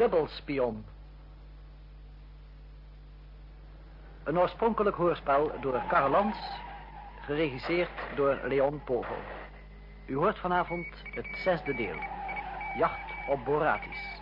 Dubbelspion. Een oorspronkelijk hoorspel door Karl Lans, geregisseerd door Leon Povel. U hoort vanavond het zesde deel. Jacht op Boratis.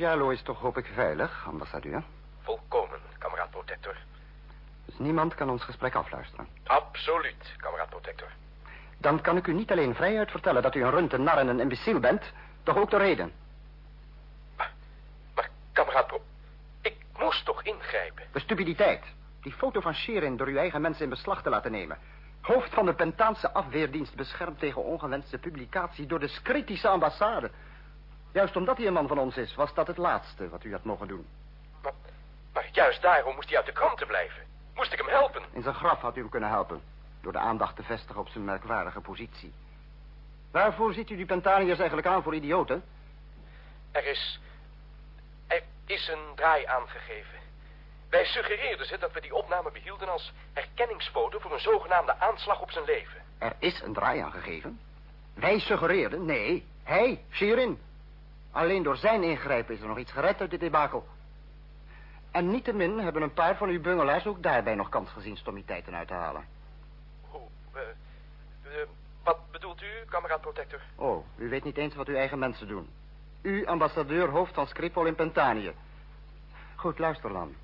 Jalo is toch hoop ik veilig, ambassadeur? Volkomen, kameraad protector. Dus niemand kan ons gesprek afluisteren. Absoluut, kameraad protector. Dan kan ik u niet alleen vrijuit vertellen dat u een runt, een nar en een imbeciel bent, toch ook de reden. Maar, maar kameraad pro... Ik moest toch ingrijpen? De stupiditeit. Die foto van Sherin door uw eigen mensen in beslag te laten nemen. Hoofd van de Pentaanse afweerdienst beschermd tegen ongewenste publicatie door de kritische ambassade. Juist omdat hij een man van ons is, was dat het laatste wat u had mogen doen. Maar, maar juist daarom moest hij uit de kranten blijven. Moest ik hem helpen? In zijn graf had u hem kunnen helpen. Door de aandacht te vestigen op zijn merkwaardige positie. Waarvoor ziet u die Pentaniërs eigenlijk aan voor idioten? Er is... Er is een draai aangegeven. Wij suggereerden ze dat we die opname behielden als herkenningsfoto voor een zogenaamde aanslag op zijn leven. Er is een draai aangegeven. Wij suggereerden, nee, hij, Shirin. Alleen door zijn ingrijpen is er nog iets gered uit dit debakel. En niettemin hebben een paar van uw bungelaars ook daarbij nog kans gezien stommiteiten uit te halen. Hoe, eh, eh, wat bedoelt u, kameraad protector? Oh, u weet niet eens wat uw eigen mensen doen. U, ambassadeur hoofd van Skripol in Pentanië. Goed, luister dan.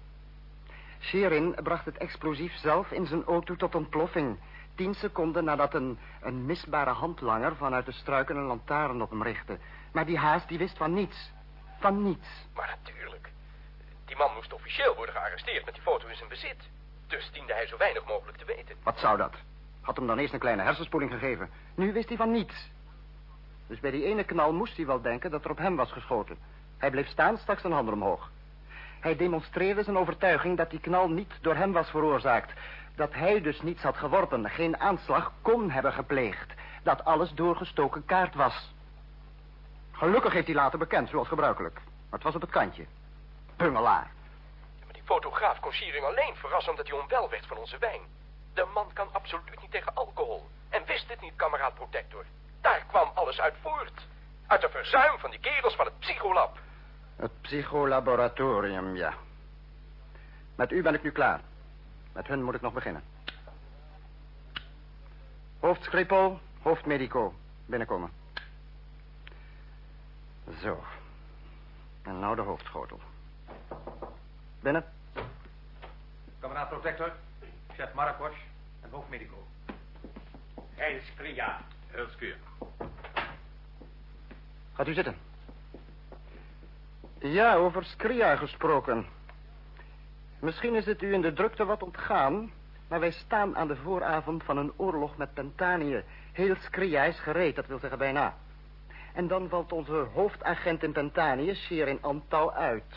Sherin bracht het explosief zelf in zijn auto tot ontploffing. Tien seconden nadat een, een misbare handlanger vanuit de struiken een lantaarn op hem richtte. Maar die haast die wist van niets. Van niets. Maar natuurlijk. Die man moest officieel worden gearresteerd met die foto in zijn bezit. Dus diende hij zo weinig mogelijk te weten. Wat zou dat? Had hem dan eerst een kleine hersenspoeling gegeven. Nu wist hij van niets. Dus bij die ene knal moest hij wel denken dat er op hem was geschoten. Hij bleef staan, stak zijn handen omhoog. Hij demonstreerde zijn overtuiging dat die knal niet door hem was veroorzaakt. Dat hij dus niets had geworpen, geen aanslag kon hebben gepleegd. Dat alles doorgestoken kaart was. Gelukkig heeft hij later bekend, zoals gebruikelijk. Maar het was op het kantje. Pungelaar. Maar die fotograaf kon Schiering alleen verrassen omdat hij onwel werd van onze wijn. De man kan absoluut niet tegen alcohol. En wist het niet, kameraad protector. Daar kwam alles uit voort. Uit de verzuim van die kerels van het psycholab. Het psycholaboratorium, ja. Met u ben ik nu klaar. Met hun moet ik nog beginnen. Hoofdskripel, hoofdmedico, binnenkomen. Zo. En nou de hoofdschotel. Binnen. Kameraad Protector, chef Marcos en hoofdmedico. Heinz Kria. Heel Gaat u zitten. Ja, over Skria gesproken. Misschien is het u in de drukte wat ontgaan... maar wij staan aan de vooravond van een oorlog met Pentanië. Heel Skria is gereed, dat wil zeggen bijna. En dan valt onze hoofdagent in Pentanië, zeer in Antau, uit.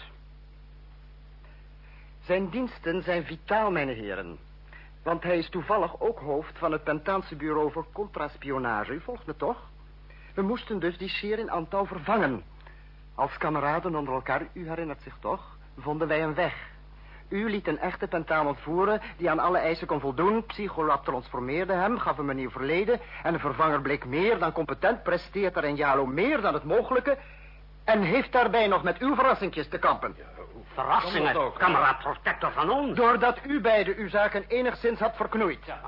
Zijn diensten zijn vitaal, mijn heren. Want hij is toevallig ook hoofd van het Pentaanse bureau voor contraspionage. U volgt me toch? We moesten dus die Sheer in Antau vervangen. Als kameraden onder elkaar, u herinnert zich toch, vonden wij een weg. U liet een echte pentaan ontvoeren die aan alle eisen kon voldoen. Psycholab transformeerde hem, gaf hem een nieuw verleden. En de vervanger bleek meer dan competent, presteert er in Jalo meer dan het mogelijke. En heeft daarbij nog met uw verrassingjes te kampen. Verrassingen, kameraad protector van ons. Doordat u beiden uw zaken enigszins had verknoeid. Ja.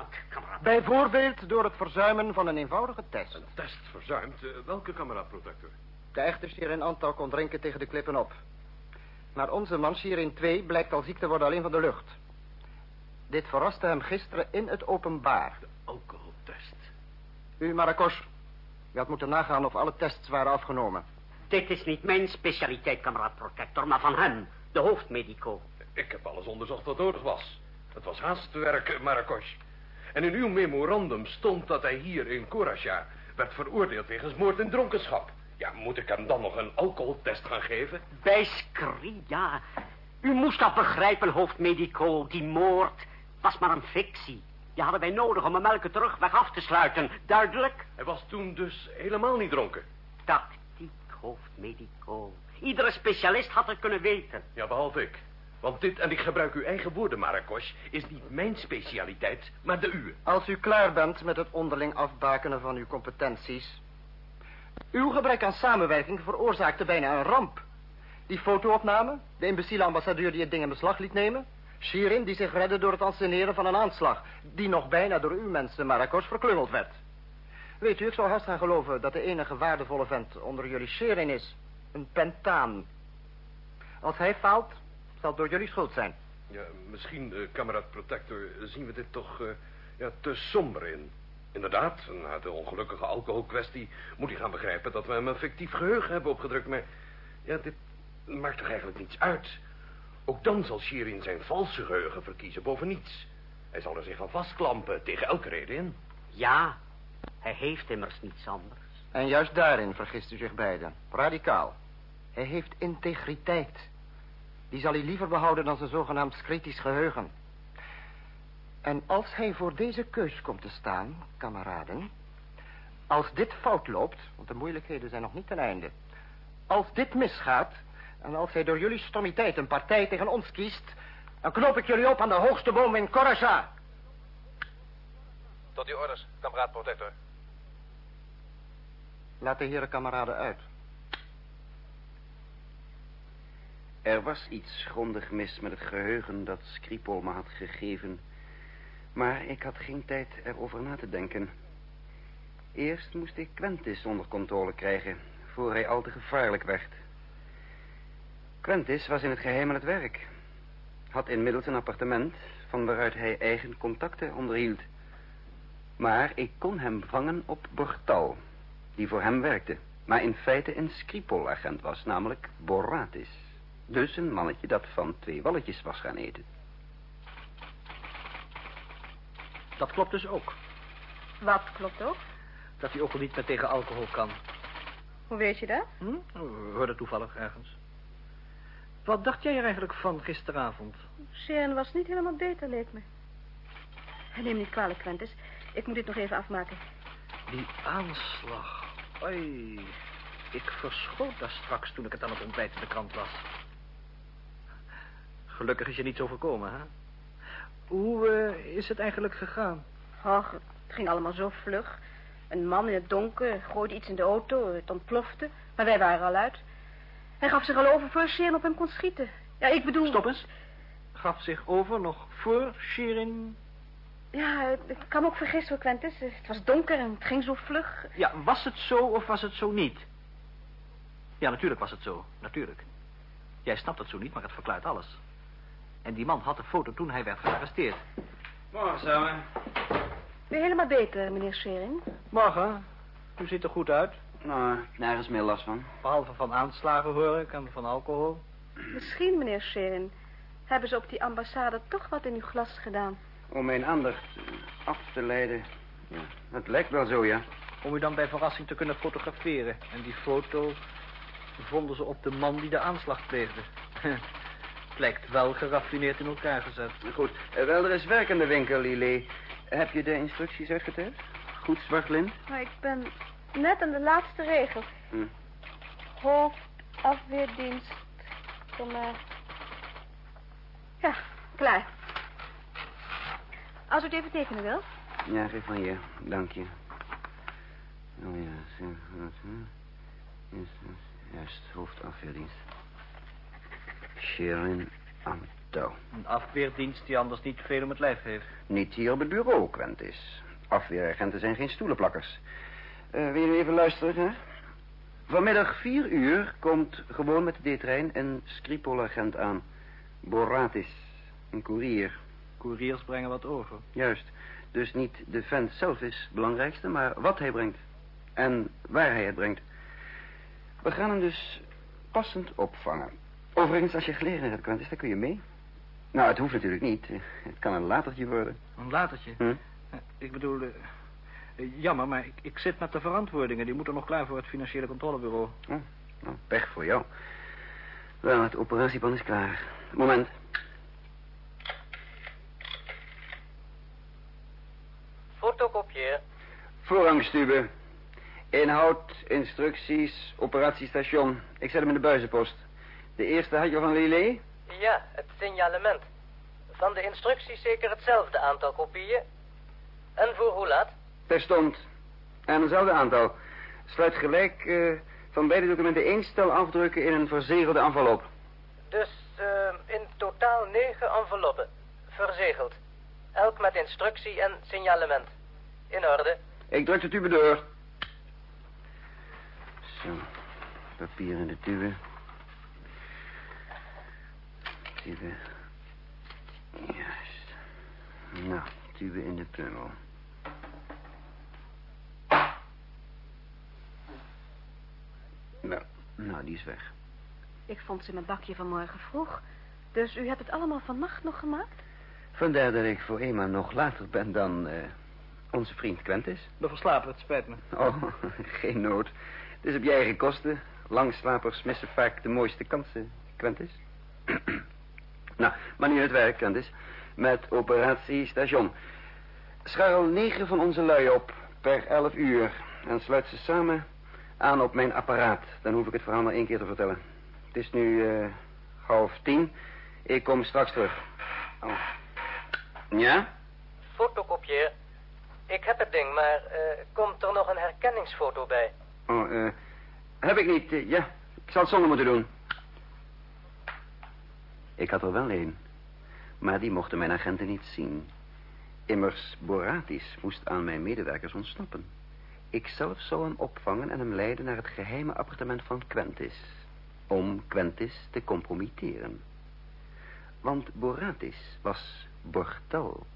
Bijvoorbeeld door het verzuimen van een eenvoudige test. Een test verzuimd? Eh, welke kameraad protector? De echte Sheer in Antal kon drinken tegen de klippen op. Maar onze man in 2 blijkt al ziek te worden alleen van de lucht. Dit verraste hem gisteren in het openbaar. De alcoholtest. U, Maracos, u had moeten nagaan of alle tests waren afgenomen. Dit is niet mijn specialiteit, kameraad protector, maar van hem, de hoofdmedico. Ik heb alles onderzocht wat nodig was. Het was haastwerk, Maracos. En in uw memorandum stond dat hij hier in Coracha werd veroordeeld wegens moord en dronkenschap. Ja, moet ik hem dan nog een alcoholtest gaan geven? Bij ja. U moest dat begrijpen, hoofdmedico. Die moord was maar een fictie. Die hadden wij nodig om een melken terugweg af te sluiten. Duidelijk? Hij was toen dus helemaal niet dronken. Tactiek, hoofdmedico. Iedere specialist had het kunnen weten. Ja, behalve ik. Want dit, en ik gebruik uw eigen woorden, Marakos, is niet mijn specialiteit, maar de uwe. Als u klaar bent met het onderling afbakenen van uw competenties... Uw gebrek aan samenwerking veroorzaakte bijna een ramp. Die fotoopname, de imbeciele ambassadeur die het ding in beslag liet nemen... Shirin die zich redde door het anseneren van een aanslag... die nog bijna door uw mensen Maracos verklungeld werd. Weet u, ik zou haast gaan geloven dat de enige waardevolle vent onder jullie Shirin is. Een pentaan. Als hij faalt, zal het door jullie schuld zijn. Ja, misschien, uh, kameraad Protector, zien we dit toch uh, ja, te somber in. Inderdaad, na de ongelukkige alcoholkwestie moet hij gaan begrijpen dat we hem een fictief geheugen hebben opgedrukt. Maar ja, dit maakt toch eigenlijk niets uit. Ook dan zal Shirin zijn valse geheugen verkiezen boven niets. Hij zal er zich aan vastklampen tegen elke reden in. Ja, hij heeft immers niets anders. En juist daarin vergist u zich beiden. Radicaal. Hij heeft integriteit. Die zal hij liever behouden dan zijn zogenaamd kritisch geheugen. En als hij voor deze keus komt te staan, kameraden... als dit fout loopt, want de moeilijkheden zijn nog niet ten einde... als dit misgaat, en als hij door jullie stommiteit een partij tegen ons kiest... dan knoop ik jullie op aan de hoogste boom in Korasha. Tot die orders, kameraad protector. Laat de heren kameraden uit. Er was iets grondig mis met het geheugen dat Skripol me had gegeven... maar ik had geen tijd erover na te denken. Eerst moest ik Quentis onder controle krijgen... voor hij al te gevaarlijk werd. Quentis was in het geheim aan het werk. Had inmiddels een appartement... van waaruit hij eigen contacten onderhield. Maar ik kon hem vangen op Bortal... die voor hem werkte... maar in feite een Skripol-agent was, namelijk Boratis... Dus een mannetje dat van twee walletjes was gaan eten. Dat klopt dus ook. Wat klopt ook? Dat hij ook al niet meer tegen alcohol kan. Hoe weet je dat? Hm? We hoorden toevallig ergens. Wat dacht jij er eigenlijk van gisteravond? Sharon was niet helemaal beter, leek me. Neem niet kwalijk, Quentis. Ik moet dit nog even afmaken. Die aanslag. Oei. Ik verschoot daar straks toen ik het aan het ontbijt in de krant las. Gelukkig is je niet zo voorkomen, hè? Hoe uh, is het eigenlijk gegaan? Och, het ging allemaal zo vlug. Een man in het donker gooide iets in de auto, het ontplofte, maar wij waren al uit. Hij gaf zich al over voor Sharon op hem kon schieten. Ja, ik bedoel... Stop eens. Gaf zich over nog voor Sharon... Ja, ik kan me ook vergissen hoor, Quentis. Het was donker en het ging zo vlug. Ja, was het zo of was het zo niet? Ja, natuurlijk was het zo. Natuurlijk. Jij snapt het zo niet, maar het verklaart alles. En die man had de foto toen hij werd gearresteerd. Morgen samen. Ben je helemaal beter, meneer Schering? Morgen. U ziet er goed uit. Nou, nergens meer last van. Behalve van aanslagen hoor ik en van alcohol. Misschien, meneer Schering, hebben ze op die ambassade toch wat in uw glas gedaan. Om mijn aandacht af te leiden. Ja, het lijkt wel zo, ja. Om u dan bij verrassing te kunnen fotograferen. En die foto vonden ze op de man die de aanslag pleegde. Het lijkt wel geraffineerd in elkaar gezet. Goed. Uh, wel, er is werk in de winkel, Lily. Heb je de instructies uitgetypt? Goed, zwartlint? Maar ik ben net aan de laatste regel. Hm. Hoofdafweerdienst. Kom maar. Ja, klaar. Als u het even tekenen wil. Ja, geef van je. Dank je. Oh ja, zo. Juist, hoofdafweerdienst. Sharon Anto. Een afweerdienst die anders niet veel om het lijf heeft. Niet hier op het bureau, Quentis. Afweeragenten zijn geen stoelenplakkers. Uh, wil je even luisteren, hè? Vanmiddag vier uur komt gewoon met de D-trein een Skripol-agent aan. Boratis, een koerier. Koeriers brengen wat over. Juist. Dus niet de vent zelf is het belangrijkste, maar wat hij brengt. En waar hij het brengt. We gaan hem dus passend opvangen. Overigens, als je gelegenheid hebt, Quentis, dan kun je mee. Nou, het hoeft natuurlijk niet. Het kan een latertje worden. Een latertje? Hm? Ik bedoel, uh, jammer, maar ik, ik, zit met de verantwoordingen. Die moeten nog klaar voor het financiële controlebureau. Oh, nou, pech voor jou. Wel, het operatieplan is klaar. Moment. Voorrangstube. Inhoud, instructies, operatiestation. Ik zet hem in de buizenpost. De eerste had je van Lillet? Ja, het signalement. Van de instructies zeker hetzelfde aantal kopieën. En voor hoe laat? Terstond. En hetzelfde aantal. Sluit gelijk eh, van beide documenten één stel afdrukken in een verzegelde envelop. Dus uh, in totaal negen enveloppen. Verzegeld. Elk met instructie en signalement. In orde. Ik druk de tube door. Zo. Papier in de tube. Tube. Juist. Nou, tube in de pummel. Nou, nou, die is weg. Ik vond ze in mijn bakje vanmorgen vroeg. Dus u hebt het allemaal vannacht nog gemaakt? Vandaar dat ik voor eenmaal nog later ben dan eh, onze vriend Quentis. De verslapen, het spijt me. Oh, geen nood. Het is op je eigen kosten. Langslapers missen vaak de mooiste kansen, Quentis. nou, maar nu het werk, Quentis. Met operatie station. Scharrel negen van onze lui op per elf uur. En sluit ze samen aan op mijn apparaat. Dan hoef ik het verhaal maar één keer te vertellen. Het is nu uh, half tien. Ik kom straks terug. Oh. Ja? Fotokopieer. Ik heb het ding, maar uh, komt er nog een herkenningsfoto bij? Oh, eh, heb ik niet. Uh, ja, ik zal het zonder moeten doen. Ik had er wel een. Maar die mochten mijn agenten niet zien. Immers, Boratis moest aan mijn medewerkers ontsnappen. Ik zelf zou hem opvangen en hem leiden naar het geheime appartement van Quentis. Om Quentis te compromitteren. Want Boratis was Bortal.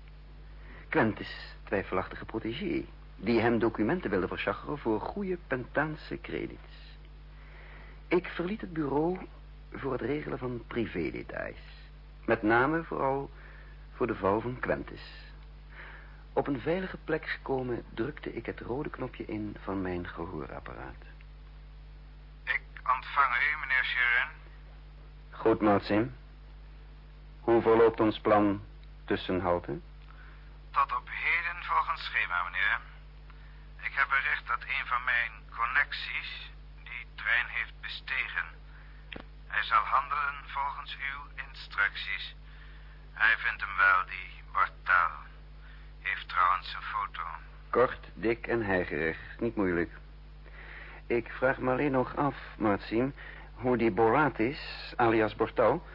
Quentis' twijfelachtige protégé. Die hem documenten wilde verschafferen voor goede Pentaanse credits. Ik verliet het bureau voor het regelen van privédetails. Met name vooral voor de val van Quentis. Op een veilige plek gekomen drukte ik het rode knopje in van mijn gehoorapparaat. Ik ontvang u, meneer Sheeran. Goed, Martin. Hoe verloopt ons plan tussenhalte? Tot op heden volgens schema, meneer. Ik heb bericht dat een van mijn connecties die trein heeft bestegen. Hij zal handelen volgens uw instructies. Hij vindt hem wel, die Bartaal. Heeft trouwens een foto. Kort, dik en heigerig. Niet moeilijk. Ik vraag me alleen nog af, Martin, hoe die Boratis, alias Bortal,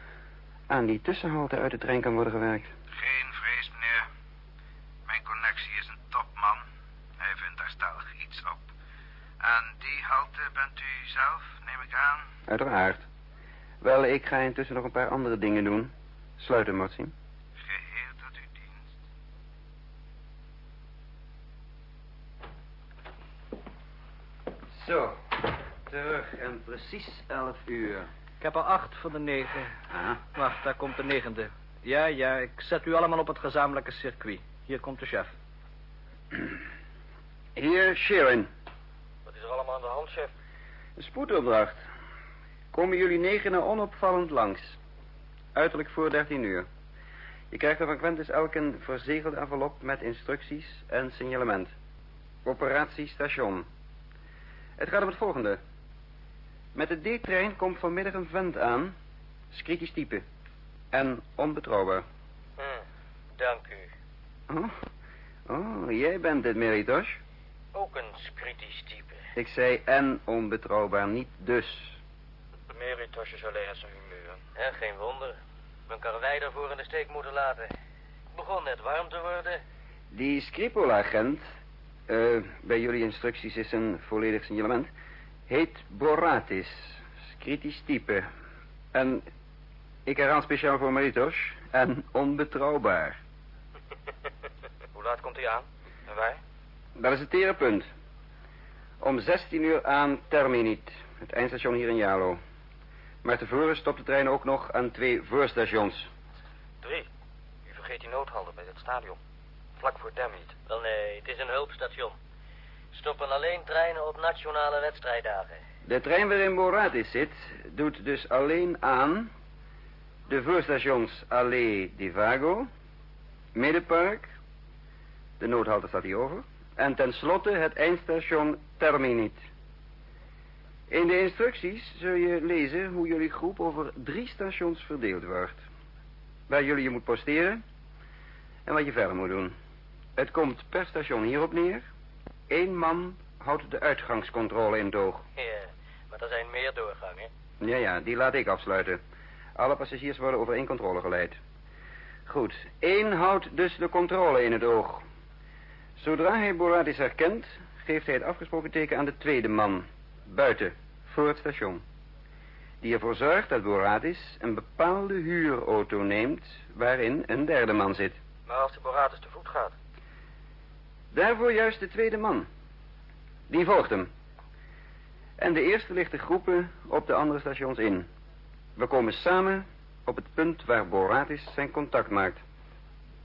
aan die tussenhalte uit de trein kan worden gewerkt. Geen vrees, meneer. Mijn connectie is een topman. Hij vindt daar stellig iets op. Aan die halte bent u zelf, neem ik aan? Uiteraard. Wel, ik ga intussen nog een paar andere dingen doen. Sluiten, Martin. Geheel tot uw dienst. Zo, terug en precies elf uur. Ik heb er acht voor de negen. Ah, Wacht, daar komt de negende. Ja, ja, ik zet u allemaal op het gezamenlijke circuit. Hier komt de chef. hier, Sharon. Wat is er allemaal aan de hand, chef? Een spoedopdracht. Komen jullie negenen onopvallend langs. Uiterlijk voor 13 uur. Je krijgt er van Quentis elk een verzegelde envelop met instructies en signalement. Operatie station. Het gaat om het volgende. Met de D-trein komt vanmiddag een vent aan. Is kritisch type. En onbetrouwbaar. Hm, dank u. Oh, oh jij bent het, Meritos. Ook een kritisch type. Ik zei en onbetrouwbaar, niet dus. Meritos is alleen aan zijn humeur. En geen wonder. Mijn karwei daarvoor in de steek moeten laten. Het begon net warm te worden. Die Scripol-agent, eh, bij jullie instructies is een volledig signalement, heet Boratis. Is Kritisch type. En ik herhaal speciaal voor Meritos. En onbetrouwbaar. Hoe laat komt hij aan? En wij? Dat is het tere punt. Om 16 uur aan Terminit, het eindstation hier in Jalo. Maar tevoren stopt de trein ook nog aan twee voorstations. Drie. U vergeet die noodhalde bij het stadion. Vlak voor Terminiet. Wel nee, het is een hulpstation. Stoppen alleen treinen op nationale wedstrijddagen. De trein waarin Boratis zit, doet dus alleen aan de voorstations Allée di Vago, Middenpark, de noodhalte staat hier over, En tenslotte het eindstation Terminiet. In de instructies zul je lezen hoe jullie groep over drie stations verdeeld wordt. Waar jullie je moet posteren en wat je verder moet doen. Het komt per station hierop neer. Eén man houdt de uitgangscontrole in toog. Ja, maar er zijn meer doorgangen. Ja, ja, die laat ik afsluiten. Alle passagiers worden over één controle geleid. Goed, één houdt dus de controle in het oog. Zodra hij Boratis herkent, geeft hij het afgesproken teken aan de tweede man. Buiten, voor het station. Die ervoor zorgt dat Boratis een bepaalde huurauto neemt... waarin een derde man zit. Maar als de te voet gaat. Daarvoor juist de tweede man. Die volgt hem. En de eerste ligt de groepen op de andere stations in. We komen samen op het punt waar Boratis zijn contact maakt.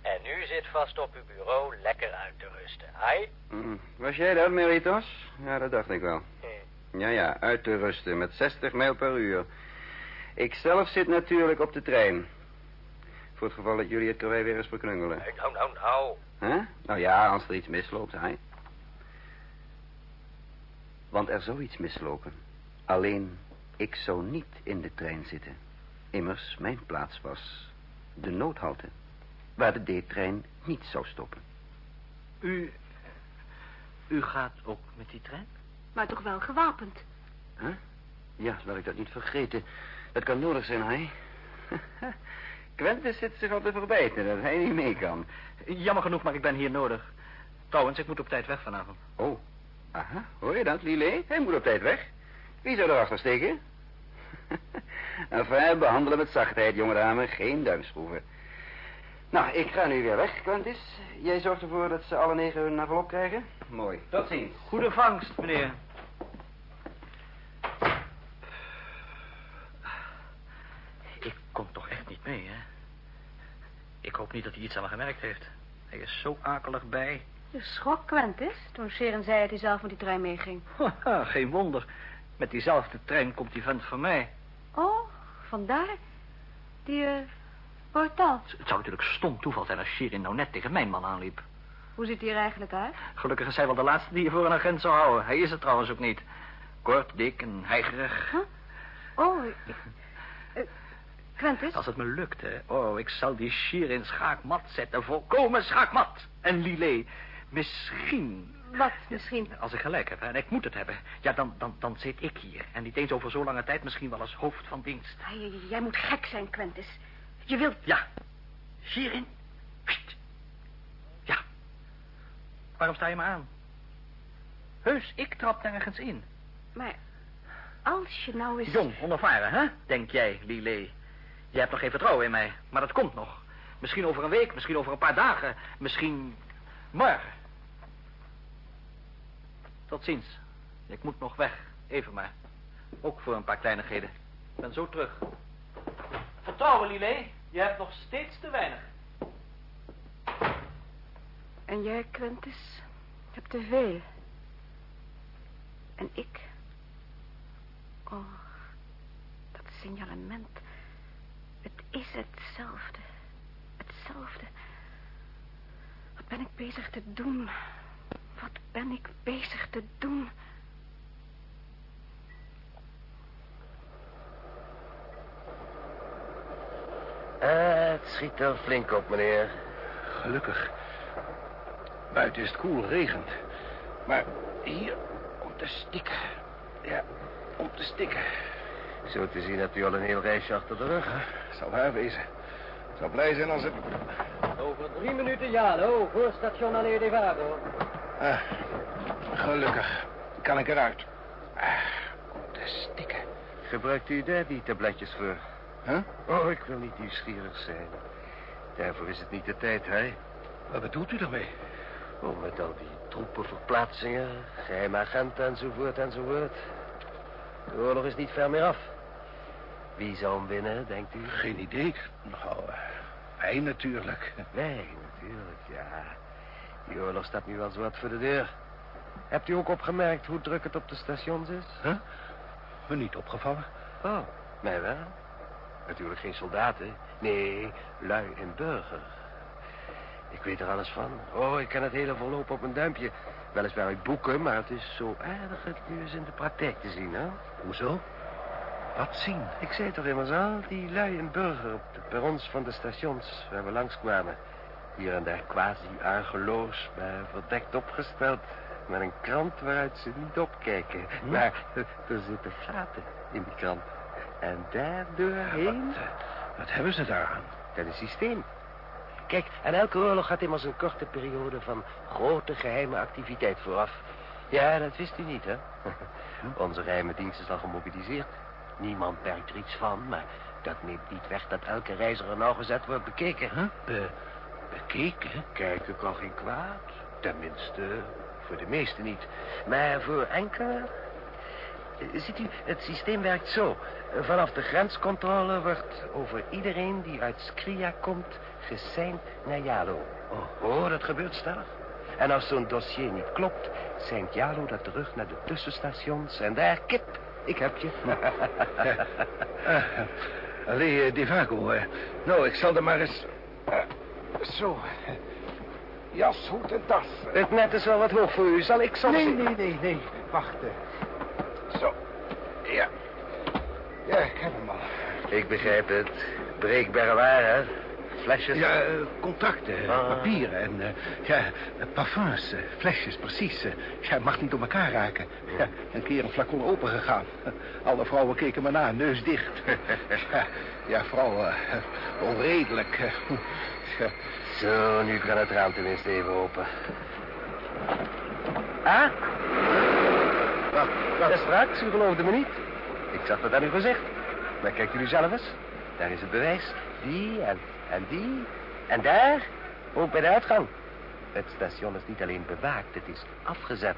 En u zit vast op uw bureau lekker uit te rusten. Hai? Mm, Was jij dat, Meritos? Ja, dat dacht ik wel. Ja, ja, uit te rusten met 60 mijl per uur. Ik zelf zit natuurlijk op de trein. Voor het geval dat jullie het karwei weer eens verknungelen. Eh, Nou, nou, nou. Hè? Nou ja, als er iets misloopt, hè. Want er zou iets mislopen. Alleen, ik zou niet in de trein zitten. Immers, mijn plaats was de noodhalte. Waar de D-trein niet zou stoppen. U... U gaat ook met die trein? Maar toch wel gewapend. Huh? Ja, laat ik dat niet vergeten. Dat kan nodig zijn, hij. Quentin zit zich al te verbijten dat hij niet mee kan. Jammer genoeg, maar ik ben hier nodig. Trouwens, ik moet op tijd weg vanavond. Oh, aha, hoor je dat, Lile? Hij moet op tijd weg. Wie zou erachter steken? enfin, behandelen met zachtheid, jonge dame. Geen duimschroeven. Nou, ik ga nu weer weg, Quentis. Jij zorgt ervoor dat ze alle negen hun envelop krijgen? Mooi. Tot ziens. Goede vangst, meneer. Ik kom toch echt niet mee, hè? Ik hoop niet dat hij iets aan me gemerkt heeft. Hij is zo akelig bij. Je schrok, Quentis, toen Sharon zei dat hij zelf met die trein meeging. Haha, geen wonder. Met diezelfde trein komt die vent van mij. Oh, vandaar. Die, eh, portaal. Het zou natuurlijk stom toeval zijn als Shirin nou net tegen mijn man aanliep. Hoe ziet hij er eigenlijk uit? Gelukkig is hij wel de laatste die je voor een agent zou houden. Hij is het trouwens ook niet. Kort, dik en heigerig. Oh, eh, Als het me lukt, hè. Oh, ik zal die Shirin schaakmat zetten. Volkomen schaakmat. En Lillet, misschien... Wat misschien? Als ik gelijk heb, hè, en ik moet het hebben... ja, dan, dan, dan zit ik hier. En niet eens over zo lange tijd misschien wel als hoofd van dienst. Ah, j- Jij moet gek zijn, Quentis. Je wilt... Ja. Shirin. Sst. Ja. Waarom sta je me aan? Heus, ik trap nergens in. Maar als je nou eens... Jong, onervaren, hè? Denk jij, Lillet. Je hebt nog geen vertrouwen in mij, maar dat komt nog. Misschien over een week, misschien over een paar dagen, misschien morgen. Tot ziens. Ik moet nog weg, even maar. Ook voor een paar kleinigheden. Ik ben zo terug. Vertrouwen, Lillet. Je hebt nog steeds te weinig. En jij, Quentis, hebt te veel. En ik... Oh, dat signalement. Het is hetzelfde. Hetzelfde. Wat ben ik bezig te doen? Wat ben ik bezig te doen? Eh, het schiet er flink op, meneer. Gelukkig. Buiten is het koel, regent. Maar hier, om te stikken. Ja, om te stikken. Zo te zien hebt u al een heel reisje achter de rug. Zal waar wezen. Ik zal blij zijn als het... Over drie minuten Jalo, voor station Allee de Vado. Ah, gelukkig kan ik eruit. Ah, te stikken. Gebruikt u daar die tabletjes voor? Huh? Oh, ik wil niet nieuwsgierig zijn. Daarvoor is het niet de tijd, hè? Wat bedoelt u daarmee? Oh, met al die troepenverplaatsingen, geheime agenten enzovoort enzovoort. De oorlog is niet ver meer af. Wie zal hem winnen, denkt u? Geen idee. Nou, wij natuurlijk. Nee, natuurlijk, ja. Die oorlog staat nu wel zo wat voor de deur. Hebt u ook opgemerkt hoe druk het op de stations is? Huh? Me niet opgevallen. Oh, mij wel. Natuurlijk geen soldaten. Nee, lui en burger. Ik weet er alles van. Oh, ik ken het hele verloop op mijn duimpje. Weliswaar uit boeken, maar het is zo aardig het nu eens in de praktijk te zien, hè? Hoezo? Wat zien? Ik zei toch immers al, die lui en burger op de perrons van de stations waar we langskwamen. Hier en daar quasi argeloos, maar verdekt opgesteld. Met een krant waaruit ze niet opkijken. Hm? Maar er zitten gaten in die krant. En daardoorheen... Wat, eh, wat hebben ze daaraan? Dat is systeem. Kijk, en elke oorlog had immers een korte periode van grote geheime activiteit vooraf. Ja, dat wist u niet, hè? Onze geheime dienst is al gemobiliseerd. Niemand merkt er iets van, maar dat neemt niet weg dat elke reiziger nauwgezet wordt bekeken. Huh? Be- bekeken? Kijken kan geen kwaad. Tenminste, voor de meesten niet. Maar voor enkele... Eh, Ziet u, het systeem werkt zo. Vanaf de grenscontrole wordt over iedereen die uit Skria komt... geseind naar Jalo. Oh, oh dat gebeurt stellig. En als zo'n dossier niet klopt... seint Jalo dat terug naar de tussenstations... en daar, kip, ik heb je. Allee, uh, Divago. eh. nou, ik zal er maar eens... eh, zo. Jas, hoed en tas. Het net is wel wat hoog voor u. Zal ik soms... Nee, nee, nee, nee. Wacht. Zo. Ja. Ja, ik heb hem al. Ik begrijp het. Breekbare waren, flesjes. Ja, eh, contracten, Ah. papieren en eh, ja, parfums, eh, flesjes, precies. ja, mag niet door elkaar raken. Ja, een keer een flacon open gegaan. Alle vrouwen keken me na, neus dicht. ja, ja, onredelijk. Ja. Zo, nu kan het raam tenminste even open. Ah? Wat? Wat is straks? U geloofde me niet. Ik zag dat aan uw gezicht. Maar kijkt u zelf eens. Daar is het bewijs. Die en, en die. En daar. Ook bij de uitgang. Het station is niet alleen bewaakt, het is afgezet.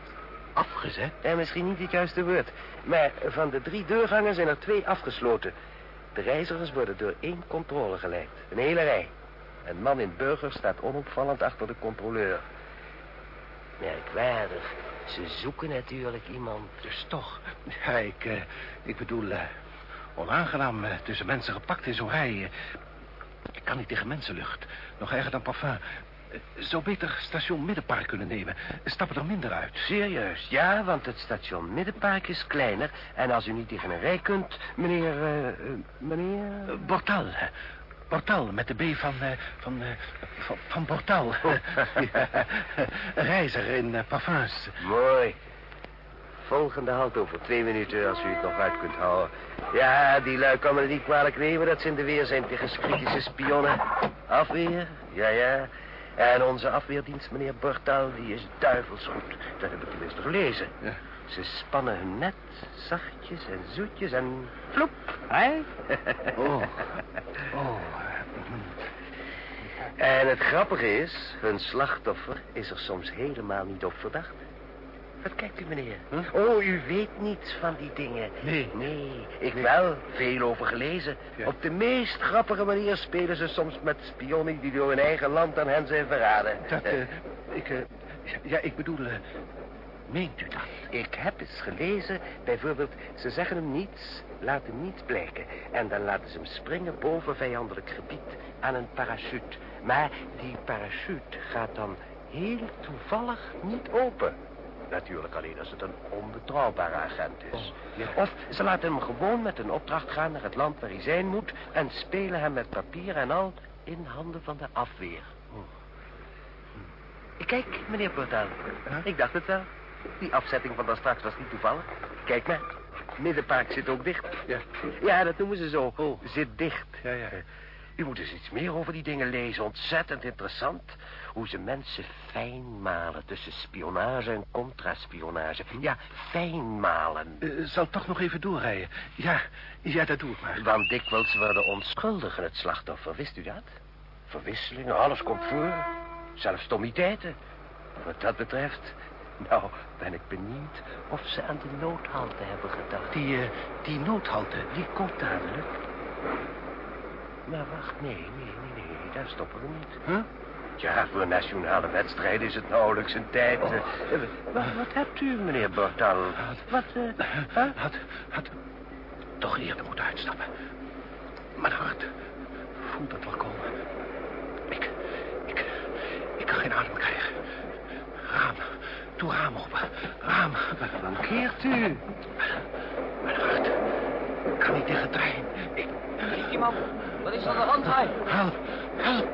Afgezet? En misschien niet het juiste woord. Maar van de drie deurgangen zijn er twee afgesloten. De reizigers worden door één controle geleid. Een hele rij. Een man in burger staat onopvallend achter de controleur. Merkwaardig. Ze zoeken natuurlijk iemand. Dus toch. Ja, ik, eh, ik bedoel, eh, onaangenaam eh, tussen mensen gepakt in zo'n rij. ik kan niet tegen mensenlucht. Nog erger dan parfum. Zou beter station Middenpark kunnen nemen. Stappen er minder uit. Serieus, ja, want het station Middenpark is kleiner. En als u niet tegen een rij kunt, meneer... meneer... Bortal. Bortal, met de B van, eh, van, eh, van, van Bortal. Ja, een reiziger in eh, parfums. Mooi. Volgende halt over twee minuten, als u het nog uit kunt houden. Ja, die lui kan me niet kwalijk nemen dat ze in de weer zijn tegen kritische spionnen. Afweer, ja, ja. En onze afweerdienst, meneer Bortal, die is duivels goed. Dat heb ik tenminste gelezen. Ja. Ze spannen hun net, zachtjes en zoetjes en vloep. Hè? Oh. Oh. En het grappige is, hun slachtoffer is er soms helemaal niet op verdacht. Wat kijkt u, meneer? Oh, u weet niets van die dingen. Nee. Nee, ik wel. Veel over gelezen. Ja. Op de meest grappige manier spelen ze soms met spionnen die door hun eigen land aan hen zijn verraden. Dat, eh, ik, eh, ja, ik bedoel, eh, meent u dat? Ik heb eens gelezen, bijvoorbeeld, ze zeggen hem niets, laten niets blijken. En dan laten ze hem springen boven vijandelijk gebied aan een parachute. Maar die parachute gaat dan heel toevallig niet open. Natuurlijk alleen als het een onbetrouwbare agent is. Of ze laten hem gewoon met een opdracht gaan naar het land waar hij zijn moet... en spelen hem met papier en al in handen van de afweer. Kijk, meneer Portaal. Ik dacht het wel. Die afzetting van straks was niet toevallig. Kijk maar. Middenpark zit ook dicht. Ja. Ja, dat noemen ze zo. Oh. Zit dicht. Ja, ja. U moet eens iets meer over die dingen lezen. Ontzettend interessant. Hoe ze mensen fijn malen tussen spionage en contraspionage. Ja, fijn malen. Eh, zal toch nog even doorrijden? Ja, ja, dat doe ik maar. Want dikwijls worden onschuldigen het slachtoffer. Wist u dat? Verwisselingen, alles komt voor. Zelfs stommiteiten. Wat dat betreft... Nou, ben ik benieuwd of ze aan de noodhalte hebben gedacht. Die, eh, die noodhalte. Die komt dadelijk. Maar wacht, nee, nee, nee, nee, daar stoppen we niet. Huh? Ja, voor nationale wedstrijden is het nauwelijks een tijd. Oh. eh, eh, wat, wat hebt u, meneer Bortal? Wat, eh, huh? Had, had toch eerder moeten uitstappen. Mijn hart voelt het wel komen. Ik, ik, Doe raam open. Raam. Mankeert u? Mijn hart. Kan niet tegen trein. Ik... Iemand, wat is er aan de hand, hij? Help. Help.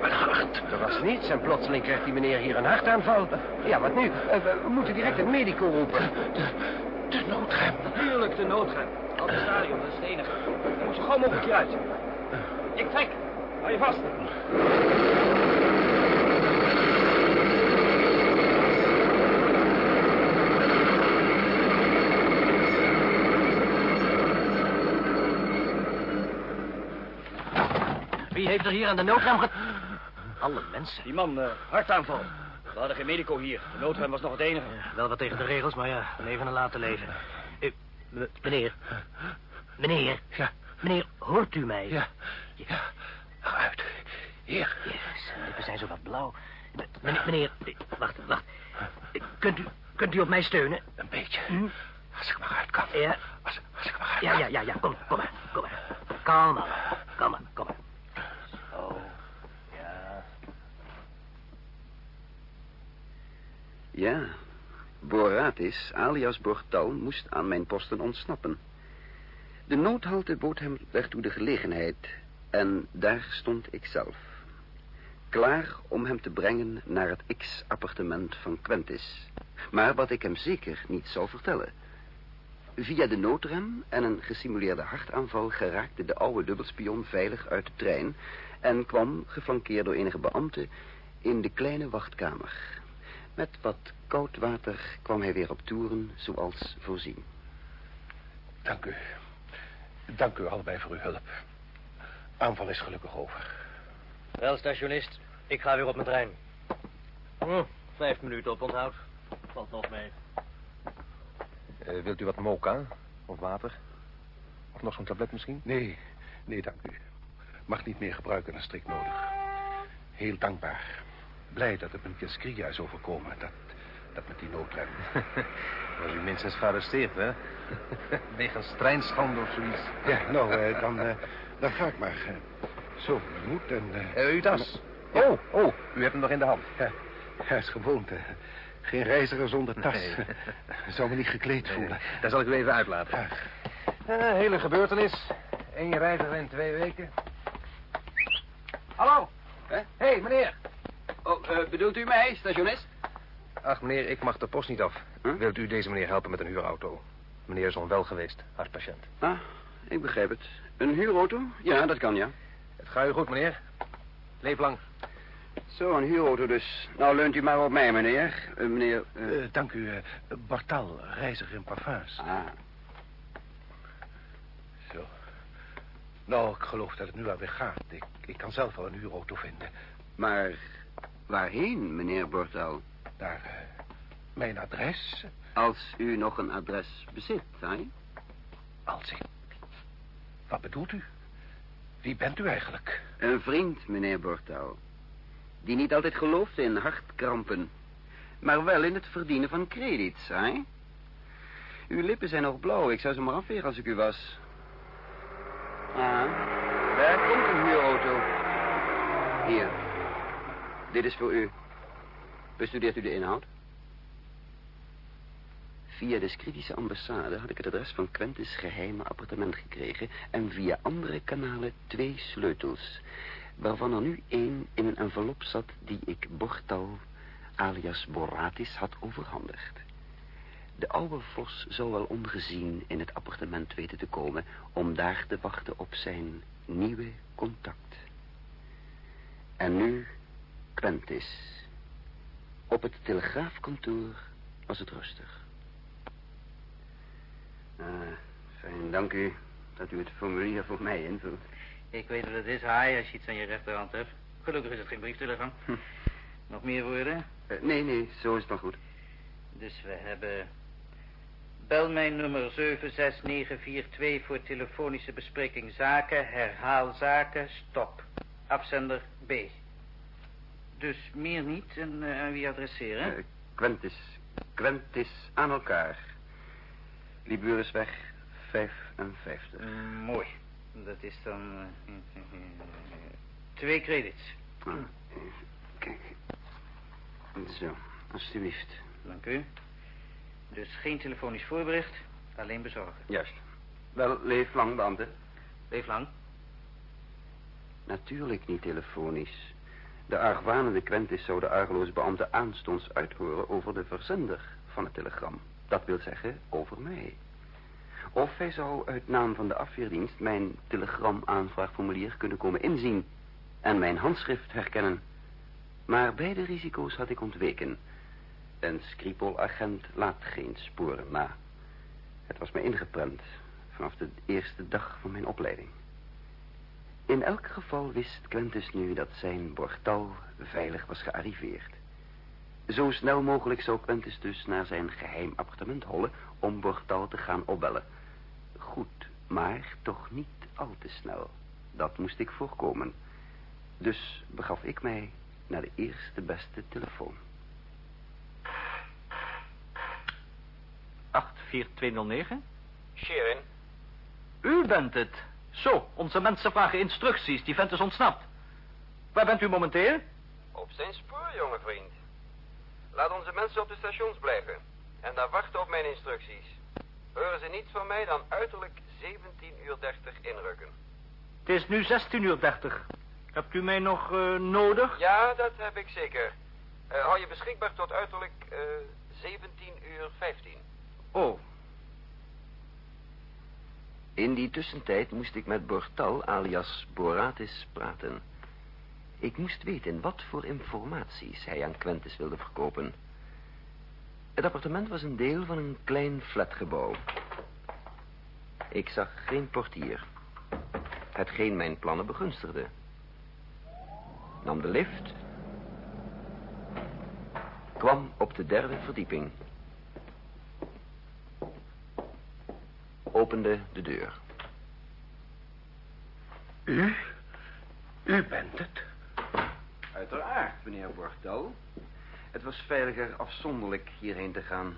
Mijn hart. Er was niets en plotseling krijgt die meneer hier een hartaanval. Ja, wat nu? Eh, we moeten direct een medico roepen. De, de noodrem. Natuurlijk de noodrem. Op het stadion, dat is het enige. Dan moet je gewoon mogelijk uit. Ik trek. Hou je vast. Wie heeft er hier aan de noodrem ge... Alle mensen. Die man, eh, hartaanval. We hadden geen medico hier. De noodrem was nog het enige. Wel wat tegen de regels, maar ja, leven en laten leven. Meneer. Meneer. Ja. Meneer, hoort u mij? Ja. Ja. Uit. Hier. Yes, zijn lippen zijn zo wat blauw. Meneer, meneer, wacht, wacht. Kunt u, kunt u op mij steunen? Een beetje. Hm? Als ik maar uit kan. Ja. Als, als ik maar uit Ja, kan. ja, ja, ja, kom, kom maar, kom maar. Kalm aan, kom maar, kom maar. Oh, ja. Ja, Boratis, alias Bortal, moest aan mijn posten ontsnappen. De noodhalte bood hem daartoe de gelegenheid en daar stond ik zelf. Klaar om hem te brengen naar het X-appartement van Quentis. Maar wat ik hem zeker niet zou vertellen. Via de noodrem en een gesimuleerde hartaanval geraakte de oude dubbelspion veilig uit de trein... en kwam, geflankeerd door enige beambten, in de kleine wachtkamer. Met wat koud water kwam hij weer op toeren, zoals voorzien. Dank u. Dank u allebei voor uw hulp. Aanval is gelukkig over. Wel, stationist. Ik ga weer op mijn trein. Hm, vijf minuten op onthoud. Valt nog mee. Eh, wilt u wat mocha? Of water? Of nog zo'n tablet misschien? Nee, nee, dank u. Mag niet meer gebruiken dan strikt nodig. Heel dankbaar. Blij dat het met Jaskria is overkomen. Dat, dat met die noodrem. Was u minstens gearresteerd, hè? Wegens treinschande of zoiets. Ja, nou, eh, dan, eh, dan ga ik maar. eh. zo, mijn moed en... eh, uw tas. Ja. Oh, oh, u hebt hem nog in de hand. Ja, ja is gewoonte. Geen reiziger zonder tas. Nee. Zou me niet gekleed voelen. Daar zal ik u even uitlaten. Eh, hele gebeurtenis. Eén reiziger in twee weken. Hallo. Hé, hey, meneer. Oh, eh, bedoelt u mij, stationist? Ach, meneer, ik mag de post niet af. Huh? Wilt u deze meneer helpen met een huurauto? Meneer is onwel geweest, hartpatiënt. Ah, ik begrijp het. Een huurauto? Ja, dat kan, ja. Het gaat u goed, meneer. Leef lang. Zo, een huurauto dus. Nou, leunt u maar op mij, meneer. Eh, meneer... eh, Eh, dank u, eh, Bartal, reiziger in parfums. ah, Zo. Nou, ik geloof dat het nu alweer gaat. Ik, ik kan zelf wel een huurauto vinden. maar waarheen, meneer Bortal? Naar eh, mijn adres, Als u nog een adres bezit, hè? als ik... Wat bedoelt u? Wie bent u eigenlijk? Een vriend, meneer Bortal. Die niet altijd geloofde in hartkrampen. Maar wel in het verdienen van credits, hè? Uw lippen zijn nog blauw. Ik zou ze maar afvegen als ik u was. Ah, daar komt een huurauto. Hier. Dit is voor u. Bestudeert u de inhoud? Via de Scritische ambassade had ik het adres van Quentis geheime appartement gekregen... en via andere kanalen twee sleutels... waarvan er nu één in een envelop zat die ik Bortal alias Boratis had overhandigd. De oude vos zou wel ongezien in het appartement weten te komen... om daar te wachten op zijn nieuwe contact. En nu Quentis. Op het telegraafkantoor was het rustig. Ah, fijn, dank u dat u het formulier voor mij invult. Ik weet wat het is, haai, als je iets aan je rechterhand hebt. Gelukkig is het geen brieftelegram. Hm. Nog meer woorden? Eh, nee, nee, zo is het wel goed. Dus we hebben... Bel mijn nummer 76942 voor telefonische bespreking zaken. Herhaal zaken. Stop. Afzender B. Dus meer niet. En eh, aan wie adresseren? Eh, Quentis. Quentis aan elkaar. Liburusweg 55. Mm, mooi. Dat is dan... eh, twee credits. Ah, even kijken. Zo, alstublieft. Dank u. Dus geen telefonisch voorbericht, alleen bezorgen. Juist. Wel, leef lang, beambte. Leef lang. Natuurlijk niet telefonisch. De argwanende Quentis zou de argeloos beambte aanstonds uithoren over de verzender van het telegram. Dat wil zeggen, over mij. Of hij zou uit naam van de afweerdienst mijn telegramaanvraagformulier kunnen komen inzien en mijn handschrift herkennen. Maar beide risico's had ik ontweken. Een Skripol-agent laat geen sporen na. Het was mij ingeprent vanaf de eerste dag van mijn opleiding. In elk geval wist Quentus nu dat zijn Bortal veilig was gearriveerd. Zo snel mogelijk zou Quentus dus naar zijn geheim appartement hollen om Bortal te gaan opbellen. Goed, maar toch niet al te snel. Dat moest ik voorkomen. Dus begaf ik mij naar de eerste beste telefoon. 84209? Sherin, U bent het. Zo, onze mensen vragen instructies. Die vent is ontsnapt. Waar bent u momenteel? op zijn spoor, jonge vriend. Laat onze mensen op de stations blijven. En daar wachten op mijn instructies. Horen ze niets van mij, dan uiterlijk 17 uur 30 inrukken. Het is nu 16 uur 30. Hebt u mij nog nodig? Ja, dat heb ik zeker. Eh, hou je beschikbaar tot uiterlijk eh 17 uur 15. Oh, In die tussentijd moest ik met Bortal alias Boratis praten. Ik moest weten wat voor informaties hij aan Quentis wilde verkopen. Het appartement was een deel van een klein flatgebouw. Ik zag geen portier. Hetgeen mijn plannen begunstigde. Nam de lift. Kwam op de derde verdieping. Opende de deur. U? U bent het? Uiteraard, meneer Bortel. Het was veiliger afzonderlijk hierheen te gaan.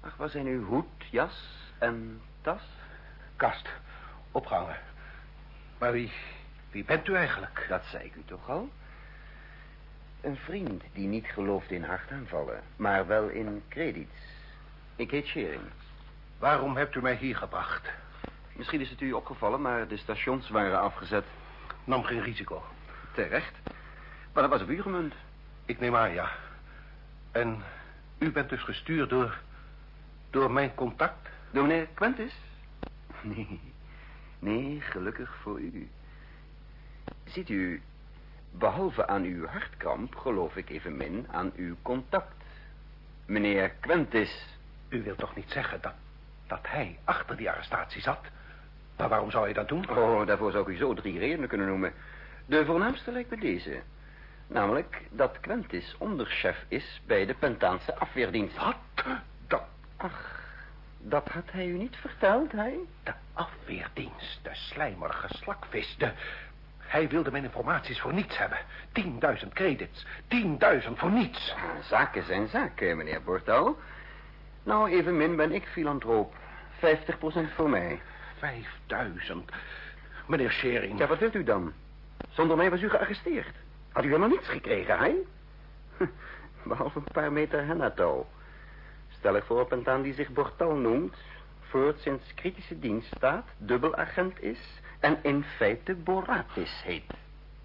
Ach, waar zijn uw hoed, jas en tas? Kast. Opgehangen. Maar wie, wie bent u eigenlijk? Dat zei ik u toch al? Een vriend die niet gelooft in hartaanvallen, maar wel in credits. Ik heet Schering. Waarom hebt u mij hier gebracht? Misschien is het u opgevallen, maar de stations waren afgezet. Nam geen risico. Terecht. Maar dat was op u gemunt. Ik neem aan, ja. En u bent dus gestuurd door... door mijn contact? Door meneer Quentis? Nee, nee, gelukkig voor u. Ziet u, behalve aan uw hartkramp geloof ik evenmin aan uw contact. Meneer Quentis. U wilt toch niet zeggen dat, dat hij achter die arrestatie zat? Maar waarom zou hij dat doen? Oh, daarvoor zou ik u zo drie redenen kunnen noemen. De voornaamste lijkt me deze. Namelijk dat Quentis onderchef is bij de Pentaanse afweerdienst. Wat? Dat... Ach, dat had hij u niet verteld, hij? De afweerdienst, de slijmerige slakvis, de... Hij wilde mijn informaties voor niets hebben. 10.000 credits. 10.000 voor niets. Zaken zijn zaken, meneer Bortel. Nou, evenmin ben ik filantroop. 50% voor mij. 5000. Meneer Schering. Ja, wat wilt u dan? Zonder mij was u gearresteerd. Had u helemaal niets gekregen, hè? Behalve een paar meter hennatouw. Stel ik voor op een taan die zich Bortal noemt... sinds kritische dienst staat, dubbelagent is... en in feite Boratis heet.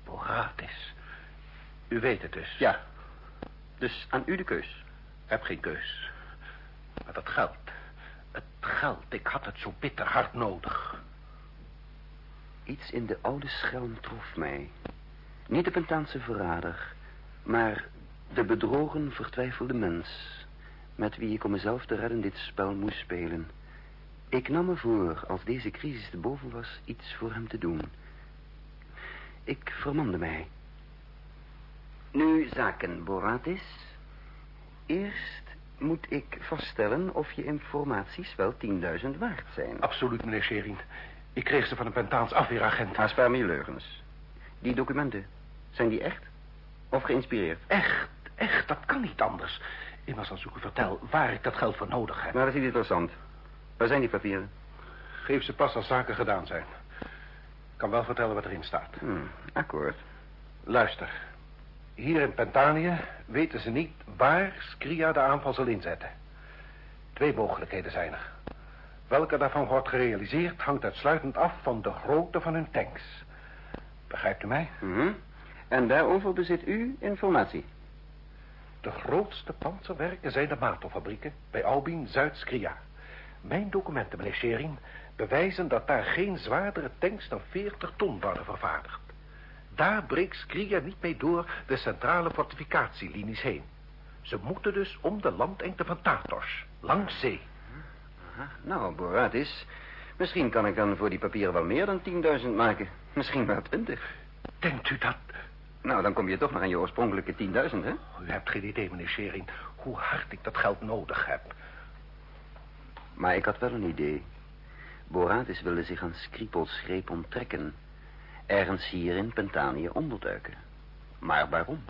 Boratis. U weet het dus. Ja. Dus aan u de keus. Heb geen keus. Maar dat geld. Het geld, ik had het zo bitter hard nodig. Iets in de oude schelm trof mij. Niet de Pentaanse verrader, maar de bedrogen, vertwijfelde mens... met wie ik om mezelf te redden dit spel moest spelen. Ik nam me voor, als deze crisis te boven was, iets voor hem te doen. Ik vermande mij. Nu zaken, Boratis. Eerst moet ik vaststellen of je informaties wel 10.000 waard zijn. Absoluut, meneer Schering. Ik kreeg ze van een Pentaans afweeragent. Maar spaar me je leugens. Die documenten, zijn die echt? Of geïnspireerd? Echt, echt, dat kan niet anders. Immers als ik u vertel waar ik dat geld voor nodig heb. Maar dat is niet interessant. Waar zijn die papieren? Geef ze pas als zaken gedaan zijn. Ik kan wel vertellen wat erin staat. Hmm, akkoord. Luister. Hier in Pentanië weten ze niet waar Skria de aanval zal inzetten. Twee mogelijkheden zijn er. Welke daarvan wordt gerealiseerd hangt uitsluitend af van de grootte van hun tanks. Begrijpt u mij? Mhm. En daarover bezit u informatie? De grootste panzerwerken zijn de Mato-fabrieken bij Albin Zuid-Skria. Mijn documenten, meneer Schering, bewijzen dat daar geen zwaardere tanks dan 40 ton worden vervaardigd. Daar breekt Skria niet mee door de centrale fortificatielinies heen. Ze moeten dus om de landengte van Tartos, langs zee. Aha. Nou, Boratis, misschien kan ik dan voor die papieren wel meer dan 10.000 maken. Misschien wel 20. Denkt u dat... Nou, dan kom je toch nog aan je oorspronkelijke 10.000, hè? U hebt geen idee, meneer Schering, hoe hard ik dat geld nodig heb. Maar ik had wel een idee. Boratis wilde zich aan Skripels greep onttrekken. Ergens hier in Pentanië onderduiken. Maar waarom?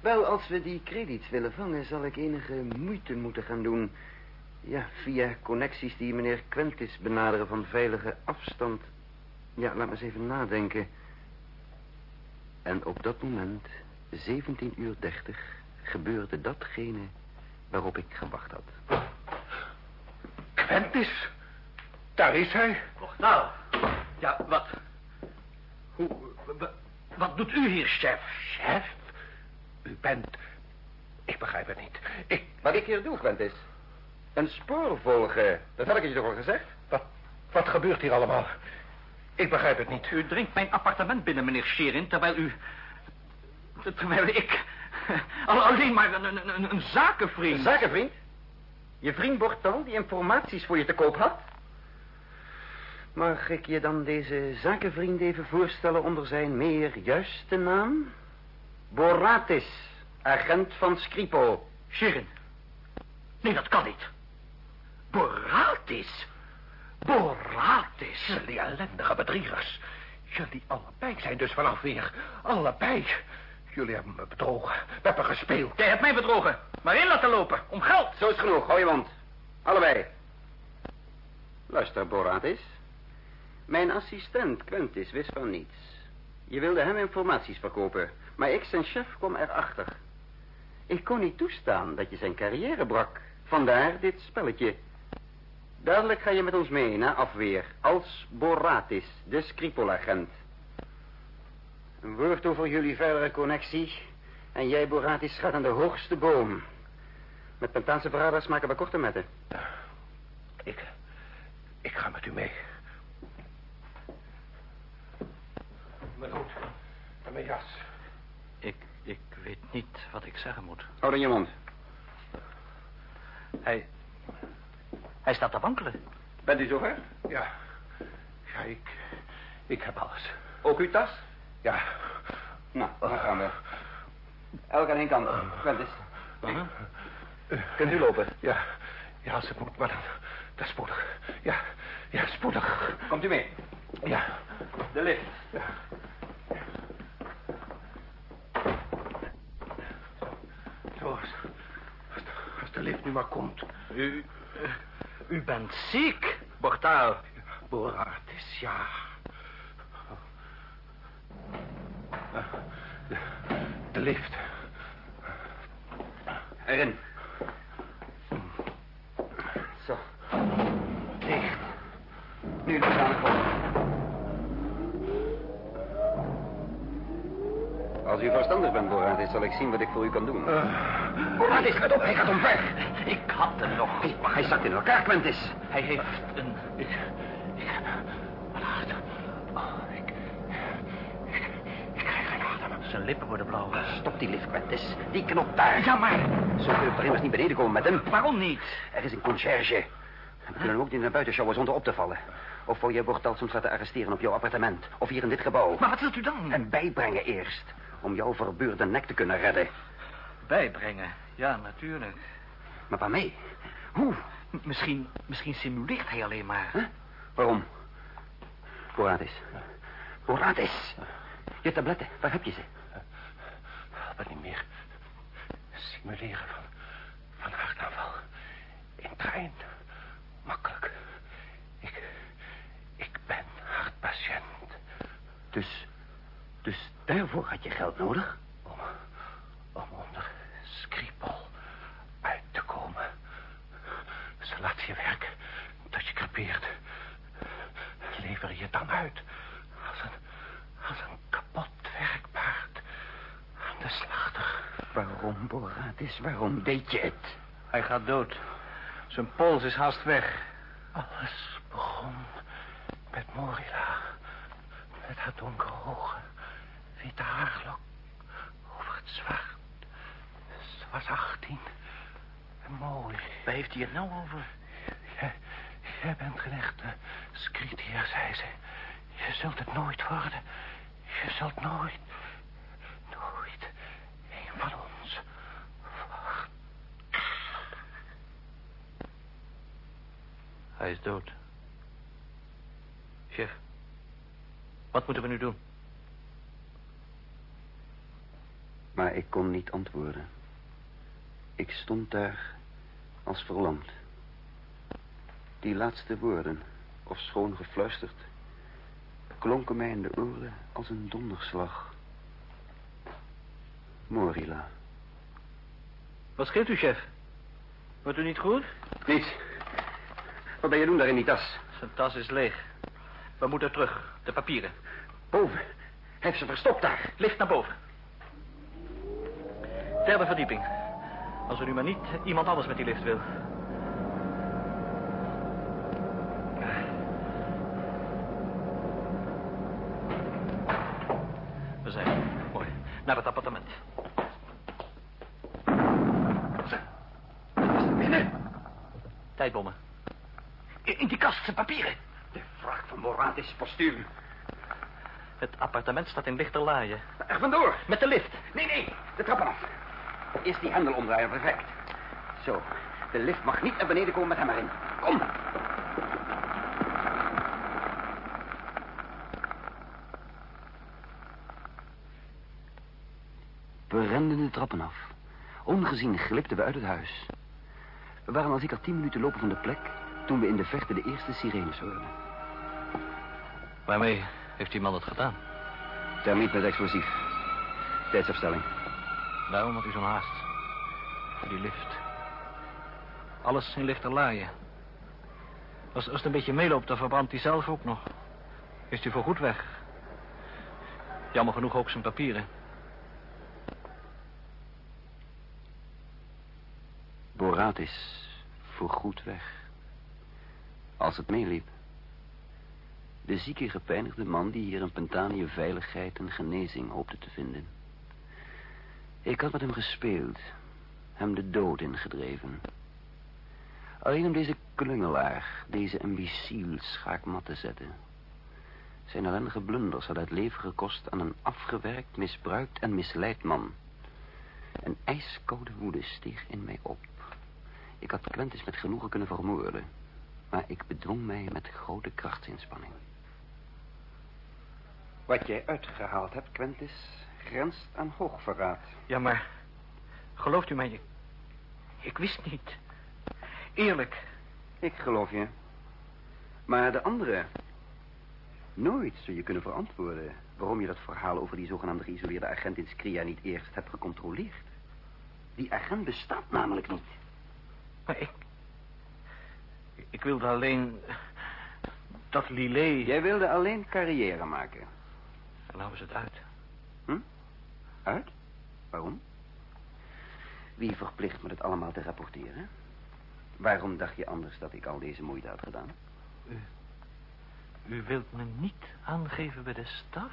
Wel, als we die krediet willen vangen, zal ik enige moeite moeten gaan doen. Ja, via connecties die meneer Quentis benaderen van veilige afstand. Ja, laat me eens even nadenken. En op dat moment, 17 uur 30, gebeurde datgene waarop ik gewacht had. Quentis, daar is hij. Och, nou. Ja, wat... Hoe... wa- Wat doet u hier, chef? Chef, u bent... Ik begrijp het niet. Ik... Wat ik hier doe, Quentis? Een spoor volgen. Dat had ik je toch al gezegd? Wat, wat gebeurt hier allemaal? Ik begrijp het niet. U dringt mijn appartement binnen, meneer Sherin, terwijl u... Terwijl ik... al- Alleen maar een, een, een, een zakenvriend... Een zakenvriend? Je vriend Bortal die informaties voor je te koop had? Mag ik je dan deze zakenvriend even voorstellen onder zijn meer juiste naam? Boratis, agent van Skripo. Sherin. Nee, dat kan niet. Boratis. Boratis. Jullie ellendige bedriegers. Jullie allebei zijn dus vanaf weer. Allebei. Jullie hebben me bedrogen. We hebben gespeeld. Jij hebt mij bedrogen. Maar in laten lopen. Om geld. Zo is genoeg, hou je mond. Allebei. Luister, Boratis. Mijn assistent Quentis wist van niets. Je wilde hem informaties verkopen, maar ik, zijn chef, kwam erachter. Ik kon niet toestaan dat je zijn carrière brak. Vandaar dit spelletje. Dadelijk ga je met ons mee naar afweer, als Boratis, de Skripol-agent. Een woord over jullie verdere connectie. En jij, Boratis, gaat aan de hoogste boom. Met Pentaanse verraders maken we korte metten. Ik... Ik ga met u mee. Mijn hoed. En mijn jas. Ik, ik weet niet wat ik zeggen moet. Hou dan je mond. Hij... Hij staat te wankelen. Bent u zover? Ja. Ja, ik... Ik heb alles. Ook uw tas? Ja. Nou, dan gaan we. Elk aan één kant. Quentis. Kunt u lopen? Ja. Ja, als het moet, maar dan... Dat is spoedig. Ja. Ja, spoedig. Komt u mee? Ja. De lift. Ja. Zo, als, als, de, als de lift nu maar komt. U... eh, u bent ziek, Bortaal. Boratis, ja. De, de lift. Erin. Zo. Dicht. Nu de kraan Als u verstandig bent, Boratis, zal ik zien wat ik voor u kan doen. Boratis, gaat op, hij gaat omver. Ik had hem nog. Hey, maar hij zakt in elkaar, Quentis. Hij heeft een... Ik... Ik. Wat hard. Oh, ik... Ik... Ik krijg geen adem. Zijn lippen worden blauw. Stop die lift, Quentis. Die knop daar. Ja, maar... Zo kunnen we immers niet beneden komen met hem. Waarom niet? Er is een conciërge. We kunnen ook niet naar buiten sjouwen zonder op te vallen. Of wil je Bortal soms laten arresteren op jouw appartement? Of hier in dit gebouw? Maar wat wilt u dan? En bijbrengen eerst. Om jouw verbeurde nek te kunnen redden. Bijbrengen. Ja, natuurlijk. Maar waarmee? Hoe? M- Misschien, misschien simuleert hij alleen maar. Huh? Waarom? Boratis. Boratis. Je tabletten, waar heb je ze? Help het niet meer. Simuleren van... Van hartaanval. In trein. Makkelijk. Ik... Ik ben hartpatiënt. Dus Dus daarvoor had je geld nodig? Skripal uit te komen. Ze laat je werken tot je crepeert. Lever je dan uit als een, als een kapot werkpaard aan de slachter. Waarom, Boratis, waarom deed je het? Hij gaat dood. Zijn pols is haast weg. Alles begon met Morila. Met haar donkere ogen, witte haarlok over het zwart. Was achttien en mooi. Waar heeft hij het nou over? Jij, jij bent geen echte skritier, zei ze. Je zult het nooit worden. Je zult nooit, nooit een van ons worden. Hij is dood. Chef, wat moeten we nu doen? Maar ik kon niet antwoorden. Ik stond daar als verlamd. Die laatste woorden, of schoon gefluisterd, klonken mij in de oren als een donderslag. Morila. Wat scheelt u, chef? Wordt u niet goed? Niets. Wat ben je doen daar in die tas? Zijn tas is leeg. We moeten terug. De papieren. Boven. Hij heeft ze verstopt daar. Lift naar boven. Derde verdieping. Als er nu maar niet iemand anders met die lift wil. We zijn. Mooi. Naar het appartement. Binnen. Tijdbommen. In, die kast zijn papieren. De wraak van Boratis postuum. Het appartement staat in lichterlaaien. Er vandoor. Met de lift. Nee, nee. De trappen af. Eerst die hendel omdraaien, perfect. Zo. De lift mag niet naar beneden komen met hem erin. Kom. We renden de trappen af. Ongezien glipten we uit het huis. We waren al zeker tien minuten lopen van de plek... toen we in de verte de eerste sirenes hoorden. Waarmee heeft die man het gedaan? Termiet met explosief. Tijdsafstelling. Daarom had u zo'n haast. Die lift. Alles in lichterlaaien. Als, als het een beetje meeloopt, dan verbrandt hij zelf ook nog. Is hij voorgoed weg. Jammer genoeg ook zijn papieren. Boraat is voorgoed weg. Als het meeliep. De zieke gepijnigde man die hier in Pentanië veiligheid en genezing hoopte te vinden. Ik had met hem gespeeld. Hem de dood ingedreven. Alleen om deze klungelaar, deze imbeciel schaakmat te zetten. Zijn ellendige blunders hadden het leven gekost aan een afgewerkt, misbruikt en misleid man. Een ijskoude woede steeg in mij op. Ik had Quentis met genoegen kunnen vermoorden. Maar ik bedwong mij met grote krachtsinspanning. Wat jij uitgehaald hebt, Quentis, grenst aan hoogverraad. Ja, maar... Gelooft u mij? Ik, wist niet. Eerlijk. Ik geloof je. Maar de andere... Nooit zul je kunnen verantwoorden... waarom je dat verhaal over die zogenaamde geïsoleerde agent in Skria niet eerst hebt gecontroleerd. Die agent bestaat namelijk niet. Maar ik... Ik wilde alleen... Dat Lillet... Jij wilde alleen carrière maken. En nou is het uit. Hm? Uit? Waarom? Wie verplicht me het allemaal te rapporteren? Waarom dacht je anders dat ik al deze moeite had gedaan? U... U wilt me niet aangeven bij de staf?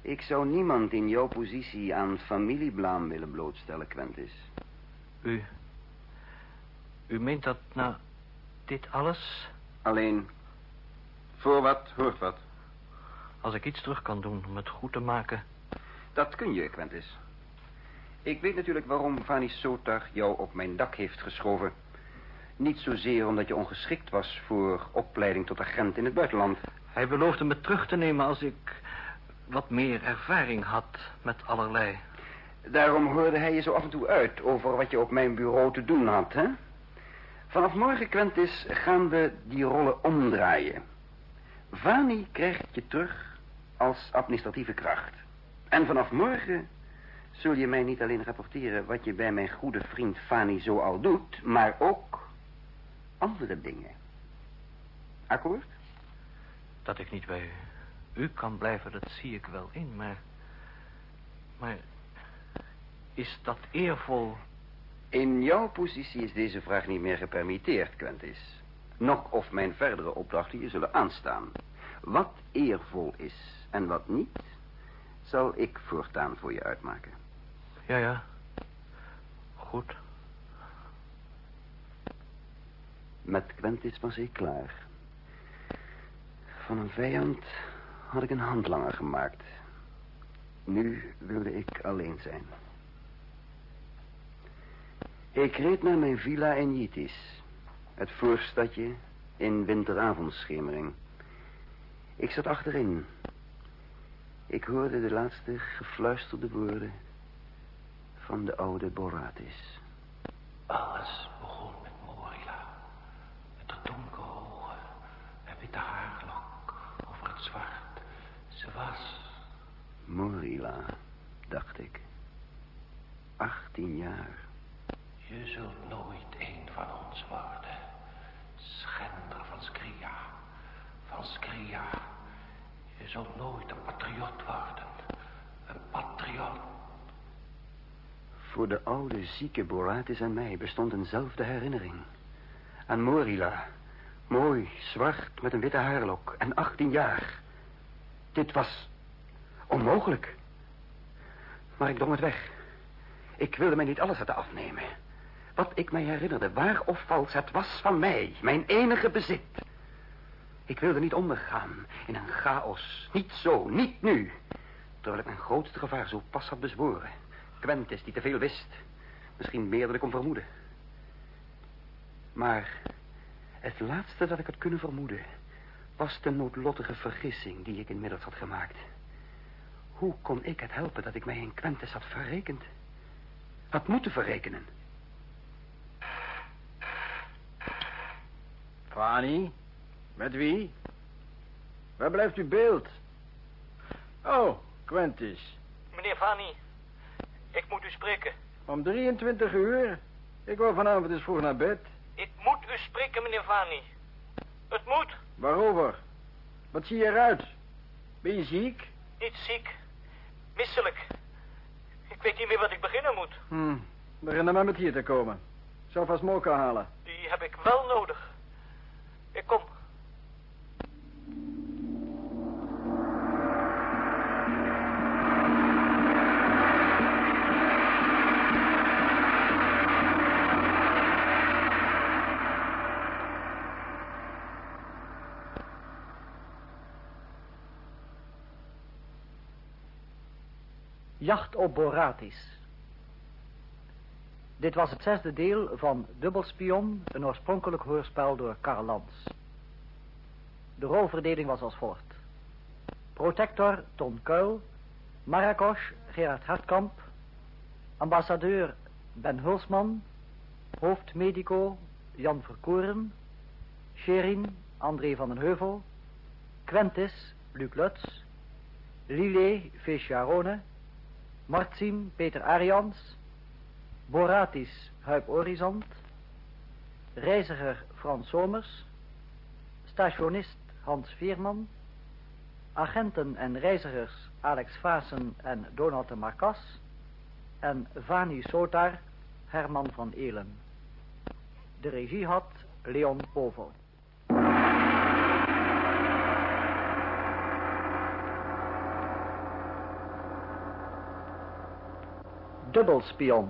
Ik zou niemand in jouw positie aan familieblaam willen blootstellen, Quentis. U... U meent dat na dit alles... Alleen, voor wat hoort wat. Als ik iets terug kan doen om het goed te maken... Dat kun je, Quentis. Ik weet natuurlijk waarom Fanny Sotar jou op mijn dak heeft geschoven. Niet zozeer omdat je ongeschikt was voor opleiding tot agent in het buitenland. Hij beloofde me terug te nemen als ik wat meer ervaring had met allerlei. Daarom hoorde hij je zo af en toe uit over wat je op mijn bureau te doen had, hè? Vanaf morgen, Quentis, gaan we die rollen omdraaien. Vani krijgt je terug als administratieve kracht. En vanaf morgen zul je mij niet alleen rapporteren wat je bij mijn goede vriend Fanny zo al doet, maar ook andere dingen. Akkoord? Dat ik niet bij u kan blijven, dat zie ik wel in, maar... Maar is dat eervol? In jouw positie is deze vraag niet meer gepermitteerd, Quentis. Nog of mijn verdere opdrachten je zullen aanstaan. Wat eervol is en wat niet, zal ik voortaan voor je uitmaken. Ja, ja. Goed. Met Quentis was ik klaar. Van een vijand had ik een handlanger gemaakt. Nu wilde ik alleen zijn. Ik reed naar mijn villa in Jitis. Het voorstadje in winteravondschemering. Ik zat achterin. Ik hoorde de laatste gefluisterde woorden van de oude Boratis. Alles begon met Morila. Met haar donkere ogen en witte haarlok over het zwart. Ze was... Morila, dacht ik. Achttien jaar. Je zult nooit een van ons worden. Schender van Skria. Van Skria. Je zult nooit een patriot worden. Een patriot. Voor de oude, zieke Boratis en mij bestond eenzelfde herinnering. Aan Morila. Mooi, zwart, met een witte haarlok. En 18 jaar. Dit was onmogelijk. Maar ik drong het weg. Ik wilde mij niet alles laten afnemen. Wat ik mij herinnerde, waar of vals, het was van mij. Mijn enige bezit. Ik wilde niet ondergaan in een chaos. Niet zo, niet nu. Terwijl ik mijn grootste gevaar zo pas had bezworen. Quentis, die te veel wist. Misschien meer dan ik kon vermoeden. Maar het laatste dat ik had kunnen vermoeden... was de noodlottige vergissing die ik inmiddels had gemaakt. Hoe kon ik het helpen dat ik mij in Quentis had verrekend? Had moeten verrekenen. Fanny? Met wie? Waar blijft uw beeld? Oh, Quentis. Meneer Fanny, ik moet u spreken. Om 23 uur? Ik wil vanavond eens vroeg naar bed. Ik moet u spreken, meneer Fanny. Het moet. Waarover? Wat zie je eruit? Ben je ziek? Niet ziek. Misselijk. Ik weet niet meer wat ik beginnen moet. Hm, begin dan maar met hier te komen. Zal vast mocha halen. Die heb ik wel nodig. Ik kom. Jacht op Boratis. Dit was het zesde deel van Dubbelspion, een oorspronkelijk hoorspel door Karl Lans. De rolverdeling was als volgt. Protector Ton Kuil, Marrakesh Gerard Hartkamp, ambassadeur Ben Hulsman, hoofdmedico Jan Verkoeren, Sherin André van den Heuvel, Quentis Luc Lutz, Lillet Fesciarone, Martsim Peter Arians, Boratis Huip Orizont, reiziger Frans Somers, stationist Hans Veerman, agenten en reizigers Alex Vaassen en Donald de Marcas en Vani Sotar Herman van Elen. De regie had Leon Povel. Dubbelspion.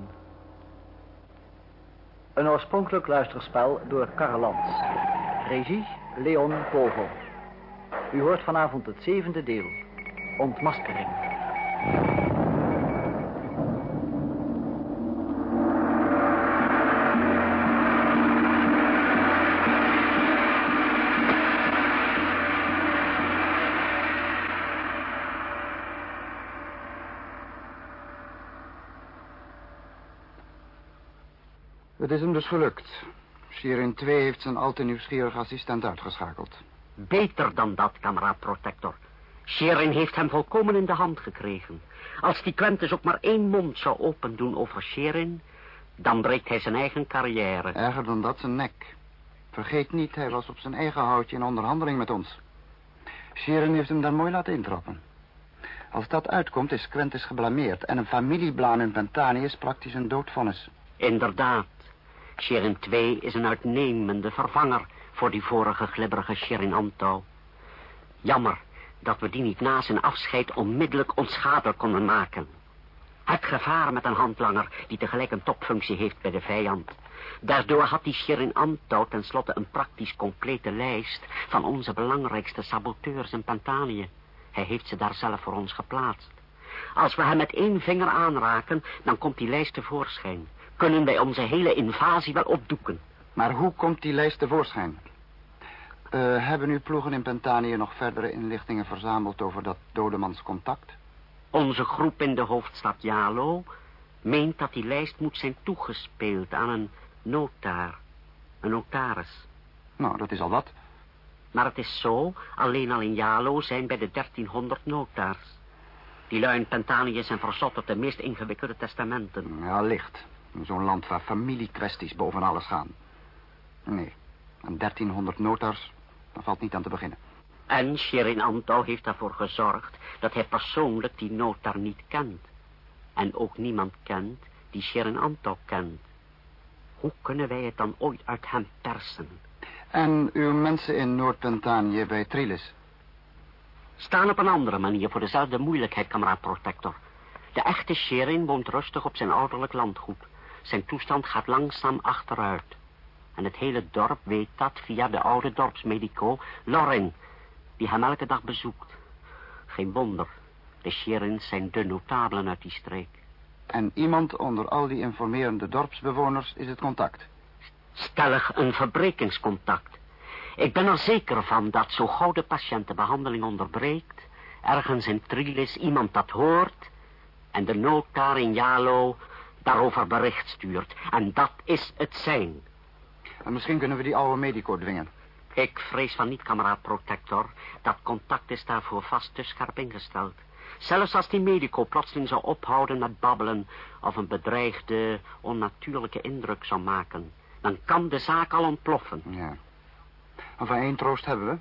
Een oorspronkelijk luisterspel door Karl Lans. Regie Leon Povel. U hoort vanavond het zevende deel. Ontmaskering. Is hem dus gelukt. Shirin 2 heeft zijn al te nieuwsgierige assistent uitgeschakeld. Beter dan dat, kameraad Protector. Sherin heeft hem volkomen in de hand gekregen. Als die Quentus ook maar één mond zou opendoen over Sherin... dan breekt hij zijn eigen carrière. Erger dan dat zijn nek. Vergeet niet, hij was op zijn eigen houtje in onderhandeling met ons. Sherin heeft hem daar mooi laten intrappen. Als dat uitkomt, is Quentus geblameerd... en een familieblaam in Pentanië is praktisch een doodvonnis. Inderdaad. Sherin 2 is een uitnemende vervanger... voor die vorige glibberige Sherin Anto. Jammer dat we die niet na zijn afscheid onmiddellijk onschadelijk konden maken. Het gevaar met een handlanger die tegelijk een topfunctie heeft bij de vijand. Daardoor had die Sherin Anto tenslotte een praktisch complete lijst van onze belangrijkste saboteurs in Pantanië. Hij heeft ze daar zelf voor ons geplaatst. Als we hem met één vinger aanraken, dan komt die lijst tevoorschijn. Kunnen wij onze hele invasie wel opdoeken. Maar hoe komt die lijst tevoorschijn? Uh, hebben uw ploegen in Pentanië nog verdere inlichtingen verzameld over dat dodemanscontact? Onze groep in de hoofdstad Jalo meent dat die lijst moet zijn toegespeeld aan een notaar, een notaris. Nou, dat is al wat. Maar het is zo, alleen al in Jalo zijn bij de 1300 notaars. Die lui in Pentanië zijn verzot op de meest ingewikkelde testamenten. Ja, licht. Zo'n land waar familiekwesties boven alles gaan. Nee, aan 1300 notars, daar valt niet aan te beginnen. En Sherin Anto heeft ervoor gezorgd dat hij persoonlijk die notar niet kent. En ook niemand kent die Sherin Anto kent. Hoe kunnen wij het dan ooit uit hem persen? En uw mensen in Noord-Pentanië bij Trilis? Staan op een andere manier voor dezelfde moeilijkheid, kameraad Protector. De echte Sherin woont rustig op zijn ouderlijk landgoed. Zijn toestand gaat langzaam achteruit. En het hele dorp weet dat via de oude dorpsmedico Lorin, die hem elke dag bezoekt. Geen wonder, de Sherins zijn de notabelen uit die streek. En iemand onder al die informerende dorpsbewoners is het contact? Stellig een verbrekingscontact. Ik ben er zeker van dat zo gauw de patiënt de behandeling onderbreekt... ergens in Trilis iemand dat hoort... en de notaar in Jalo daarover bericht stuurt. En dat is het zijn. En misschien kunnen we die oude medico dwingen. Ik vrees van niet, kameraad Protector. Dat contact is daarvoor vast te scherp ingesteld. Zelfs als die medico plotseling zou ophouden met babbelen... of een bedreigde, onnatuurlijke indruk zou maken... dan kan de zaak al ontploffen. Ja. En van één troost hebben we.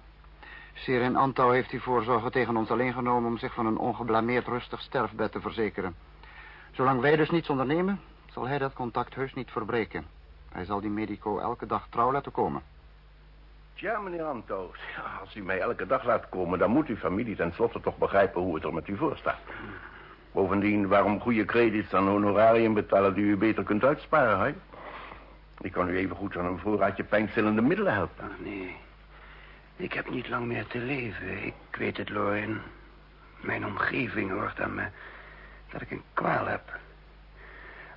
Serin Antau heeft die voorzorgen tegen ons alleen genomen... om zich van een ongeblameerd rustig sterfbed te verzekeren. Zolang wij dus niets ondernemen... zal hij dat contact heus niet verbreken. Hij zal die medico elke dag trouw laten komen. Tja, meneer Anto, als u mij elke dag laat komen... dan moet uw familie tenslotte toch begrijpen hoe het er met u voor staat. Bovendien, waarom goede credits aan honorarium betalen... die u beter kunt uitsparen, hè? Ik kan u even goed aan een voorraadje pijnstillende middelen helpen. Ach, nee. Ik heb niet lang meer te leven. Ik weet het, Lorin. Mijn omgeving hoort aan me dat ik een kwaal heb.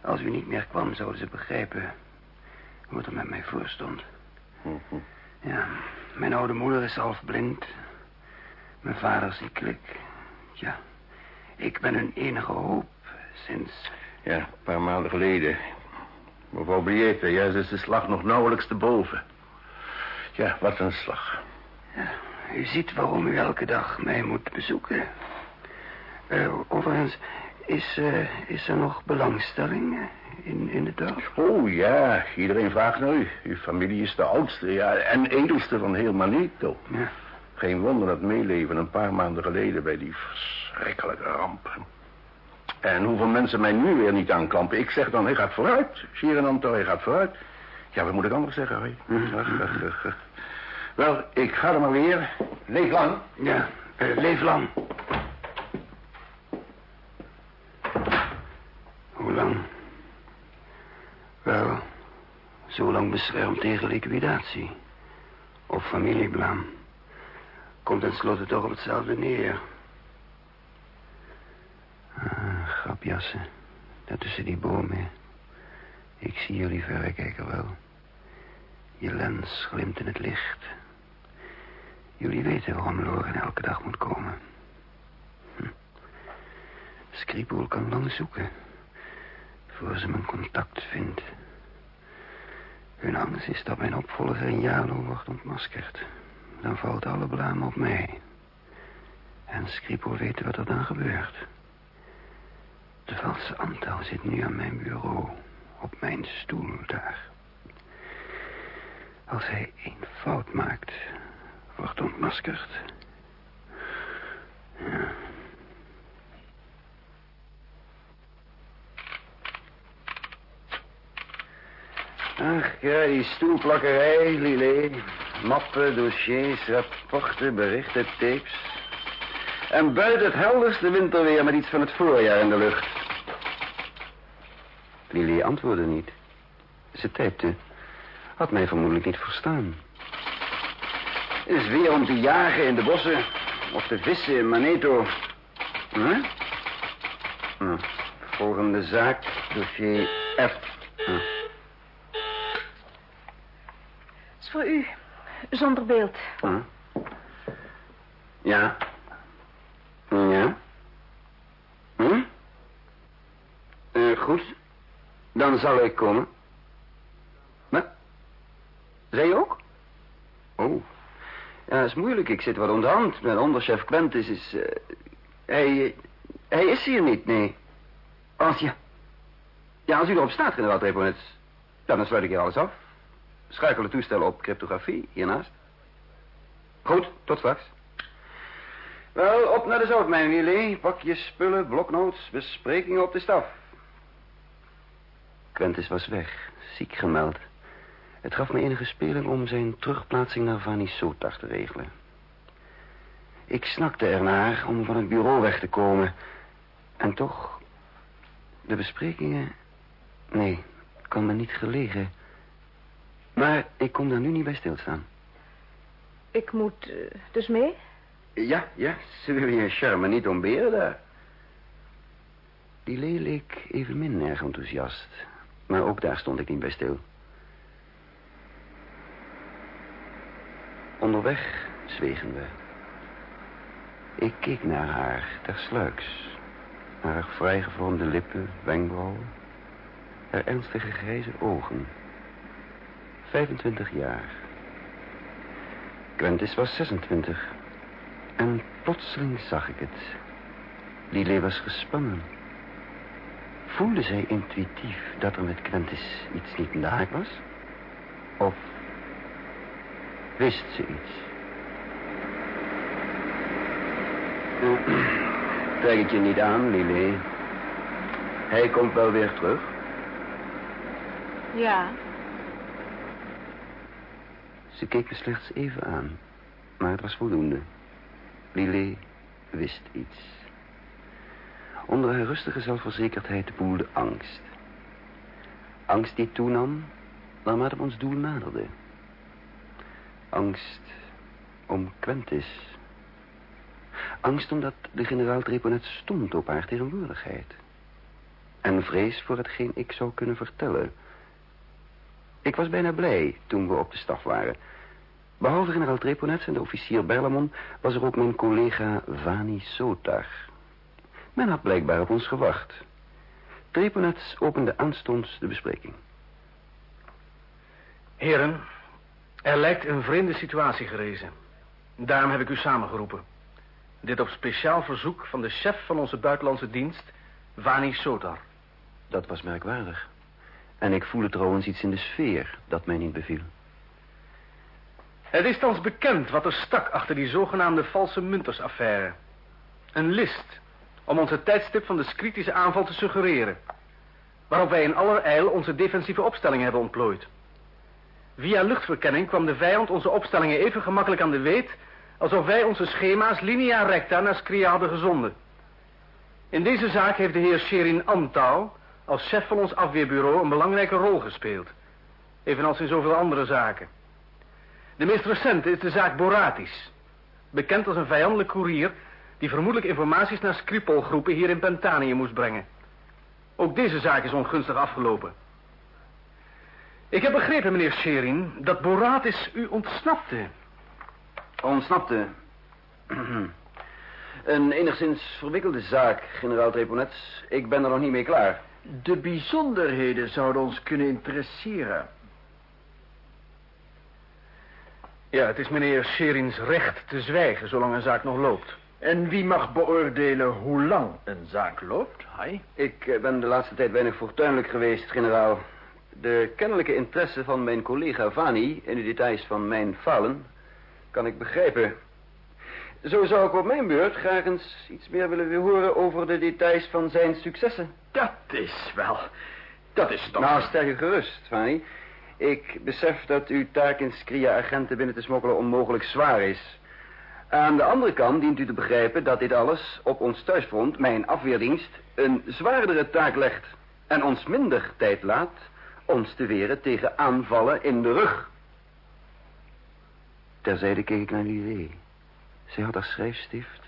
Als u niet meer kwam, zouden ze begrijpen hoe het er met mij voor stond. Mhm. Ja, mijn oude moeder is half blind. Mijn vader ziekelijk. Ja, ik ben hun enige hoop sinds... Ja, een paar maanden geleden. Mevrouw Briette, ja, ze is de slag nog nauwelijks te boven. Ja, wat een slag. Ja, u ziet waarom u elke dag mij moet bezoeken. Uh, overigens, is, uh, is er nog belangstelling in, in het dorp? Oh ja, iedereen vraagt naar u. Uw familie is de oudste ja, en edelste van heel Manito. Ja. Geen wonder dat meeleven een paar maanden geleden bij die verschrikkelijke ramp. En hoeveel mensen mij nu weer niet aanklampen. Ik zeg dan, hij gaat vooruit. Anto, hij gaat vooruit. Ja, wat moet ik anders zeggen, hé? Wel, ik ga er maar weer. Leef lang. Ja, uh, leef lang. Hoe Wel, zo lang beschermd tegen liquidatie. Of familieblaam. Komt tenslotte toch op hetzelfde neer. Ah, grapjassen. Dat tussen die bomen. Ik zie jullie verrekijker wel. Je lens glimt in het licht. Jullie weten waarom Loren elke dag moet komen. Hm. Kan lang zoeken voor ze mijn contact vindt. Hun angst is dat mijn opvolger in Jalo wordt ontmaskerd. Dan valt alle blaam op mij. En Skripal weten wat er dan gebeurt. De valse Antal zit nu aan mijn bureau. Op mijn stoel daar. Als hij één fout maakt, wordt ontmaskerd. Ja. Ach ja, die stoelplakkerij. Mappen, dossiers, rapporten, berichten, tapes. En buiten het helderste winterweer met iets van het voorjaar in de lucht. Lily antwoordde niet. Ze typte. Had mij vermoedelijk niet verstaan. Het is weer om te jagen in de bossen. Of te vissen in Maneto. Huh? Hm. Volgende zaak, dossier F. Hm. Voor u. Zonder beeld. Hm. Ja. Ja. Hm? Eh, goed. Dan zal ik komen. Wat? Zij ook? Oh. Ja, is moeilijk. Ik zit wat onderhand. Mijn onderchef Quentis is... eh, hij... Hij is hier niet, nee. Als ja... Ja, als u erop staat, generaal Treponets... Dan sluit ik hier alles af. Schuikel het toestel op cryptografie, hiernaast. Goed, tot straks. Wel, op naar de zoutmijn, Lily. Pak je spullen, bloknotes, besprekingen op de staf. Quentis was weg, ziek gemeld. Het gaf me enige speling om zijn terugplaatsing naar Vanisota te regelen. Ik snakte ernaar om van het bureau weg te komen. En toch, de besprekingen... Nee, kan me niet gelegen. Maar ik kon daar nu niet bij stilstaan. Ik moet eh, dus mee? Ja, ja, ze willen je charme niet ontberen daar. Die lee leek evenmin erg enthousiast. Maar ook daar stond ik niet bij stil. Onderweg zwegen we. Ik keek naar haar, tersluiks. Naar haar vrijgevormde lippen, wenkbrauwen. Haar ernstige grijze ogen. 25 jaar. Quentis was 26. En plotseling zag ik het. Lily was gespannen. Voelde zij intuïtief dat er met Quentis iets niet in de haak was? Of wist ze iets? Trek het je niet aan, Lily. Hij komt wel weer terug. Ja. Ze keek me slechts even aan. Maar het was voldoende. Lily wist iets. Onder haar rustige zelfverzekerdheid boelde angst. Angst die toenam naarmate ons doel naderde. Angst om Quentis. Angst omdat de generaal Treponet stond op haar tegenwoordigheid. En vrees voor hetgeen ik zou kunnen vertellen. Ik was bijna blij toen we op de staf waren. Behalve generaal Treponets en de officier Berlamon... was er ook mijn collega Vani Sotar. Men had blijkbaar op ons gewacht. Treponets opende aanstonds de bespreking. Heren, er lijkt een vreemde situatie gerezen. Daarom heb ik u samengeroepen. Dit op speciaal verzoek van de chef van onze buitenlandse dienst, Vani Sotar. Dat was merkwaardig. En ik voelde trouwens iets in de sfeer dat mij niet beviel. Het is thans bekend wat er stak achter die zogenaamde valse muntersaffaire. Een list om ons het tijdstip van de kritische aanval te suggereren. Waarop wij in allerijl onze defensieve opstellingen hebben ontplooid. Via luchtverkenning kwam de vijand onze opstellingen even gemakkelijk aan de weet... alsof wij onze schema's linea recta naar Skria hadden gezonden. In deze zaak heeft de heer Sherin Antau... als chef van ons afweerbureau een belangrijke rol gespeeld. Evenals in zoveel andere zaken. De meest recente is de zaak Boratis. Bekend als een vijandelijk koerier... die vermoedelijk informaties naar Skripal-groepen hier in Pentanië moest brengen. Ook deze zaak is ongunstig afgelopen. Ik heb begrepen, meneer Sherin, dat Boratis u ontsnapte. Ontsnapte? Een enigszins verwikkelde zaak, generaal Treponets. Ik ben er nog niet mee klaar. De bijzonderheden zouden ons kunnen interesseren. Ja, het is meneer Sherins recht te zwijgen zolang een zaak nog loopt. En wie mag beoordelen hoe lang een zaak loopt? Hij? Ik eh, ben de laatste tijd weinig fortuinlijk geweest, generaal. De kennelijke interesse van mijn collega Vani in de details van mijn falen kan ik begrijpen. Zo zou ik op mijn beurt graag eens iets meer willen horen over de details van zijn successen. Dat is wel... Dat is toch... Nou, stel je gerust, Fanny. Ik besef dat uw taak in Skria-agenten binnen te smokkelen onmogelijk zwaar is. Aan de andere kant dient u te begrijpen dat dit alles op ons thuisfront, mijn afweerdienst, een zwaardere taak legt. En ons minder tijd laat ons te weren tegen aanvallen in de rug. Terzijde keek ik naar Liree. Zij had haar schrijfstift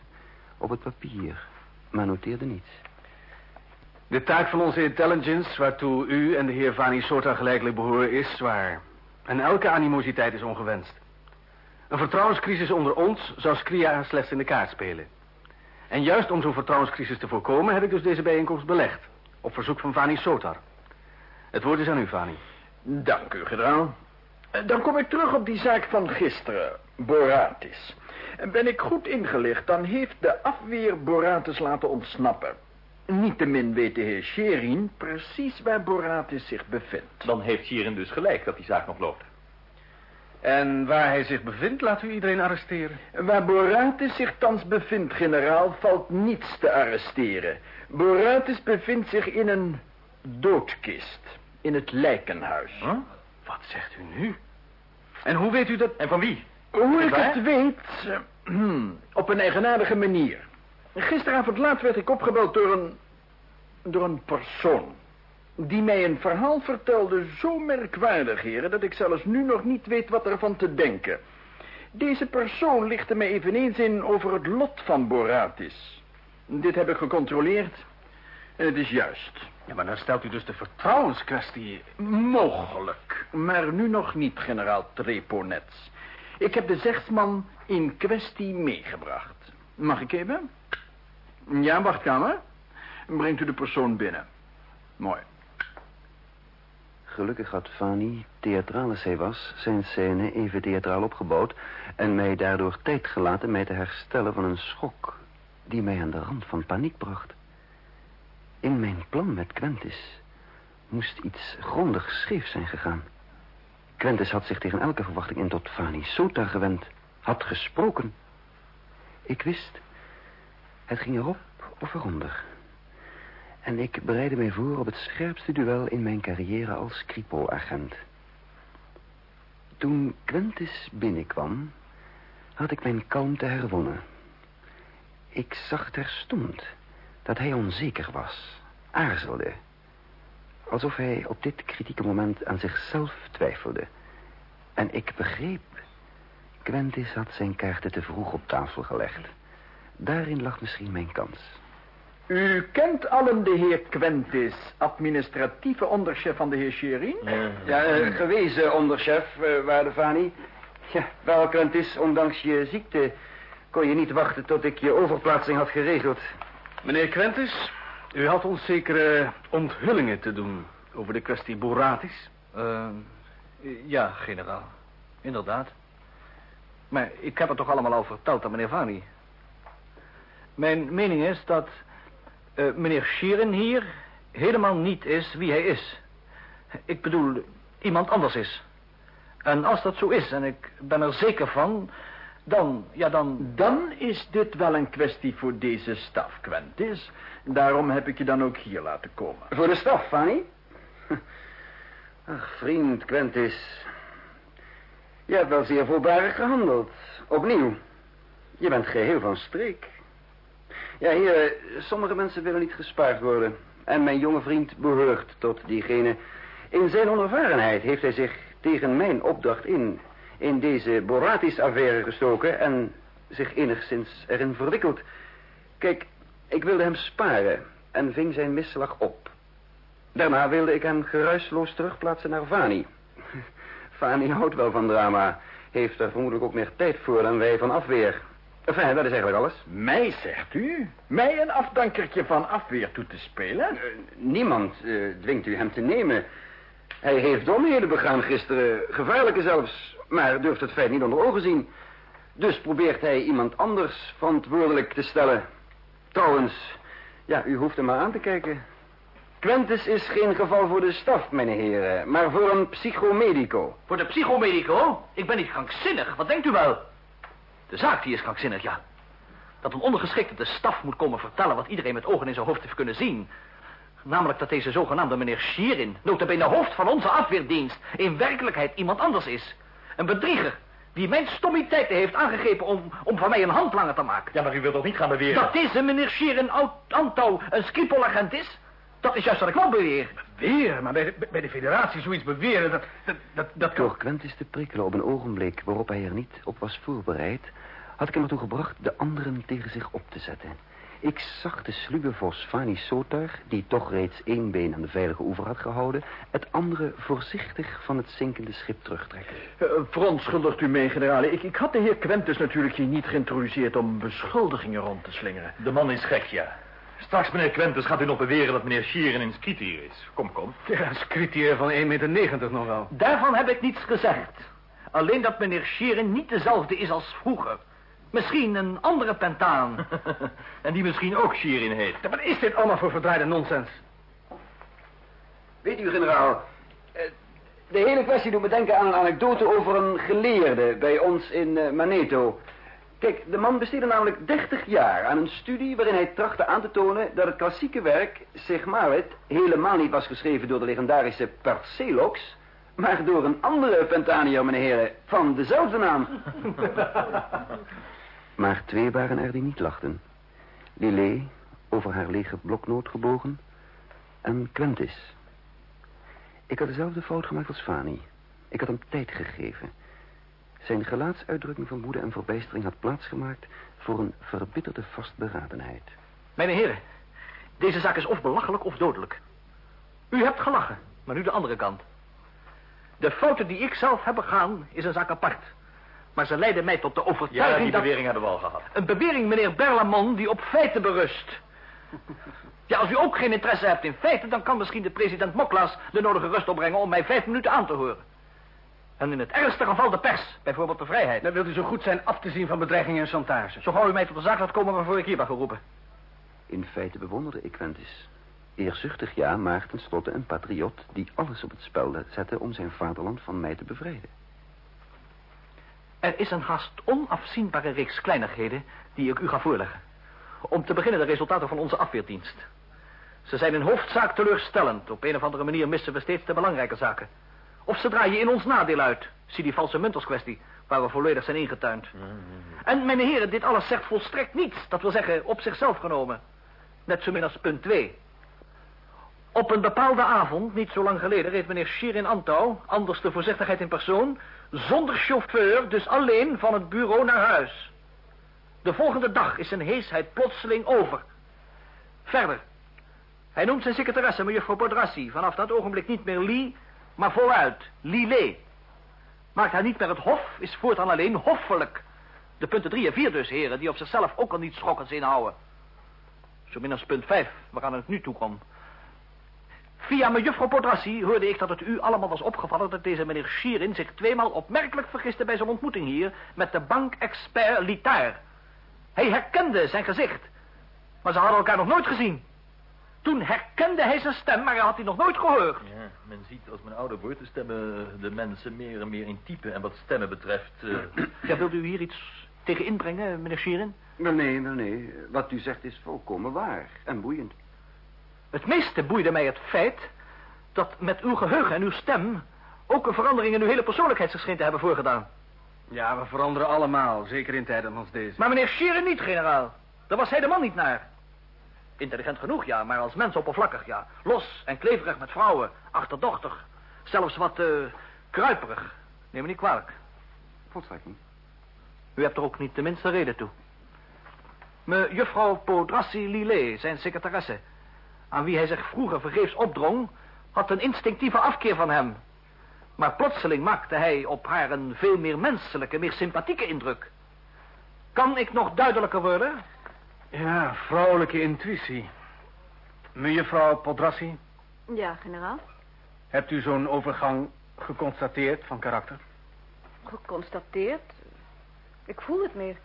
op het papier, maar noteerde niets. De taak van onze intelligence, waartoe u en de heer Vani Sota gelijkelijk behoren, is zwaar. En elke animositeit is ongewenst. Een vertrouwenscrisis onder ons zou Skria slechts in de kaart spelen. En juist om zo'n vertrouwenscrisis te voorkomen heb ik dus deze bijeenkomst belegd. Op verzoek van Vani Sotar. Het woord is aan u, Vani. Dank u, generaal. Eh, Dan kom ik terug op die zaak van gisteren, Boratis. En ben ik goed ingelicht, dan heeft de afweer Boratis laten ontsnappen. Niettemin weet de heer Sherin precies waar Boratis zich bevindt. Dan heeft Sherin dus gelijk dat die zaak nog loopt. En waar hij zich bevindt, laat u iedereen arresteren. Waar Boratis zich thans bevindt, generaal, valt niets te arresteren. Boratis bevindt zich in een doodkist. In het lijkenhuis. Wat zegt u nu? En hoe weet u dat... En van wie? Hoe ik het weet, eh, op een eigenaardige manier. Gisteravond laat werd ik opgebeld door een, door een persoon. Die mij een verhaal vertelde zo merkwaardig, heren, dat ik zelfs nu nog niet weet wat ervan te denken. Deze persoon lichtte mij eveneens in over het lot van Boratis. Dit heb ik gecontroleerd en het is juist. Ja, maar dan stelt u dus de vertrouwenskwestie... Mogelijk, maar nu nog niet, generaal Treponets. Ik heb de zegsman in kwestie meegebracht. Mag ik even? Ja, wachtkamer. Brengt u de persoon binnen. Mooi. Gelukkig had Fanny, theatraal als was, zijn scène even theatraal opgebouwd... en mij daardoor tijd gelaten mij te herstellen van een schok... die mij aan de rand van paniek bracht. In mijn plan met Quentis moest iets grondig scheef zijn gegaan. Quentis had zich tegen elke verwachting in tot Fanny Sota gewend, had gesproken. Ik wist, het ging erop of eronder... En ik bereidde mij voor op het scherpste duel in mijn carrière als Kripo-agent. Toen Quentis binnenkwam, had ik mijn kalmte herwonnen. Ik zag terstond dat hij onzeker was, aarzelde. Alsof hij op dit kritieke moment aan zichzelf twijfelde. En ik begreep, Quentis had zijn kaarten te vroeg op tafel gelegd. Daarin lag misschien mijn kans. U kent allen de heer Quentis, administratieve onderchef van de heer Sherin? Ja, eh, gewezen onderchef, eh, waarde Vani. Ja, wel, Quentis, ondanks je ziekte kon je niet wachten tot ik je overplaatsing had geregeld. Meneer Quentis, u had ons zekere onthullingen te doen over de kwestie Boratis. Eh, ja, generaal. Inderdaad. Maar ik heb het toch allemaal al verteld aan meneer Vani. Mijn mening is dat eh, meneer Sheeran hier helemaal niet is wie hij is. Ik bedoel, iemand anders is. En als dat zo is, en ik ben er zeker van, dan, ja dan... Dan is dit wel een kwestie voor deze staf, Quentis. Daarom heb ik je dan ook hier laten komen. Voor de staf, Fanny? Ach, vriend Quentis. Je hebt wel zeer voorbarig gehandeld. Opnieuw. Je bent geheel van streek. Ja, hier, sommige mensen willen niet gespaard worden. En mijn jonge vriend behoort tot diegene. In zijn onervarenheid heeft hij zich tegen mijn opdracht in... in deze Boratis-affaire gestoken... en zich enigszins erin verwikkeld. Kijk, ik wilde hem sparen en ving zijn misslag op. Daarna wilde ik hem geruisloos terugplaatsen naar Vani. Vani houdt wel van drama. Heeft er vermoedelijk ook meer tijd voor dan wij van afweer. Enfin, dat is eigenlijk alles. Mij, zegt u? Mij een afdankertje van afweer toe te spelen? Eh, niemand eh, dwingt u hem te nemen. Hij heeft domheden begaan gisteren, gevaarlijke zelfs. Maar durft het feit niet onder ogen zien. Dus probeert hij iemand anders verantwoordelijk te stellen. Trouwens, ja, u hoeft hem maar aan te kijken. Quentus is geen geval voor de staf, mijn heren, maar voor een psychomedico. Voor de psychomedico? Ik ben niet krankzinnig, wat denkt u wel? De zaak die is krankzinnig, ja. Dat een ondergeschikte de staf moet komen vertellen wat iedereen met ogen in zijn hoofd heeft kunnen zien. Namelijk dat deze zogenaamde meneer Schierin, notabene hoofd van onze afweerdienst, in werkelijkheid iemand anders is. Een bedrieger, die mijn stommiteiten heeft aangegrepen om, om van mij een handlanger te maken. Ja, maar u wilt toch niet gaan beweren... Dat deze meneer Schierin Antouw een Schiphol-agent is? Dat is juist wat ik wel beweer. Beweren? Maar bij de, bij de federatie zoiets beweren, dat, dat, dat, dat. Door Quentis te prikkelen op een ogenblik waarop hij er niet op was voorbereid... had ik hem ertoe gebracht de anderen tegen zich op te zetten. Ik zag de sluwe vos Fani Sotar, die toch reeds één been aan de veilige oever had gehouden... het andere voorzichtig van het zinkende schip terugtrekken. Uh, verontschuldigt u mee, generaal. Ik, ik had de heer Quentus natuurlijk hier niet geïntroduceerd om beschuldigingen rond te slingeren. De man is gek, ja. Straks, meneer Quentus, gaat u nog beweren dat meneer Schieren in Skritier is. Kom, kom. Ja, Skritier van 1,90 meter nog wel. Daarvan heb ik niets gezegd. Alleen dat meneer Schieren niet dezelfde is als vroeger. Misschien een andere pentaan. en die misschien ook Schieren heet. Ja, wat is dit allemaal voor verdraaide nonsens? Weet u, generaal... eh, De hele kwestie doet me denken aan een anekdote over een geleerde bij ons in eh, Maneto. Kijk, de man besteedde namelijk 30 jaar aan een studie waarin hij trachtte aan te tonen dat het klassieke werk Sigmarit helemaal niet was geschreven door de legendarische Percelox, maar door een andere Pentanier, meneer heren, van dezelfde naam. Maar twee waren er die niet lachten. Lillet, over haar lege bloknoot gebogen, en Quentis. Ik had dezelfde fout gemaakt als Fani. Ik had hem tijd gegeven. Zijn gelaatsuitdrukking van woede en verbijstering had plaatsgemaakt voor een verbitterde vastberadenheid. Mijn heren, deze zaak is of belachelijk of dodelijk. U hebt gelachen, maar nu de andere kant. De fouten die ik zelf heb begaan is een zaak apart. Maar ze leiden mij tot de overtuiging Ja, die dat... bewering hebben we al gehad. Een bewering, meneer Berlamont, die op feiten berust. Ja, als u ook geen interesse hebt in feiten... dan kan misschien de president Moklas de nodige rust opbrengen... om mij vijf minuten aan te horen. En in het ergste geval de pers, bijvoorbeeld de vrijheid. Dan wilt u zo goed zijn af te zien van bedreigingen en chantage. Zo gauw u mij tot de zaak laat komen waarvoor ik hier ben geroepen. In feite bewonderde ik Quentis. Eerzuchtig ja, maar tenslotte een patriot... die alles op het spel zette om zijn vaderland van mij te bevrijden. Er is een haast onafzienbare reeks kleinigheden die ik u ga voorleggen. Om te beginnen de resultaten van onze afweerdienst. Ze zijn in hoofdzaak teleurstellend. Op een of andere manier missen we steeds de belangrijke zaken. Of ze draaien in ons nadeel uit. Zie die valse muntelskwestie, waar we volledig zijn ingetuind. En mijn heren, dit alles zegt volstrekt niets. Dat wil zeggen, op zichzelf genomen. Net zo min als punt 2. Op een bepaalde avond, niet zo lang geleden, reed meneer Shirin Antouw, anders de voorzichtigheid in persoon, zonder chauffeur, dus alleen van het bureau naar huis. De volgende dag is zijn heesheid plotseling over. Verder. Hij noemt zijn secretaresse, mevrouw Bodrassi, vanaf dat ogenblik niet meer Lee, maar vooruit, Lillet. Maakt hij niet meer het hof, is voortaan alleen hoffelijk. De punten 3 en 4 dus, heren, die op zichzelf ook al niet schokkends inhouden. Zo min als punt 5, waaraan het nu toe komt. Via mejuffrouw Podrassi hoorde ik dat het u allemaal was opgevallen... dat deze meneer Schierin zich tweemaal opmerkelijk vergiste bij zijn ontmoeting hier... met de bankexpert Litaar. Hij herkende zijn gezicht. Maar ze hadden elkaar nog nooit gezien. Toen herkende hij zijn stem, maar hij had die nog nooit gehoord. Ja, men ziet als men ouder wordt, de stemmen de mensen meer en meer in type. En wat stemmen betreft... eh, Ja, wilt u hier iets tegen inbrengen, meneer Schierin? Wel nee, wel nee. Wat u zegt is volkomen waar en boeiend. Het meeste boeide mij het feit dat met uw geheugen en uw stem ook een verandering in uw hele persoonlijkheid zich scheen te hebben voorgedaan. Ja, we veranderen allemaal, zeker in tijden als deze. Maar meneer Scheren niet, generaal. Daar was hij de man niet naar. Intelligent genoeg, ja, maar als mens oppervlakkig, ja. Los en kleverig met vrouwen, achterdochtig. Zelfs wat eh kruiperig. Neem me niet kwalijk. Volstrekt niet. U hebt er ook niet de minste reden toe. Mejuffrouw Podrassi Lillet, zijn secretaresse, aan wie hij zich vroeger vergeefs opdrong, had een instinctieve afkeer van hem. Maar plotseling maakte hij op haar een veel meer menselijke, meer sympathieke indruk. Kan ik nog duidelijker worden? Ja, vrouwelijke intuïtie. Mevrouw Podrassi, Ja, generaal. hebt u zo'n overgang geconstateerd van karakter? Geconstateerd. Ik voel het meer.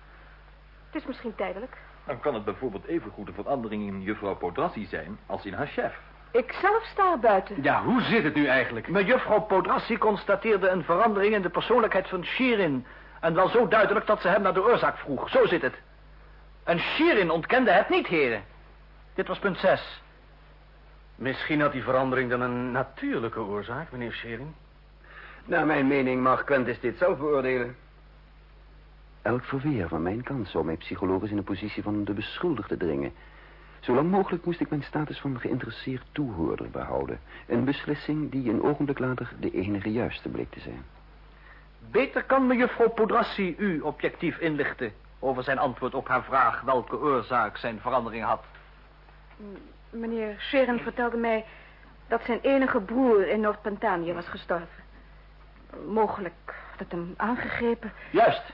Het is misschien tijdelijk. Dan kan het bijvoorbeeld even goed een verandering in juffrouw Podrassi zijn als in haar chef. Ik zelf sta buiten. Ja, hoe zit het nu eigenlijk? Mejuffrouw Podrassi constateerde een verandering in de persoonlijkheid van Shirin. En wel zo duidelijk dat ze hem naar de oorzaak vroeg. Zo zit het. En Shirin ontkende het niet, heren. Dit was punt 6. Misschien had die verandering dan een natuurlijke oorzaak, meneer Schering. Naar mijn mening mag Quentis dit zelf beoordelen. Elk verweer van mijn kant zou mij psychologisch in de positie van de beschuldigde dringen. Zolang mogelijk moest ik mijn status van geïnteresseerd toehoorder behouden. Een beslissing die een ogenblik later de enige juiste bleek te zijn. Beter kan mejuffrouw Podrassi u objectief inlichten over zijn antwoord op haar vraag welke oorzaak zijn verandering had. M- Meneer Sheren vertelde mij dat zijn enige broer in Noord-Pentanië was gestorven. Mogelijk had het hem aangegrepen. Juist.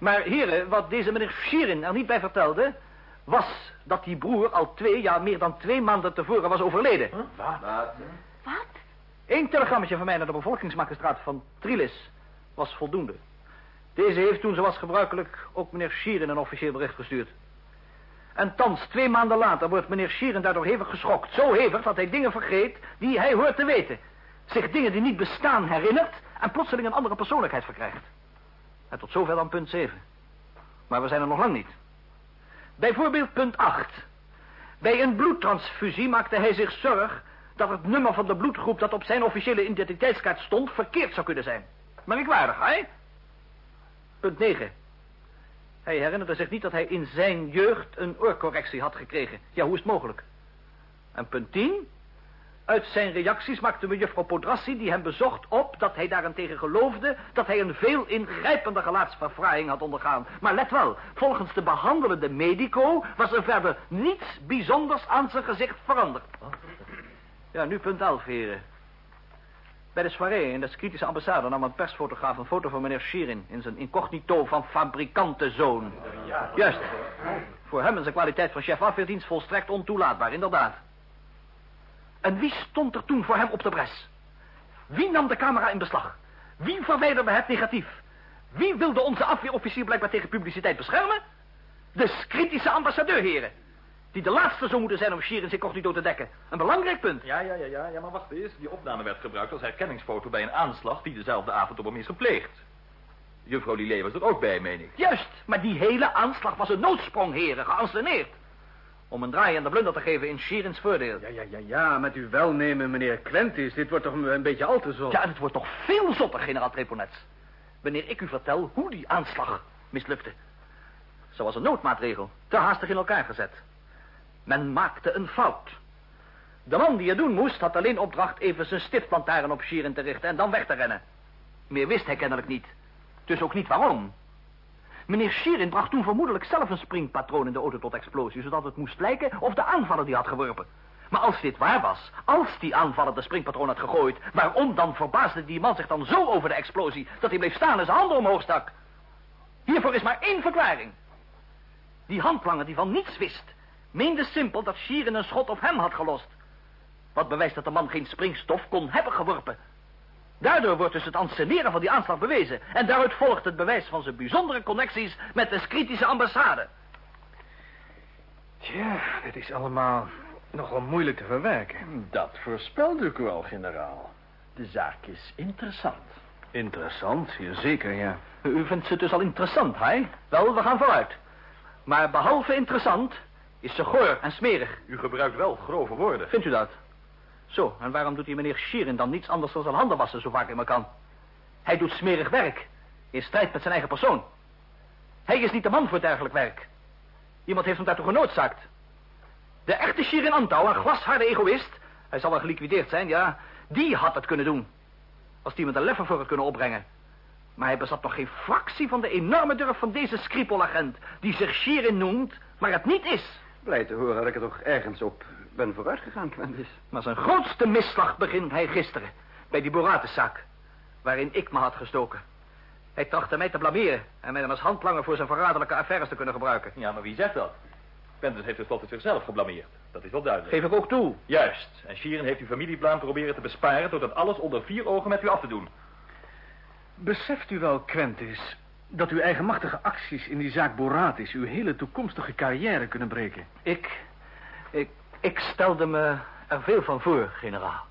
Maar heren, wat deze meneer Shirin er niet bij vertelde... was dat die broer al twee, ja meer dan twee maanden tevoren was overleden. Wat? Wat? Eén telegrammetje van mij naar de bevolkingsmagistraat van Trilis was voldoende. Deze heeft toen zoals gebruikelijk ook meneer Shirin een officieel bericht gestuurd. En thans, twee maanden later, wordt meneer Shirin daardoor hevig geschokt. Zo hevig dat hij dingen vergeet die hij hoort te weten. Zich dingen die niet bestaan herinnert en plotseling een andere persoonlijkheid verkrijgt. En tot zover dan punt 7. Maar we zijn er nog lang niet. Bijvoorbeeld punt 8. Bij een bloedtransfusie maakte hij zich zorg dat het nummer van de bloedgroep dat op zijn officiële identiteitskaart stond verkeerd zou kunnen zijn. Merkwaardig, hè? Punt 9. Hij herinnerde zich niet dat hij in zijn jeugd een oorcorrectie had gekregen. Ja, hoe is het mogelijk? En punt 10. Uit zijn reacties maakte mejuffrouw Podrassi, die hem bezocht, op dat hij daarentegen geloofde dat hij een veel ingrijpende gelaatsverfraaiing had ondergaan. Maar let wel, volgens de behandelende medico was er verder niets bijzonders aan zijn gezicht veranderd. Ja, nu punt 11, heren. Bij de soirée in de kritische ambassade nam een persfotograaf een foto van meneer Shirin in zijn incognito van fabrikantenzoon. Juist. Voor hem in zijn kwaliteit van chef afweerdienst volstrekt ontoelaatbaar, inderdaad. En wie stond er toen voor hem op de bres? Wie nam de camera in beslag? Wie verwijderde het negatief? Wie wilde onze afweerofficier blijkbaar tegen publiciteit beschermen? De kritische ambassadeur, heren. Die de laatste zou moeten zijn om Shirin incognito te dekken. Een belangrijk punt. Ja, ja, ja, ja, ja, maar wacht eens. Die opname werd gebruikt als herkenningsfoto bij een aanslag die dezelfde avond op hem is gepleegd. Juffrouw Lillet was er ook bij, meen ik. Juist, maar die hele aanslag was een noodsprong, heren, geanceneerd. Om een draai en de blunder te geven in Shirins voordeel. Ja, ja, ja, ja, met uw welnemen, meneer Quentis. Dit wordt toch een, beetje al te zot. Ja, en het wordt nog veel zotter, generaal Treponets. Wanneer ik u vertel hoe die aanslag mislukte. Zo was een noodmaatregel, te haastig in elkaar gezet. Men maakte een fout. De man die het doen moest, had alleen opdracht even zijn stiftplantaren op Shirin te richten en dan weg te rennen. Meer wist hij kennelijk niet. Dus ook niet waarom. Meneer Shirin bracht toen vermoedelijk zelf een springpatroon in de auto tot explosie, zodat het moest lijken of de aanvaller die had geworpen. Maar als dit waar was, als die aanvaller de springpatroon had gegooid, waarom dan verbaasde die man zich dan zo over de explosie dat hij bleef staan en zijn handen omhoog stak? Hiervoor is maar één verklaring. Die handlanger die van niets wist, meende simpel dat Shirin een schot op hem had gelost. Wat bewijst dat de man geen springstof kon hebben geworpen. Daardoor wordt dus het anseneren van die aanslag bewezen. En daaruit volgt het bewijs van zijn bijzondere connecties met de kritische ambassade. Tja, dit is allemaal nogal moeilijk te verwerken. Dat voorspelde ik u al, generaal. De zaak is interessant. Interessant, ja, zeker, ja. U vindt ze dus al interessant, hè? Wel, we gaan vooruit. Maar behalve interessant is ze goor en smerig. U gebruikt wel grove woorden. Vindt u dat? Zo, en waarom doet die meneer Shirin dan niets anders dan zijn handen wassen zo vaak hij maar kan? Hij doet smerig werk, in strijd met zijn eigen persoon. Hij is niet de man voor dergelijk werk. Iemand heeft hem daartoe genoodzaakt. De echte Shirin Antau, een glasharde egoïst, hij zal wel geliquideerd zijn, ja, die had het kunnen doen. Als die met een leffer voor het kunnen opbrengen. Maar hij bezat nog geen fractie van de enorme durf van deze Skripol-agent, die zich Shirin noemt, maar het niet is. Blij te horen dat ik er toch ergens op ben vooruitgegaan, Quentis. Maar zijn grootste misslag begint hij gisteren, bij die Boratenzaak, waarin ik me had gestoken. Hij trachtte mij te blameren en mij dan als handlanger voor zijn verraderlijke affaires te kunnen gebruiken. Ja, maar wie zegt dat? Quentin heeft tenslotte zichzelf geblameerd. Dat is wel duidelijk. Geef ik ook toe. Juist. En Shiren heeft uw familieplan proberen te besparen... door dat alles onder vier ogen met u af te doen. Beseft u wel, Quentis, dat uw eigenmachtige acties in die zaak Boratis uw hele toekomstige carrière kunnen breken. Ik, ik, ik stelde me er veel van voor, generaal.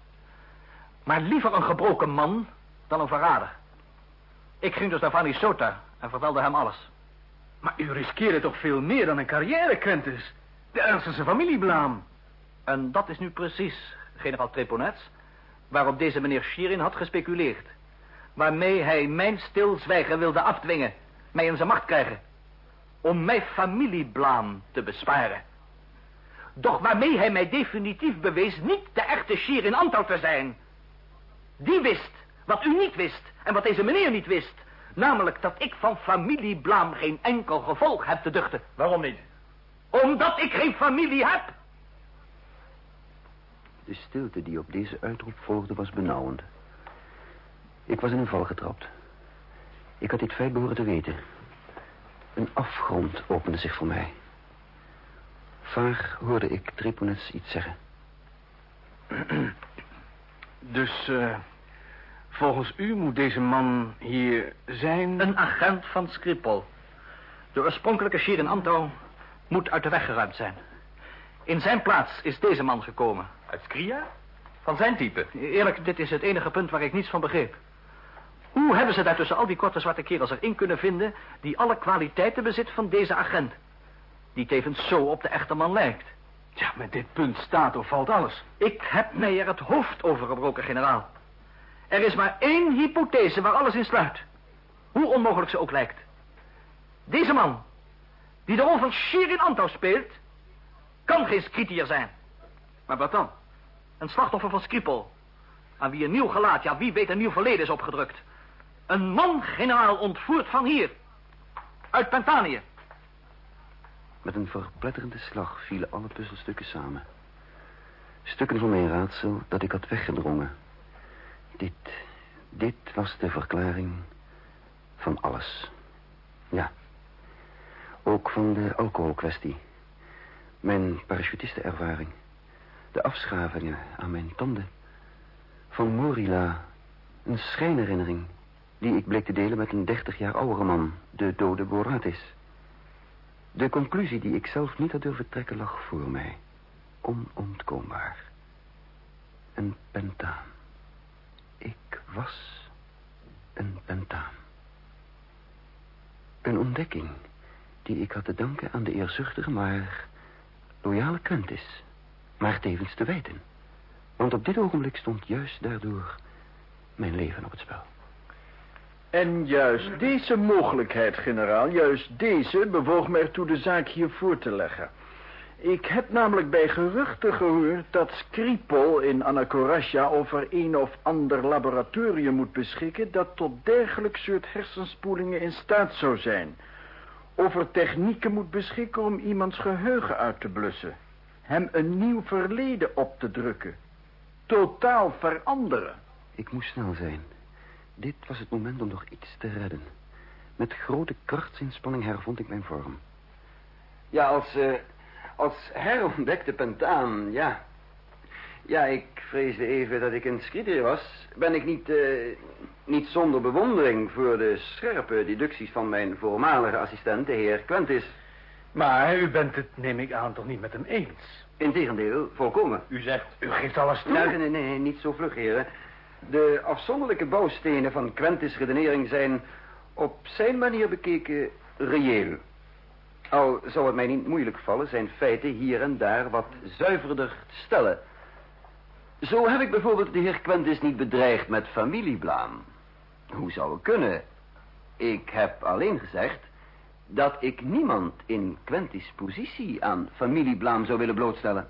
Maar liever een gebroken man dan een verrader. Ik ging dus naar Vanny Sota en vertelde hem alles. Maar u riskeerde toch veel meer dan een carrière, Quentus? De ernstigste familieblaam. En dat is nu precies, generaal Treponets, waarop deze meneer Shirin had gespeculeerd. Waarmee hij mijn stilzwijgen wilde afdwingen, mij in zijn macht krijgen. Om mijn familieblaam te besparen. Doch waarmee hij mij definitief bewees niet de echte Shirin Antal te zijn. Die wist wat u niet wist en wat deze meneer niet wist. Namelijk dat ik van familieblaam geen enkel gevolg heb te duchten. Waarom niet? Omdat ik geen familie heb. De stilte die op deze uitroep volgde was benauwend. Ik was in een val getrapt. Ik had dit feit behoren te weten. Een afgrond opende zich voor mij. Vaag hoorde ik Triponets iets zeggen. Dus, eh, volgens u moet deze man hier zijn... Een agent van Skripal. De oorspronkelijke Shirin Anto moet uit de weg geruimd zijn. In zijn plaats is deze man gekomen. Uit Skria? Van zijn type? Eerlijk, dit is het enige punt waar ik niets van begreep. Hoe hebben ze daar tussen al die korte zwarte kerels erin kunnen vinden... die alle kwaliteiten bezit van deze agent? Die tevens zo op de echte man lijkt. Ja, met dit punt staat of valt alles. Ik heb mij er het hoofd over gebroken, generaal. Er is maar één hypothese waar alles in sluit. Hoe onmogelijk ze ook lijkt. Deze man, die de rol van Shirin Anto speelt... kan geen Skritier zijn. Maar wat dan? Een slachtoffer van Skripal. Aan wie een nieuw gelaat, ja wie weet een nieuw verleden is opgedrukt. Een man, generaal, ontvoerd van hier. Uit Pentanië. Met een verpletterende slag vielen alle puzzelstukken samen. Stukken van mijn raadsel dat ik had weggedrongen. Dit, dit was de verklaring van alles. Ja. Ook van de alcoholkwestie. Mijn parachutistenervaring. De afschavingen aan mijn tanden. Van Morila. Een schijnherinnering die ik bleek te delen met een dertig jaar oudere man, de dode Boratis. De conclusie die ik zelf niet had durven trekken lag voor mij. Onontkoombaar. Een pentaan. Ik was een pentaan. Een ontdekking die ik had te danken aan de eerzuchtige, maar loyale Quentis. Maar tevens te wijten. Want op dit ogenblik stond juist daardoor mijn leven op het spel. En juist deze mogelijkheid, generaal, juist deze bewoog mij ertoe de zaak hier voor te leggen. Ik heb namelijk bij geruchten gehoord dat Skripal in Anacorasja over een of ander laboratorium moet beschikken dat tot dergelijk soort hersenspoelingen in staat zou zijn. Over technieken moet beschikken om iemands geheugen uit te blussen. Hem een nieuw verleden op te drukken. Totaal veranderen. Ik moest snel zijn. Dit was het moment om nog iets te redden. Met grote krachtsinspanning hervond ik mijn vorm. Ja, als, uh, als herontdekte pentaan, ja. Ja, ik vreesde even dat ik een schietier was. Ben ik niet, uh, niet zonder bewondering voor de scherpe deducties van mijn voormalige assistent, de heer Quentis. Maar u bent het, neem ik aan, toch niet met hem eens? Integendeel, volkomen. U zegt, u geeft alles toe? Nee, nee, nee, niet zo vlug, heren. De afzonderlijke bouwstenen van Quentis' redenering zijn op zijn manier bekeken reëel. Al zou het mij niet moeilijk vallen zijn feiten hier en daar wat zuiverder te stellen. Zo heb ik bijvoorbeeld de heer Quentis niet bedreigd met familieblaam. Hoe zou het kunnen? Ik heb alleen gezegd dat ik niemand in Quentis' positie aan familieblaam zou willen blootstellen.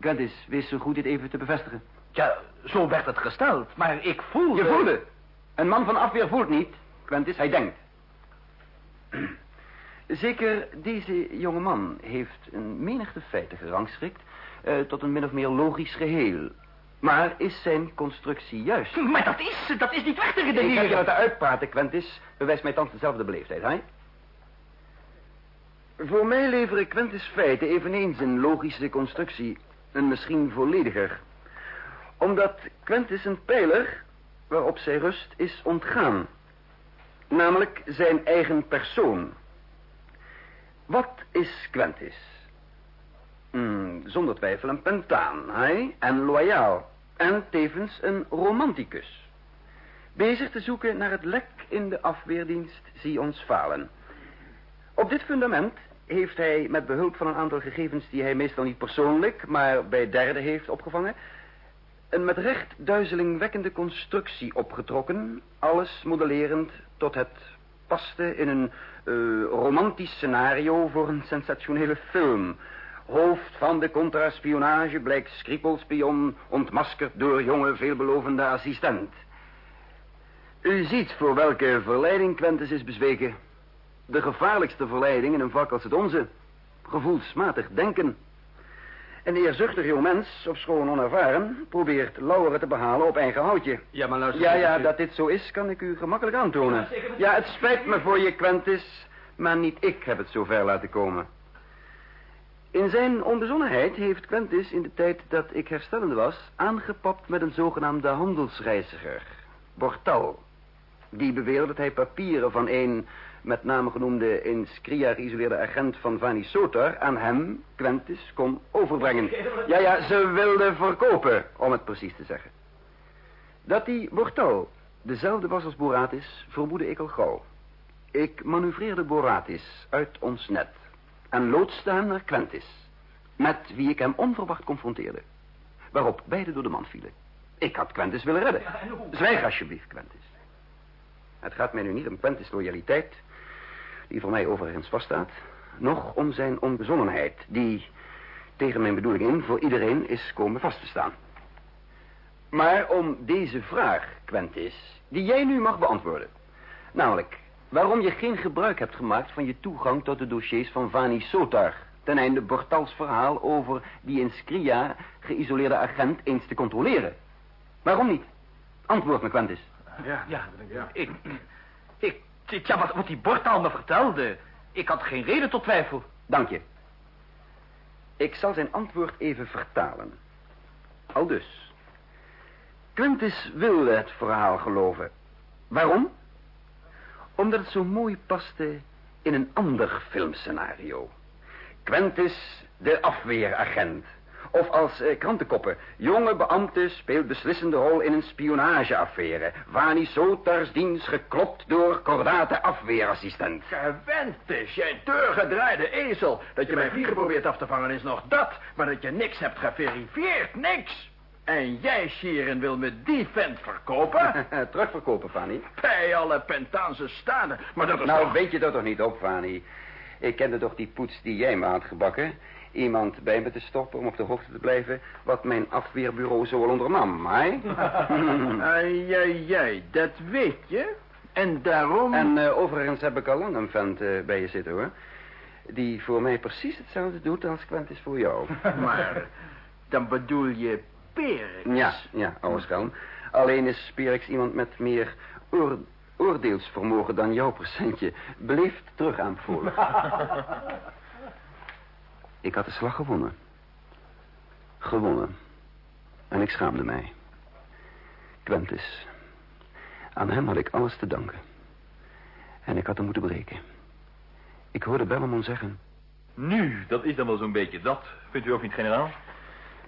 Quentis, wees zo goed dit even te bevestigen. Ja, zo werd het gesteld, maar ik voelde... Je voelde? Een man van afweer voelt niet, Quentis, hij denkt. Zeker deze jonge man heeft een menigte feiten gerangschikt... Uh, tot een min of meer logisch geheel. Maar is zijn constructie juist? Maar dat is, dat is niet weg te redeneren. Ik heb je laten uitpraten, Quentis. Bewijs mij thans dezelfde beleefdheid, hè? Voor mij leveren Quentis feiten eveneens een logische constructie... en misschien vollediger omdat Quentis een pijler waarop zij rust is ontgaan. Namelijk zijn eigen persoon. Wat is Quentis? Hmm, zonder twijfel een pentaan, hij en loyaal. En tevens een romanticus. Bezig te zoeken naar het lek in de afweerdienst zie ons falen. Op dit fundament heeft hij met behulp van een aantal gegevens die hij meestal niet persoonlijk, maar bij derden heeft opgevangen, een met recht duizelingwekkende constructie opgetrokken, alles modellerend tot het paste in een uh, romantisch scenario voor een sensationele film. Hoofd van de contraspionage blijkt skripelspion, ontmaskerd door jonge veelbelovende assistent. U ziet voor welke verleiding Quentis is bezweken. De gevaarlijkste verleiding in een vak als het onze. Gevoelsmatig denken. Een eerzuchtig jongmens, schoon onervaren, probeert lauweren te behalen op eigen houtje. Ja, maar luister... Ja, ja, dat dit zo is, kan ik u gemakkelijk aantonen. Ja, het spijt me voor je, Quentis, maar niet ik heb het zo ver laten komen. In zijn onbezonnenheid heeft Quentis in de tijd dat ik herstellende was... aangepapt met een zogenaamde handelsreiziger, Bortal. Die beweerde dat hij papieren van een met name genoemde in Skria geïsoleerde agent van Vani Sotar aan hem, Quentis, kon overbrengen. Ja, ja, ze wilde verkopen, om het precies te zeggen. Dat die Bortal dezelfde was als Boratis, vermoedde ik al gauw. Ik manoeuvreerde Boratis uit ons net en loodste hem naar Quentis, met wie ik hem onverwacht confronteerde. Waarop beide door de man vielen. Ik had Quentis willen redden. Zwijg alsjeblieft, Quentis. Het gaat mij nu niet om Quentis' loyaliteit, die voor mij overigens vaststaat, nog om zijn onbezonnenheid, die tegen mijn bedoeling in voor iedereen is komen vast te staan. Maar om deze vraag, Quentis, die jij nu mag beantwoorden. Namelijk, waarom je geen gebruik hebt gemaakt van je toegang tot de dossiers van Vani Sotar, ten einde Bortals verhaal over die in Skria geïsoleerde agent eens te controleren. Waarom niet? Antwoord me, Quentis. Ja, ja, ja. Ik, ik, ja, wat, wat die Bortaal me vertelde. Ik had geen reden tot twijfel. Dank je. Ik zal zijn antwoord even vertalen. Al dus. Quintus wilde het verhaal geloven. Waarom? Omdat het zo mooi paste in een ander filmscenario. Quentis, de afweeragent. Of als eh, krantenkoppen. Jonge beambte speelt beslissende rol in een spionageaffaire. Wani Sotars dienst geklopt door kordate afweerassistent. Quentis, jij doorgedraaide ezel. Dat je mijn vliegen probeert af te vangen is nog dat. Maar dat je niks hebt geverifieerd, niks. En jij, Shiren, wil me die vent verkopen? Terugverkopen, Fanny. Bij alle Pentaanse staden. Maar dat is Nou, toch... weet je dat toch niet op, Fanny? Ik kende toch die poets die jij me had gebakken? Iemand bij me te stoppen om op de hoogte te blijven... wat mijn afweerbureau zo al ondernam, hè? Ai, ai, ai, dat weet je. En daarom... En eh, overigens heb ik al lang een vent eh, bij je zitten, hoor. Die voor mij precies hetzelfde doet als Quentis voor jou. Maar dan bedoel je Perix? Ja, ja, oude schelm. Alleen is Perix iemand met meer oor- oordeelsvermogen dan jouw presentje. Beleefd terug aanbevolen. ik had de slag gewonnen. Gewonnen. En ik schaamde mij. Quentis. Aan hem had ik alles te danken. En ik had hem moeten breken. Ik hoorde Bellamont zeggen... Nu, dat is dan wel zo'n beetje dat. Vindt u ook niet, generaal?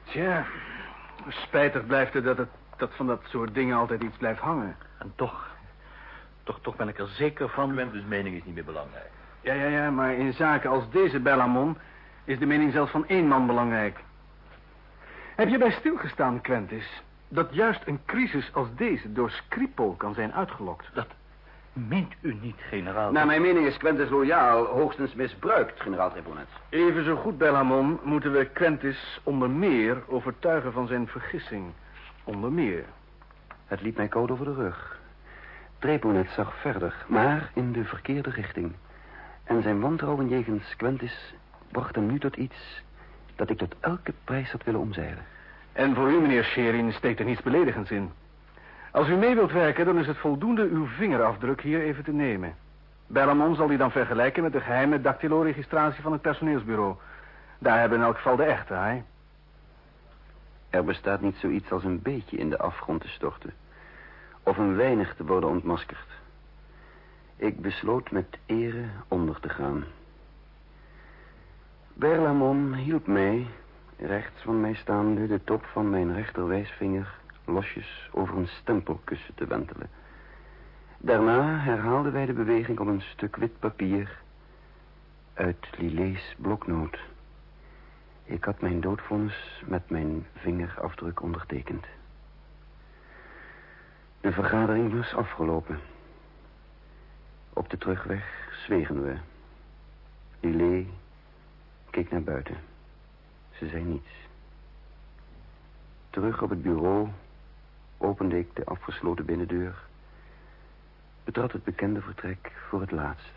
Tja, spijtig blijft het dat, het dat van dat soort dingen altijd iets blijft hangen. En toch, toch, toch ben ik er zeker van... Quentin's mening is niet meer belangrijk. Ja, ja, ja, maar in zaken als deze Bellamont is de mening zelfs van één man belangrijk. Heb je bij stilgestaan, Quentis, dat juist een crisis als deze door Skripal kan zijn uitgelokt? Dat meent u niet, generaal? Naar mijn mening is Quentis loyaal hoogstens misbruikt, generaal Tribunet. Even zo goed, Bellamont, moeten we Quentis onder meer overtuigen van zijn vergissing. Onder meer. Het liep mij koud over de rug. Treponet zag verder, maar in de verkeerde richting. En zijn wantrouwen jegens Quentis bracht hem nu tot iets... dat ik tot elke prijs had willen omzeilen. En voor u, meneer Sherin, steekt er niets beledigends in. Als u mee wilt werken, dan is het voldoende uw vingerafdruk hier even te nemen. Bellamont zal die dan vergelijken met de geheime dactylo-registratie van het personeelsbureau. Daar hebben we in elk geval de echte, hè? Er bestaat niet zoiets als een beetje in de afgrond te storten. Of een weinig te worden ontmaskerd. Ik besloot met ere onder te gaan. Berlamon hielp mij, rechts van mij staande, de top van mijn rechterwijsvinger losjes over een stempelkussen te wentelen. Daarna herhaalden wij de beweging op een stuk wit papier uit Lilé's bloknoot. Ik had mijn doodvonnis met mijn vingerafdruk ondertekend. De vergadering was afgelopen. Op de terugweg zwegen we. Lilé keek naar buiten. Ze zei niets. Terug op het bureau opende ik de afgesloten binnendeur. Betrad het bekende vertrek voor het laatst.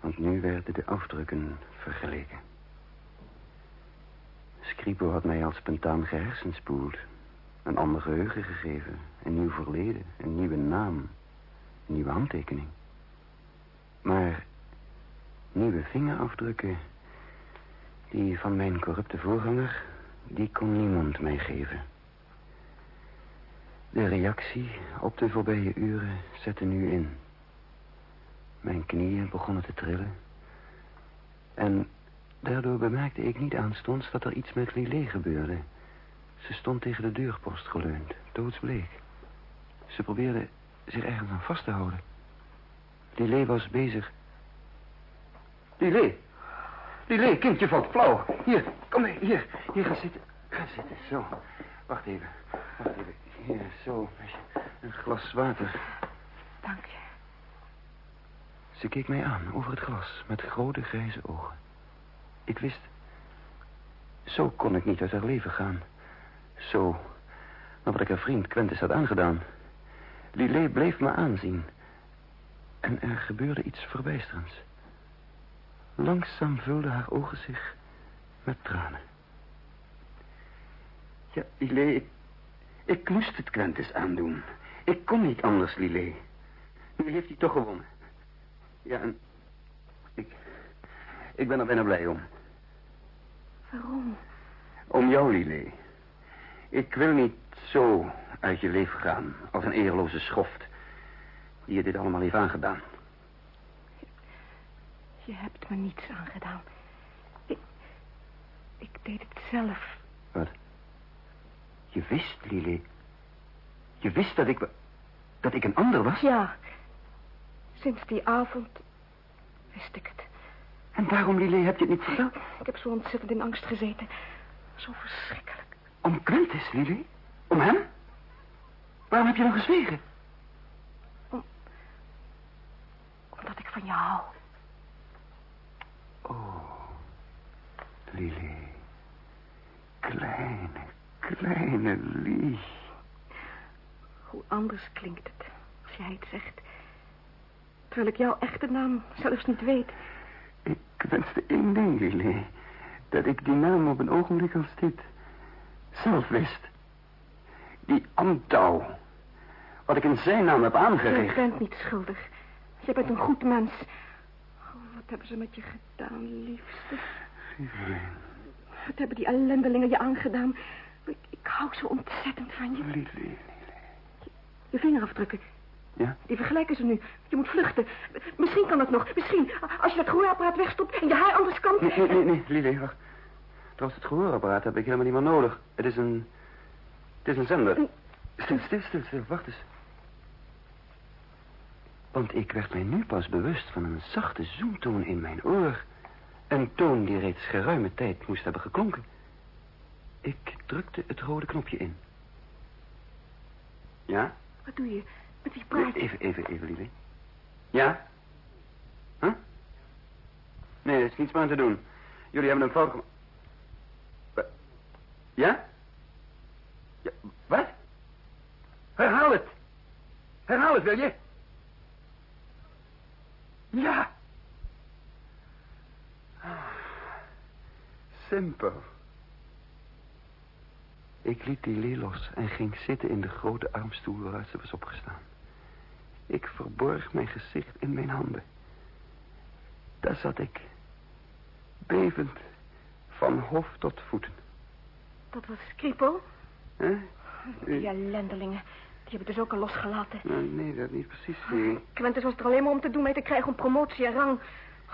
Want nu werden de afdrukken vergeleken. Scripo had mij als spontaan gehersenspoeld. Een ander geheugen gegeven. Een nieuw verleden. Een nieuwe naam. Een nieuwe handtekening. Maar nieuwe vingerafdrukken... die van mijn corrupte voorganger... die kon niemand mij geven. De reactie op de voorbije uren zette nu in. Mijn knieën begonnen te trillen. En daardoor bemerkte ik niet aanstonds dat er iets met Lilé gebeurde. Ze stond tegen de deurpost geleund, doodsbleek. Ze probeerde zich ergens aan vast te houden. Lilé was bezig. Lilé! Lilé, kindje valt flauw. Hier, kom mee, hier. Hier, ga zitten. Ga zitten, zo. Wacht even, wacht even. Hier, zo. Een glas water. Dank je. Ze keek mij aan over het glas met grote grijze ogen. Ik wist... Zo kon ik niet uit haar leven gaan. Zo. Maar wat ik haar vriend Quentis had aangedaan. Lillet bleef me aanzien. En er gebeurde iets verbijsterends. Langzaam vulden haar ogen zich met tranen. Ja, Lillet, ik, ik moest het Quentis aandoen. Ik kon niet anders, Lillet. Nu heeft hij toch gewonnen. Ja, en ik, ik ben er bijna blij om. Waarom? Om jou, Lillet. Ik wil niet zo uit je leven gaan als een eerloze schoft die je dit allemaal heeft aangedaan. Je hebt me niets aangedaan. Ik, ik deed het zelf. Wat? Je wist, Lillet. Je wist dat ik... dat ik een ander was? Ja. Sinds die avond wist ik het. En waarom, Lillet, heb je het niet verteld? Ik heb zo ontzettend in angst gezeten. Zo verschrikkelijk. Om Quentis, Lillet? Om hem? Waarom heb je dan gezwegen? Om... Omdat ik van je hou. Oh, Lillet. Kleine, kleine lief. Hoe anders klinkt het als jij het zegt. Terwijl ik jouw echte naam zelfs niet weet. Ik wenste één ding, Lillet. Dat ik die naam op een ogenblik als dit zelf wist. Die Antouw. Wat ik in zijn naam heb aangericht. Je bent niet schuldig. Je bent een goed mens. Wat hebben ze met je gedaan, liefste? Wat hebben die ellendelingen je aangedaan? Ik, ik hou zo ontzettend van je. Lillet, Je, je vingerafdrukken. Ja? Die vergelijken ze nu. Je moet vluchten. Misschien kan dat nog. Misschien. Als je dat gehoorapparaat wegstopt en je haar anders kan... Nee, nee, nee, nee, Lillet, wacht. Trouwens, het gehoorapparaat heb ik helemaal niet meer nodig. Het is een... Het is een zender. Stil, stil, stil, stil. Wacht eens. Want ik werd mij nu pas bewust van een zachte zoemtoon in mijn oor. Een toon die reeds geruime tijd moest hebben geklonken. Ik drukte het rode knopje in. Ja? Wat doe je? Met wie praat? Even, even, even, Lillet. Ja? Huh? Nee, er is niets meer aan te doen. Jullie hebben een fout gemaakt. Ja? ja? Wat? Herhaal het. Herhaal het, wil je? Ja. Ah, Simpel. Ik liet die lee los en ging zitten in de grote armstoel waaruit ze was opgestaan. Ik verborg mijn gezicht in mijn handen. Daar zat ik, bevend, van hoofd tot voeten. Dat was Kripo. Hè? Die ellendelingen. Die heb ik dus ook al losgelaten. Nou, nee, dat niet precies, zie ik. Quentus was er alleen maar om te doen mee te krijgen om promotie en rang.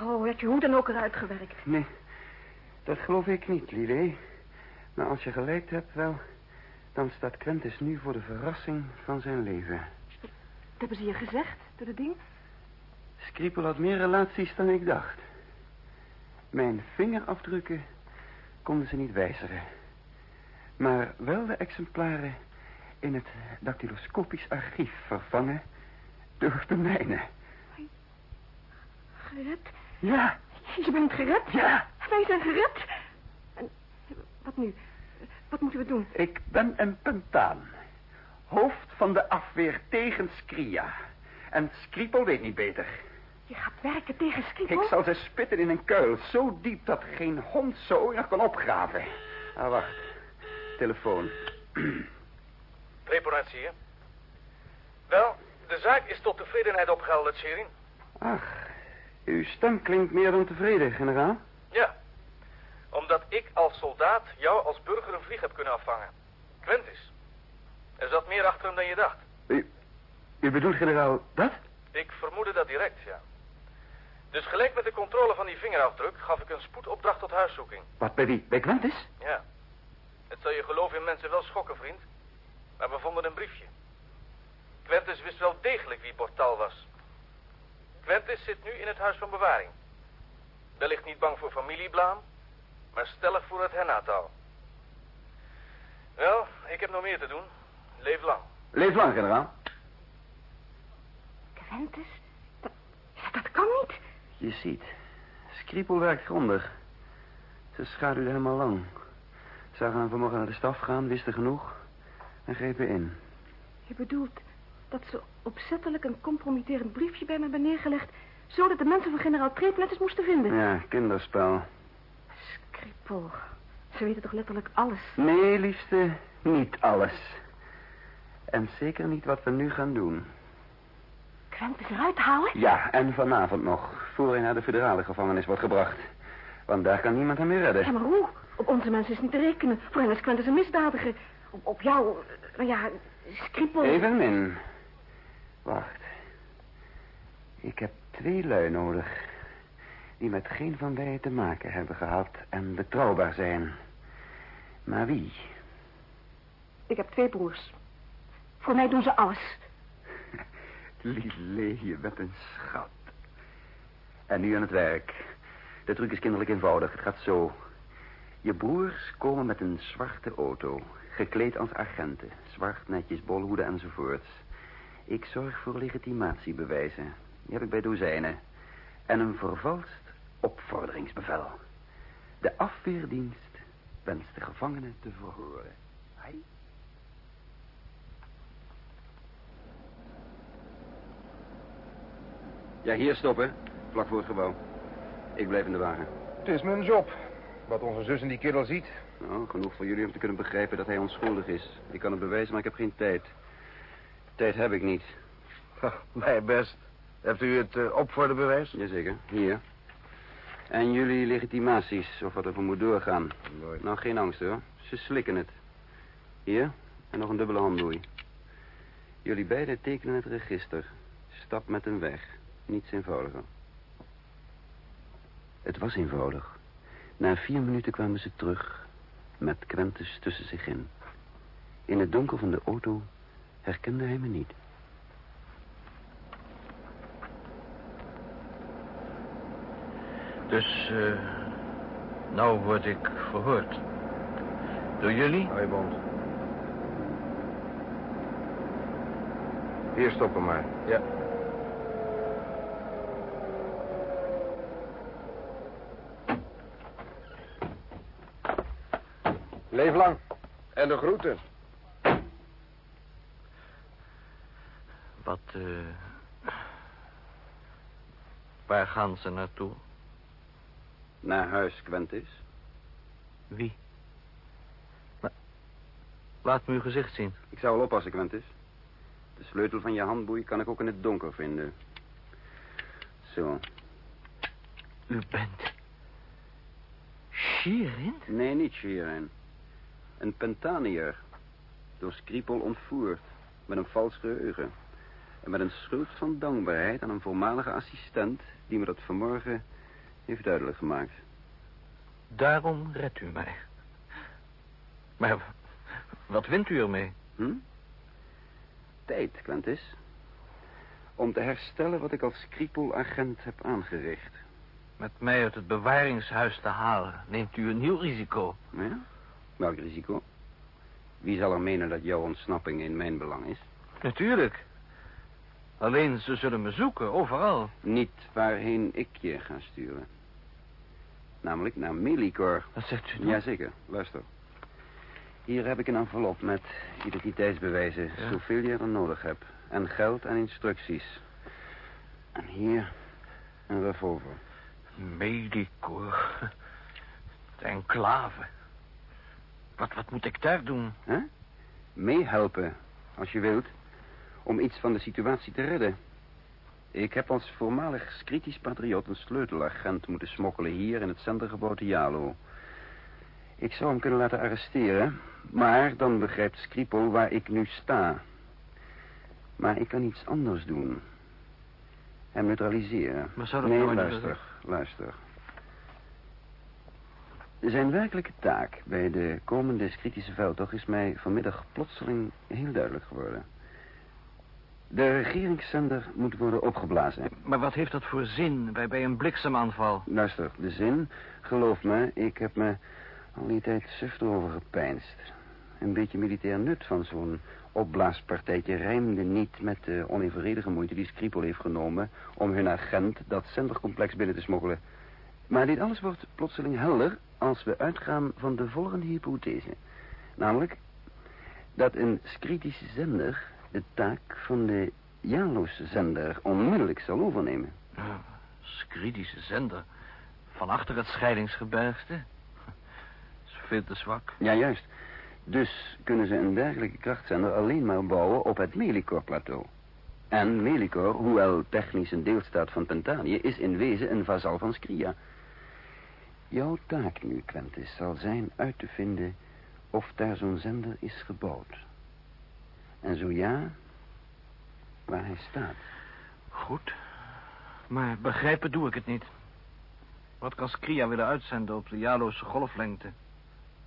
Oh, had je hoe dan ook eruit gewerkt. Nee, dat geloof ik niet, Lily. Maar als je gelijk hebt, wel... dan staat Quentus nu voor de verrassing van zijn leven. Wat hebben ze je gezegd, door het ding? Skripel had meer relaties dan ik dacht. Mijn vingerafdrukken konden ze niet wijzigen. Maar wel de exemplaren in het dactyloscopisch archief vervangen door de mijne. Gered? Ja. Je bent gered? Ja. Wij zijn gered? En wat nu? Wat moeten we doen? Ik ben een pentaan. Hoofd van de afweer tegen Skria. En Skripel weet niet beter. Je gaat werken tegen Skripel? Ik zal ze spitten in een kuil, zo diep dat geen hond zo nog kan opgraven. Ah, wacht. Telefoon. Reparatie, hè? Wel, de zaak is tot tevredenheid opgehelderd, Sherin. Ach, uw stem klinkt meer dan tevreden, generaal. Ja, omdat ik als soldaat jou als burger een vlieg heb kunnen afvangen. Quentis. Er zat meer achter hem dan je dacht. U, u bedoelt, generaal, dat? Ik vermoedde dat direct, ja. Dus gelijk met de controle van die vingerafdruk gaf ik een spoedopdracht tot huiszoeking. Wat, bij wie? Bij Quentis? Ja. Het zal je geloof in mensen wel schokken, vriend. Maar we vonden een briefje. Quentis wist wel degelijk wie Bortal was. Quentis zit nu in het huis van bewaring. Wellicht niet bang voor familieblaam, maar stellig voor het hennatal. Wel, ik heb nog meer te doen. Leef lang. Leef lang, generaal. Quentis? Dat, dat kan niet. Je ziet, Skripel werkt grondig. Ze schaduwde hem al lang. Zagen hem vanmorgen naar de staf gaan, wisten genoeg en grepen in. Je bedoelt dat ze opzettelijk een compromitterend briefje bij me hebben neergelegd... zodat de mensen van generaal Treepletters moesten vinden? Ja, kinderspel. Skripel. Ze weten toch letterlijk alles? Nee, liefste, niet alles. En zeker niet wat we nu gaan doen. Quentis eruit halen? Ja, en vanavond nog, voor hij naar de federale gevangenis wordt gebracht. Want daar kan niemand hem meer redden. Ja, maar hoe? Op onze mensen is niet te rekenen. Voor hen is een misdadiger. Op, op jou, nou ja, Skripel... Evenmin. Wacht. Ik heb twee lui nodig. Die met geen van beiden te maken hebben gehad en betrouwbaar zijn. Maar wie? Ik heb twee broers. Voor mij doen ze alles. Lille, je bent een schat. En nu aan het werk. De truc is kinderlijk eenvoudig. Het gaat zo. Je broers komen met een zwarte auto. Gekleed als agenten. Zwart, netjes, bolhoeden enzovoorts. Ik zorg voor legitimatiebewijzen. Die heb ik bij dozijnen. En een vervalst opvorderingsbevel. De afweerdienst wenst de gevangenen te verhoren. Hai. Ja, hier stoppen. Vlak voor het gebouw. Ik blijf in de wagen. Het is mijn job. Wat onze zus in die kerel ziet. Nou, genoeg voor jullie om te kunnen begrijpen dat hij onschuldig is. Ik kan het bewijzen, maar ik heb geen tijd. Tijd heb ik niet. Mij best. Hebt u het uh, opvorderbewijs? Jazeker, hier. En jullie legitimaties, of wat er voor moet doorgaan. Nooit. Nou, geen angst hoor. Ze slikken het. Hier, en nog een dubbele handboei. Jullie beiden tekenen het register. Stap met hem weg. Niets eenvoudiger. Het was eenvoudig. Na vier minuten kwamen ze terug, met Quentus tussen zich in. In het donker van de auto herkende hij me niet. Dus, eh, nou word ik verhoord. Door jullie? Hoi, Bond. Hier stoppen maar. Ja. Leef lang. En de groeten. Wat, eh... waar gaan ze naartoe? Naar huis, Quentis. Wie? La- Laat me uw gezicht zien. Ik zou wel oppassen, Quentis. De sleutel van je handboei kan ik ook in het donker vinden. Zo. U bent... Shirin? Nee, niet Shirin. Een pentanier. Door Skripel ontvoerd. met een vals geheugen. En met een schuld van dankbaarheid aan een voormalige assistent... die me dat vanmorgen heeft duidelijk gemaakt. Daarom redt u mij. Maar wat wint u ermee? Hm? Tijd, Quentis. Om te herstellen wat ik als kriepelagent heb aangericht. Met mij uit het bewaringshuis te halen, neemt u een nieuw risico. Ja? Welk risico? Wie zal er menen dat jouw ontsnapping in mijn belang is? Natuurlijk. Alleen ze zullen me zoeken, overal. Niet waarheen ik je ga sturen. Namelijk naar Melikor. Wat zegt u dan? Jazeker, luister. Hier heb ik een envelop met identiteitsbewijzen, zoveel je er nodig hebt. En geld en instructies. En hier een revolver. Melikor. De enclave. Wat, wat moet ik daar doen? Hè? Meehelpen, als je wilt. Om iets van de situatie te redden. Ik heb als voormalig kritisch patriot een sleutelagent moeten smokkelen hier in het zendergebouw te Jalo. Ik zou hem kunnen laten arresteren, maar dan begrijpt Skripal waar ik nu sta. Maar ik kan iets anders doen. Hem neutraliseren. Maar zou dat nee, nou luister, luister. Zijn werkelijke taak bij de komende kritische veldtocht is mij vanmiddag plotseling heel duidelijk geworden. De regeringszender moet worden opgeblazen. Maar wat heeft dat voor zin bij, bij een bliksemaanval? Luister, de zin, geloof me, ik heb me al die tijd suf erover gepeinst. Een beetje militair nut van zo'n opblaaspartijtje rijmde niet met de onevenredige moeite die Skripal heeft genomen om hun agent dat zendercomplex binnen te smokkelen. Maar dit alles wordt plotseling helder als we uitgaan van de volgende hypothese. Namelijk dat een kritische zender de taak van de jaloze zender onmiddellijk zal overnemen. Ja, Skridische zender. Van achter het scheidingsgebergte. is veel te zwak. Ja, juist. Dus kunnen ze een dergelijke krachtzender alleen maar bouwen op het Melikor-plateau. En Melikor, hoewel technisch een deelstaat van Pentanië, is in wezen een vazal van Skria. Jouw taak nu, Quentis, zal zijn uit te vinden of daar zo'n zender is gebouwd. En zo ja, waar hij staat. Goed. Maar begrijpen doe ik het niet. Wat kan Skria willen uitzenden op de jaloze golflengte?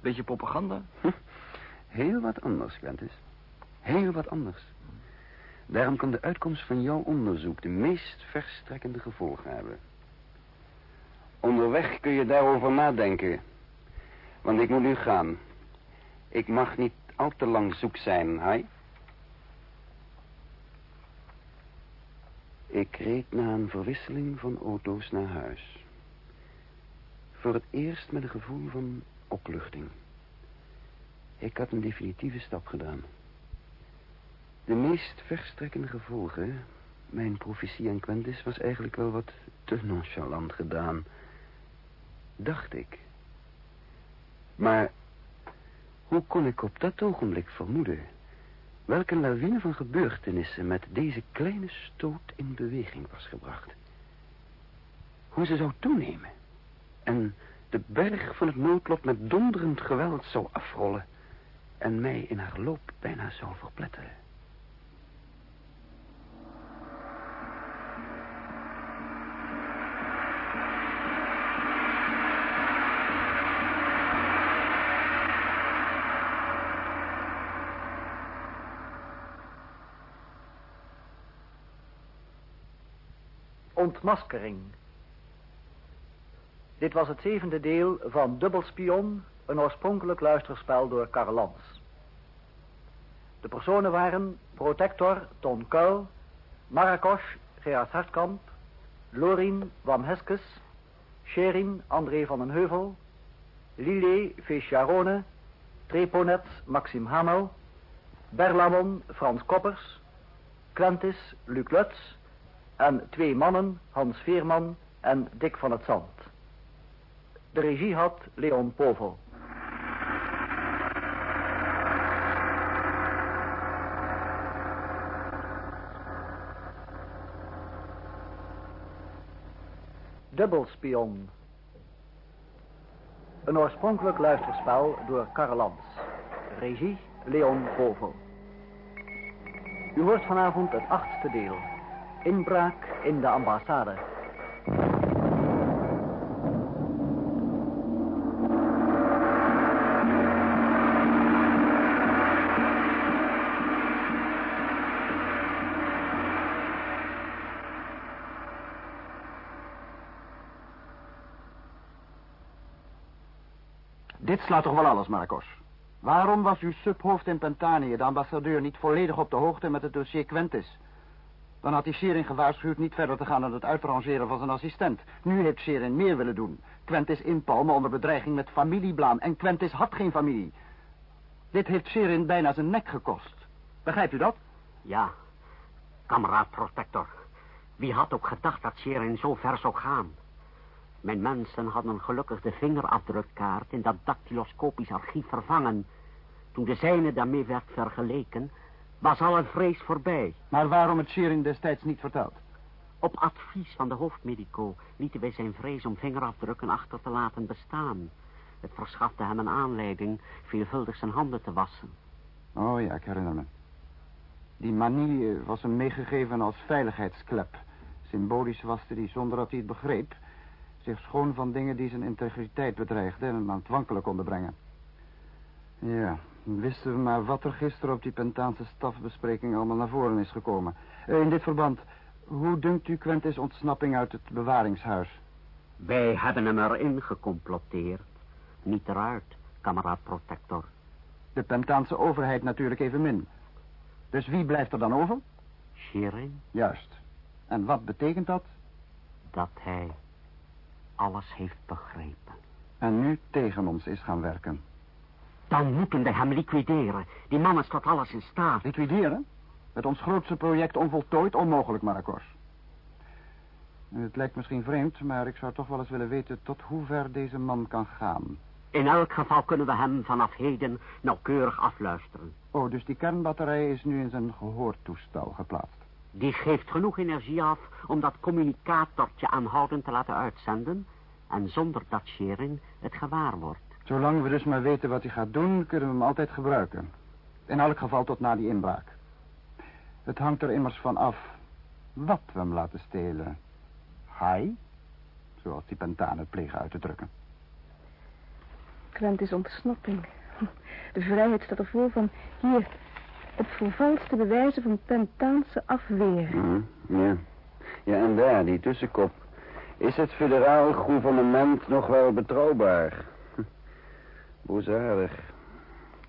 Beetje propaganda? Heel wat anders, Quentis. Heel wat anders. Daarom kan de uitkomst van jouw onderzoek de meest verstrekkende gevolgen hebben. Onderweg kun je daarover nadenken. Want ik moet nu gaan. Ik mag niet al te lang zoek zijn, hij. Ik reed na een verwisseling van auto's naar huis. Voor het eerst met een gevoel van opluchting. Ik had een definitieve stap gedaan. De meest verstrekkende gevolgen, mijn profetie aan Quentis, was eigenlijk wel wat te nonchalant gedaan. Dacht ik. Maar hoe kon ik op dat ogenblik vermoeden... welke lawine van gebeurtenissen met deze kleine stoot in beweging was gebracht? Hoe ze zou toenemen... en de berg van het noodlot met donderend geweld zou afrollen... en mij in haar loop bijna zou verpletteren. Ontmaskering. Dit was het zevende deel van Dubbelspion, een oorspronkelijk luisterspel door Karl Lans. De personen waren Protector Ton Kuil, Marrakosh Gerard Hartkamp, Lorien Wam Heskes, Sherin André van den Heuvel, Lillet Fechiarone, Treponet Maxim Hamel, Berlamon Frans Koppers, Quentis Luc Lutz en twee mannen Hans Veerman en Dick van het Zand. De regie had Leon Povel. Dubbelspion. Een oorspronkelijk luisterspel door Karl Lans. Regie Leon Povel. U hoort vanavond het achtste deel. Inbraak in de ambassade. Dit slaat toch wel alles, Marcos? Waarom was uw subhoofd in Pentanië, de ambassadeur, niet volledig op de hoogte met het dossier Quentis? Dan had hij Sherin gewaarschuwd niet verder te gaan dan het uitrangeren van zijn assistent. Nu heeft Sherin meer willen doen. Quentis inpalmen onder bedreiging met familieblaam. En Quentis had geen familie. Dit heeft Sherin bijna zijn nek gekost. Begrijpt u dat? Ja, kameraad protector. Wie had ook gedacht dat Sherin zo ver zou gaan? Mijn mensen hadden gelukkig de vingerafdrukkaart in dat dactyloscopisch archief vervangen. Toen de zijne daarmee werd vergeleken, was alle vrees voorbij. Maar waarom het Sherin destijds niet verteld? Op advies van de hoofdmedico lieten wij zijn vrees om vingerafdrukken achter te laten bestaan. Het verschafte hem een aanleiding veelvuldig zijn handen te wassen. Oh ja, ik herinner me. Die manie was hem meegegeven als veiligheidsklep. Symbolisch waste hij zonder dat hij het begreep... zich schoon van dingen die zijn integriteit bedreigden... en hem aan het wankelen konden brengen. Ja, wisten we maar wat er gisteren op die Pentaanse stafbespreking allemaal naar voren is gekomen. Eh, In dit verband, hoe dunkt u Quentis ontsnapping uit het bewaringshuis? Wij hebben hem erin gecomploteerd. Niet eruit, kameraad protector. De Pentaanse overheid natuurlijk evenmin. Dus wie blijft er dan over? Sherin, Juist. En wat betekent dat? dat hij alles heeft begrepen. En nu tegen ons is gaan werken. Dan moeten we hem liquideren. Die man is tot alles in staat. Liquideren? Met ons grootste project onvoltooid onmogelijk, Maracos. Het lijkt misschien vreemd, maar ik zou toch wel eens willen weten tot hoe ver deze man kan gaan. In elk geval kunnen we hem vanaf heden nauwkeurig afluisteren. Oh, dus die kernbatterij is nu in zijn gehoortoestel geplaatst. Die geeft genoeg energie af om dat communicatortje aanhoudend te laten uitzenden... en zonder dat Sherin het gewaar wordt. Zolang we dus maar weten wat hij gaat doen, kunnen we hem altijd gebruiken. In elk geval tot na die inbraak. Het hangt er immers van af wat we hem laten stelen. Hij, zoals die Pentanen plegen uit te drukken. Quentis ontsnapping. De vrijheid staat ervoor van hier het vervalste bewijzen van Pentaanse afweer. Mhm, ja. Ja, en daar, die tussenkop. Is het federaal gouvernement nog wel betrouwbaar? Bozadig.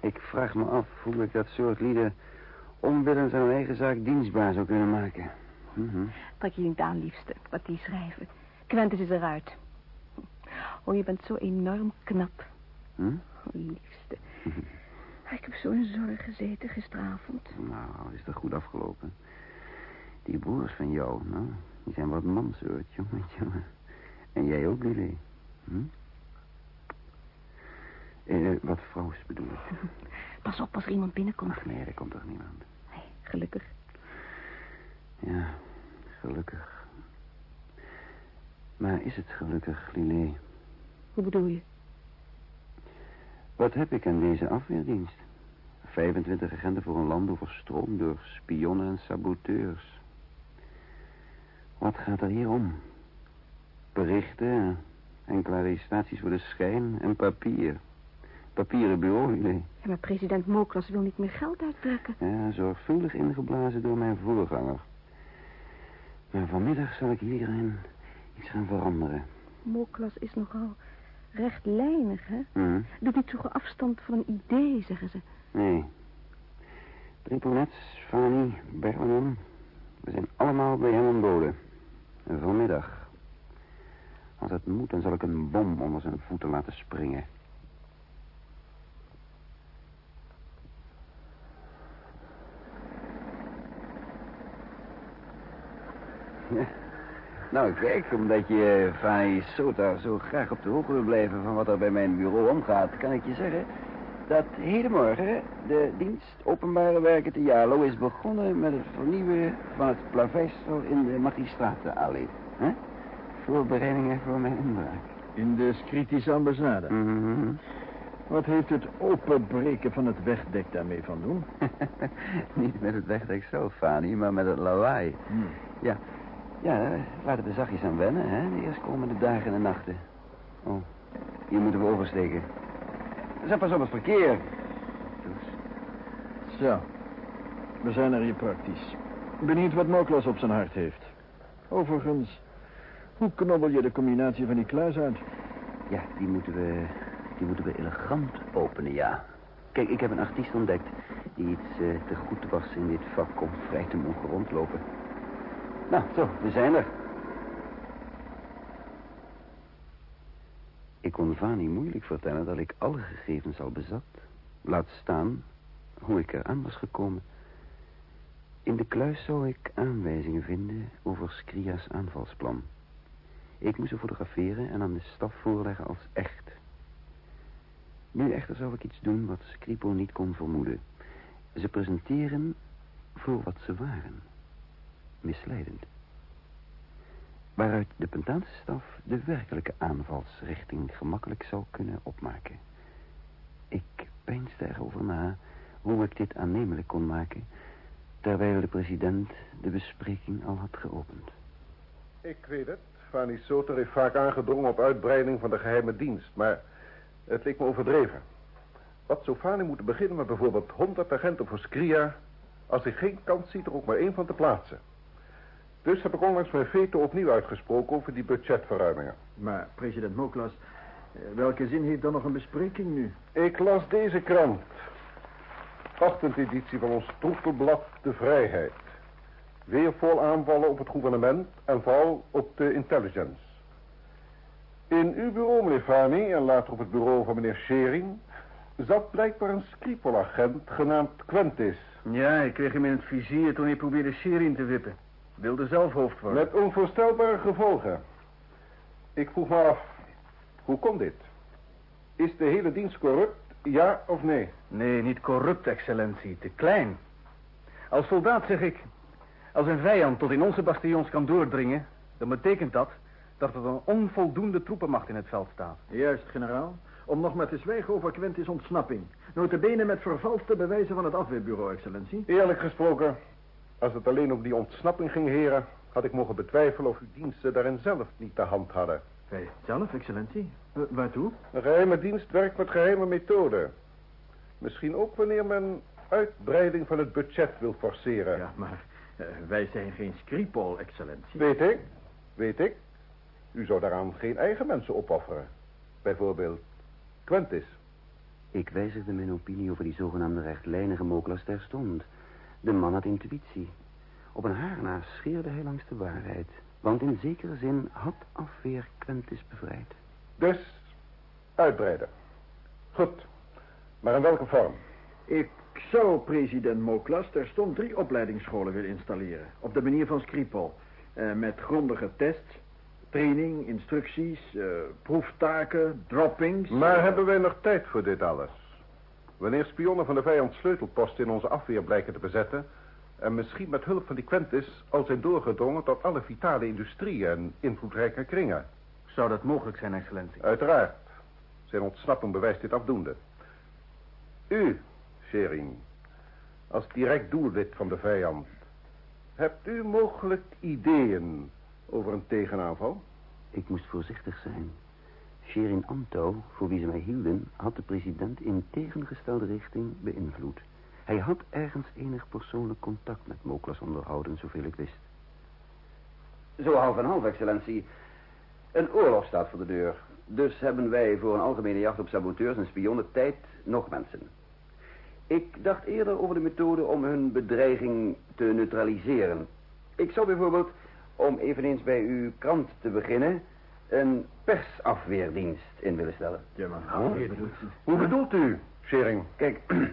Ik vraag me af hoe ik dat soort lieden omwille zijn eigen zaak dienstbaar zou kunnen maken. Mhm. Trek je niet aan, liefste, wat die schrijven. Quentis is eruit. Oh, je bent zo enorm knap. Hm? Oh, liefste. Ik heb zo in zorg gezeten gisteravond. Nou, is dat goed afgelopen. Die broers van jou, nou, die zijn wat mansoort, jongen. En jij ook, Lily. Hm? Eh, wat vrouws bedoel ik? Pas op als er iemand binnenkomt. Ach nee, er komt toch niemand. Nee, gelukkig. Ja, gelukkig. Maar is het gelukkig, Lily? Hoe bedoel je? Wat heb ik aan deze afweerdienst? 25 agenten voor een land overstroomd door spionnen en saboteurs. Wat gaat er hier om? Berichten, enkele arrestaties voor de schijn en papier. Papieren bureau, jullie. Ja, maar president Moklas wil niet meer geld uittrekken. Ja, zorgvuldig ingeblazen door mijn voorganger. Maar vanmiddag zal ik hierin iets gaan veranderen. Moklas is nogal rechtlijnig, hè? Hm? Doet niet zo afstand van een idee, zeggen ze. Nee. Triponets, Fanny, Berlin. We zijn allemaal bij hem ontboden. En vanmiddag. Als het moet, dan zal ik een bom onder zijn voeten laten springen. Ja. Nou, kijk, omdat je, Fanny Sota, zo graag op de hoogte wil blijven van wat er bij mijn bureau omgaat, kan ik je zeggen dat hedenmorgen de dienst openbare werken te Jalo is begonnen met het vernieuwen van het plaveisel in de magistratenallee. hè? Voorbereidingen voor mijn inbraak. In de kritische ambassade. Mhm. Wat heeft het openbreken van het wegdek daarmee van doen? Niet met het wegdek zelf, Fanny, maar met het lawaai. Hmm. Ja, ja, laten we zachtjes aan wennen, hè, de eerstkomende dagen en nachten. Oh, hier moeten we oversteken. Zet pas op het verkeer. Zo. We zijn er hier praktisch. Benieuwd wat Moklas op zijn hart heeft. Overigens, hoe knobbel je de combinatie van die kluis uit? Ja, die moeten we, die moeten we elegant openen, ja. Kijk, ik heb een artiest ontdekt die iets eh, te goed was in dit vak om vrij te mogen rondlopen. Nou, zo, we zijn er. Ik kon Vani moeilijk vertellen dat ik alle gegevens al bezat. Laat staan hoe ik eraan was gekomen. In de kluis zou ik aanwijzingen vinden over Skria's aanvalsplan. Ik moest ze fotograferen en aan de staf voorleggen als echt. Nu echter zou ik iets doen wat Skripo niet kon vermoeden. Ze presenteren voor wat ze waren. Misleidend. Waaruit de Pentaanse staf de werkelijke aanvalsrichting gemakkelijk zou kunnen opmaken. Ik peinsde erover na hoe ik dit aannemelijk kon maken... terwijl de president de bespreking al had geopend. Ik weet het. Fanny Soter heeft vaak aangedrongen op uitbreiding van de geheime dienst, maar het leek me overdreven. Wat zou Fanny moeten beginnen met bijvoorbeeld 100 agenten voor Skria, als hij geen kans ziet er ook maar één van te plaatsen? Dus heb ik onlangs mijn veto opnieuw uitgesproken over die budgetverruimingen. Maar president Moklas, eh, welke zin heeft dan nog een bespreking nu? Ik las deze krant. Ochtendeditie van ons troetelblad De Vrijheid. Weer vol aanvallen op het gouvernement en vooral op de intelligence. In uw bureau, meneer Fani, en later op het bureau van meneer Schering... zat blijkbaar een Skripol-agent genaamd Quentis. Ja, ik kreeg hem in het vizier toen hij probeerde Sherin te wippen. Wilde zelf hoofd worden. Met onvoorstelbare gevolgen. Ik vroeg me af, hoe komt dit? Is de hele dienst corrupt, ja of nee? Nee, niet corrupt, excellentie. Te klein. Als soldaat zeg ik... Als een vijand tot in onze bastions kan doordringen... dan betekent dat dat er een onvoldoende troepenmacht in het veld staat. Juist, generaal. Om nog maar te zwijgen over Quentis ontsnapping. Notabene met vervalste bewijzen van het afweerbureau, excellentie. Eerlijk gesproken, als het alleen om die ontsnapping ging, heren... had ik mogen betwijfelen of uw diensten daarin zelf niet de hand hadden. Wij zelf, excellentie? Uh, waartoe? Een geheime dienst werkt met geheime methoden. Misschien ook wanneer men uitbreiding van het budget wil forceren. Ja, maar uh, wij zijn geen Skripal, excellentie. Weet ik, weet ik. U zou daaraan geen eigen mensen opofferen. Bijvoorbeeld Quentis. Ik wijzigde mijn opinie over die zogenaamde rechtlijnige mokelaars terstond. De man had intuïtie. Op een haar na scheerde hij langs de waarheid. Want in zekere zin had afweer Quentis bevrijd. Dus, uitbreiden. Goed. Maar in welke vorm? Ik zou president Moklas terstond drie opleidingsscholen willen installeren. Op de manier van Skripal. Uh, met grondige tests, training, instructies, uh, proeftaken, droppings. Maar hebben wij nog tijd voor dit alles? Wanneer spionnen van de vijand sleutelposten in onze afweer blijken te bezetten... en misschien met hulp van die Quentis al zijn doorgedrongen tot alle vitale industrieën en invloedrijke kringen. Zou dat mogelijk zijn, excellentie? Uiteraard. Zijn ontsnapping bewijst dit afdoende. U, Shering, als direct doelwit van de vijand... hebt u mogelijk ideeën over een tegenaanval? Ik moest voorzichtig zijn. Sherin Anto, voor wie ze mij hielden, had de president in tegengestelde richting beïnvloed. Hij had ergens enig persoonlijk contact met Moklas onderhouden, zoveel ik wist. Zo half en half, excellentie. Een oorlog staat voor de deur. Dus hebben wij voor een algemene jacht op saboteurs en spionnen tijd nog mensen. Ik dacht eerder over de methode om hun bedreiging te neutraliseren. Ik zou bijvoorbeeld, om eveneens bij uw krant te beginnen... een persafweerdienst in willen stellen. Ja, maar... Huh? Hoe bedoelt u, Schering? Kijk,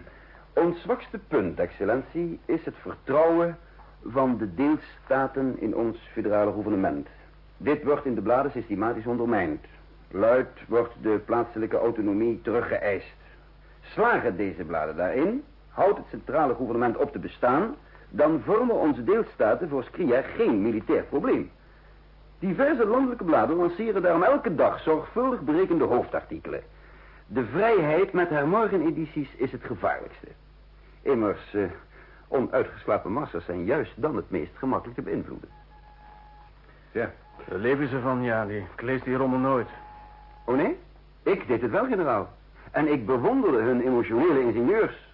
ons zwakste punt, excellentie... is het vertrouwen van de deelstaten in ons federale gouvernement. Dit wordt in de bladen systematisch ondermijnd. Luid wordt de plaatselijke autonomie teruggeëist. Slagen deze bladen daarin, houdt het centrale gouvernement op te bestaan... dan vormen onze deelstaten voor Skria geen militair probleem. Diverse landelijke bladen lanceren daarom elke dag zorgvuldig berekende hoofdartikelen. De vrijheid met haar morgenedities is het gevaarlijkste. Immers, eh, onuitgeslapen massa's zijn juist dan het meest gemakkelijk te beïnvloeden. Ja, daar leven ze van, ja. Die, ik lees die rommel nooit. Oh nee? Ik deed het wel, generaal. En ik bewonderde hun emotionele ingenieurs.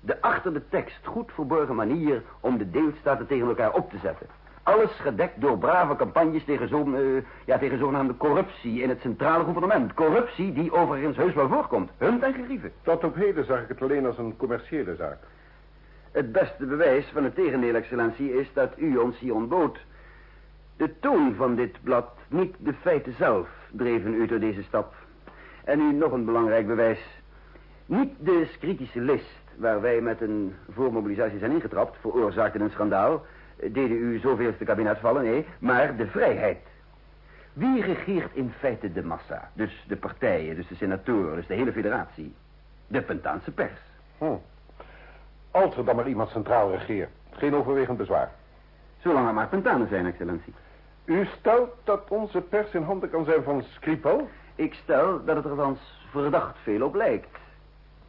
De achter de tekst goed verborgen manier om de deelstaten tegen elkaar op te zetten. Alles gedekt door brave campagnes tegen, zo, eh, ja, tegen zogenaamde corruptie in het centrale gouvernement. Corruptie die overigens heus wel voorkomt. Hun en gerieven. Tot op heden zag ik het alleen als een commerciële zaak. Het beste bewijs van het tegendeel, excellentie, is dat u ons hier ontbood. De toon van dit blad, niet de feiten zelf, dreven u door deze stap. En nu nog een belangrijk bewijs. Niet de kritische list, waar wij met een voormobilisatie zijn ingetrapt, veroorzaakte een schandaal, deden u zoveelste kabinet vallen, nee, maar de vrijheid. Wie regeert in feite de massa? Dus de partijen, dus de senatoren, dus de hele federatie. De Pentaanse pers. Hm. Als er dan maar iemand centraal regeert. Geen overwegend bezwaar. Zolang er maar Pentanen zijn, excellentie. U stelt dat onze pers in handen kan zijn van Skripal? Ik stel dat het er althans verdacht veel op lijkt.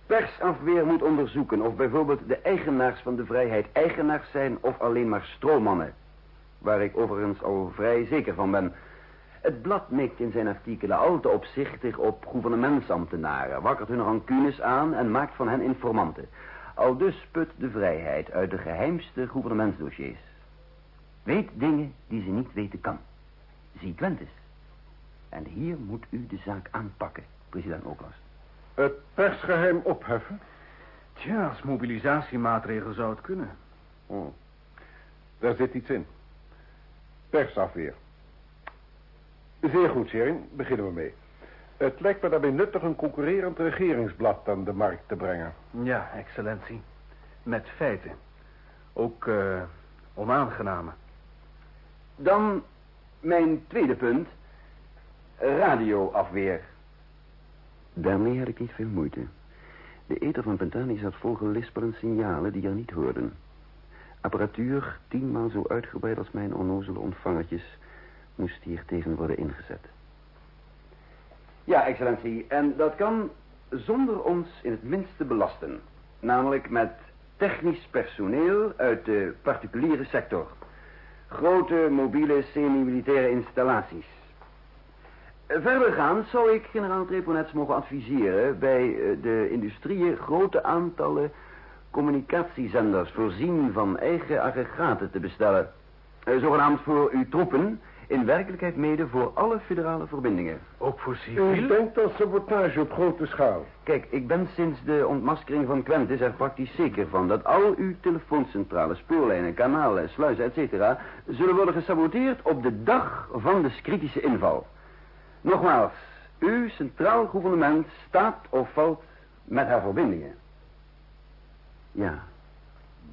Persafweer moet onderzoeken of bijvoorbeeld de eigenaars van de vrijheid eigenaars zijn of alleen maar stroommannen. Waar ik overigens al vrij zeker van ben. Het blad mikt in zijn artikelen al te opzichtig op gouvernementsambtenaren, wakkert hun rancunes aan en maakt van hen informanten. Al dus put de vrijheid uit de geheimste gouvernementsdossiers. Weet dingen die ze niet weten kan. Zie Quentis. En hier moet u de zaak aanpakken, president Ooklas. Het persgeheim opheffen? Tja, als mobilisatiemaatregel zou het kunnen. Oh. Daar zit iets in. Persafweer. Zeer goed, Sharing. Beginnen we mee. Het lijkt me daarbij nuttig een concurrerend regeringsblad aan de markt te brengen. Ja, excellentie. Met feiten. Ook uh, onaangename. Dan mijn tweede punt. Radioafweer. Daarmee had ik niet veel moeite. De ether van Pentani zat vol gelispelende signalen die er niet hoorden. Apparatuur, tienmaal zo uitgebreid als mijn onnozele ontvangertjes, moest hier tegen worden ingezet. Ja, excellentie, en dat kan zonder ons in het minste belasten. Namelijk met technisch personeel uit de particuliere sector. Grote mobiele semi-militaire installaties. Verder gaan zou ik generaal Treponets mogen adviseren bij eh, de industrieën grote aantallen communicatiezenders voorzien van eigen aggregaten te bestellen. Eh, zogenaamd voor uw troepen, in werkelijkheid mede voor alle federale verbindingen. Ook voor civiel? U denkt aan sabotage op grote schaal. Kijk, ik ben sinds de ontmaskering van Quentis er praktisch zeker van... dat al uw telefooncentrales, spoorlijnen, kanalen, sluizen, etc... zullen worden gesaboteerd op de dag van de kritische inval. Nogmaals, uw centraal gouvernement staat of valt met haar verbindingen. Ja,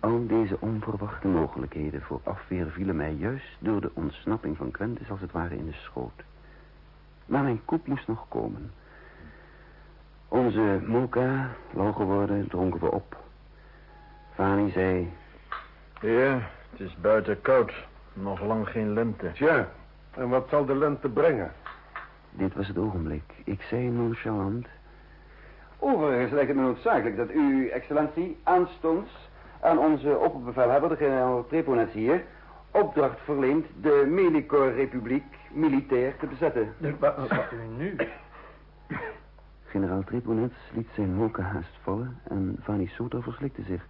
al deze onverwachte mogelijkheden voor afweer vielen mij juist door de ontsnapping van Quentis als het ware in de schoot. Maar mijn koep moest nog komen. Onze mocha, lauw geworden, dronken we op. Fanny zei... Ja, het is buiten koud. Nog lang geen lente. Tja, en wat zal de lente brengen? Dit was het ogenblik. Ik zei nonchalant... Overigens lijkt het me noodzakelijk dat u, excellentie, aanstonds aan onze opperbevelhebber, de generaal Treponets hier, opdracht verleent de Melikor-republiek militair te bezetten. Wat u nu? Generaal Treponets liet zijn moken haast vallen en Fanny Soto verslikte zich.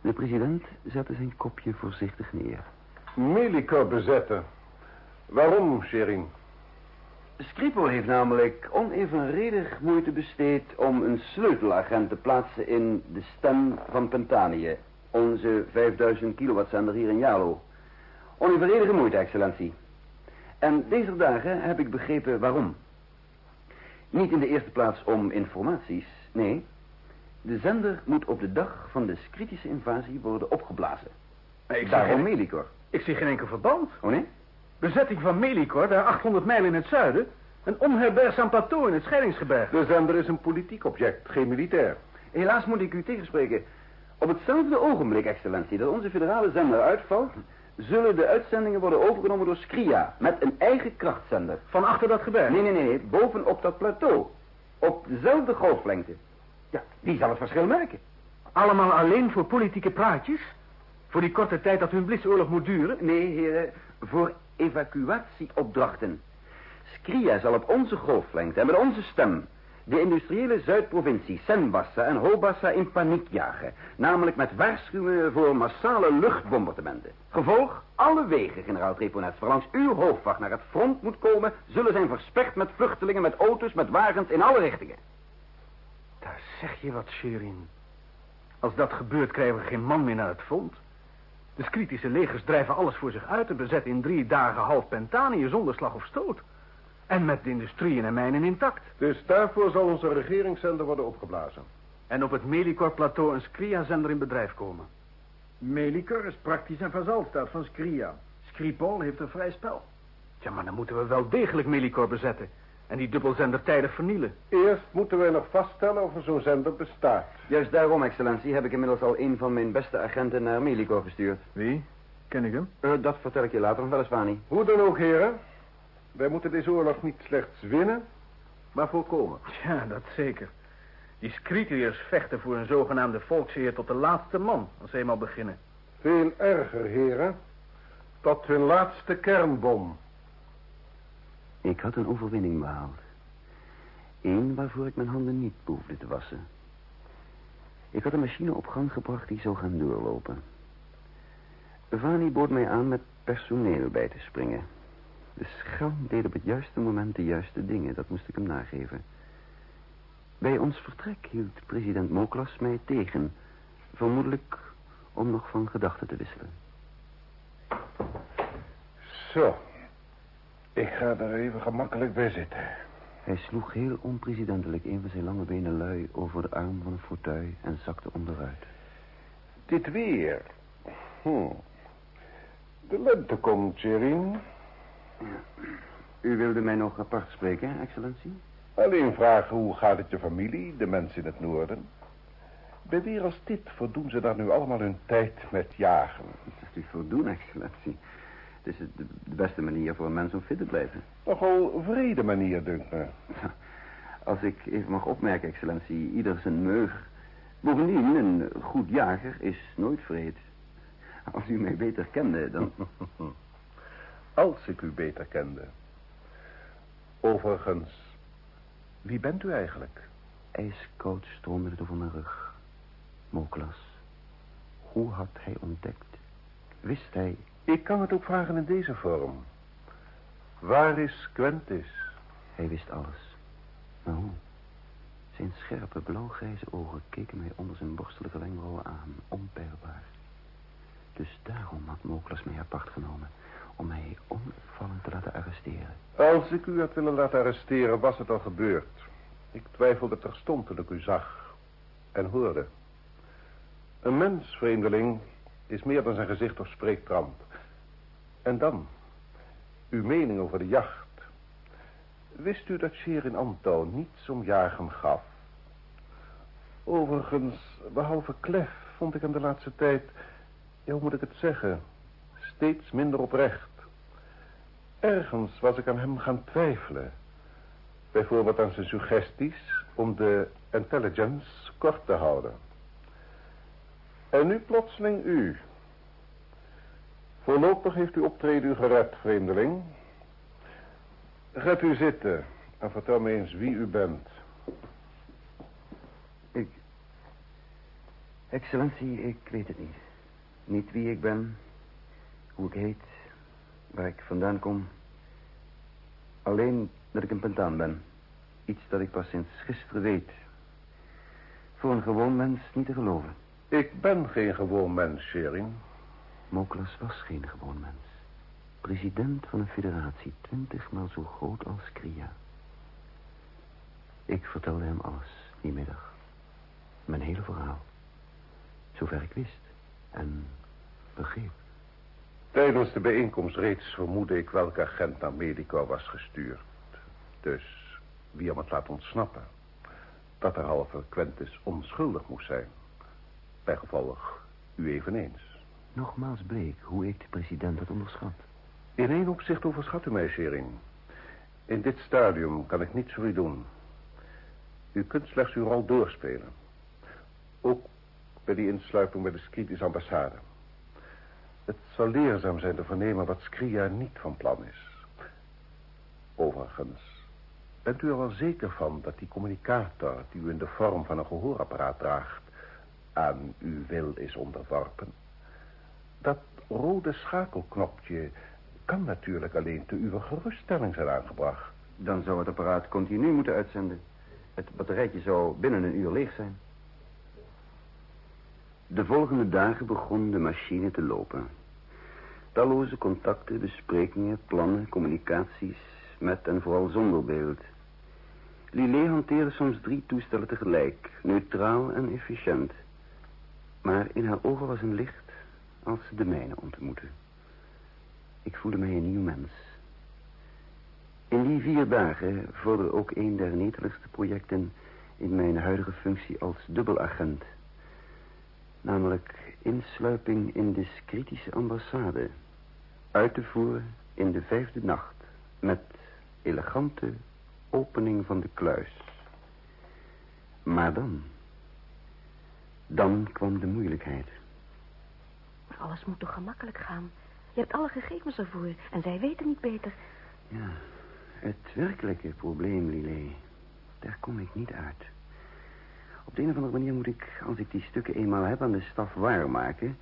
De president zette zijn kopje voorzichtig neer. Melikor bezetten? Waarom, Sherin? Skripal heeft namelijk onevenredig moeite besteed om een sleutelagent te plaatsen in de stem van Pentanië, onze 5000 kilowattzender hier in Jalo. Onevenredige moeite, excellentie. En deze dagen heb ik begrepen waarom. Niet in de eerste plaats om informaties, nee. De zender moet op de dag van de kritische invasie worden opgeblazen. Ik Daarom geen... Melikor. Ik zie geen enkel verband. Oh nee? Bezetting van Melikor, daar 800 mijl in het zuiden. Een onherbergzaam plateau in het scheidingsgebergte. De zender is een politiek object, geen militair. Helaas moet ik u tegenspreken. Op hetzelfde ogenblik, excellentie, dat onze federale zender uitvalt... zullen de uitzendingen worden overgenomen door Skria... met een eigen krachtzender. Van achter dat gebergte? Nee, nee, nee, nee, bovenop dat plateau. Op dezelfde golflengte. Ja, die zal het verschil merken. Allemaal alleen voor politieke praatjes? Voor die korte tijd dat hun blitsoorlog moet duren? Nee, heren, voor evacuatieopdrachten. Skria zal op onze golflengte en met onze stem de industriële Zuidprovincie Senbassa en Hobassa in paniek jagen. Namelijk met waarschuwingen voor massale luchtbombardementen. Gevolg, alle wegen, generaal Treponets, waarlangs uw hoofdwacht naar het front moet komen... zullen zijn versperd met vluchtelingen, met auto's, met wagens in alle richtingen. Daar zeg je wat, Sherin. Als dat gebeurt, krijgen we geen man meer naar het front. De kritische legers drijven alles voor zich uit en bezetten in drie dagen half Pentanië zonder slag of stoot. En met de industrieën en mijnen intact. Dus daarvoor zal onze regeringszender worden opgeblazen. En op het Melikor-plateau een Skria-zender in bedrijf komen. Melikor is praktisch een vazalstaat van Skria. Skripol heeft een vrij spel. Ja, maar dan moeten we wel degelijk Melikor bezetten. En die dubbelzender tijdig vernielen. Eerst moeten wij nog vaststellen of er zo'n zender bestaat. Juist daarom, excellentie, heb ik inmiddels al een van mijn beste agenten naar Melikor gestuurd. Wie? Ken ik hem? Uh, dat vertel ik je later nog wel eens, Wani. Hoe dan ook, heren. Wij moeten deze oorlog niet slechts winnen, maar voorkomen. Ja, dat zeker. Die Scritiërs vechten voor een zogenaamde volksheer tot de laatste man, als ze eenmaal beginnen. Veel erger, heren. Tot hun laatste kernbom. Ik had een overwinning behaald. Eén waarvoor ik mijn handen niet behoefde te wassen. Ik had een machine op gang gebracht die zou gaan doorlopen. Vani bood mij aan met personeel bij te springen. De schelm deed op het juiste moment de juiste dingen, dat moest ik hem nageven. Bij ons vertrek hield president Moklas mij tegen. Vermoedelijk om nog van gedachten te wisselen. Zo. Ik ga er even gemakkelijk bij zitten. Hij sloeg heel onpresidentelijk een van zijn lange benen lui over de arm van een fauteuil en zakte onderuit. Dit weer. Hm. De lente komt, Sherin. U wilde mij nog apart spreken, excellentie? Alleen vragen hoe gaat het je familie, de mensen in het noorden? Bij weer als dit voldoen ze daar nu allemaal hun tijd met jagen. Dat u voldoen, excellentie. Het is de, beste manier voor een mens om fit te blijven. Nogal vrede manier, dunkt me. Als ik even mag opmerken, excellentie, ieder zijn meug. Bovendien, een goed jager is nooit vreed. Als u mij beter kende, dan... Als ik u beter kende. Overigens, wie bent u eigenlijk? Ijskoud stroomde het over mijn rug. Moklas. Hoe had hij ontdekt? Wist hij... Ik kan het ook vragen in deze vorm. Waar is Quentis? Hij wist alles. Maar hoe? Zijn scherpe blauwgrijze ogen keken mij onder zijn borstelige wenkbrauwen aan, onpeilbaar. Dus daarom had Moklas mij apart genomen om mij onopvallend te laten arresteren. Als ik u had willen laten arresteren, was het al gebeurd. Ik twijfelde terstond toen ik u zag en hoorde. Een mens, vreemdeling, is meer dan zijn gezicht of spreektrand. En dan, uw mening over de jacht. Wist u dat Sherin Anto niets om jagen gaf? Overigens, behalve klef, vond ik hem de laatste tijd, ja, hoe moet ik het zeggen, steeds minder oprecht. Ergens was ik aan hem gaan twijfelen. Bijvoorbeeld aan zijn suggesties om de intelligence kort te houden. En nu plotseling u. Voorlopig heeft uw optreden u gered, vreemdeling. Gaat u zitten en vertel me eens wie u bent. Ik... Excellentie, ik weet het niet. Niet wie ik ben, hoe ik heet, waar ik vandaan kom. Alleen dat ik een pentaan ben. Iets dat ik pas sinds gisteren weet. Voor een gewoon mens niet te geloven. Ik ben geen gewoon mens, Shering. Moklas was geen gewoon mens. President van een federatie, twintigmaal zo groot als Kria. Ik vertelde hem alles, die middag. Mijn hele verhaal. Zover ik wist. En begreep. Tijdens de bijeenkomst reeds vermoedde ik welke agent naar Medico was gestuurd. Dus wie hem het laat ontsnappen. Dat er halve Quentis onschuldig moest zijn. Bijgevolg u eveneens. Nogmaals bleek hoe ik de president had onderschat. In één opzicht overschat u mij, Shering. In dit stadium kan ik niets voor u doen. U kunt slechts uw rol doorspelen. Ook bij die insluiting bij de Skritische ambassade. Het zal leerzaam zijn te vernemen wat Skria niet van plan is. Overigens, bent u er wel zeker van dat die communicator... die u in de vorm van een gehoorapparaat draagt... aan uw wil is onderworpen? Dat rode schakelknopje kan natuurlijk alleen te uw geruststelling zijn aangebracht. Dan zou het apparaat continu moeten uitzenden. Het batterijtje zou binnen een uur leeg zijn. De volgende dagen begon de machine te lopen. Talloze contacten, besprekingen, plannen, communicaties... met en vooral zonder beeld. Lillet hanteerde soms drie toestellen tegelijk... neutraal en efficiënt. Maar in haar ogen was een licht als de mijne ontmoette. Ik voelde mij een nieuw mens. In die vier dagen vorderde ook een der neteligste projecten... in mijn huidige functie als dubbelagent... Namelijk insluiping in de kritische ambassade. Uit te voeren in de vijfde nacht. Met elegante opening van de kluis. Maar dan... Dan kwam de moeilijkheid. Maar alles moet toch gemakkelijk gaan? Je hebt alle gegevens ervoor en zij weten niet beter. Ja, het werkelijke probleem, Lillet. Daar kom ik niet uit. Op de een of andere manier moet ik, als ik die stukken eenmaal heb aan de staf waarmaken...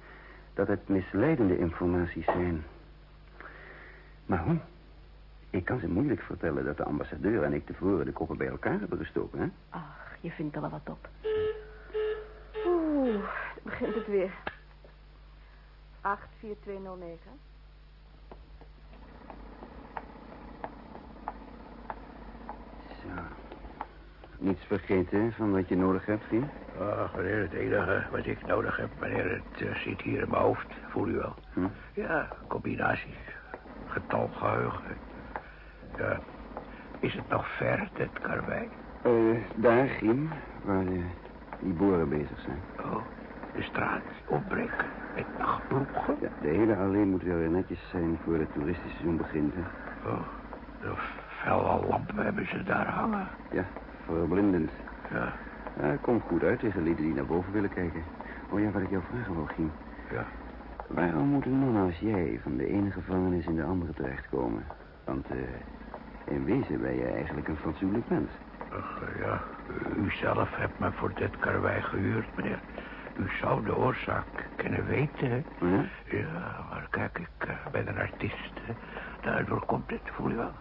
dat het misleidende informaties zijn. Maar hoe? Ik kan ze moeilijk vertellen dat de ambassadeur en ik tevoren de koppen bij elkaar hebben gestoken, hè? Ach, je vindt er wel wat op. Oeh, begint het weer. 84209. Zo. Niets vergeten van wat je nodig hebt, vriend? Ach, meneer, het enige wat ik nodig heb, meneer, het uh, zit hier in mijn hoofd. Voel u wel? Hm? Ja, combinaties. Getalgeheugen. Ja. Is het nog ver, dit karwei? Uh, daar, Giem, waar die boeren bezig zijn. Oh, de straat opbreken met nachtploegen? Ja, de hele allee moet weer netjes zijn voor het toeristische seizoen begint, hè? Oh, de felle lampen hebben ze daar hangen. Ja, verblindend. Ja. ja komt goed uit tegen lieden die naar boven willen kijken. Oh ja, wat ik jou vragen wil, Giem. Ja. Waarom moet een man als jij van de ene gevangenis in de andere terechtkomen? Want uh, in wezen ben je eigenlijk een fatsoenlijk mens. Ach, ja, u zelf hebt me voor dit karwei gehuurd, meneer. U zou de oorzaak kunnen weten, hè? Ja? Ja, maar kijk, ik uh, ben een artiest. Hè? Daardoor komt het, voel je wel.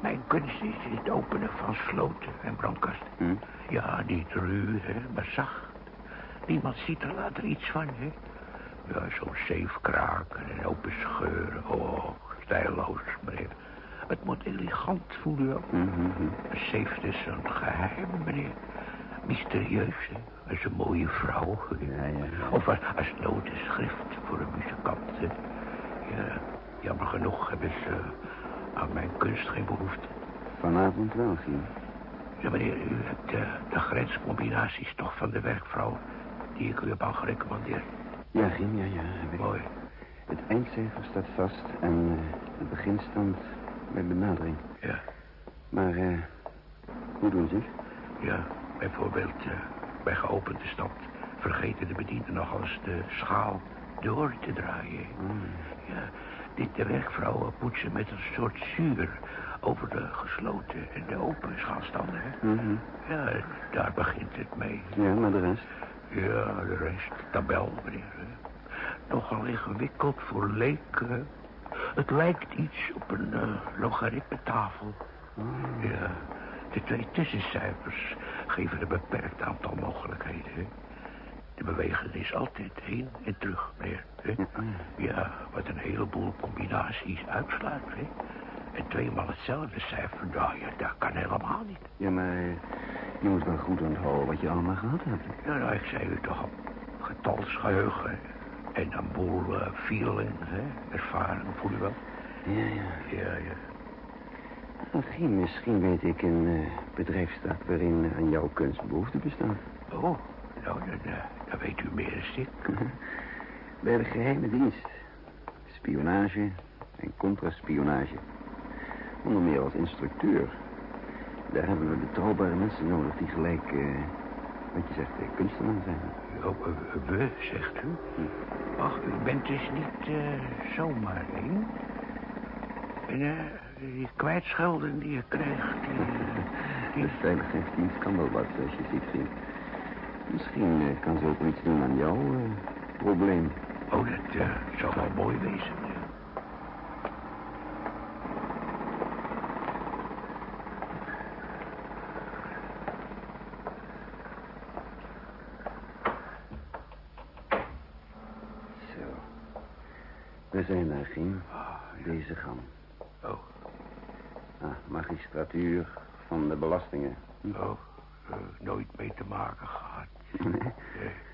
Mijn kunst is het openen van sloten en brandkasten. Hm? Ja, niet ruw, hè, maar zacht. Niemand ziet er later iets van, hè. Ja, zo'n zeefkraken en open scheuren. Oh, stijlloos, meneer. Het moet elegant voelen, wel. Mm -hmm. Een zeef is een geheim, meneer. Mysterieus, hè. Als een mooie vrouw. Ja, ja. Of als, als notenschrift voor een muzikant, hè. Ja, jammer genoeg hebben ze aan mijn kunst geen behoefte. Vanavond wel, Gien. Ja, meneer, u hebt uh, de grenscombinaties toch van de werkvrouw... die ik u heb aangerecommandeerd. Ja, Gien, ja, ja. Heb ik. Mooi. Het eindcijfer staat vast en uh, de beginstand bij benadering. Ja. Maar, uh, hoe doen ze? Ja, bijvoorbeeld uh, bij geopende stand... vergeten de bedienden nog eens de schaal door te draaien. Mm. Ja, dit de werkvrouwen poetsen met een soort zuur... over de gesloten en de open schaalstanden, hè? Mm -hmm. Ja, daar begint het mee. Ja, maar de rest? Ja, de rest, tabel, meneer. Nogal ingewikkeld voor leken. Het lijkt iets op een uh, logaritmetafel. Oh. Ja, de twee tussencijfers geven een beperkt aantal mogelijkheden. Hè? De beweging is altijd heen en terug, meneer. Hè? Ja, wat een heleboel combinaties uitsluit, hè? En tweemaal hetzelfde cijfer, nou ja, dat kan helemaal niet. Ja, maar je moet wel goed onthouden wat je allemaal gehad hebt. Ja, nou, ik zei u toch al. Getalsgeheugen en een boel uh, feeling, hè? Ervaring, voel je wel? Ja, ja. Ja, ja. Misschien, misschien weet ik een uh, bedrijfstak waarin aan jouw kunst behoefte bestaat. Oh, nou, dan, uh, dan weet u meer dan ik. Bij de geheime dienst. Spionage en contraspionage. Onder meer als instructeur. daar hebben we betrouwbare mensen nodig die gelijk, eh, wat je zegt, eh, kunstenaar zijn. Oh, eh, we, zegt u? Ach, u bent dus niet eh, zomaar één. En eh, die kwijtschelden die je krijgt, die... eh, De veiligheidsdienst kan wel wat, zoals je ziet, vriend. Misschien eh, kan ze ook iets doen aan jouw eh, probleem. Oh, dat eh, zou wel mooi wezen. Zo. We zijn daar, Gien. Deze gang. Ah, magistratuur van de belastingen. Oh, nooit mee te maken gehad. Nee.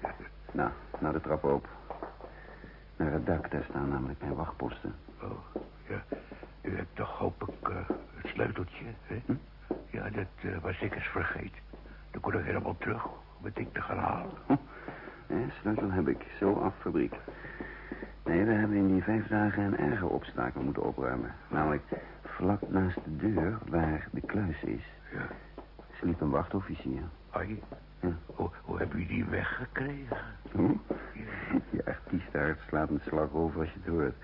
Nou, naar de trap op. Naar het dak, daar staan namelijk mijn wachtposten. Oh, ja. U hebt toch, hoop ik, eh, het sleuteltje, hè? Ja, dat eh, was ik eens vergeten. Dan kon ik helemaal terug om het ding te gaan halen. Ja, sleutel heb ik. Zo af, fabriek. Nee, we hebben in die vijf dagen een erger obstakel moeten opruimen. Namelijk vlak naast de deur waar de kluis is. Ja. Sliep een wachtofficier. Ai, Ja. hoe, hoe heb u die weggekregen? Hoe? Je artiesthart slaat een slag over als je het hoort.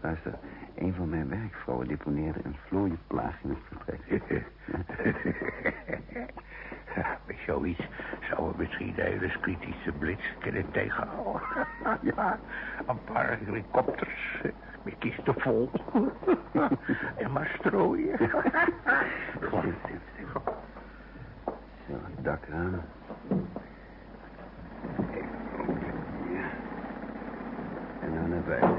Luister, een van mijn werkvrouwen deponeerde een vlooienplaag in het vertrek. Ja, met zoiets zouden we misschien de hele kritische blitz kunnen tegenhouden. ja, een paar helikopters met kisten vol. en maar strooien. Stil. Zo, het dakraam. En dan naar buiten.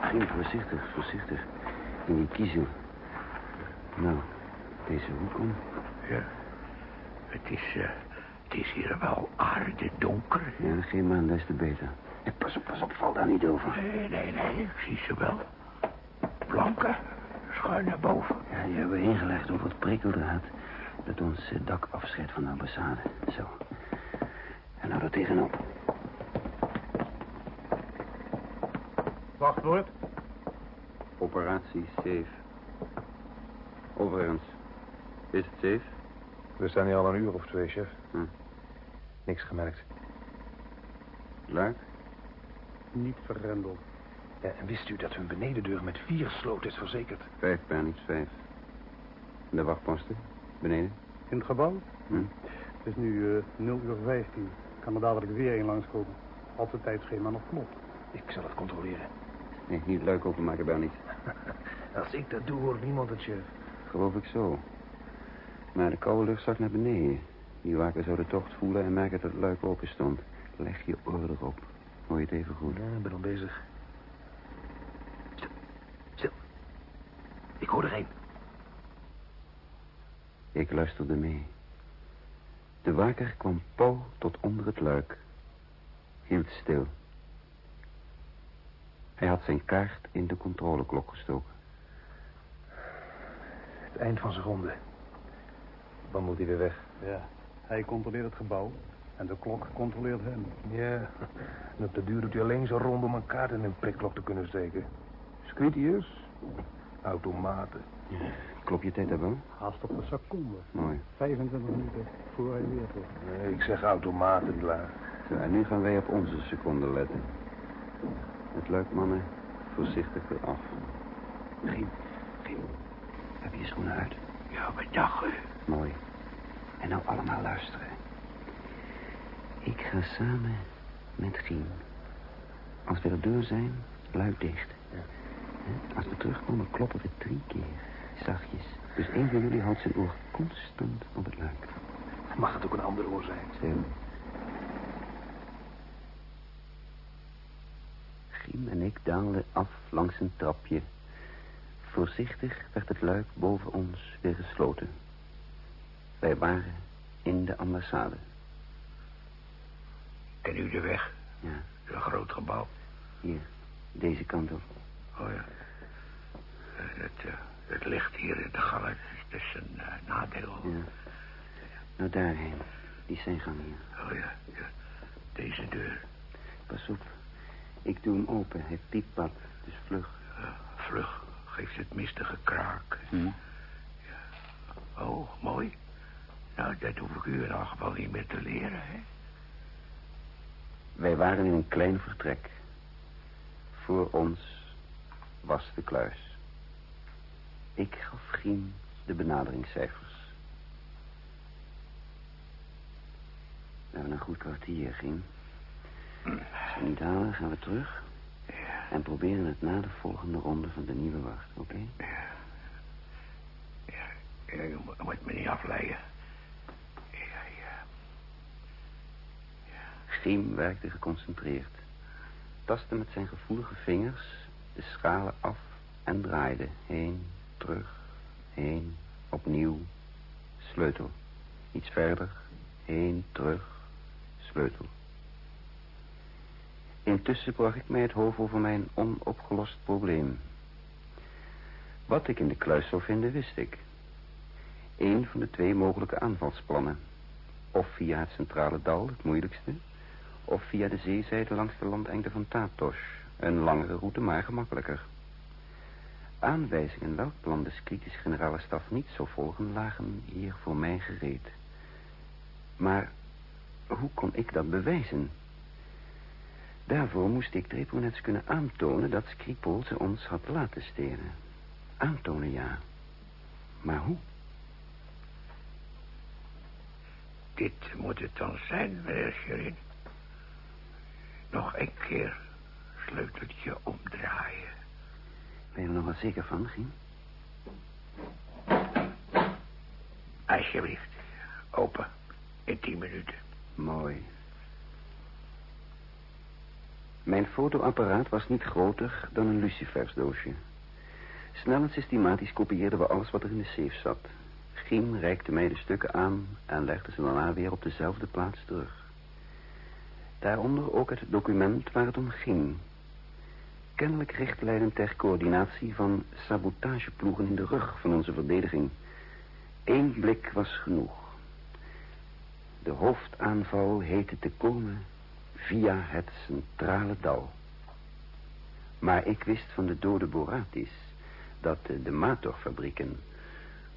Ging voorzichtig, voorzichtig. In die kiezel. Nou, deze hoek om. Ja. Het is, het is hier wel aardig donker. Ja, geen man, des te beter. Ja, pas op, pas op, val daar niet over. Nee, nee, nee, ik zie ze wel. Planken, schuin naar boven. Ja, die hebben we ingelegd over het prikkeldraad. Dat ons eh, dak afscheidt van de ambassade. Zo. En nou er tegenop. Wachtwoord? Operatie safe. Overigens. Is het safe? We staan hier al een uur of twee, chef. Hm. Niks gemerkt. Luik? Niet vergrendeld. Ja, en wist u dat hun benedendeur met vier sloten is verzekerd? Vijf per niets vijf. De wachtposten? Beneden? In het gebouw? Hm. Het is nu eh 0 uur 15. Kan er dadelijk weer een langskomen. Als het tijdschema nog klopt. Ik zal het controleren. Nee, niet luik openmaken, niet. Als ik dat doe, hoort niemand het, chef. Geloof ik zo. Maar de koude lucht zakt naar beneden. Die waker zou de tocht voelen en merken dat het luik open stond. Leg je oor erop. Hoor je het even goed? Ja, ik ben al bezig. Stil. Stil. Ik hoor er een. Ik luisterde mee. De waker kwam pal tot onder het luik. Hield stil. Hij had zijn kaart in de controleklok gestoken. Het eind van zijn ronde. Dan moet hij weer weg. Ja. Hij controleert het gebouw. En de klok controleert hem. Ja, en op de duur doet hij alleen zo rond om een kaart in een prikklok te kunnen steken. Squitius, automaten. Klop je tijd wel? Haast op de seconde. Mooi. 25 minuten voor hij weer. Nee, ik zeg automaten, klaar. Zo, en nu gaan wij op onze seconde letten. Het luik, mannen. Voorzichtig weer af. Giem, Giem. Heb je je schoenen uit? Ja, met dag. Mooi. En nou allemaal luisteren. Ik ga samen met Giem. Als we er door zijn, luid dicht. Hè? Als we terugkomen, kloppen we drie keer. Zachtjes. Dus één van jullie houdt zijn oor constant op het luik. Mag het ook een ander oor zijn? Stil. Giem en ik daalden af langs een trapje. Voorzichtig werd het luik boven ons weer gesloten. Wij waren in de ambassade. Ken u de weg? Ja. Een groot gebouw. Hier, deze kant op. Oh ja. Eh, Het, eh, het ligt hier in de. Dat is een eh, nadeel. Ja. Nou, daarheen. Die zijn gang hier. Oh ja, ja. Deze deur. Pas op. Ik doe hem open. Het piept wat. Het is vlug. vlug geeft het mistige kraak. Hm? Oh, mooi. Nou, dat hoef ik u in elk geval niet meer te leren, hè? Wij waren in een klein vertrek. Voor ons was de kluis. Ik gaf Giem de benaderingscijfers. We hebben een goed kwartier, Giem. Als we niet halen, gaan we terug. En proberen het na de volgende ronde van de nieuwe wacht, oké? Ja, je moet- moet me niet afleiden. Werkte geconcentreerd. Tastte met zijn gevoelige vingers de schalen af en draaide. Heen, terug, heen, opnieuw. Sleutel. Iets verder. Heen, terug, sleutel. Intussen bracht ik mij het hoofd over mijn onopgelost probleem. Wat ik in de kluis zou vinden, wist ik. Eén van de twee mogelijke aanvalsplannen. Of via het centrale dal, het moeilijkste. Of via de zeezijde langs de landengte van Tatos. Een langere route, maar gemakkelijker. Aanwijzingen welk plan de kritische generale staf niet zou volgen... lagen hier voor mij gereed. Maar hoe kon ik dat bewijzen? Daarvoor moest ik Treponets kunnen aantonen dat Skripal ze ons had laten stelen. Aantonen, ja. Maar hoe? Dit moet het dan zijn, meneer. Nog een keer sleuteltje omdraaien. Ben je er nog wel zeker van, Gien? Alsjeblieft. Open. In tien minuten. Mooi. Mijn fotoapparaat was niet groter dan een lucifersdoosje. Snel en systematisch kopieerden we alles wat er in de safe zat. Giem reikte mij de stukken aan en legde ze daarna weer op dezelfde plaats terug. Daaronder ook het document waar het om ging. Kennelijk richtlijnen ter coördinatie van sabotageploegen in de rug van onze verdediging. Eén blik was genoeg. De hoofdaanval heette te komen via het centrale dal. Maar ik wist van de dode Boratis dat de, Mator-fabrieken,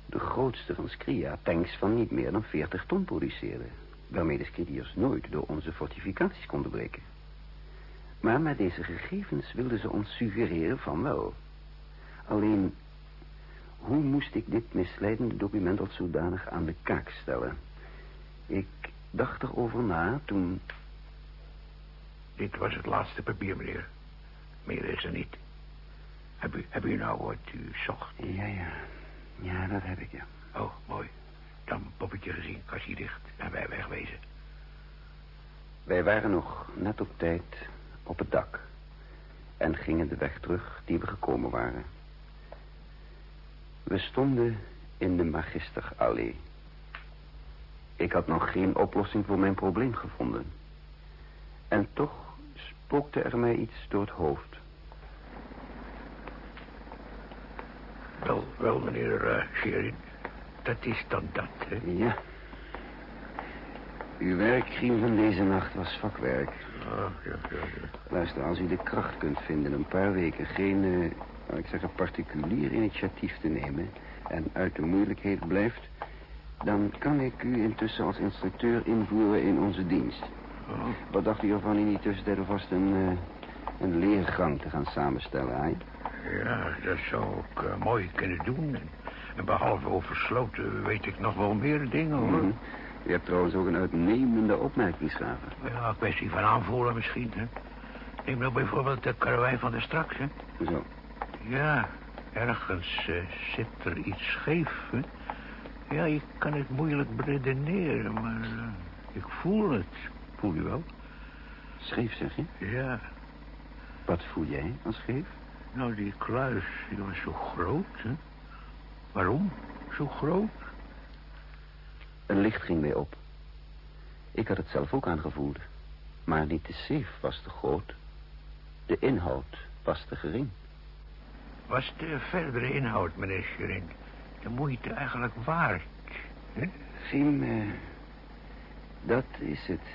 de grootste van Skria, tanks van niet meer dan 40 ton produceerden, waarmee de Skridiërs nooit door onze fortificaties konden breken. Maar met deze gegevens wilden ze ons suggereren van wel. Alleen, hoe moest ik dit misleidende document als zodanig aan de kaak stellen? Ik dacht erover na toen... Dit was het laatste papier, meneer. Meer is er niet. Heb u, heb u nou wat u zocht? Ja, ja. Ja, dat heb ik, ja. Oh, mooi. Dan poppetje gezien, kastje dicht en wij wegwezen. Wij waren nog net op tijd op het dak. En gingen de weg terug die we gekomen waren. We stonden in de Magisterallee. Ik had nog geen oplossing voor mijn probleem gevonden. En toch spookte er mij iets door het hoofd. Wel, wel, meneer uh, Sherin. Dat is dan dat, hè? Ja. Uw werkgriem van deze nacht was vakwerk. Ah, ja, ja, ja. Luister, als u de kracht kunt vinden een paar weken geen, eh, laat ik zeggen, particulier initiatief te nemen... en uit de moeilijkheid blijft... dan kan ik u intussen als instructeur invoeren in onze dienst. Wat dacht u ervan in die tussentijd alvast een, eh, een leergang te gaan samenstellen, hè? Ja, dat zou ik eh, mooi kunnen doen. En, behalve over sloten weet ik nog wel meer dingen, hoor. Mhm. U hebt trouwens ook een uitnemende opmerkingsgave. Ja, kwestie van aanvoelen misschien, hè. Neem nou bijvoorbeeld de karwei van de straks, hè. Zo. Ja, ergens eh, zit er iets scheef, hè. Ja, je kan het moeilijk beredeneren, maar eh, ik voel het. Voel je wel? Scheef, zeg je? Ja. Wat voel jij als scheef? Nou, die kluis, die was zo groot, hè. Waarom zo groot? Een licht ging weer op. Ik had het zelf ook aangevoeld. Maar niet de safe was te groot. De inhoud was te gering. Was de verdere inhoud, meneer Scherin, de moeite eigenlijk waard? Hè? Sim, eh, dat is het.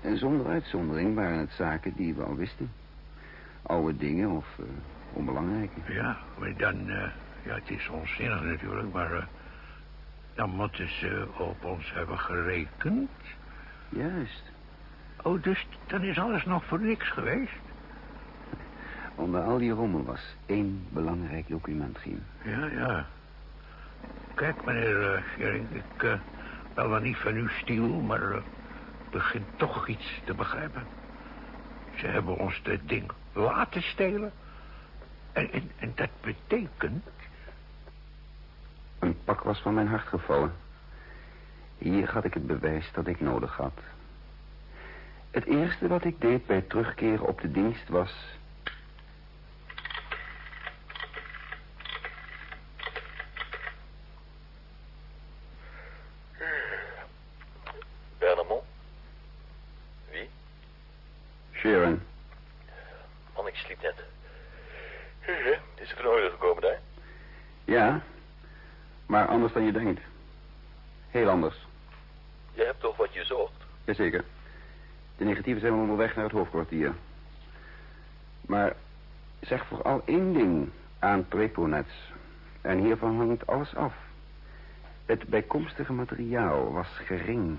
En zonder uitzondering waren het zaken die we al wisten. oude dingen of uh, onbelangrijke. Ja, maar dan... Uh, ja, het is onzinnig natuurlijk, maar... Uh, dan moeten ze op ons hebben gerekend. Juist. Oh, dus dan is alles nog voor niks geweest? Onder al die rommel was één belangrijk document, Giem. Ja, ja. Kijk, meneer uh, Schering, ik uh, ben wel niet van uw stiel, maar uh, begin toch iets te begrijpen. Ze hebben ons dit ding laten stelen. En, en, en dat betekent... Een pak was van mijn hart gevallen. Hier had ik het bewijs dat ik nodig had. Het eerste wat ik deed bij terugkeren op de dienst was... Bernemont? Wie? Sharon. Man, ik sliep net. Is het in orde gekomen daar? Ja, maar anders dan je denkt. Heel anders. Je hebt toch wat je zocht? Jazeker. De negatieven zijn onderweg naar het hoofdkwartier. Maar zeg vooral één ding aan Treponets. En hiervan hangt alles af. Het bijkomstige materiaal was gering,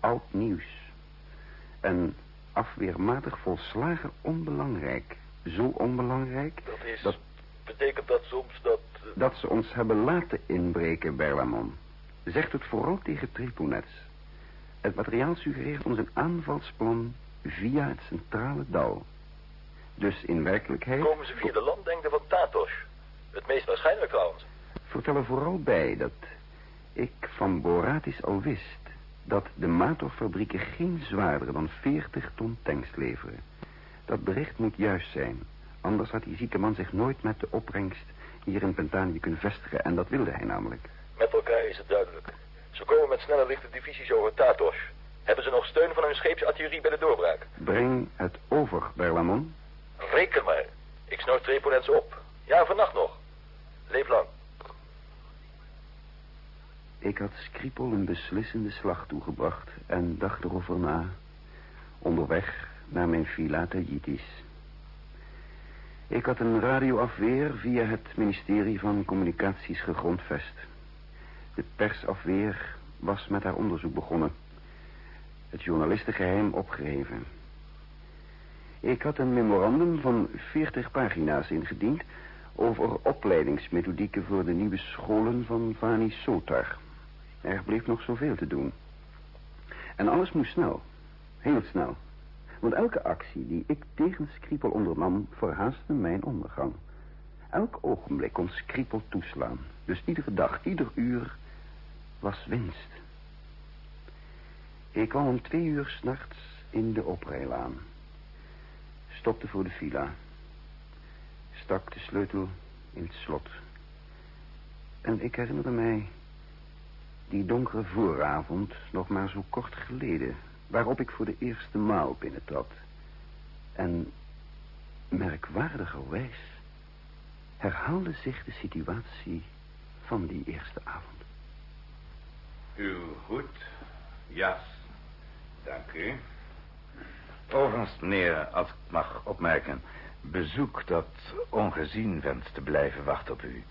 oud nieuws. En afweermatig volslagen onbelangrijk. Zo onbelangrijk... Dat is... Dat, betekent dat soms dat... Dat ze ons hebben laten inbreken, Berlamon. Zegt het vooral tegen Treponets. Het materiaal suggereert ons een aanvalsplan via het centrale dal. Dus in werkelijkheid... Komen ze via de landengte van Tatos? Het meest waarschijnlijk trouwens. Vertel er vooral bij dat ik van Boratis al wist... dat de Matorfabrieken geen zwaarder dan 40 ton tanks leveren. Dat bericht moet juist zijn. Anders had die zieke man zich nooit met de opbrengst hier in Pentanië kunnen vestigen. En dat wilde hij namelijk. Met elkaar is het duidelijk. Ze komen met snelle lichte divisies over Tatos. Hebben ze nog steun van hun scheepsartillerie bij de doorbraak? Breng het over, Berlamon. Reken maar. Ik snoot Treponets op. Ja, vannacht nog. Leef lang. Ik had Skripal een beslissende slag toegebracht en dacht erover na. Onderweg naar mijn villa Tajitis. Ik had een radioafweer via het ministerie van Communicaties gegrondvest. De persafweer was met haar onderzoek begonnen. Het journalistengeheim opgeheven. Ik had een memorandum van 40 pagina's ingediend... over opleidingsmethodieken voor de nieuwe scholen van Vani Sotar. Er bleef nog zoveel te doen. En alles moest snel. Heel snel. Want elke actie die ik tegen Skripel ondernam... verhaastte mijn ondergang. Elk ogenblik kon Skripel toeslaan. Dus iedere dag, ieder uur was winst. Ik kwam om twee uur s'nachts in de oprijlaan. Stopte voor de villa. Stak de sleutel in het slot. En ik herinnerde mij die donkere vooravond nog maar zo kort geleden... waarop ik voor de eerste maal binnentrad. En merkwaardigerwijs herhaalde zich de situatie van die eerste avond. Uw hoed, jas. Dank u. Overigens, meneer, als ik mag opmerken... bezoek dat ongezien wenst te blijven wachten op u.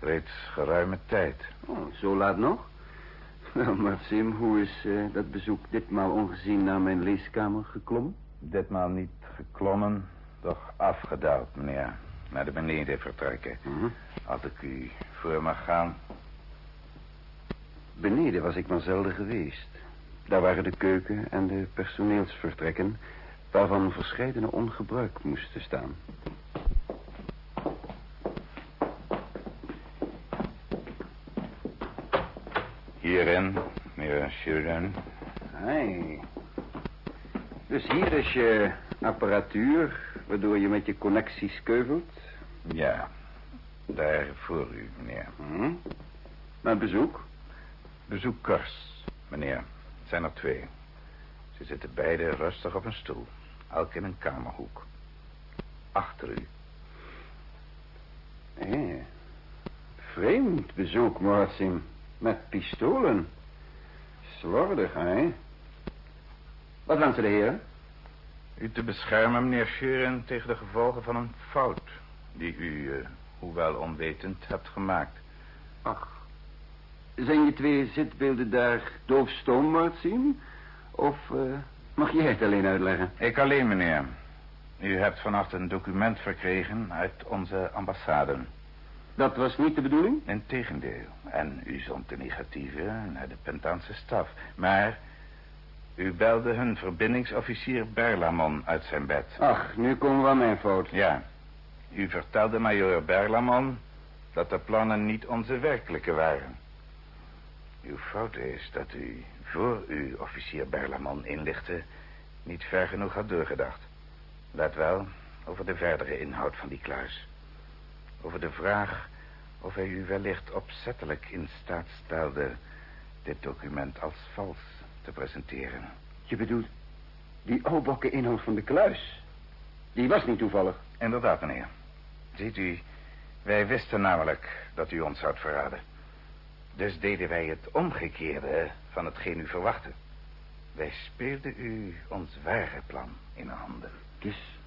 Reeds geruime tijd. Oh, zo laat nog? Nou, maar Sim, hoe is uh, dat bezoek ditmaal ongezien naar mijn leeskamer geklommen? Ditmaal niet geklommen, doch afgedaald, meneer. Naar de beneden vertrekken. Uh -huh. Als ik u voor mag gaan... Beneden was ik maar zelden geweest. Daar waren de keuken en de personeelsvertrekken... waarvan verscheidene ongebruikt moesten staan. Hierin, meneer Sheridan. Hey. Dus hier is je apparatuur... waardoor je met je connecties keuvelt? Ja, daar voor u, meneer. Hm? Mijn bezoek? Bezoekers, meneer. Het zijn er twee. Ze zitten beide rustig op een stoel. Elk in een kamerhoek. Achter u. Eh, vreemd bezoek, Martin. Met pistolen. Slordig, hè? Wat wensen de heren? U te beschermen, meneer Scheuren, tegen de gevolgen van een fout... die u, eh, hoewel onwetend, hebt gemaakt. Ach, zijn je twee zitbeelden daar doofstoom, zien? Of eh, mag jij het alleen uitleggen? Ik alleen, meneer. U hebt vannacht een document verkregen uit onze ambassade. Dat was niet de bedoeling? Integendeel. En u zond de negatieve naar de Pentaanse staf. Maar u belde hun verbindingsofficier Berlamon uit zijn bed. Ach, nu komen we aan mijn fout. Ja. U vertelde major Berlamon dat de plannen niet onze werkelijke waren. Uw fout is dat u, voor u officier Berlamon inlichtte... niet ver genoeg had doorgedacht. Let wel over de verdere inhoud van die kluis. Over de vraag of hij u wellicht opzettelijk in staat stelde... dit document als vals te presenteren. Je bedoelt die oubokke inhoud van de kluis? Die was niet toevallig. Inderdaad, meneer. Ziet u, wij wisten namelijk dat u ons zou verraden. Dus deden wij het omgekeerde van hetgeen u verwachtte. Wij speelden u ons ware plan in handen. Dus,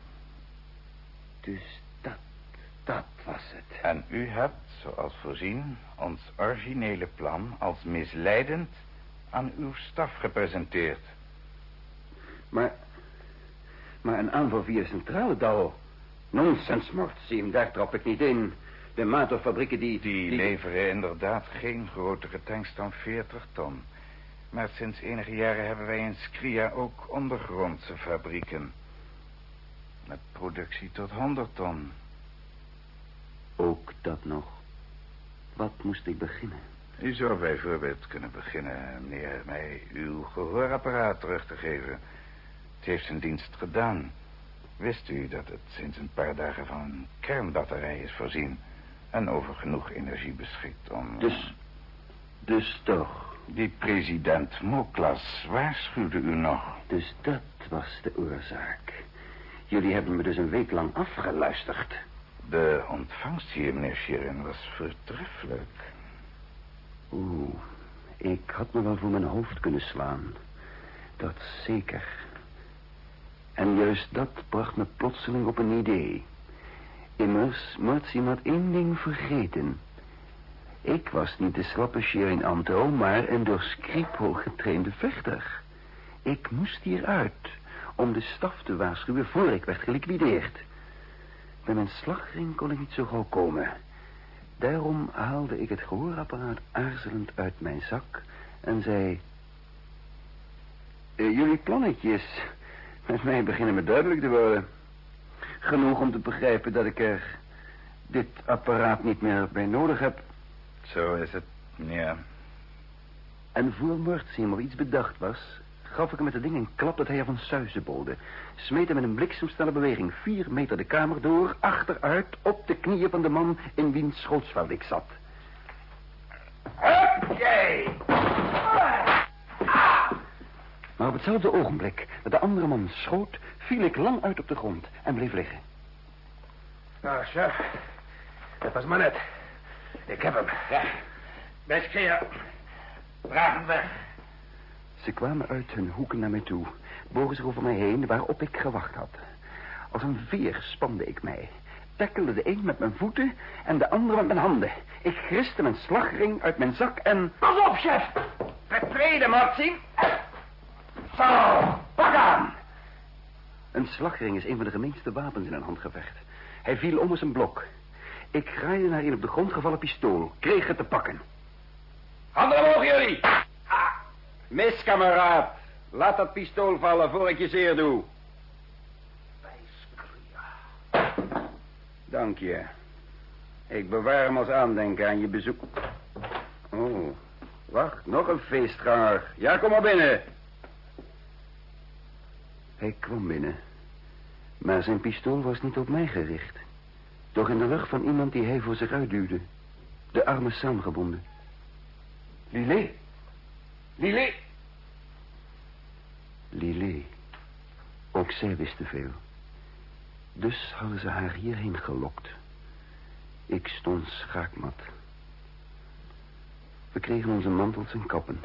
dus dat, was het. En u hebt, zoals voorzien, ons originele plan als misleidend aan uw staf gepresenteerd. Maar, maar een aanval via centrale touw. Nonsens, Mortsim, daar trap ik niet in. De maatfabrieken die, die... Die leveren inderdaad geen grotere tanks dan 40 ton. Maar sinds enige jaren hebben wij in Skria ook ondergrondse fabrieken. Met productie tot 100 ton. Ook dat nog. Wat moest ik beginnen? U zou bijvoorbeeld kunnen beginnen, meneer, mij uw gehoorapparaat terug te geven. Het heeft zijn dienst gedaan. Wist u dat het sinds een paar dagen van een kernbatterij is voorzien... en over genoeg energie beschikt om... Dus, dus toch... Die president Moklas waarschuwde u nog. Dus dat was de oorzaak. Jullie hebben me dus een week lang afgeluisterd. De ontvangst hier, meneer Sheeran, was voortreffelijk. Oeh, ik had me wel voor mijn hoofd kunnen slaan. Dat zeker. En juist dat bracht me plotseling op een idee. Immers, Martien had één ding vergeten. Ik was niet de slappe Sherin Anto, maar een door Skripal getrainde vechter. Ik moest hieruit om de staf te waarschuwen voor ik werd geliquideerd. Bij mijn slagring kon ik niet zo gauw komen. Daarom haalde ik het gehoorapparaat aarzelend uit mijn zak en zei... "Eh, jullie plannetjes met mij beginnen me duidelijk te worden. Genoeg om te begrijpen dat ik er dit apparaat niet meer bij nodig heb. Zo is het, ja. En voor Murtsim iets bedacht was, gaf ik hem met het ding een klap dat hij er van suizen bolde. Smeet hem met een bliksemsnelle beweging vier meter de kamer door, achteruit, op de knieën van de man in wiens schootsveld ik zat. Oké. Maar op hetzelfde ogenblik dat de andere man schoot, viel ik lang uit op de grond en bleef liggen. Nou. Dat was maar net. Ik heb hem. Ja. Best keer. Draag hem weg. Ze kwamen uit hun hoeken naar mij toe, bogen zich over mij heen waarop ik gewacht had. Als een veer spande ik mij, tackelde de een met mijn voeten en de andere met mijn handen. Ik griste mijn slagring uit mijn zak en... Pas op, chef! Vertreden, Martin. Zo, pak aan! Een slagring is een van de gemeenste wapens in een handgevecht. Hij viel om als een blok. Ik graaide naar een op de grond gevallen pistool, kreeg het te pakken. Handen omhoog, jullie! Mis, kameraad. Laat dat pistool vallen voor ik je zeer doe. Dank je. Ik bewaar hem als aandenken aan je bezoek. Oh, wacht, nog een feestganger. Ja, kom maar binnen. Hij kwam binnen. Maar zijn pistool was niet op mij gericht. Doch in de rug van iemand die hij voor zich uitduwde. De armen saamgebonden. Lilé. Lilé. Lilé. Ook zij wist te veel. Dus hadden ze haar hierheen gelokt. Ik stond schaakmat. We kregen onze mantels en kappen.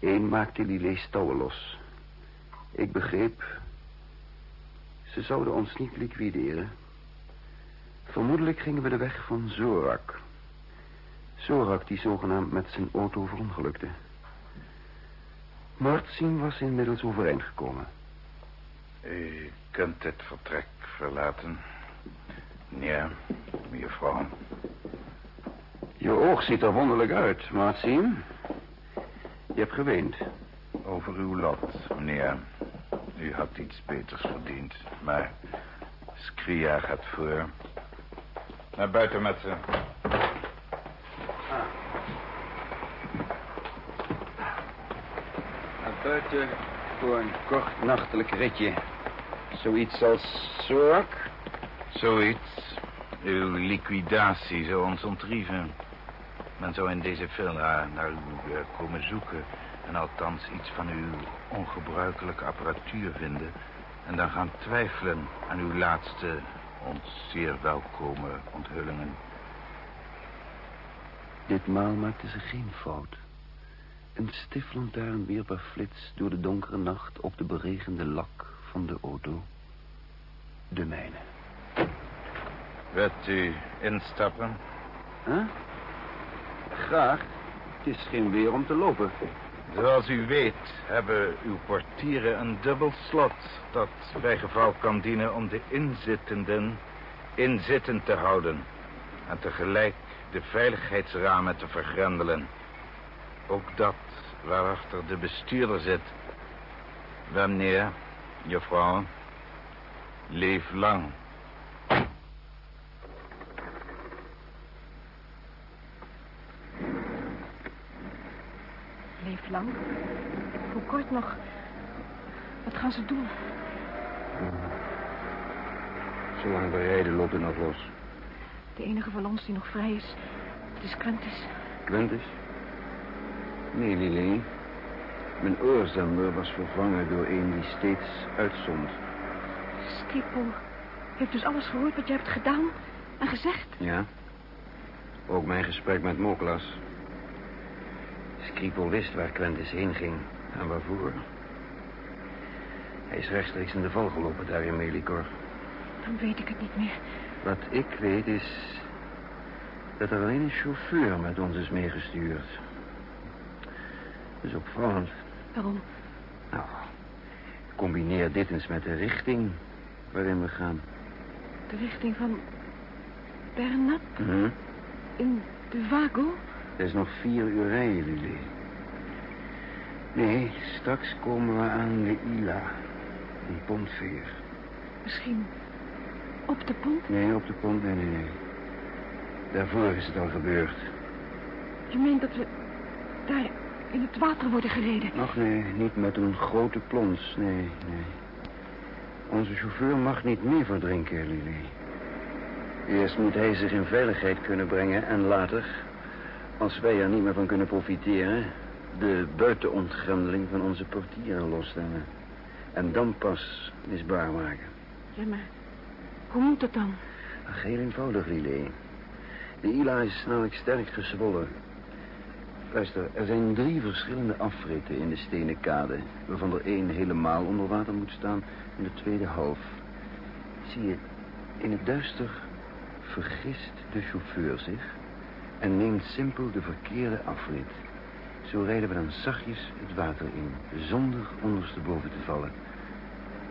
Eén maakte Lilé's touwen los. Ik begreep Ze zouden ons niet liquideren. Vermoedelijk gingen we de weg van Zorak. Zorak die zogenaamd met zijn auto verongelukte. Martzien was inmiddels overeind gekomen. U kunt het vertrek verlaten. Ja, mevrouw. Je oog ziet er wonderlijk uit, Martzien. Je hebt geweend. Over uw lot, meneer. U had iets beters verdiend. Maar Skria gaat voor. Naar buiten met ze. Buiten voor een kort nachtelijk ritje. Zoiets als Zorak? Zoiets. Uw liquidatie zou ons ontrieven. Men zou in deze villa naar u eh, komen zoeken... en althans iets van uw ongebruikelijke apparatuur vinden... en dan gaan twijfelen aan uw laatste, ons zeer welkome onthullingen. Ditmaal maakten ze geen fout. Een stiflantaarn wierp haar flits door de donkere nacht op de beregende lak van de auto. De mijne. Wilt u instappen? Huh? Graag. Het is geen weer om te lopen. Zoals u weet hebben uw portieren een dubbel slot... dat bij geval kan dienen om de inzittenden inzittend te houden... en tegelijk de veiligheidsramen te vergrendelen. Ook dat waarachter de bestuurder zit. Wanneer, juffrouw, leef lang. Leef lang. Hoe kort nog? Wat gaan ze doen? Zolang we rijden loopt het nog los. De enige van ons die nog vrij is, is Quentis. Quentis? Nee, Lily. Mijn oorzender was vervangen door een die steeds uitzond. Skipper heeft dus alles gehoord wat je hebt gedaan en gezegd. Ja. Ook mijn gesprek met Moklas. Skripal wist waar Quentis heen ging en waarvoor. Hij is rechtstreeks in de val gelopen daar in Melikor. Dan weet ik het niet meer. Wat ik weet is dat er alleen een chauffeur met ons is meegestuurd. Dat is opvallend. Waarom? Nou, combineer dit eens met de richting waarin we gaan. De richting van Bernat Hm? in de Vago? Het is nog vier uur rijden, Lily. Nee, straks komen we aan de Ila. Een pontveer. Misschien op de pont? Nee, op de pont, nee, nee, nee. Daarvoor is het al gebeurd. Je meent dat we daar in het water worden gereden? Nog nee, niet met een grote plons, nee, nee. Onze chauffeur mag niet meer verdrinken, Lily. Eerst moet hij zich in veiligheid kunnen brengen en later, als wij er niet meer van kunnen profiteren, de buitenontgrendeling van onze portieren losstellen. En dan pas misbaar maken. Ja, maar hoe moet dat dan? Ach, heel eenvoudig, Lily. De Ila is namelijk sterk gezwollen. Luister, er zijn drie verschillende afritten in de stenen kade... waarvan er één helemaal onder water moet staan en de tweede half. Zie je, in het duister vergist de chauffeur zich... en neemt simpel de verkeerde afrit. Zo rijden we dan zachtjes het water in, zonder ondersteboven te vallen.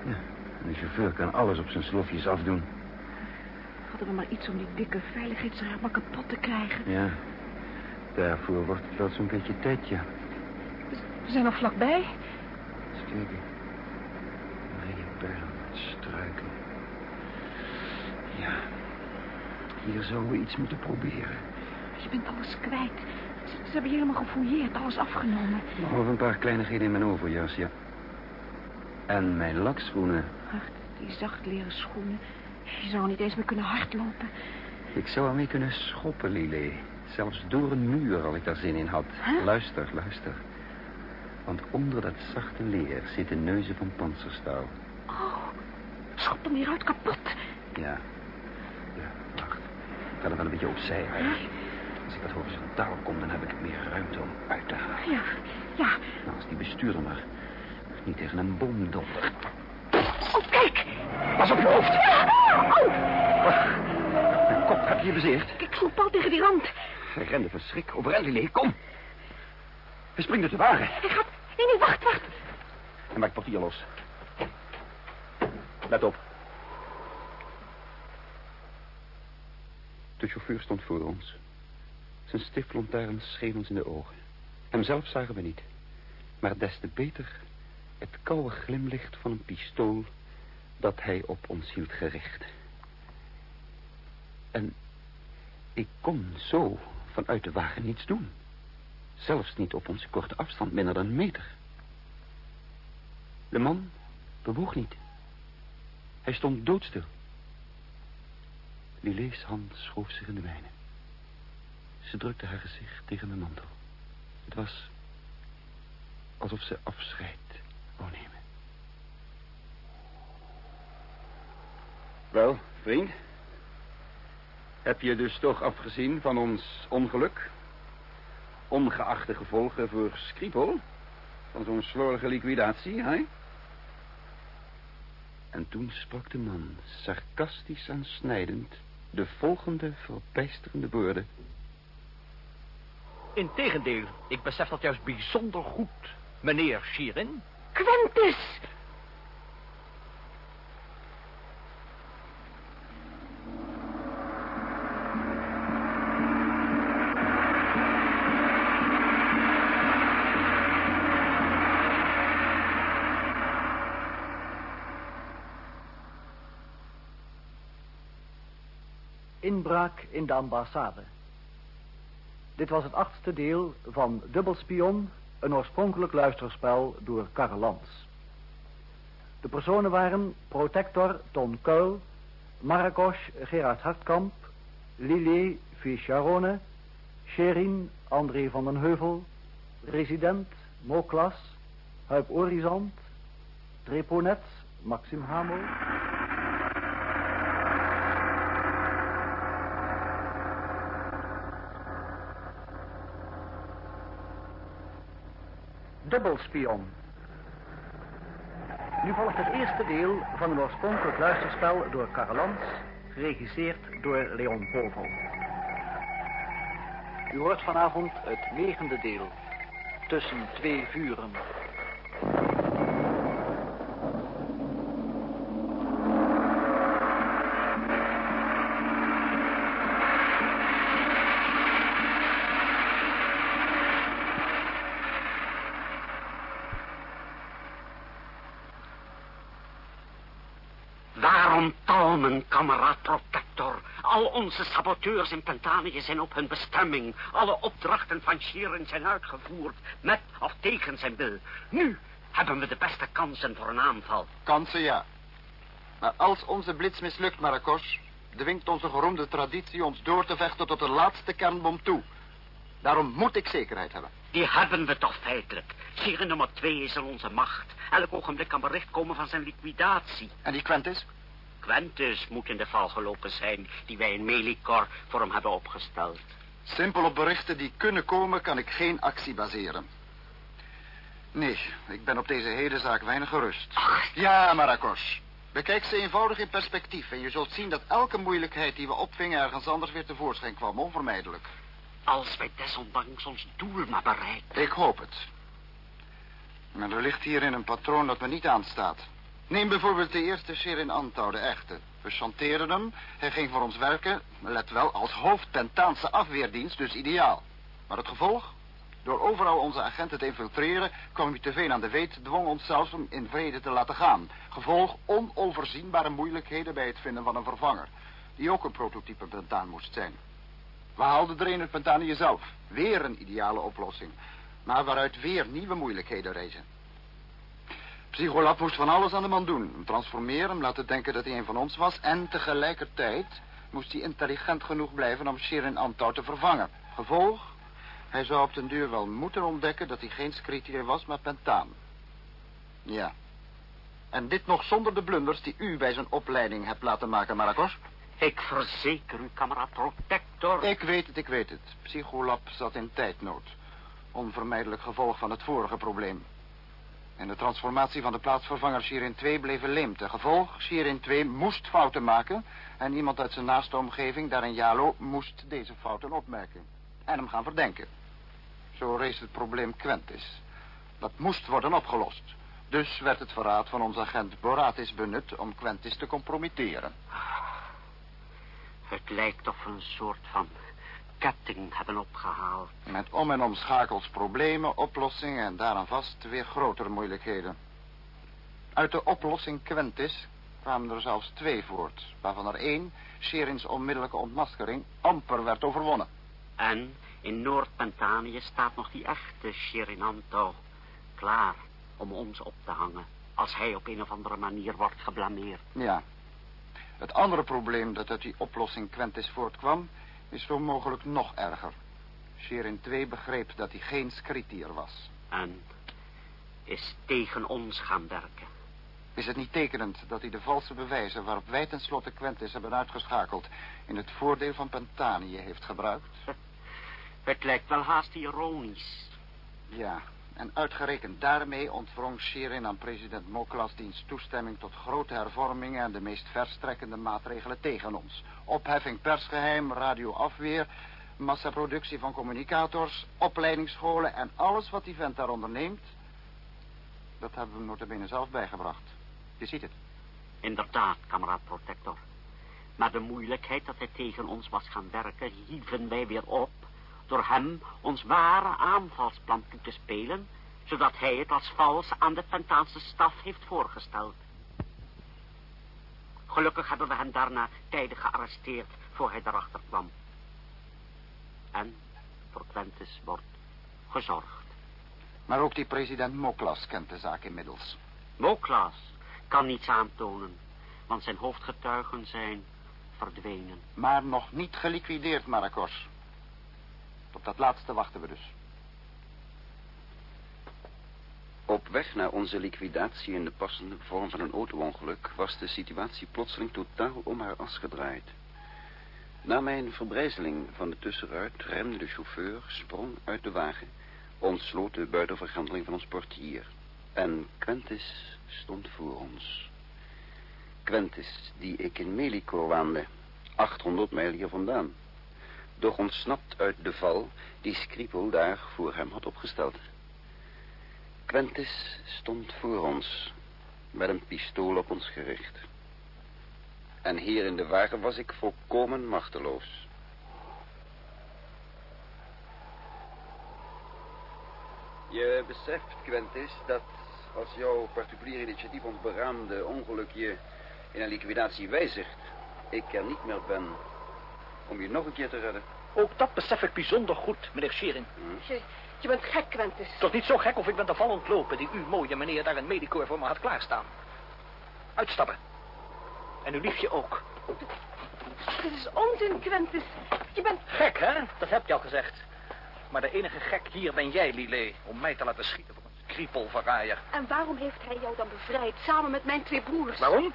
Ja, en de chauffeur kan alles op zijn slofjes afdoen. Hadden we maar iets om die dikke veiligheidsramen kapot te krijgen. Ja, daarvoor wordt het wel zo'n beetje tijd, ja. We zijn nog vlakbij. Kijken. Rijenbergen met struiken. Ja, hier zouden we iets moeten proberen. Je bent alles kwijt. Ze, ze hebben je helemaal gefouilleerd, alles afgenomen. Behalve een paar kleinigheden in mijn overjas, ja. En mijn lakschoenen. Ach, die zacht leren schoenen. Je zou niet eens meer kunnen hardlopen. Ik zou ermee kunnen schoppen, Lily. Zelfs door een muur als ik daar zin in had. Luister, luister. Want onder dat zachte leer zitten neuzen van panzerstaal. Oh, schop hem hieruit kapot. Ja. Ja, wacht. Ik ga er wel een beetje opzij. Als ik wat horizontaal kom, dan heb ik meer ruimte om uit te halen. Ja, ja. Nou, als die bestuurder maar niet tegen een boom dondert. Oh, Kijk. Pas op je hoofd. Au. Mijn kop heb je bezeerd. Ik sloeg pal tegen die rand. Hij rende van schrik overeind, Lily. Kom. Hij springt uit de wagen. Hij gaat... Nee, nee, wacht, wacht. Hij maakt portier los. Let op. De chauffeur stond voor ons. Zijn stiftlantaarn scheen ons in de ogen. Hemzelf zagen we niet. Maar des te beter het koude glimlicht van een pistool dat hij op ons hield gericht. En ik kon zo vanuit de wagen niets doen. Zelfs niet op onze korte afstand, minder dan een meter. De man bewoog niet. Hij stond doodstil. Lilé's hand schoof zich in de mijne. Ze drukte haar gezicht tegen mijn mantel. Het was alsof ze afscheid wou nemen. Wel, vriend. Heb je dus toch afgezien van ons ongeluk? Ongeacht de gevolgen voor Skripal? Van zo'n slordige liquidatie, hè? En toen sprak de man, sarcastisch en snijdend, de volgende verbijsterende woorden. Integendeel, ik besef dat juist bijzonder goed, meneer Shirin. Quentus! In de ambassade. Dit was het achtste deel van Dubbelspion, een oorspronkelijk luisterspel door Karl Lans. De personen waren Protector Ton Kuil, Marrakesh Gerard Hartkamp, Lillet Ficharone, Sherin André van den Heuvel, Resident Moklas, Huip Orizant, Treponet Maxim Hamel, Dubbelspion. Nu volgt het eerste deel van een oorspronkelijk luisterspel door Karelans, geregisseerd door Leon Povel. U hoort vanavond het negende deel, Tussen twee vuren. Waarom talmen, kameraad protector? Al onze saboteurs in Pentanië zijn op hun bestemming. Alle opdrachten van Sheeran zijn uitgevoerd, met of tegen zijn wil. Nu hebben we de beste kansen voor een aanval. Kansen, ja. Maar als onze blitz mislukt, Marrakesh, dwingt onze geroemde traditie ons door te vechten tot de laatste kernbom toe. Daarom moet ik zekerheid hebben. Die hebben we toch feitelijk. Sheeran nummer twee is in onze macht. Elk ogenblik kan bericht komen van zijn liquidatie. En die Quentis? Quentis moet in de val gelopen zijn die wij in Melikor voor hem hebben opgesteld. Simpel op berichten die kunnen komen, kan ik geen actie baseren. Nee, ik ben op deze hele zaak weinig gerust. Ja, Marrakesh. Bekijk ze eenvoudig in perspectief en je zult zien dat elke moeilijkheid die we opvingen ergens anders weer tevoorschijn kwam, onvermijdelijk. Als wij desondanks ons doel maar bereiken. Ik hoop het. Maar er ligt hierin een patroon dat me niet aanstaat. Neem bijvoorbeeld de eerste Sherin Antau, de echte. We chanteerden hem, hij ging voor ons werken, let wel, als hoofd Pentaanse afweerdienst, dus ideaal. Maar het gevolg? Door overal onze agenten te infiltreren, kwam hij te veel aan de weet, dwong ons zelfs om in vrede te laten gaan. Gevolg onoverzienbare moeilijkheden bij het vinden van een vervanger, die ook een prototype Pentaan moest zijn. We haalden er een uit Pentanië zelf, weer een ideale oplossing, maar waaruit weer nieuwe moeilijkheden rezen. Psycholab moest van alles aan de man doen. Hem transformeren, hem laten denken dat hij een van ons was. En tegelijkertijd moest hij intelligent genoeg blijven om Shirin Antau te vervangen. Gevolg? Hij zou op den duur wel moeten ontdekken dat hij geen Scritier was, maar Pentaan. Ja. En dit nog zonder de blunders die u bij zijn opleiding hebt laten maken, Maracos. Ik verzeker u, kameraad protector. Ik weet het, ik weet het. Psycholab zat in tijdnood. Onvermijdelijk gevolg van het vorige probleem. In de transformatie van de plaatsvervanger Shirin 2 bleef leem. Ten gevolg, Shirin 2 moest fouten maken... en iemand uit zijn naaste omgeving, daarin Jalo, moest deze fouten opmerken. En hem gaan verdenken. Zo rees het probleem Quentis. Dat moest worden opgelost. Dus werd het verraad van onze agent Boratis benut om Quentis te compromitteren. Het lijkt we een soort van ketting hebben opgehaald. Met om- en omschakels problemen, oplossingen en daaraan vast weer grotere moeilijkheden. Uit de oplossing Quentis kwamen er zelfs twee voort, waarvan er één, Sherins onmiddellijke ontmaskering, amper werd overwonnen. En in Noord-Pentanië staat nog die echte Sherinanto. Klaar om ons op te hangen. Als hij op een of andere manier wordt geblameerd. Ja. Het andere probleem dat uit die oplossing Quentis voortkwam... is zo mogelijk nog erger. Sherin 2 begreep dat hij geen skritier was. En is tegen ons gaan werken. Is het niet tekenend dat hij de valse bewijzen... waarop wij tenslotte Quentis hebben uitgeschakeld... in het voordeel van Pentanië heeft gebruikt? Het lijkt wel haast ironisch. Ja, en uitgerekend daarmee ontwrong Shirin aan president Moklas diens toestemming tot grote hervormingen en de meest verstrekkende maatregelen tegen ons. Opheffing persgeheim, radioafweer, massaproductie van communicators, opleidingsscholen en alles wat die vent daar onderneemt, dat hebben we notabene zelf bijgebracht. Je ziet het. Inderdaad, kameraad protector. Maar de moeilijkheid dat hij tegen ons was gaan werken, hieven wij weer op door hem ons ware aanvalsplan toe te spelen, zodat hij het als vals aan de Pentaanse staf heeft voorgesteld. Gelukkig hebben we hem daarna tijdig gearresteerd voor hij daarachter kwam. En voor Quentis wordt gezorgd. Maar ook die president Moklas kent de zaak inmiddels. Moklas kan niets aantonen, want zijn hoofdgetuigen zijn verdwenen. Maar nog niet geliquideerd, Maracos. Op dat laatste wachten we dus. Op weg naar onze liquidatie in de passende vorm van een auto-ongeluk... was de situatie plotseling totaal om haar as gedraaid. Na mijn verbrijzeling van de tussenruit remde de chauffeur, sprong uit de wagen... ontsloot de buitenvergrandeling van ons portier. En Quentis stond voor ons. Quentis, die ik in Melico waande, 800 mijl hier vandaan doch ontsnapt uit de val die Skripel daar voor hem had opgesteld. Quentis stond voor ons, met een pistool op ons gericht. En hier in de wagen was ik volkomen machteloos. Je beseft, Quentis, dat als jouw particulier initiatief ons beraamde ongeluk je in een liquidatie wijzigt, ik er niet meer ben om je nog een keer te redden. Ook dat besef ik bijzonder goed, meneer Schering. Je, je bent gek, Quentis. Toch niet zo gek of ik ben de val ontlopen die u, mooie meneer, daar in Medicoor voor me had klaarstaan. Uitstappen. En uw liefje ook. Dit is onzin, Quentis. Je bent... Gek, hè? Dat heb je al gezegd. Maar de enige gek hier ben jij, Lillet, om mij te laten schieten voor een kriepelverraaier. En waarom heeft hij jou dan bevrijd, samen met mijn twee broers? Waarom?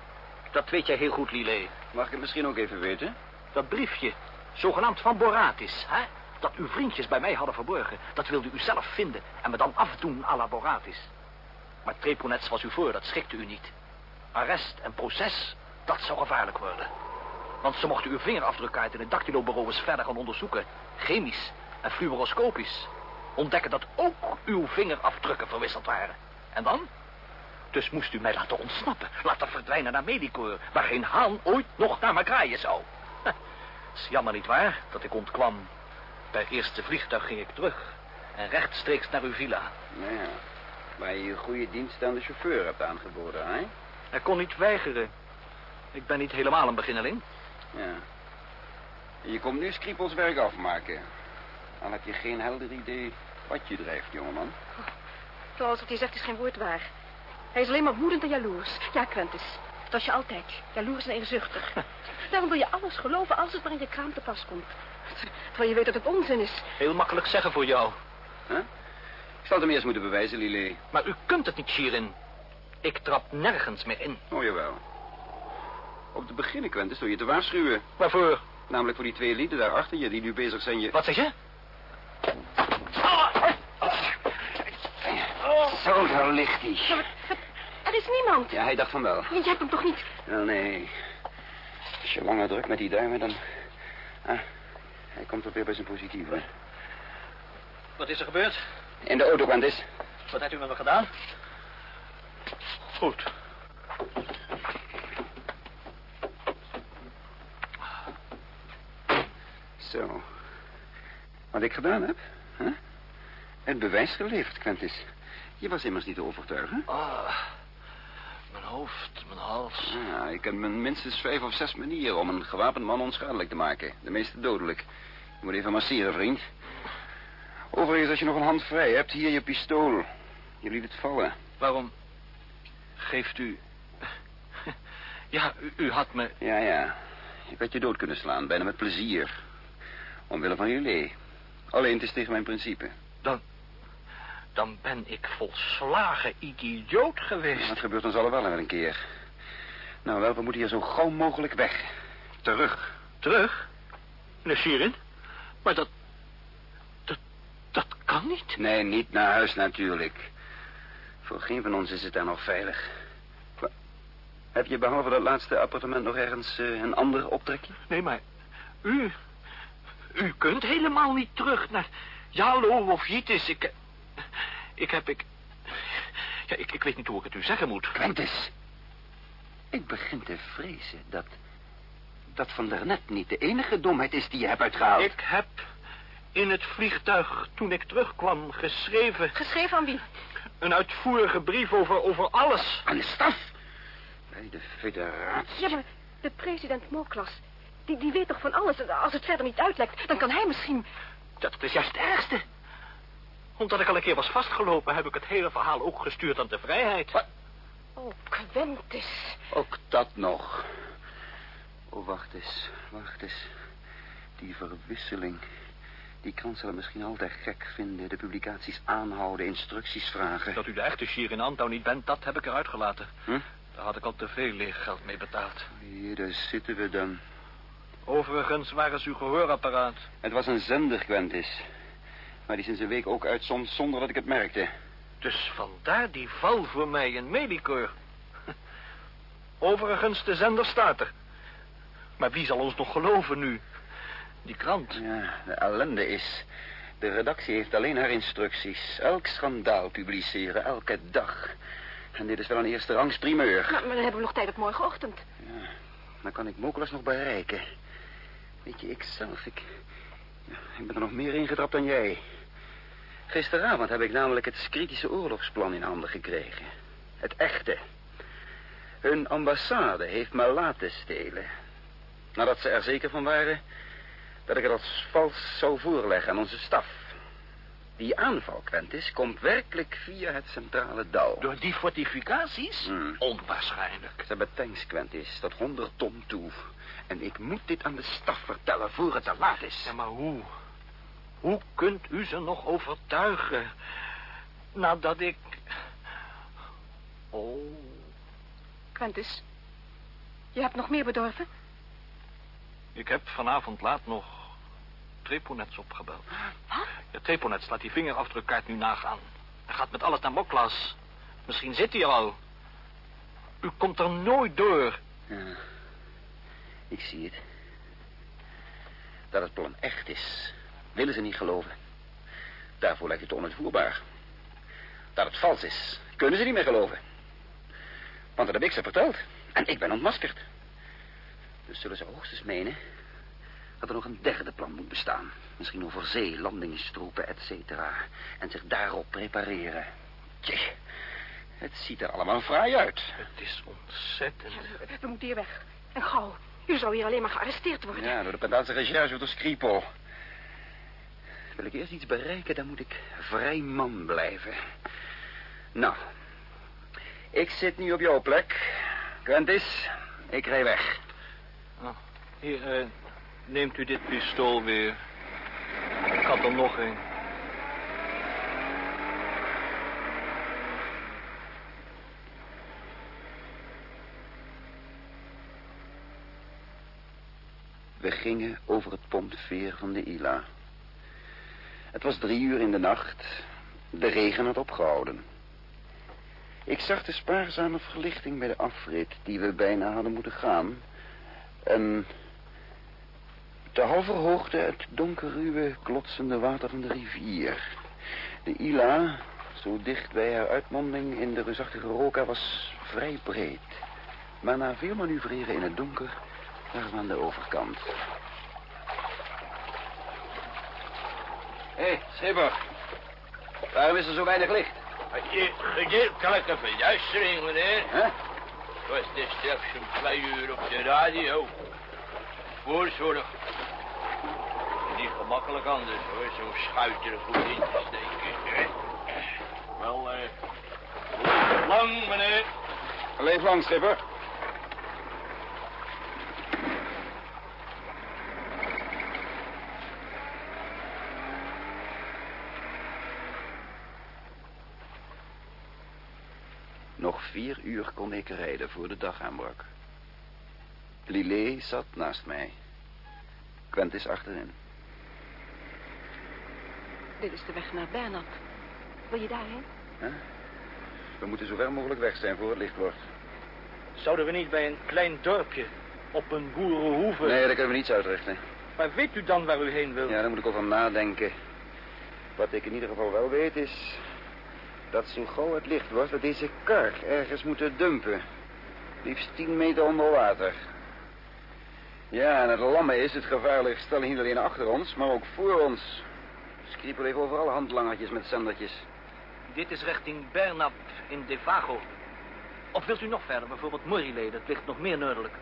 Dat weet jij heel goed, Lillet. Mag ik het misschien ook even weten? Dat briefje, zogenaamd van Boratis, hè? Dat uw vriendjes bij mij hadden verborgen, dat wilde u zelf vinden en me dan afdoen à la Boratis. Maar Treponets was u voor, dat schikte u niet. Arrest en proces, dat zou gevaarlijk worden. Want ze mochten uw vingerafdruk uit in het dactylobureau verder gaan onderzoeken. Chemisch en fluoroscopisch. Ontdekken dat ook uw vingerafdrukken verwisseld waren. En dan? Dus moest u mij laten ontsnappen. Laten verdwijnen naar Medicoor. Waar geen haan ooit nog naar me kraaien zou. Is jammer niet waar, dat ik ontkwam. Bij eerste vliegtuig ging ik terug. En rechtstreeks naar uw villa. Nou ja, waar je je goede dienst aan de chauffeur hebt aangeboden, hè? Hij kon niet weigeren. Ik ben niet helemaal een beginneling. Ja. En je komt nu Skripels werk afmaken. Dan heb je geen helder idee wat je drijft, jongeman. Zoals wat hij zegt is geen woord waar. Hij is alleen maar woedend en jaloers. Ja, Quentis. Dat is je altijd. Jaloers en eerzuchtig. Daarom wil je alles geloven als het maar in je kraam te pas komt. Terwijl je weet dat het onzin is. Heel makkelijk zeggen voor jou. Huh? Ik zal het hem eerst moeten bewijzen, Lillet. Maar u kunt het niet, Shirin. Ik trap nergens meer in. Oh, jawel. Op te beginnen, Quentin, door je te waarschuwen. Waarvoor? Namelijk voor die twee lieden daar achter je die nu bezig zijn je... Wat zeg je? Zo, daar ligt hij. Ja, maar, maar er is niemand. Ja, hij dacht van wel. Je hebt hem toch niet... Wel, nee. Als je langer drukt met die duimen, dan... Ah, hij komt toch weer bij zijn positieve. Wat is er gebeurd? In de auto, Quentis. Wat hebt u met me gedaan? Goed. Zo. Wat ik gedaan heb, hè? Het bewijs geleverd, Quentis. Je was immers niet te overtuigen. Ah, mijn hoofd, mijn hals. Ja, ik ken minstens vijf of zes manieren om een gewapend man onschadelijk te maken. De meeste dodelijk. Je moet even masseren, vriend. Overigens, als je nog een hand vrij hebt, hier je pistool. Je liet het vallen. Waarom geeft u... Ja, u, u had me... Ja, ja. Ik had je dood kunnen slaan, bijna met plezier. Omwille van jullie. Alleen het is tegen mijn principe. Dan... Dan ben ik volslagen idioot geweest. Dat gebeurt ons allemaal wel een keer. Nou wel, we moeten hier zo gauw mogelijk weg. Terug. Terug? Meneer Shirin? Maar dat... Dat... Dat kan niet. Nee, niet naar huis natuurlijk. Voor geen van ons is het daar nog veilig. Heb je behalve dat laatste appartement nog ergens eh, een ander optrekje? Nee, maar... U... U kunt helemaal niet terug naar... Jalo of Jitis. Ik... Ik heb... Ik... Ja, ik, ik weet niet hoe ik het u zeggen moet. Quentis. Ik begin te vrezen dat... dat van daarnet niet de enige domheid is die je hebt uitgehaald. Ik heb in het vliegtuig, toen ik terugkwam, geschreven... Geschreven aan wie? Een uitvoerige brief over, over alles. Aan de staf? Bij de federatie. Ja, maar de president Moklas... Die, die weet toch van alles. Als het verder niet uitlekt, dan kan hij misschien... Dat is juist het ergste. Omdat ik al een keer was vastgelopen, heb ik het hele verhaal ook gestuurd aan de vrijheid. Oh, Quentis. Ook dat nog. Oh, wacht eens, wacht eens. Die verwisseling. Die krant zal het misschien altijd gek vinden. De publicaties aanhouden, instructies vragen. Dat u de echte Shirin Antau niet bent, dat heb ik eruit gelaten. Hm? Daar had ik al te veel leergeld mee betaald. Hier, daar zitten we dan. Overigens, waar is uw gehoorapparaat? Het was een zender, Quentis. Maar die sinds een week ook uitzond zonder dat ik het merkte. Dus vandaar die val voor mij in Medicor. Overigens, de zender staat er. Maar wie zal ons nog geloven nu? Die krant. Ja, de ellende is... De redactie heeft alleen haar instructies. Elk schandaal publiceren, elke dag. En dit is wel een eerste rangs primeur. Maar, maar dan hebben we nog tijd op morgenochtend. Ja, dan kan ik Mokelas nog bereiken. Weet je, ik zelf, ik... ja, ik ben er nog meer ingetrapt dan jij. Gisteravond heb ik namelijk het kritische oorlogsplan in handen gekregen. Het echte. Hun ambassade heeft me laten stelen. Nadat ze er zeker van waren dat ik het als vals zou voorleggen aan onze staf. Die aanval, Quentis, komt werkelijk via het centrale dal. Door die fortificaties? Hmm. Onwaarschijnlijk. Ze hebben tanks, Quentis, tot 100 ton toe. En ik moet dit aan de staf vertellen voor het te laat is. Ja, maar hoe? Hoe kunt u ze nog overtuigen? Nadat ik... Oh, Quentis, je hebt nog meer bedorven? ik heb vanavond laat nog Treponets opgebeld. Wat? Ja, Treponets laat die vingerafdrukkaart nu nagaan. Hij gaat met alles naar Moklas. Misschien zit hij er al. U komt er nooit door. Ja, ik zie het. Dat het plan echt is, willen ze niet geloven. Daarvoor lijkt het onuitvoerbaar. Dat het vals is, kunnen ze niet meer geloven. Want dat heb ik ze verteld. En ik ben ontmaskerd. Dus zullen ze hoogstens menen dat er nog een derde plan moet bestaan. Misschien over zee, landingstroepen, et cetera. En zich daarop prepareren. Tje, het ziet er allemaal fraai uit. Het is ontzettend. We, we moeten hier weg. En gauw. U zou hier alleen maar gearresteerd worden. Ja, door de Pendaanse recherche of door Skripal. Wil ik eerst iets bereiken, dan moet ik vrij man blijven. Nou, ik zit nu op jouw plek. Quentis, ik rij weg. Oh, hier, eh, neemt u dit pistool weer. Ik had er nog een. We gingen over het pontveer van de Ila. Het was drie uur in de nacht. De regen had opgehouden. Ik zag de spaarzame verlichting bij de afrit die we bijna hadden moeten gaan. En te halve hoogte het donkerruwe, klotsende water van de rivier. De Ila, zo dicht bij haar uitmonding in de reusachtige Roka, was vrij breed. Maar na veel manoeuvreren in het donker waren we aan de overkant. Hé, hey, schipper. Waarom is er zo weinig licht? Je gedeeltelijke verduistering, meneer. Hè? Was er straks om twee uur op de radio. Voorzorg. Niet gemakkelijk anders, hoor, zo'n schuit er goed in te steken. Wel, eh... lang, meneer. Leef lang, schipper. Nog vier uur kon ik rijden voor de dag aanbrak. Lillet zat naast mij. Quentis achterin. Dit is de weg naar Bernard. Wil je daarheen? Hè? We moeten zo ver mogelijk weg zijn voor het licht wordt. Zouden we niet bij een klein dorpje op een boerenhoeve... Nee, daar kunnen we niets uitrichten. Maar weet u dan waar u heen wilt? Ja, daar moet ik over nadenken. Wat ik in ieder geval wel weet is... dat gauw het licht wordt... we deze kar ergens moeten dumpen. Liefst tien meter onder water. Ja, en het lamme is het gevaarlijk stel niet alleen achter ons... maar ook voor ons. Skriepel heeft overal handlangertjes met zendertjes. Dit is richting Bernap in Devago. Of wilt u nog verder, bijvoorbeeld Morile, dat ligt nog meer noordelijk.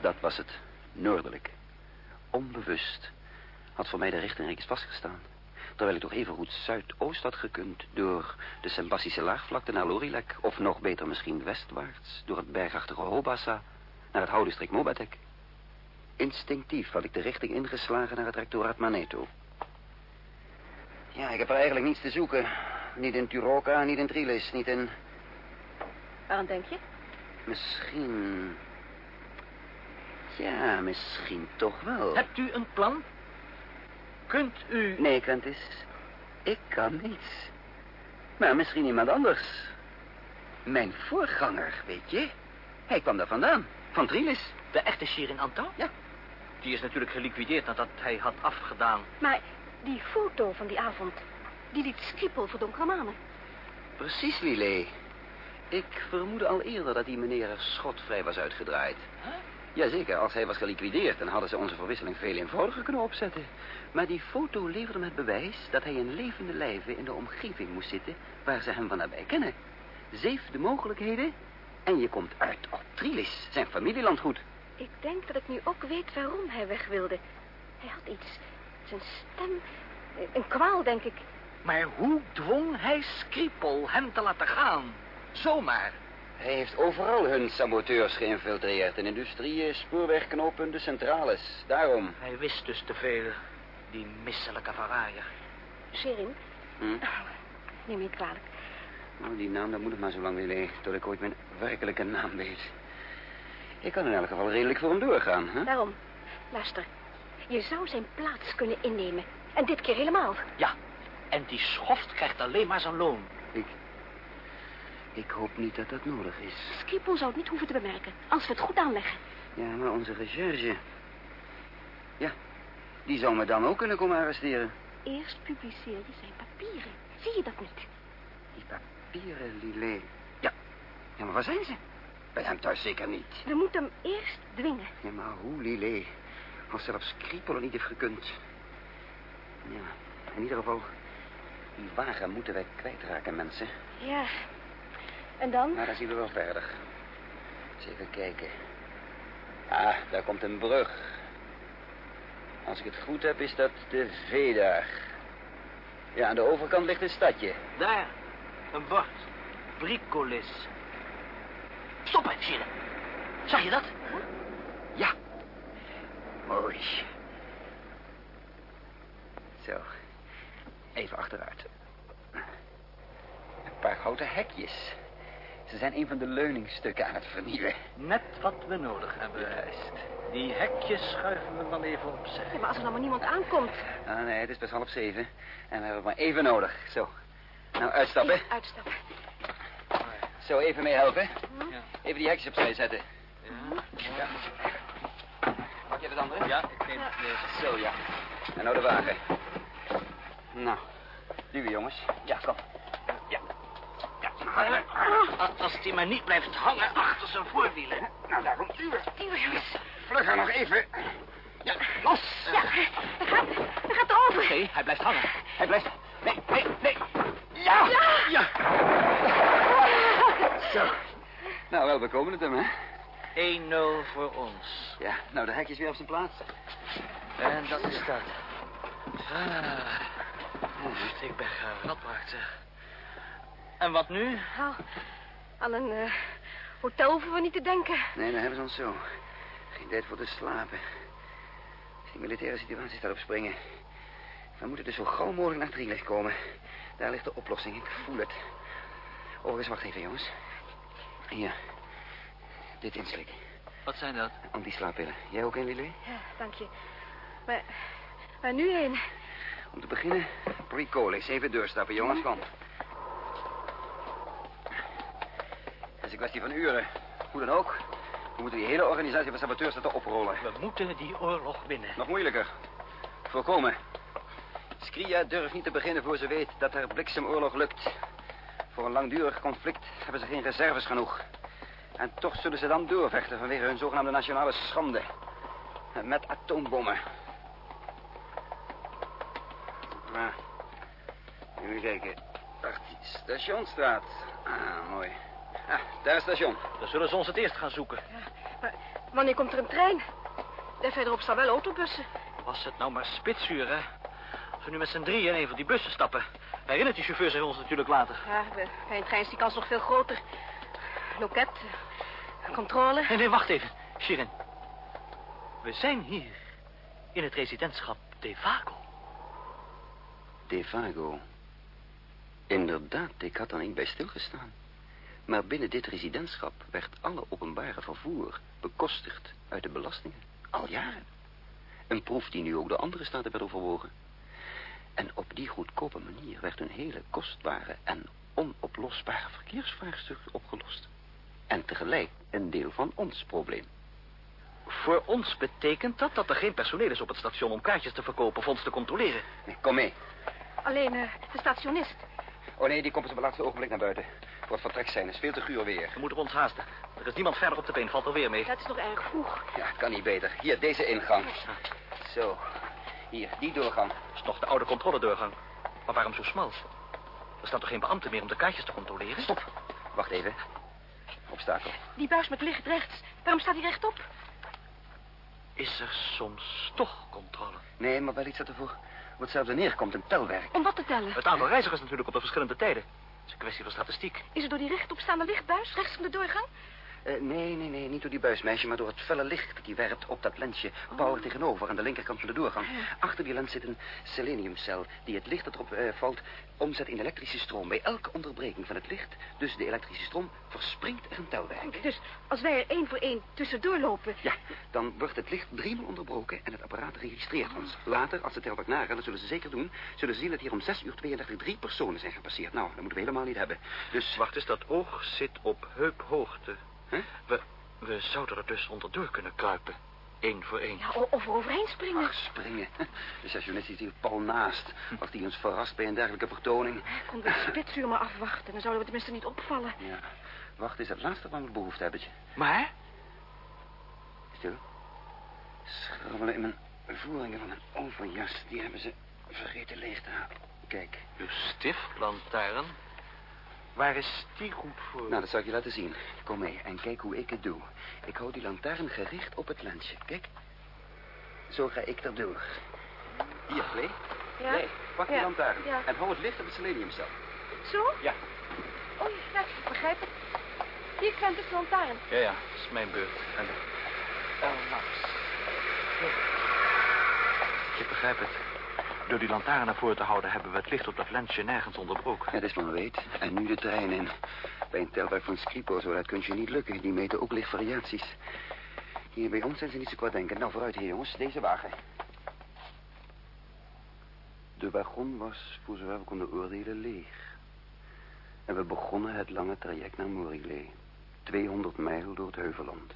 Dat was het. Noordelijk. Onbewust. Had voor mij de richting reeds vastgestaan. Terwijl ik toch even goed zuidoost had gekund... door de Sembasische laagvlakte naar Lorilek... of nog beter misschien westwaarts... door het bergachtige Hobassa... naar het houtdistrict Mobatek. Instinctief had ik de richting ingeslagen naar het rectoraat Maneto. Ja, ik heb er eigenlijk niets te zoeken. Niet in Turoka, niet in Trilis, niet in... Waarom denk je? Misschien... Ja, misschien toch wel. Hebt u een plan? Kunt u... Nee, Quentis. Ik kan niets. Maar misschien iemand anders. Mijn voorganger, weet je. Hij kwam daar vandaan. Van Trilis. De echte Shirin Anta? Ja. Die is natuurlijk geliquideerd nadat hij had afgedaan. Maar die foto van die avond... die liet Skripel voor donkere manen. Precies, Lillet. Ik vermoedde al eerder dat die meneer er schotvrij was uitgedraaid. Jazeker, als hij was geliquideerd... dan hadden ze onze verwisseling veel eenvoudiger kunnen opzetten. Maar die foto leverde me het bewijs... dat hij in levende lijven in de omgeving moest zitten... waar ze hem van nabij kennen. Zeef de mogelijkheden... en je komt uit op Trilis, zijn familielandgoed. Ik denk dat ik nu ook weet waarom hij weg wilde. Hij had iets. Zijn stem... Een kwaal, denk ik. Maar hoe dwong hij Skripal hem te laten gaan? Zomaar. Hij heeft overal hun saboteurs geïnfiltreerd. In industrieën, spoorwegknooppunten, centrales. Daarom. Hij wist dus te veel. Die misselijke verraaier. Sherin, Hm? neem me niet kwalijk. Nou, die naam, dat moet het maar zo lang weer leeg... tot ik ooit mijn werkelijke naam weet. Ik kan in elk geval redelijk voor hem doorgaan, hè? Daarom, luister. Je zou zijn plaats kunnen innemen. En dit keer helemaal. Ja, en die schoft krijgt alleen maar zijn loon. Ik... Hoop niet dat dat nodig is. Skripel zou het niet hoeven te bemerken. Als we het goed aanleggen. Ja, maar onze recherche... Ja, die zou me dan ook kunnen komen arresteren. Eerst publiceer je zijn papieren. Zie je dat niet? Die papieren, Lillet. Ja. Ja, maar waar zijn ze? Bij hem thuis zeker niet. We moeten hem eerst dwingen. Ja, maar hoe, Lillet? Als zelfs Kriepel niet heeft gekund. Ja, in ieder geval... Die wagen moeten wij kwijtraken, mensen. Ja. En dan? Maar dan zien we wel verder. Eens even kijken. Ah, daar komt een brug. Als ik het goed heb, is dat de Veda. Ja, aan de overkant ligt een stadje. Daar, een bord. Bricolis. Stoppen, Shirin. Zag je dat? Ja. Mooi. Zo. Even achteruit. Een paar houten hekjes. Ze zijn een van de leuningsstukken aan het vernieuwen. Net wat we nodig hebben. Juist. Die hekjes schuiven we dan even opzij. Ja, maar als er nou maar niemand aankomt. Ah, nee, het is best half zeven. En we hebben maar even nodig. Zo. Nou, uitstappen. Uitstappen. Zo, even meehelpen. Even die hekjes opzij zetten. Ja. Pak je het andere? Ja, ik neem deze. Zo, ja. En nou de wagen. Nou, duwen jongens. Ja, kom. Ja. Ja. Als hij maar niet blijft hangen achter zijn voorwielen. Nou, daarom duwen. Vlugger nog even. Ja, los. Ja, hij gaat, hij gaat erover. Nee, hij blijft hangen. Hij blijft... Nee, nee, nee. Ja! Ja! Zo. Nou, wel, we komen het hem, hè? 1-0 voor ons. Ja, nou, de hekjes weer op zijn plaats. En dat is dat. Ah, ik ben geradbraakt, zeg. En wat nu? Nou, aan een eh, hotel hoeven we niet te denken. Nee, dan hebben ze ons zo. Geen tijd voor te slapen. Die militaire situatie staat op springen. We moeten dus zo gauw mogelijk naar Drielicht komen. Daar ligt de oplossing, ik voel het. Overigens, wacht even, jongens. Hier. Dit inslikken. Wat zijn dat? Antislaappillen. Jij ook een, Lily? Ja, dank je. Maar, waar nu heen? Om te beginnen, pre-colis. Even deurstappen, jongens, kom. Het is een kwestie van uren. Hoe dan ook. We moeten die hele organisatie van saboteurs laten oprollen. We moeten die oorlog winnen. Nog moeilijker. Voorkomen. Skria durft niet te beginnen voor ze weet dat haar bliksemoorlog lukt. Voor een langdurig conflict hebben ze geen reserves genoeg. En toch zullen ze dan doorvechten vanwege hun zogenaamde nationale schande. En Met atoombommen. Maar, even kijken. Wacht, Stationstraat. Ah, mooi. Ah, daar is het station. Dan zullen ze ons het eerst gaan zoeken. Maar wanneer komt er een trein? Daar verderop staan wel autobussen. Was het nou maar spitsuur, hè? Als we nu met z'n drieën in een van die bussen stappen... herinnert die chauffeur zich ons natuurlijk later. Ja, bij een trein is die kans nog veel groter. Loket, eh, controle. Nee, nee, wacht even. Shirin. We zijn hier in het residentschap De Vago. De Vago. Inderdaad, ik had er niet bij stilgestaan. Maar binnen dit residentschap werd alle openbare vervoer bekostigd uit de belastingen. Al jaren. Een proef die nu ook door andere staten werd overwogen. En op die goedkope manier werd een hele kostbare en onoplosbare verkeersvraagstuk opgelost. En tegelijk een deel van ons probleem. Voor ons betekent dat dat er geen personeel is op het station om kaartjes te verkopen of ons te controleren. Nee, kom mee. Alleen eh, de stationist. Oh nee, die komt op het laatste ogenblik naar buiten. Voor het vertrek zijn, het is veel te guur weer. We moeten ons haasten. Er is niemand verder op de been, valt er weer mee. Dat is nog erg vroeg. Ja, het kan niet beter. Hier, deze ingang. Zo. Hier, die doorgang. Dat is nog de oude controledoorgang. Maar waarom zo smal? Er staan toch geen beambten meer om de kaartjes te controleren? Stop. Wacht even. Obstakel. Die buis met licht rechts. Waarom staat hij rechtop? Is er soms toch controle? Nee, maar wel iets dat er voor op hetzelfde neerkomt, een telwerk. Om wat te tellen? Het aantal reizigers natuurlijk op de verschillende tijden. Het is een kwestie van statistiek. Is het door die rechtopstaande lichtbuis rechts van de doorgang? Eh, nee, nee, nee, niet door die buismeisje, maar door het felle licht dat die werpt op dat lensje. Pauw er tegenover, aan de linkerkant van de doorgang. Achter die lens zit een seleniumcel die het licht dat erop eh, valt omzet in elektrische stroom. Bij elke onderbreking van het licht, dus de elektrische stroom, verspringt er een telwerk. Dus als wij er één voor één tussendoor lopen... Ja, dan wordt het licht driemaal onderbroken en het apparaat registreert ons. Later, als de telwerk nagaan, dat zullen ze zeker doen... zullen ze zien dat hier om 6 uur 32 drie personen zijn gepasseerd. Nou, dat moeten we helemaal niet hebben. Dus... Wacht eens, dat oog zit op heuphoogte. We, we zouden er dus onderdoor kunnen kruipen. Eén voor één. Ja, of er overheen springen. Ach, springen. De stationist is hier pal naast. Als die ons verrast bij een dergelijke vertoning. Kon de spitsuur maar afwachten. Dan zouden we tenminste niet opvallen. Ja. Wacht, is het laatste waar we behoefte hebben. Maar? Stil. Schrabbelen in mijn voeringen van een overjas. Die hebben ze vergeten leeg te halen. Kijk. Uw stiftlantaarn? Waar is die goed voor? Nou, dat zal ik je laten zien. Kom mee en kijk hoe ik het doe. Ik hou die lantaarn gericht op het lensje. Kijk. Zo ga ik er door. Hier, Lee. Ja? Lee, pak die Ja, lantaarn. ja. En hou het licht op het seleniumcel. Zo? Ja. Oh, ja, ik begrijp het. Hier, Quentin, de lantaarn. Ja, ja, dat is mijn beurt. En... Oh, Max. Ik begrijp het. Door die lantaarn naar voren te houden... hebben we het licht op dat lensje nergens onderbroken. Ja, dat is maar weet. En nu de trein in. Bij een telwerk van Scripo, zo dat kun je niet lukken. Die meten ook lichtvariaties. Hier bij ons zijn ze niet zo kwaad denken. Nou, vooruit hier, jongens. Deze wagen. De wagon was, voor zover we konden oordelen, leeg. En we begonnen het lange traject naar Morillé. 200 mijl door het heuvelland.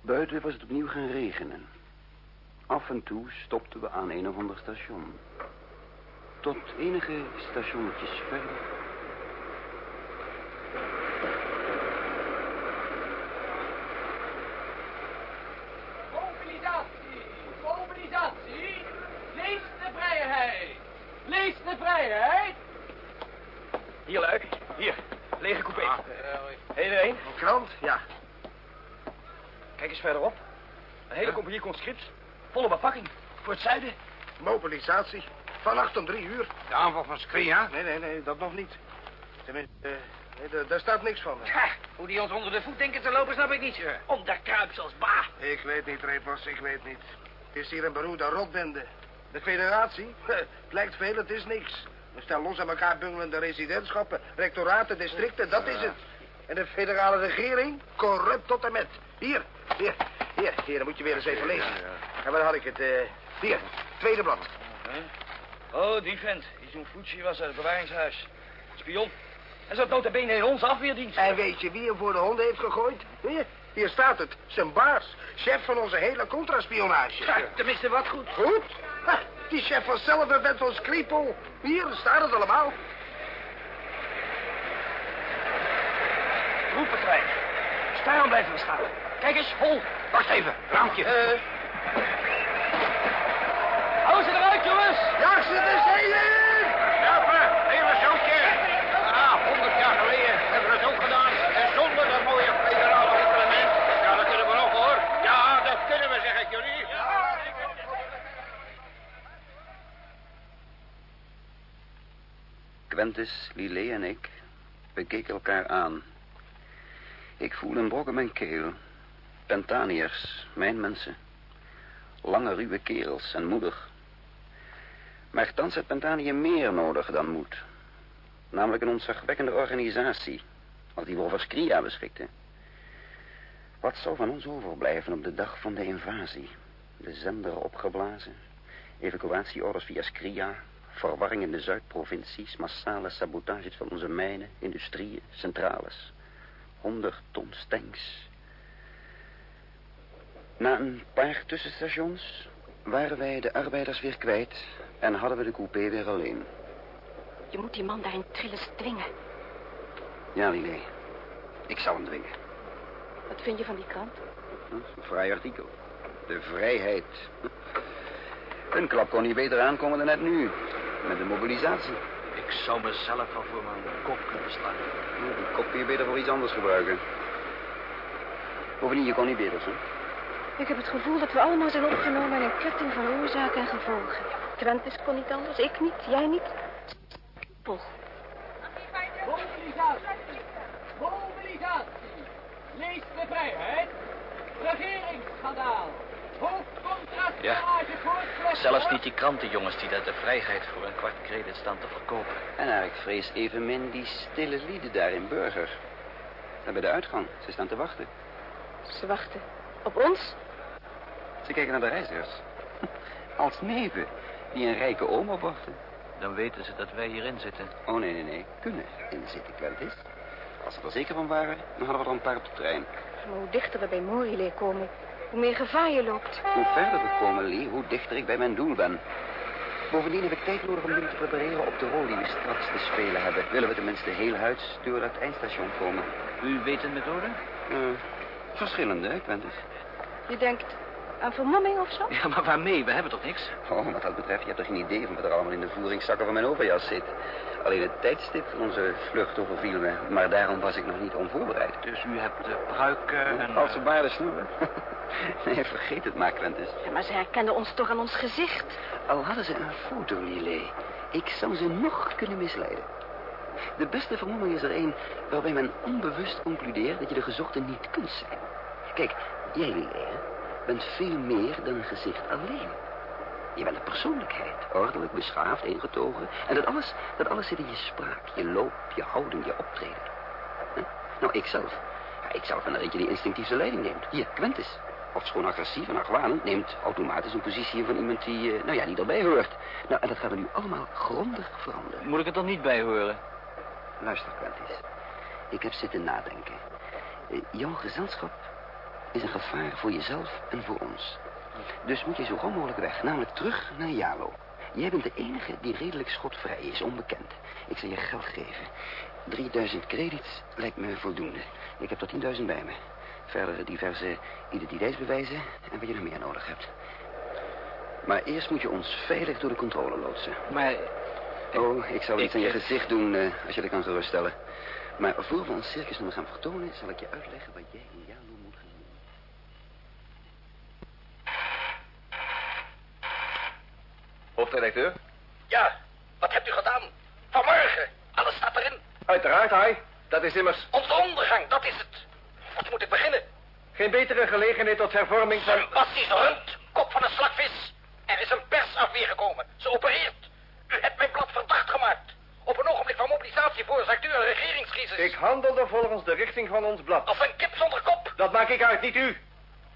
Buiten was het opnieuw gaan regenen. Af en toe stopten we aan een of ander station. Tot enige stationnetjes verder Mobilisatie! Mobilisatie! Lees de vrijheid! Lees de vrijheid! Hier, Luik. Hier. Lege coupé. Ah, Iedereen? Een krant? Ja. Kijk eens verderop. Een hele compagnie conscripts. Volle bepakking. Voor het zuiden. Mobilisatie. Vannacht om drie uur. De aanval van Skria? Nee, nee, nee, dat nog niet. Tenminste, nee, daar- staat niks van. Hoe die ons onder de voet denken te lopen, snap ik niet. Onderkruips als ba. Ik weet niet, Repos, ik weet niet. Het is hier een beroerde rotbende. De federatie? Het lijkt veel, het is niks. We staan los aan elkaar bungelende residentschappen, rectoraten, districten, dat is het. En de federale regering? Corrupt tot en met. Hier, hier, hier, hier, dan moet je weer eens even lezen. En waar had ik het? eh, hier, tweede blad. Oh, die vent. Die zo'n Fucci was uit het bewaringshuis. Spion. Hij zat nota bene in onze afweerdienst. En weet je wie hem voor de honden heeft gegooid? Hier, hier staat het. Zijn baas. Chef van onze hele contraspionage. Ja, tenminste wat goed. Goed? Ha, die chef was zelf een vent kriepel. Hier staat het allemaal. Roepen krijgen. Stijl blijven we staan. Kijk eens, hol. Wacht even, raampje. Eh. Hou ze eruit, jongens. Ja, ze de zee in! Helpen, hele zootje. Ah, honderd jaar geleden hebben we het ook gedaan. En zonder dat mooie federale reglement. Ja, dat kunnen we nog hoor. Ja, dat kunnen we, zeg ik jullie. Quentis, Lillet en ik bekeken elkaar aan. Ik voel een brok in mijn keel. Pentaniërs, mijn mensen. Lange, ruwe kerels en moedig. Maar thans heeft Pentanië meer nodig dan moed. Namelijk een ontzagwekkende organisatie, als die we over Skria beschikte. Wat zou van ons overblijven op de dag van de invasie? De zender opgeblazen, evacuatieorders via Skria, verwarring in de Zuidprovincies, massale sabotages van onze mijnen, industrieën, centrales. Honderd ton tanks. Na een paar tussenstations waren wij de arbeiders weer kwijt en hadden we de coupé weer alleen. Je moet die man daarin trilles dwingen. Ja, Lillet. Ik zal hem dwingen. Wat vind je van die krant? Dat is een fraai artikel. De vrijheid. Een klap kon niet beter aankomen dan net nu. Met de mobilisatie. Ik zou mezelf al voor mijn kop kunnen slaan. Die kop kun je beter voor iets anders gebruiken. Bovendien, je kon niet beter, hè? Ik heb het gevoel dat we allemaal zijn opgenomen in een ketting van oorzaken en gevolgen. Quentis kon niet anders, ik niet, jij niet. Pol. Mobilisatie! Mobilisatie! Lees de vrijheid! Regeringsschandaal! Voor Zelfs niet die krantenjongens die daar de vrijheid voor een kwart credit staan te verkopen. En ik vrees evenmin die stille lieden daar in Burger. Daar bij de uitgang. Ze staan te wachten. Ze wachten. Op ons? Ze kijken naar de reizigers. Als neven die een rijke oom opwachten. Dan weten ze dat wij hierin zitten. Oh, nee, nee, nee. Kunnen in zitten, Quentis. Als ze er zeker van waren, dan hadden we er een paar op de trein. Maar hoe dichter we bij Morile komen, hoe meer gevaar je loopt. Hoe verder we komen, Lee, hoe dichter ik bij mijn doel ben. Bovendien heb ik tijd nodig om jullie te prepareren op de rol die we straks te spelen hebben. Willen we tenminste heel huids door het eindstation komen. U weet een methode? Eh, verschillende, Quentis? Je denkt aan vermomming of zo? Ja, maar waarmee? We hebben toch niks? Oh, wat dat betreft, je hebt toch geen idee van wat er allemaal in de voeringszakken van mijn overjas zit. Alleen het tijdstip van onze vlucht overviel me, maar daarom was ik nog niet onvoorbereid. Dus u hebt de pruiken en... Valse baarden snoeren. nee, vergeet het maar, Quentis. Ja, maar ze herkenden ons toch aan ons gezicht. Al hadden ze een foto, Lillet. Ik zou ze nog kunnen misleiden. De beste vermomming is er een waarbij men onbewust concludeert dat je de gezochte niet kunt zijn. Kijk, jij, Lillet, hè, bent veel meer dan een gezicht alleen. Je bent een persoonlijkheid, ordelijk, beschaafd, ingetogen. En dat alles, dat alles zit in je spraak, je loop, je houding, je optreden. Hè? Nou, ikzelf. Ja, ikzelf ben er eentje die instinctief de leiding neemt. Hier, Quentis. Ofschoon agressief en argwanend, neemt automatisch een positie van iemand die, eh, nou ja, die erbij hoort. Nou, en dat gaan we nu allemaal grondig veranderen. Moet ik het dan niet bij horen? Luister, Quentis. Ik heb zitten nadenken. Eh, Jouw gezelschap is een gevaar voor jezelf en voor ons. Dus moet je zo gauw mogelijk weg, namelijk terug naar Jalo. Jij bent de enige die redelijk schotvrij is, onbekend. Ik zal je geld geven. 3000 credits lijkt me voldoende. Ik heb er 10.000 bij me. Verder diverse identiteitsbewijzen en wat je nog meer nodig hebt. Maar eerst moet je ons veilig door de controle loodsen. Maar... Oh, ik zou iets aan je gezicht doen eh, als je dat kan geruststellen. Maar voor we ons circusnummer gaan vertonen... zal ik je uitleggen wat jij in Jalo moet gaan doen. Hoofdredacteur? Ja, wat hebt u gedaan? Vanmorgen. Alles staat erin. Uiteraard, hij. Dat is immers Onze ondergang, dat is het. Wat moet ik beginnen? geen betere gelegenheid tot hervorming van... Sebastisch Rund, kop van een slakvis. Er is een persafweer gekomen. Ze opereert. U hebt mijn blad verdacht gemaakt. Op een ogenblik van mobilisatie veroorzaakt u een regeringscrisis. Ik handelde volgens de richting van ons blad. Als een kip zonder kop. Dat maak ik uit, niet u.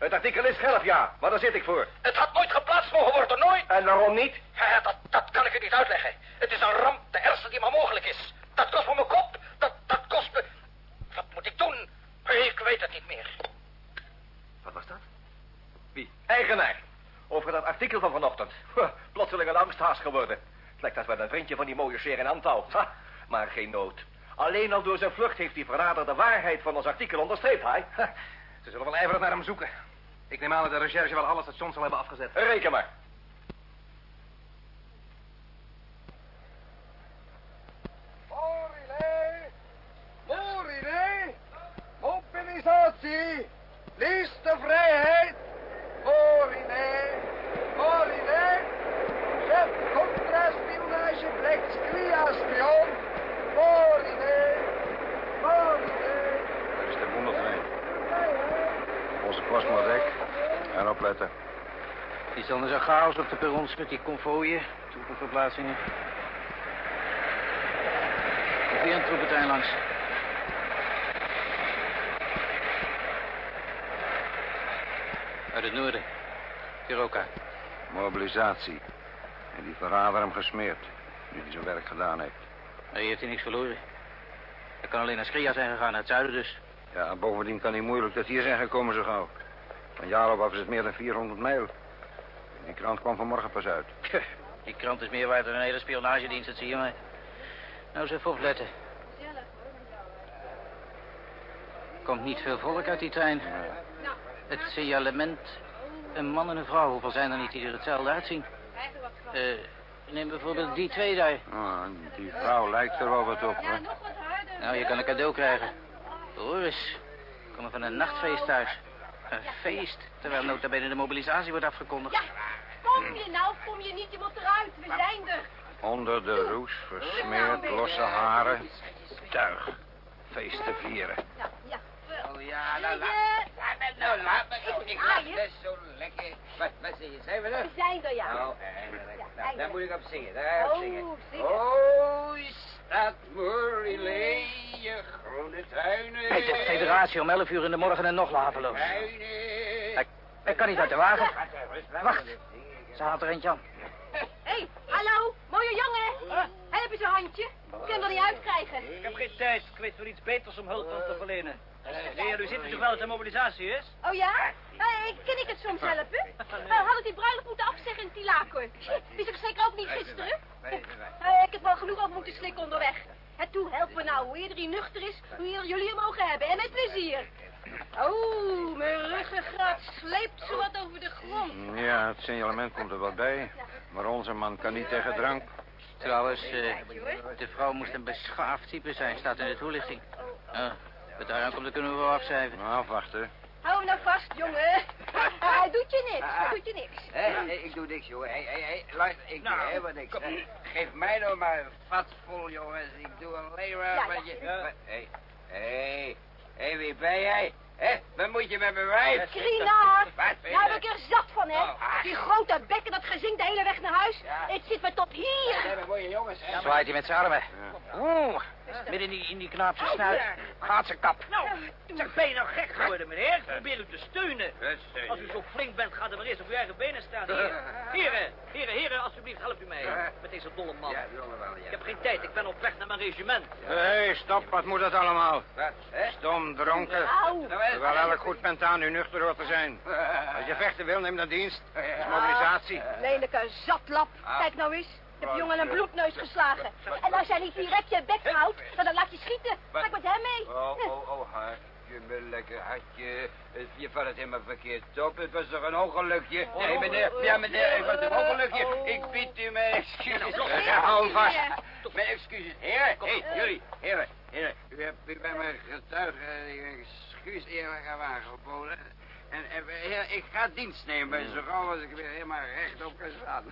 Het artikel is gelf, ja, maar daar zit ik voor. Het had nooit geplaatst mogen worden, nooit. En waarom niet? Ja, dat, dat kan ik u niet uitleggen. Het is een ramp, de ergste die maar mogelijk is. Dat kost me mijn kop. Dat, dat kost me... Wat moet ik doen? Ik weet het niet meer. Wat was dat? Wie? Eigenaar. Over dat artikel van vanochtend. Huh, plotseling een angsthaas geworden. Het lijkt als wel een vriendje van die mooie Sher in. Ha, maar geen nood. Alleen al door zijn vlucht heeft die verrader de waarheid van ons artikel onderstreept, hij. Ze zullen wel ijverig naar hem zoeken. Ik neem aan dat de recherche wel alle stations zal hebben afgezet. Reken maar. Morilé! Morilé! Mobilisatie! Lees de vrijheid! Morilé! Morilé! Chef contraspionage blijkt Skria-spion! Morilé! Morilé! Dat is de boendeltrein. Onze post moet dek. En opletten. Is anders een chaos op de perrons met die konvooien, troepenverplaatsingen. Of weer een langs. Uit het noorden. Tiroka. Mobilisatie. En die verrader hem gesmeerd. Nu hij zijn werk gedaan heeft. Nee, heeft hij niks verloren. Hij kan alleen naar Skria zijn gegaan, naar het zuiden dus. Ja, bovendien kan hij moeilijk dat hier zijn gekomen zo gauw. Van Jalo af is het meer dan 400 mijl. Die krant kwam vanmorgen pas uit. Die krant is meer waard dan een hele spionagedienst, dat zie je maar. Nou, eens even opletten. Komt niet veel volk uit die trein. Het signalement, een man en een vrouw. Hoeveel zijn er niet die er hetzelfde uitzien? Eh, neem bijvoorbeeld die twee daar. Ah, die vrouw lijkt er wel wat op, hè? Nou, je kan een cadeau krijgen. Hoor eens. Komen van een nachtfeest thuis. Een feest, terwijl nota bene de mobilisatie wordt afgekondigd. Kom je nou, kom je niet, je moet eruit. We zijn er. Onder de roes, versmeerd, losse haren. Tuig. Feest te vieren. Ja, ja. Oh ja, nou laat. Nou laat me. Ik, lach best zo lekker. Wat, wat zeg je? Zijn we er? We zijn er, ja. Nou, eindelijk. Nou, daar moet ik op zingen. Daar ga ik op Oh, zingen. zingen. Oh, staat Morilé, je groene tuinen. Kijk, de federatie om 11 uur in de morgen en nog laveloos. Ik, ik kan niet uit de wagen. Wacht, ze haalt er eentje aan. Hé, hey, hallo, mooie jongen. Help eens een handje. Ik kan hem er niet uitkrijgen. Ik heb geen tijd. Ik weet wel iets beters om hulp aan te verlenen. Heer, u ziet toch wel dat er mobilisatie is? Oh ja? Hey, kan ik het soms helpen? Uh, had ik die bruiloft moeten afzeggen in Tilakor? Wist ik zeker ook niet gisteren? Eh, ik heb wel genoeg over moeten slikken onderweg. En toe, help me nou. Hoe eerder hij nuchter is, hoe eerder jullie hem mogen hebben. En met plezier. Oh, mijn ruggengraat sleept zo wat over de grond. Ja, het signalement komt er wel bij. Maar onze man kan niet tegen drank. Trouwens, eh, de vrouw moest een beschaafd type zijn, staat in de toelichting. Uh, wat daar aankomt, dan kunnen we wel afschrijven. Nou, afwachten. Hou hem nou vast, jongen. Hij doet je niks, hij doet je niks. Hé, nee, ik doe niks, jongen. Hé, hé, hé, luister, ik doe helemaal niks. hè. Geef mij nou maar een vat vol, jongens. Ik doe alleen maar Ja, wat ja. je... Hé, hé, hé, wie ben jij? Hé, wat moet je met mijn wijf? Nou je? heb ik er zat van, hè. Oh. Die grote bekken, dat gezing de hele weg naar huis. Het zit me tot hier. Ja, maar mooie jongens, hè? Zwaait hij met zijn armen. Oeh, Midden in die, in die knaapse snuit. Gaat ze kap. Nou, Zeg, ben je nou gek geworden, meneer? Ik probeer u te steunen. Als u zo flink bent, gaat er maar eerst op uw eigen benen staan. Hier. Heren, heren, heren, alsjeblieft, help u mij. Met deze dolle man. Ja, wel, ja. Ik heb geen tijd, ik ben op weg naar mijn regiment. Hé, hey, stop, wat moet dat allemaal? Stom, dronken. Au. Terwijl elk goed bent aan u nuchter hoort te zijn. Als je vechten wil, neem dan dienst. Dat is mobilisatie. Lelijke zatlap. Kijk nou eens. Je hebt die jongen een bloedneus geslagen. En als jij niet direct je bek houdt, dan, laat je schieten. Ga ik met hem mee. Oh, oh, oh, hartje, mijn lekker hartje. Je vat het helemaal verkeerd op. Het was toch een ongelukje? Nee, meneer. Ja, meneer, het was een ongelukje. Ik bied u mijn excuses. Uh, hou vast. Mijn excuses. Heren, hé, jullie. Heren, heren. U hebt bij mijn getuige uh, excuus eerlijk aan aangeboden. En, en heer, ik ga dienst nemen, zo gauw als ik weer helemaal rechtop kan staan.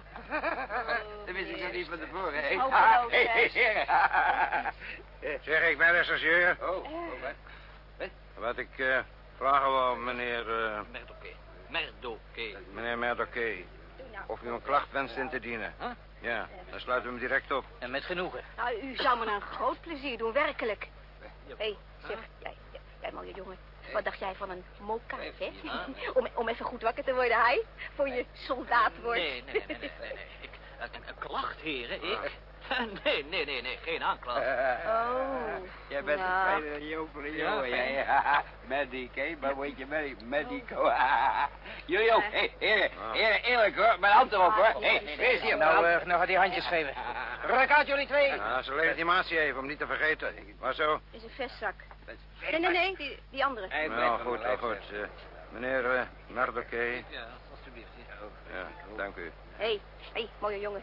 Dat wist ik nog niet van tevoren, hè? Oh, Ah, oh. Zeg, ik ben rechercheur. Oh, oh, wat? Wat ik eh, vragen wou, meneer... eh, Merdoké. Merdoké. meneer Merdoké. Of u een klacht wenst in te dienen. Ja, dan sluiten we hem direct op. En met genoegen. Nou, u zou me een groot plezier doen, werkelijk. Hé, hey, zeg, jij, jij, jij mooie jongen. Wat dacht jij van een moka, hè? Om, om even goed wakker te worden, hij? Voor je soldaat wordt. Nee, nee, nee, nee, nee. Ik, een, een klacht, heren, ik? Nee, nee, nee, nee, geen aanklacht. Oh. Jij bent Nou. een jopere Ja, jongen, ja. Medico, maar weet je, medi- medico. Jullie ook, hé, heren, heren, eerlijk hoor, mijn hand erop hoor. Hé, wees hier. Nou, eh, nou gaat die handjes geven. Ruk uit, jullie twee. Ja, zijn legitimatie even, om niet te vergeten. Maar zo. is een vestzak. Nee, nee, nee, die, die andere. Nou, goed, nou, goed. eh, meneer uh, Merdoké. Ja, alstublieft. Ja, dank u. Hé, hey, hey, mooie jongen.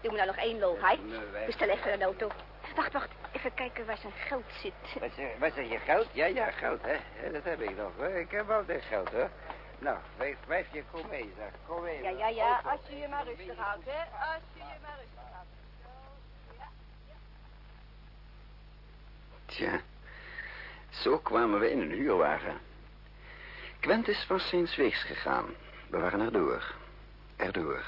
Doe me nou nog één lol, hij. Bestel even een auto. Wacht, wacht. Even kijken waar zijn geld zit. Wat zeg, wat zeg je, geld? Ja, ja, geld, hè. Dat heb ik nog, hoor. Ik heb altijd geld, hoor. Nou, wijf, wijfje, kom mee, zeg. Kom mee. Ja, ja, ja. Als je je maar rustig houdt, hè. Als je je maar rustig houdt. Tja, zo kwamen we in een huurwagen. Quentis was zijns weegs gegaan. We waren erdoor. Erdoor.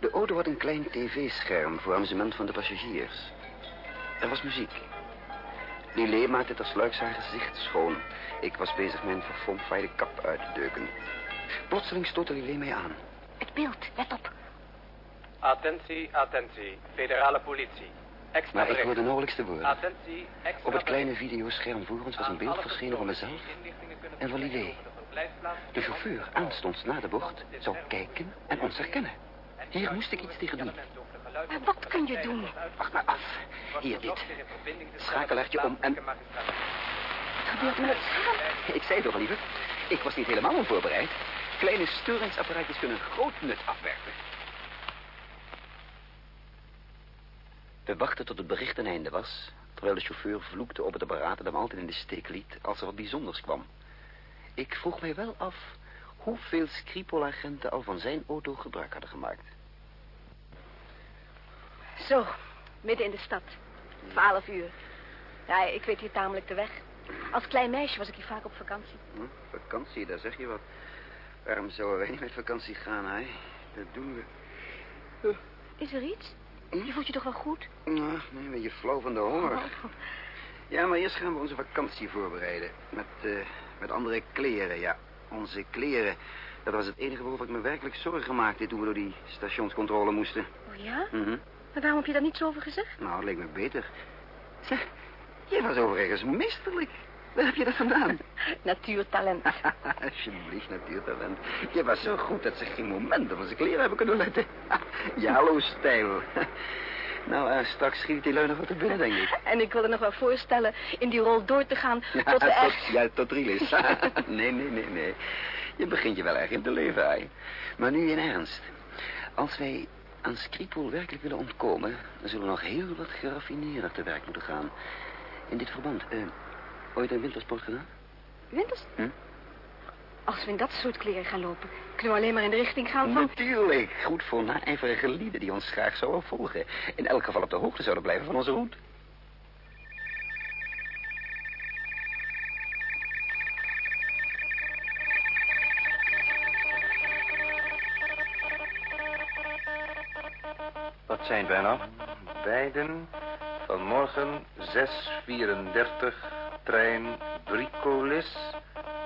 De auto had een klein tv-scherm voor amusement van de passagiers. Er was muziek. Lillet maakte tersluiks haar gezicht schoon. Ik was bezig mijn verfomfaaide kap uit te deuken. Plotseling stootte Lillet mij aan. Het beeld, let op. Attentie, attentie. Federale politie. Extra Maar ik hoorde nauwelijks de woorden. Op het kleine videoscherm voor ons was een beeld verschenen van mezelf en van over de chauffeur aanstonds na de bocht zou kijken en ons herkennen. Hier moest ik iets tegen doen. Maar wat kun je doen? Wacht maar af. Hier dit. Schakelaartje om en... Wat gebeurt scherm? Ik zei toch, lieve. Ik was niet helemaal onvoorbereid. Kleine störingsapparaatjes kunnen groot nut afwerpen. We wachten tot het bericht ten einde was, terwijl de chauffeur vloekte op het apparaat dat hem altijd in de steek liet als er wat bijzonders kwam. Ik vroeg mij wel af hoeveel Skripol-agenten al van zijn auto gebruik hadden gemaakt. Zo, midden in de stad. Twaalf uur. Ja, ik weet hier tamelijk de weg. Als klein meisje was ik hier vaak op vakantie. Hm, vakantie, daar zeg je wat. Waarom zouden wij niet met vakantie gaan, hè? Dat doen we. Is er iets? Je voelt je toch wel goed? Nou, nee, een beetje flauw van de honger. Ja, maar eerst gaan we onze vakantie voorbereiden. Met, eh, met andere kleren, ja. Onze kleren. Dat was het enige waarover ik me werkelijk zorgen maakte toen we door die stationscontrole moesten. Oh ja? Mhm. Maar waarom heb je daar niets over gezegd? Nou, het leek me beter. Zeg, jij was overigens meesterlijk. Waar heb je dat vandaan? Natuurtalent. Alsjeblieft, natuurtalent. Je was zo goed dat ze geen moment op onze kleren hebben kunnen letten. Jalo-stijl. Nou, eh, straks schiet die lui nog wat te binnen, denk ik. En ik wil er nog wel voorstellen in die rol door te gaan Ja, tot tot, echt... ja, tot Rielis. nee, nee, nee, nee. Je begint je wel erg in te leven, hè. Maar nu in ernst. Als wij aan Skripol werkelijk willen ontkomen... dan zullen we nog heel wat geraffineerder te werk moeten gaan. In dit verband, eh, ooit een wintersport gedaan? Winters? Hm? Als we in dat soort kleren gaan lopen, kunnen we alleen maar in de richting gaan van... Natuurlijk. Goed voor naijverige lieden die ons graag zouden volgen. In elk geval op de hoogte zouden blijven van onze route. Wat zijn wij nou? Beiden Vanmorgen 6.34, trein Bricolis,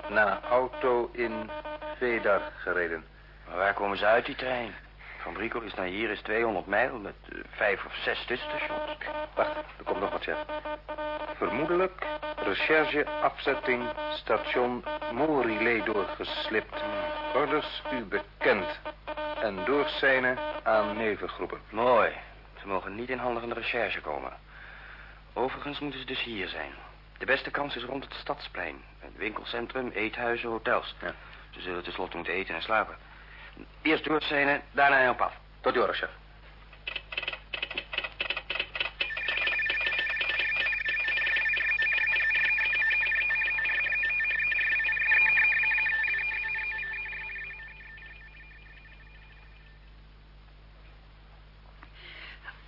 na auto in Vedar gereden. Maar waar komen ze uit, die trein? Van Bricolis naar hier is 200 mijl met eh, vijf of zes tussenstations. Wacht, er komt nog wat, chef. Vermoedelijk recherche afzetting station Morilé doorgeslipt. Orders u bekend. En doorsijnen aan nevengroepen. Mooi. Ze mogen niet in handen van de recherche komen. Overigens moeten ze dus hier zijn. De beste kans is rond het stadsplein. Het winkelcentrum, eethuizen, hotels. Ze zullen tenslotte moeten eten en slapen. Eerst doorsijnen, daarna op af. Tot uw chef.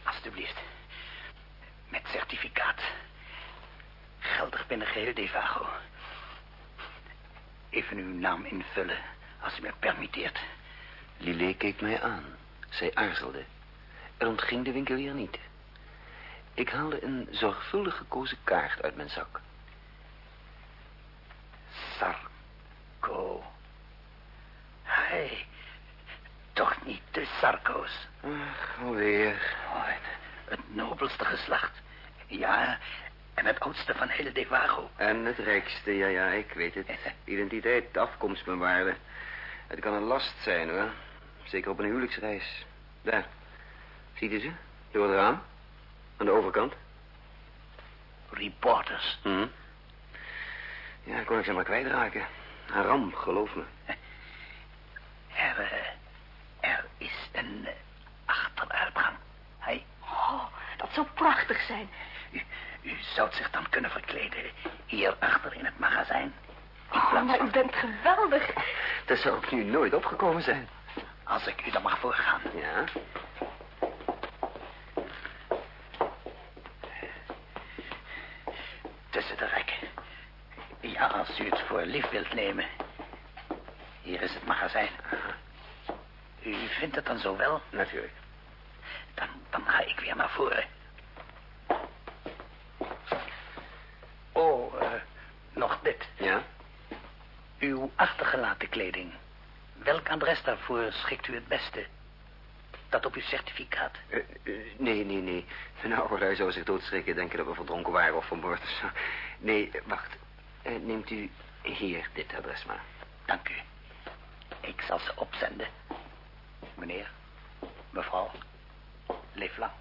Alsjeblieft. Met certificaat. Geldig binnen geheel Devago. Even uw naam invullen, als u me permitteert. Lillet keek mij aan. Zij aarzelde. Er ontging de winkelier niet. Ik haalde een zorgvuldig gekozen kaart uit mijn zak. Sarko. Hij. Toch niet de Sarko's. Ach, alweer. Oh, het, het nobelste geslacht. Ja, en het oudste van hele Devago. En het rijkste, ja, ja, ik weet het. Identiteit, afkomst, mijn waarde. Het kan een last zijn, hoor. Zeker op een huwelijksreis. Daar. Ziet u ze? Door het raam. Aan de overkant. Reporters. Hm. Ja, kon ik ze maar kwijtraken. Een ramp, geloof me. Er, eh, er is een eh, achteruitgang. Hij... Oh, dat zou prachtig zijn. U, u zou zich dan kunnen verkleden hier achter in het magazijn. Oh, maar u bent geweldig. Dat zou ik nu nooit opgekomen zijn. Als ik u dan mag voorgaan. Ja. Tussen de rekken. Ja, als u het voor lief wilt nemen. Hier is het magazijn. U vindt het dan zo wel? Natuurlijk. Dan, dan ga ik weer naar voren. Oh, eh, nog dit. Ja? Uw achtergelaten kleding. Welk adres daarvoor schikt u het beste? Dat op uw certificaat. Eh, eh, nee, nee, nee. Nou, hij zou zich doodschrikken, denken dat we verdronken waren of vermoord. of zo. Nee, wacht. Eh, neemt u hier dit adres maar. Dank u. Ik zal ze opzenden. Meneer, mevrouw, leef lang.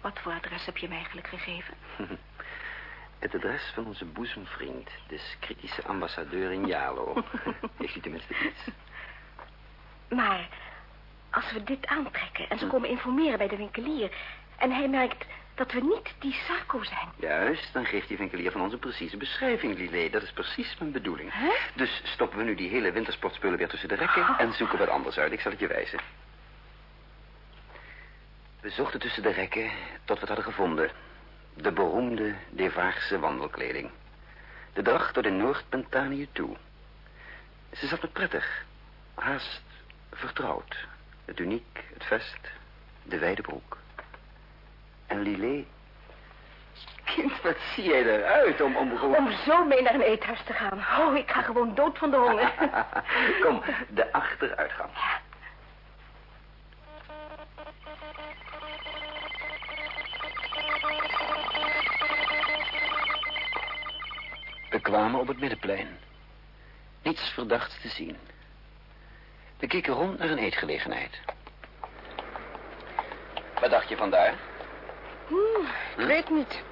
Wat voor adres heb je hem eigenlijk gegeven? Het adres van onze boezemvriend, de kritische ambassadeur in Jalo. Heeft u tenminste iets? Maar als we dit aantrekken en ze komen informeren bij de winkelier... en hij merkt dat we niet die Sarko zijn... Juist, dan geeft die winkelier van ons een precieze beschrijving, Lillet. Dat is precies mijn bedoeling. Dus stoppen we nu die hele wintersportspullen weer tussen de rekken... en zoeken wat anders uit. Ik zal het je wijzen. We zochten tussen de rekken tot we het hadden gevonden. De beroemde Devaagse wandelkleding. De dracht door de Noord-Pentanië toe. Ze zat me prettig. Haast vertrouwd. Het uniek, het vest, de wijde broek. En Lillet... Kind, wat zie jij eruit om... Om, om... Om zo mee naar een eethuis te gaan. Oh, ik ga gewoon dood van de honger. Kom, de achteruitgang. We kwamen op het middenplein. Niets verdachts te zien. We keken rond naar een eetgelegenheid. Wat dacht je van daar? Hmm, ik weet niet.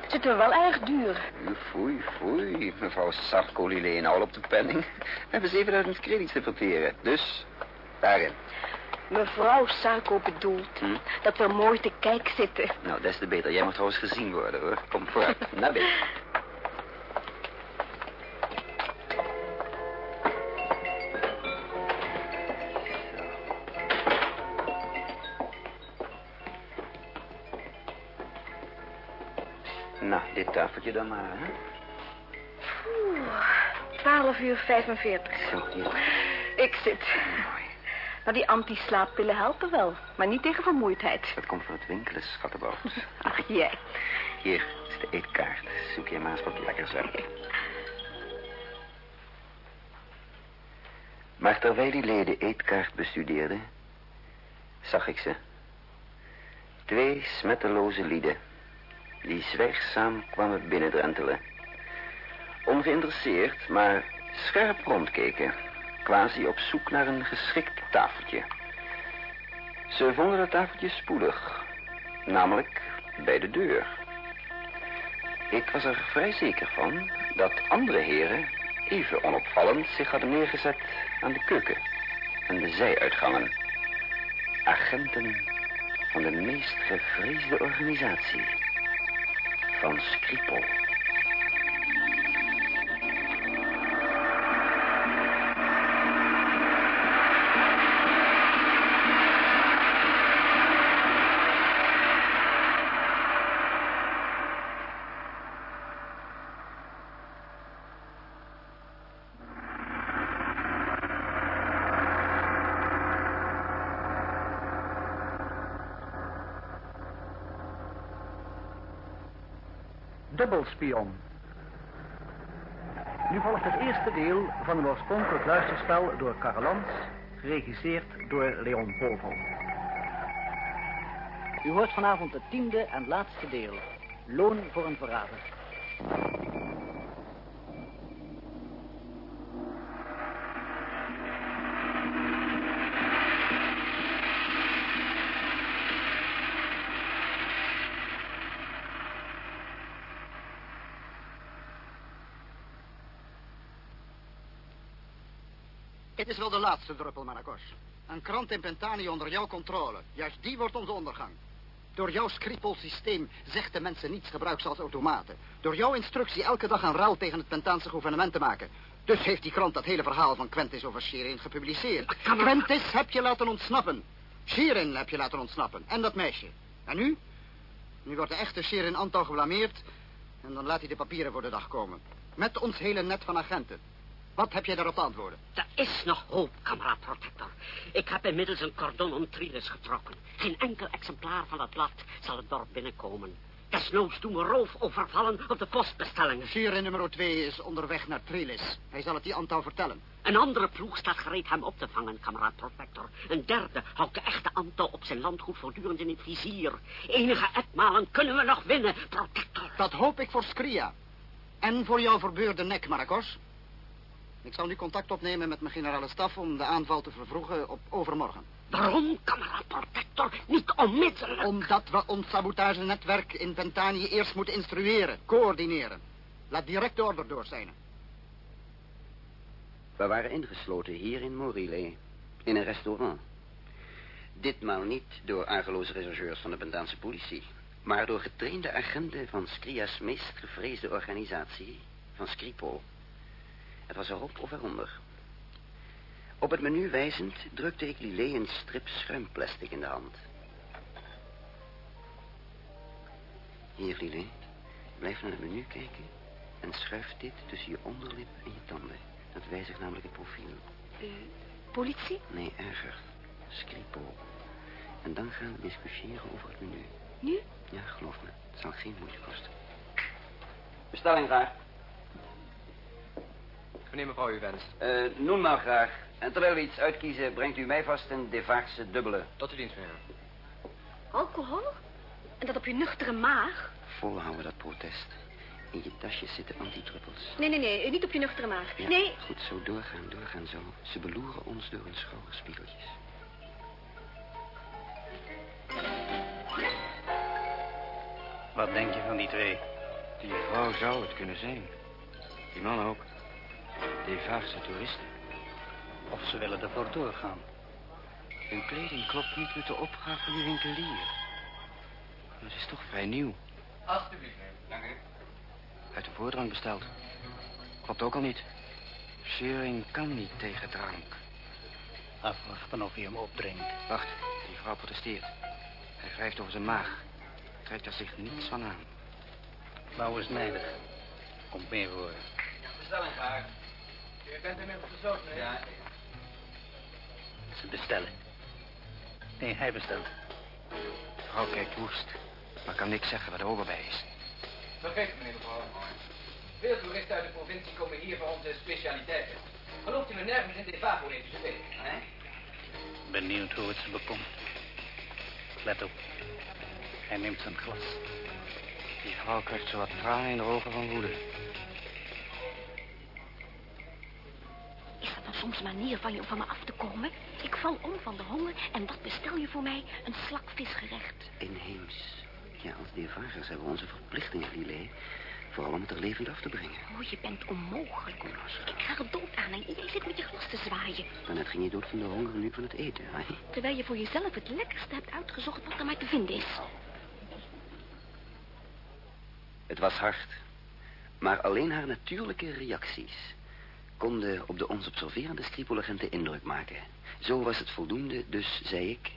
Het zit er wel erg duur. Foei, foei. Mevrouw Sarko-Lillet al op de penning. We hebben 7000 credits te verteren. Dus, daarin. Mevrouw Sarko bedoelt Hm? dat we mooi te kijk zitten. Nou, des te beter. Jij mag trouwens gezien worden, hoor. Kom vooruit. Naar binnen. Dan maar, hè? Oeh, 12 uur 45. Zo. Ik zit. Nou, die anti-slaappillen helpen wel, maar niet tegen vermoeidheid. Dat komt voor het winkelen, schattenbout. Ach, jij. Hier is de eetkaart. Zoek je maar eens wat lekkers uit. Maar terwijl die leden de eetkaart bestudeerden, zag ik ze. Twee smetteloze lieden, die zwijgzaam kwamen binnendrentelen. Ongeïnteresseerd, maar scherp rondkeken, quasi op zoek naar een geschikt tafeltje. Ze vonden het tafeltje spoedig, namelijk bij de deur. Ik was er vrij zeker van dat andere heren even onopvallend zich hadden neergezet aan de keuken en de zijuitgangen. Agenten van de meest gevreesde organisatie. Van Skripal. Dubbelspion. Nu volgt het eerste deel van een oorspronkelijk luisterspel door Karel geregisseerd door Leon Povel. U hoort vanavond het tiende en laatste deel, Loon voor een verrader. Laatste druppel. Een krant in Pentani onder jouw controle. Juist die wordt onze ondergang. Door jouw systeem zegt de mensen niets gebruik als automaten. Door jouw instructie elke dag een ruil tegen het Pentaanse gouvernement te maken. Dus heeft die krant dat hele verhaal van Quentis over Shirin gepubliceerd. Quentis heb je laten ontsnappen. Shirin heb je laten ontsnappen. En dat meisje. En nu? Nu wordt de echte Shirin Antal geblameerd... en dan laat hij de papieren voor de dag komen. Met ons hele net van agenten. Wat heb jij daarop te antwoorden? Er is nog hoop, kameraad Protector. Ik heb inmiddels een cordon om Trilis getrokken. Geen enkel exemplaar van dat blad zal het dorp binnenkomen. Desnoods doen we roof overvallen op de postbestellingen. Sire nummer 2 is onderweg naar Trilis. Hij zal het die aantal vertellen. Een andere ploeg staat gereed hem op te vangen, kameraad Protector. Een derde houdt de echte Anto op zijn landgoed voortdurend in het vizier. Enige etmalen kunnen we nog winnen, Protector. Dat hoop ik voor Skria. En voor jouw verbeurde nek, Marcos. Ik zal nu contact opnemen met mijn generale staf om de aanval te vervroegen op overmorgen. Waarom, kameraad Protector, niet onmiddellijk? Omdat we ons sabotagenetwerk in Pentanië eerst moeten instrueren, coördineren. Laat direct de order doorzijnen. We waren ingesloten hier in Morile, in een restaurant. Ditmaal niet door argeloze rechercheurs van de Pentaanse politie, maar door getrainde agenten van Skria's meest gevreesde organisatie, van Skripol. Het was erop of eronder. Op het menu wijzend drukte ik Lillet een strip schuimplastic in de hand. Hier, Lillet. Blijf naar het menu kijken en schuif dit tussen je onderlip en je tanden. Dat wijzigt namelijk het profiel. Uh, politie? Nee, erger. Scripo. En dan gaan we discussiëren over het menu. Nu? Ja, geloof me. Het zal geen moeite kosten. Bestelling graag. Wanneer mevrouw u wenst. Uh, noem maar graag. En terwijl we iets uitkiezen, brengt u mij vast een Devaartse dubbele. Tot uw dienst, meneer. Alcohol? En dat op je nuchtere maag? Volhouden dat protest. In je tasjes zitten antidruppels. Nee, nee, nee. Niet op je nuchtere maag. Ja, nee. Goed, zo doorgaan, doorgaan zo. Ze beloeren ons door hun schouderspiegeltjes. Wat denk je van die twee? Die vrouw zou het kunnen zijn. Die man ook. Devaagse toeristen. Of ze willen ervoor doorgaan. Hun kleding klopt niet met de opgave van die winkelier. Dat is toch vrij nieuw. Alsjeblieft. Dank u. Uit de voordrang besteld. Klopt ook al niet. Schering kan niet tegen drank. Afwachten of hij hem opdringt. Wacht, die vrouw protesteert. Hij wrijft over zijn maag. Trekt er zich niets van aan. Vrouw is nijdig. Komt meer voor. Bestelling graag. U bent inmiddels gezocht, meneer? Ja. ze bestellen. Nee, hij bestelt. De vrouw kijkt woest, maar kan niks zeggen waar de ogen bij is. Vergeet meneer mevrouw. Veel toeristen uit de provincie komen hier voor onze specialiteiten. Gelooft u me nergens in dit Vago heeft gespeeld, hè? Benieuwd hoe het ze bekomt. Let op. Hij neemt zijn glas. Die vrouw krijgt zo wat tranen in de ogen van woede. Dan soms manier van je om van me af te komen? Ik val om van de honger en wat bestel je voor mij? Een slakvisgerecht. Inheems. Ja, als deervagers hebben we onze verplichtingen, Lillet. Vooral om het er levend af te brengen. Oh, je bent onmogelijk. Ik krijg er dood aan en jij zit met je glas te zwaaien. Daarnet ging je dood van de honger en nu van het eten, hè? Terwijl je voor jezelf het lekkerste hebt uitgezocht wat er maar te vinden is. Het was hard. Maar alleen haar natuurlijke reacties konden op de ons observerende scripolagenten indruk maken. Zo was het voldoende, dus zei ik...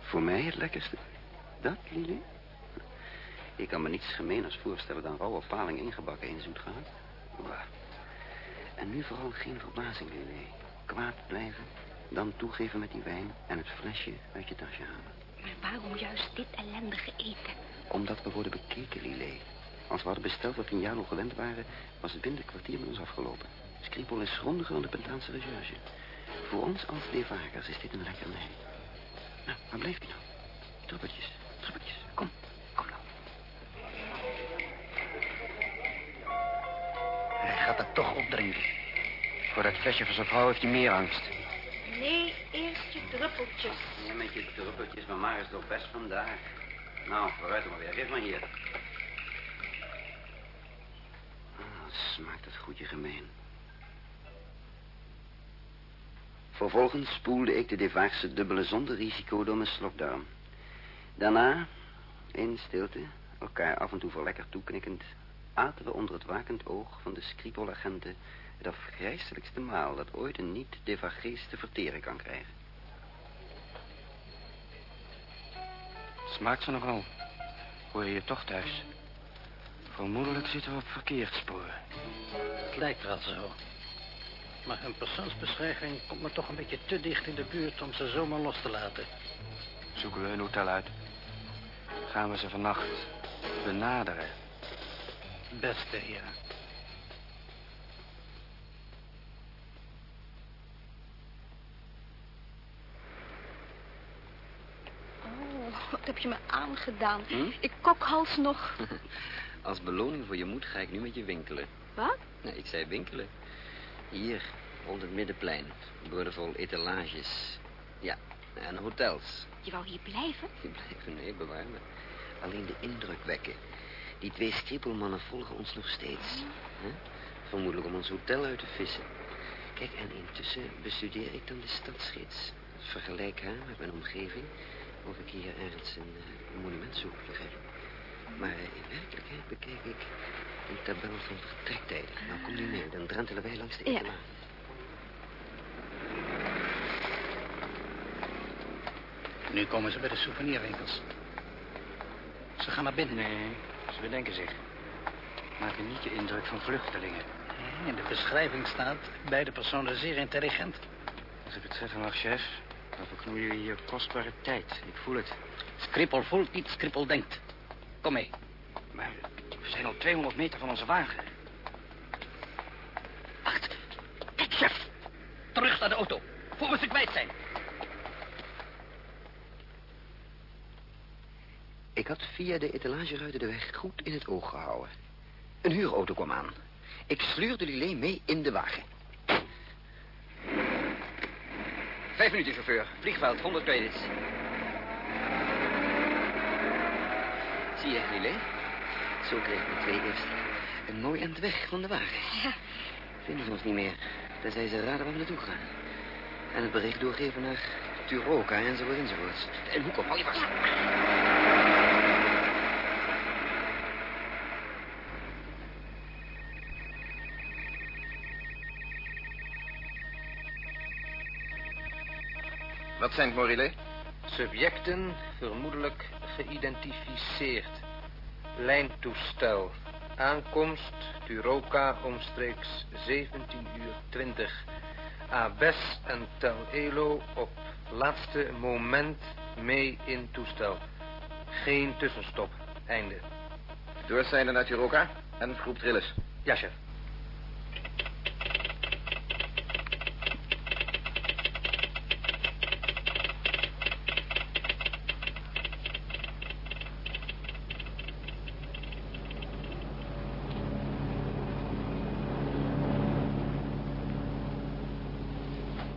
Voor mij het lekkerste? Dat, Lili? Ik kan me niets gemeeners voorstellen dan rauwe paling ingebakken in zoet. Bah. En nu vooral geen verbazing, Lili. Kwaad blijven, dan toegeven met die wijn en het flesje uit je tasje halen. Maar waarom juist dit ellendige eten? Omdat we worden bekeken, Lillet. Als we hadden besteld wat we een jaar nog gewend waren... was het binnen een kwartier met ons afgelopen. Skripol is grondiger dan de Pentaanse recherche. Voor ons als devagers is dit een lekkernij. Nou, waar blijft hij nou? Druppeltjes, druppeltjes. Kom, kom nou. Hij gaat het toch opdrinken. Voor dat flesje van zijn vrouw heeft hij meer angst. Nee, eerst je druppeltjes. Ja, met je druppeltjes, maar maar is toch best vandaag. Nou, vooruit maar weer. Geef maar hier. Ah, wat smaakt het goedje gemeen. Vervolgens spoelde ik de Devaagse dubbele zonder risico door mijn slokdarm. Daarna, in stilte, elkaar af en toe verlekkerd toeknikkend, aten we onder het wakend oog van de Skripol-agenten het afgrijselijkste maal dat ooit een niet-devagees te verteren kan krijgen. Smaakt ze nogal? Hoor je je toch thuis? Vermoedelijk zitten we op verkeerd spoor. Het lijkt wel zo. Maar hun persoonsbeschrijving komt me toch een beetje te dicht in de buurt om ze zomaar los te laten. Zoeken we een hotel uit. Gaan we ze vannacht benaderen. Beste, ja. Oh, wat heb je me aangedaan? Hm? Ik kokhals nog. Als beloning voor je moed ga ik nu met je winkelen. Wat? Nee, ik zei winkelen. Hier, rond het middenplein. Boordevol etalages. Ja, en hotels. Je wou hier blijven? Die blijven, nee, bewaar me. Alleen de indruk wekken. Die twee skripelmannen volgen ons nog steeds. Vermoedelijk om ons hotel uit te vissen. Kijk, en intussen bestudeer ik dan de stadsgids. Vergelijk haar met mijn omgeving. Of ik hier ergens een, eh, een monument zoek, begrijp? Maar in werkelijkheid bekijk ik een tabel van vertrektijden. Nou, kom nu mee, dan drentelen wij langs de Ja. etalage. Nu komen ze bij de souvenirwinkels. Ze gaan naar binnen. Nee, ze bedenken zich. Maken niet de indruk van vluchtelingen. In de beschrijving staat beide personen zeer intelligent. Als ik het zeggen mag, chef, dan verknoeien jullie hier kostbare tijd. Ik voel het. Skrippel voelt niet, Skrippel denkt. Kom mee. Maar we zijn al 200 meter van onze wagen. Wacht. Kijk, chef. Terug naar de auto. Voor we ze kwijt zijn. Ik had via de etalageruiten de weg goed in het oog gehouden. Een huurauto kwam aan. Ik sleurde Lillet mee in de wagen. Vijf minuten, chauffeur. Vliegveld, 100 credits. Zie je? Zo kreeg ik twee eerst een mooi eind weg van de wagen. Ja. Vinden ze ons niet meer, tenzij ze raden waar we naartoe gaan. En het bericht doorgeven naar Turoka enzovoort enzovoorts. En hoe kom je vast? Wat zijn het, Morillet? Subjecten vermoedelijk geïdentificeerd. Lijntoestel. Aankomst Turoka omstreeks 17 uur 20. Abes en Tel Elo op laatste moment mee in toestel. Geen tussenstop. Einde. Doorzeilen naar Tiroka en groep Trillis. Ja, chef.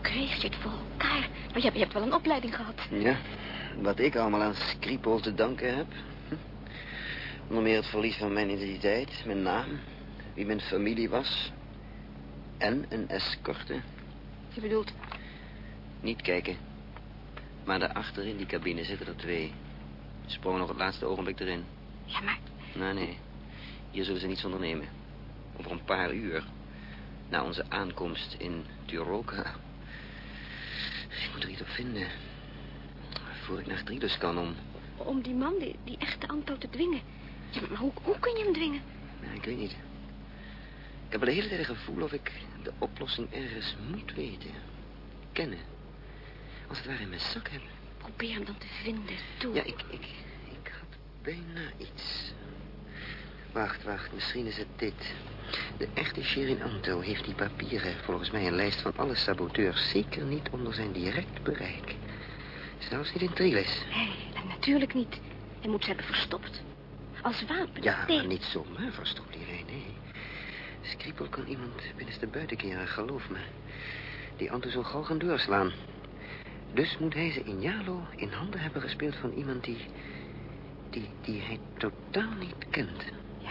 Kreeg je het voor elkaar? Maar je, je hebt wel een opleiding gehad. Ja, wat ik allemaal aan Skripal te danken heb. Onder meer het verlies van mijn identiteit, mijn naam, wie mijn familie was. En een escorte. Je bedoelt, Niet kijken. Maar daarachter in die cabine zitten er twee. Sprongen nog het laatste ogenblik erin. ja, maar Nee, nee. Hier zullen ze niets ondernemen. Over een paar uur. Na onze aankomst in Turoka. Ik moet er iets op vinden. Voor ik naar Tridus kan om... om die man, die, die echte Anto te dwingen. Ja, maar hoe, hoe kun je hem dwingen? Nee, ik weet niet. Ik heb de hele tijd het gevoel of ik de oplossing ergens moet weten. Kennen. Als het ware in mijn zak hebben. Probeer hem dan te vinden. Doe. Ja, ik, ik, ik had bijna iets. Wacht, wacht, misschien is het dit. De echte Sherin Anto heeft die papieren, volgens mij een lijst van alle saboteurs, zeker niet onder zijn direct bereik. Zelfs niet in Trilis. Nee, natuurlijk niet. Hij moet ze hebben verstopt. Als wapen. Ja, maar niet zomaar verstopt, nee, nee. Skripel kan iemand binnenste buiten keren, geloof me. Die Anto zal gauw gaan doorslaan. Dus moet hij ze in Jalo in handen hebben gespeeld van iemand die... die, die hij totaal niet kent.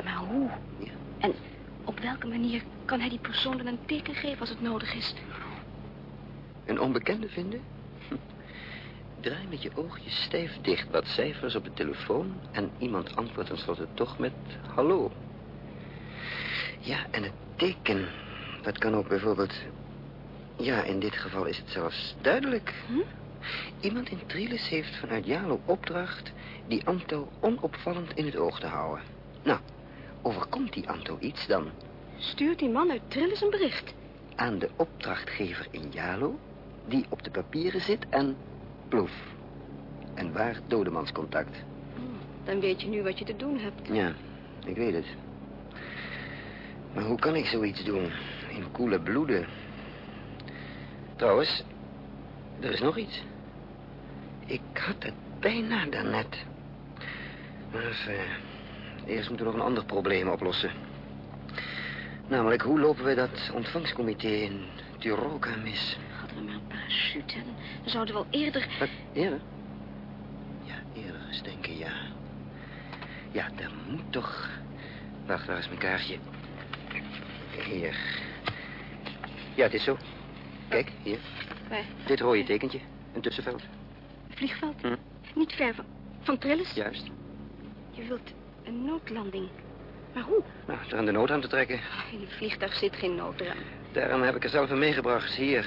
Maar hoe? En op welke manier kan hij die persoon dan een teken geven als het nodig is? Een onbekende vinden? Hm. Draai met je oogjes stijf dicht wat cijfers op de telefoon... en iemand antwoordt tenslotte toch met hallo. Ja, en het teken, dat kan ook bijvoorbeeld... Ja, in dit geval is het zelfs duidelijk. Iemand in Trilis heeft vanuit Jalo opdracht... die Anto onopvallend in het oog te houden. Nou, overkomt die Anto iets dan... Stuurt die man uit Trillis een bericht? aan de opdrachtgever in Jalo... die op de papieren zit en ploef. En waar dodemanscontact. Dan weet je nu wat je te doen hebt. Ja, ik weet het. Maar hoe kan ik zoiets doen? In koele bloeden. Trouwens, er is nog iets. Ik had het bijna daarnet. Maar eh, eerst moeten we nog een ander probleem oplossen. Namelijk, hoe lopen we dat ontvangstcomité in Turoka mis? Hadden we maar een parachute dan zouden we al eerder... Wat, eerder? Ja, eerder eens denken, ja. Ja, daar moet toch... Wacht, waar is mijn kaartje? Hier. Ja, het is zo. Kijk, hier. Waar? Dit rode tekentje. Een tussenveld. Vliegveld? Hm. Niet ver van, van Trillis? Juist. Je wilt een noodlanding. Maar hoe? Nou, er aan de nood aan te trekken. In het vliegtuig zit geen noodraam. Daarom heb ik er zelf een meegebracht. Hier.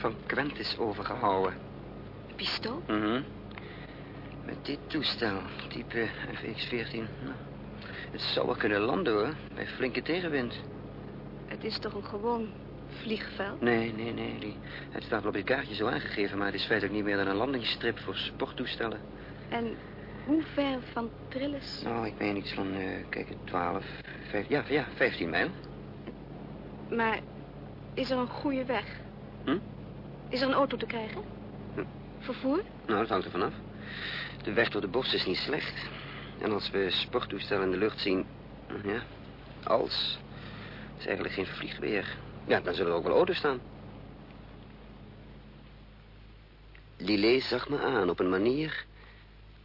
Van Quentis overgehouden. Een pistool? Mhm. Met dit toestel, type FX-14. Nou, het zou wel kunnen landen, hoor. Bij flinke tegenwind. Het is toch een gewoon vliegveld? Nee, nee, nee. Die, het staat wel op je kaartje zo aangegeven... maar het is feitelijk niet meer dan een landingsstrip voor sporttoestellen. En hoe ver van Trillis? Nou, ik meen iets van, eh, kijk, 12, 15, ja, ja, 15 mijl. Maar is er een goede weg? Hm? Is er een auto te krijgen? Hm. Vervoer? Nou, dat hangt er vanaf. De weg door de bos is niet slecht. En als we sporttoestellen in de lucht zien... Ja, als... is eigenlijk geen vliegweer. Ja, dan zullen er ook wel auto's staan. Lillet zag me aan op een manier...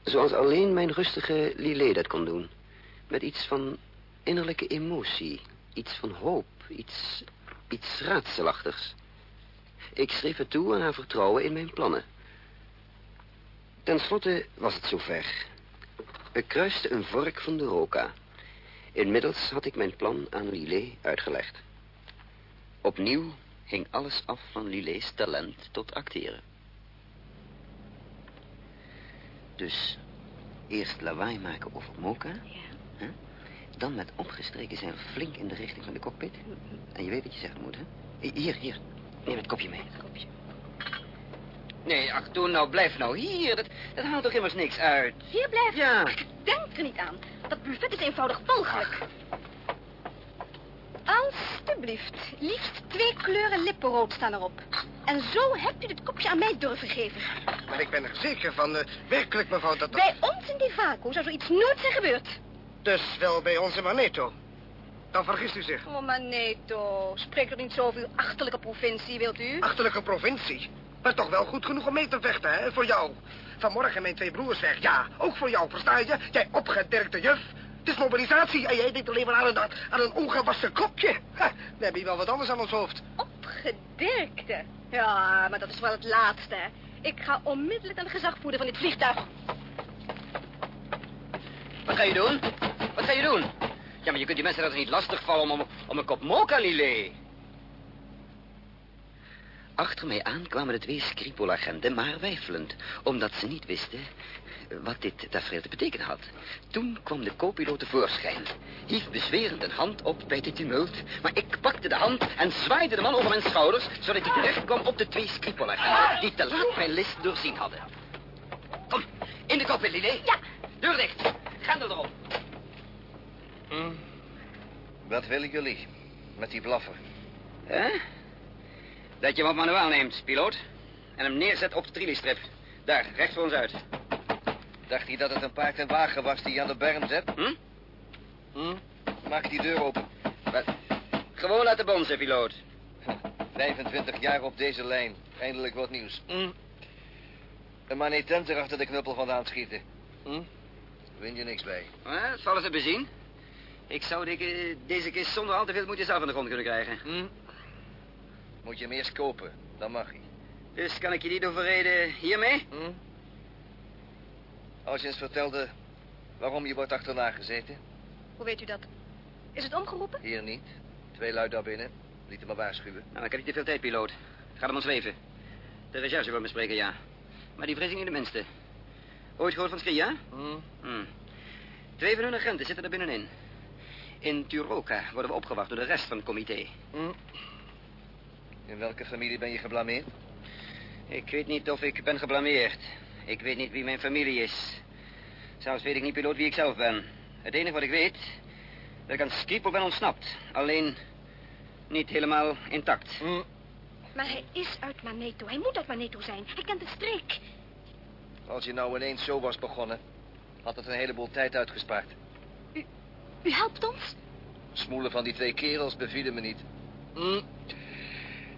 zoals alleen mijn rustige Lillet dat kon doen. Met iets van innerlijke emotie. Iets van hoop. Iets, iets raadselachtigs. Ik schreef het toe aan haar vertrouwen in mijn plannen. Ten slotte was het zover. We kruisten een vork van de roka. Inmiddels had ik mijn plan aan Lillet uitgelegd. Opnieuw hing alles af van Lillet's talent tot acteren. Dus eerst lawaai maken over Mocha. hè? Dan met opgestreken zijn flink in de richting van de cockpit. En je weet wat je zeggen moet, hè? Hier, hier. Neem het kopje mee. Nee, ach, toen nou, blijf nou hier. Dat, dat haalt toch immers niks uit. Hier blijven? Ja. Ach, denk er niet aan. Dat buffet is eenvoudig walgelijk. Alsjeblieft. Liefst twee kleuren lippenrood staan erop. En zo hebt u dit kopje aan mij durven geven. Maar ik ben er zeker van, eh, werkelijk mevrouw, dat... Bij ons in Divaco zou zoiets nooit zijn gebeurd. Dus wel bij onze Maneto. Dan vergist u zich. Oh, Maneto. Spreek er niet zo over uw achterlijke provincie, wilt u? Achterlijke provincie. Maar toch wel goed genoeg om mee te vechten, hè, voor jou. Vanmorgen mijn twee broers weg. Ja, ook voor jou, versta je? Jij opgedirkte juf. Het is mobilisatie en jij denkt alleen maar aan een, aan een ongewassen kopje. Ha, we hebben hier wel wat anders aan ons hoofd. Opgedirkte. Ja, maar dat is wel het laatste. hè. Ik ga onmiddellijk naar de gezagvoerder van dit vliegtuig. Wat ga je doen? Wat ga je doen? Ja, maar je kunt die mensen dat niet lastigvallen om, om, om een kop mocha. Achter mij aan kwamen de twee Skripol-agenten, maar weifelend, omdat ze niet wisten wat dit tafereel te betekenen had. Toen kwam de co-piloot tevoorschijn, hief bezwerend een hand op bij dit tumult, maar ik pakte de hand en zwaaide de man over mijn schouders, zodat hij terecht kwam op de twee Skripol-agenten, die te laat mijn list doorzien hadden. Kom, in de cockpit, Lillet. Ja. Deur dicht. Grendel erop. Hm. Wat willen jullie met die blaffer? Hè? Dat je hem op manuaal neemt, piloot. En hem neerzet op de trilliestrip. Daar, recht voor ons uit. Dacht hij dat het een paard en wagen was die je aan de berm zet? Hm? Hm? Maak die deur open. Wat? Gewoon laten bonzen, piloot. 25 jaar op deze lijn. Eindelijk wat nieuws. Hm? Een manetenter achter de knuppel vandaan schieten. Hm? Win je niks bij. Hè, dat vallen ze bezien. Ik zou deze, deze kist zonder al te veel moeite zelf aan de grond kunnen krijgen. Hm? Moet je hem eerst kopen, dan mag hij. Dus kan ik je niet overreden hiermee? Hm? Als je eens vertelde waarom je wordt achterna gezeten. Hoe weet u dat? Is het omgeroepen? Hier niet. Twee lui daar binnen. Liet hem maar waarschuwen. Nou, ik heb niet te veel tijd, piloot. Ga hem ons zweven. De recherche wil me spreken, ja. Maar die vrees ik niet de minste. Ooit gehoord van Skria? Hm? Hm. Twee van hun agenten zitten er binnenin. In Turoka worden we opgewacht door de rest van het comité. Hm? In welke familie ben je geblameerd? Ik weet niet of ik ben geblameerd. Ik weet niet wie mijn familie is. Zelfs weet ik niet, piloot, wie ik zelf ben. Het enige wat ik weet... dat ik aan Skripal ben ontsnapt. Alleen niet helemaal intact. Maar hij is uit Maneto. Hij moet uit Maneto zijn. Hij kent de streek. Als je nou ineens zo was begonnen, had het een heleboel tijd uitgespaard. U helpt ons? Smoelen van die twee kerels bevielen me niet. Hm.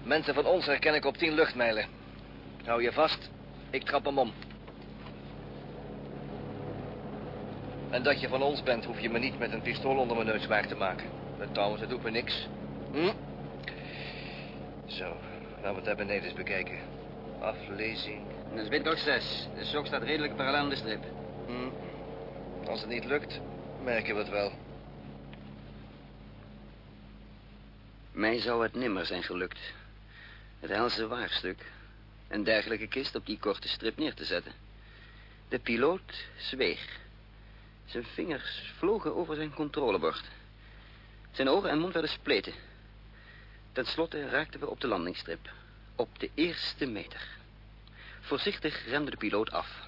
Mensen van ons herken ik op tien luchtmijlen. Hou je vast, ik trap hem om. En dat je van ons bent, hoef je me niet met een pistool onder mijn neus waar te maken. Maar trouwens, dat doet me niks. Hm? Zo, laten we het daar beneden eens bekijken. Aflezing. Dat is windhoek 6. De sok staat redelijk parallel aan de strip. Hm. Als het niet lukt, merken we het wel. Mij zou het nimmer zijn gelukt. Het helse waagstuk. Een dergelijke kist op die korte strip neer te zetten. De piloot zweeg. Zijn vingers vlogen over zijn controlebord. Zijn ogen en mond werden spleten. Ten slotte raakten we op de landingsstrip. Op de eerste meter. Voorzichtig remde de piloot af.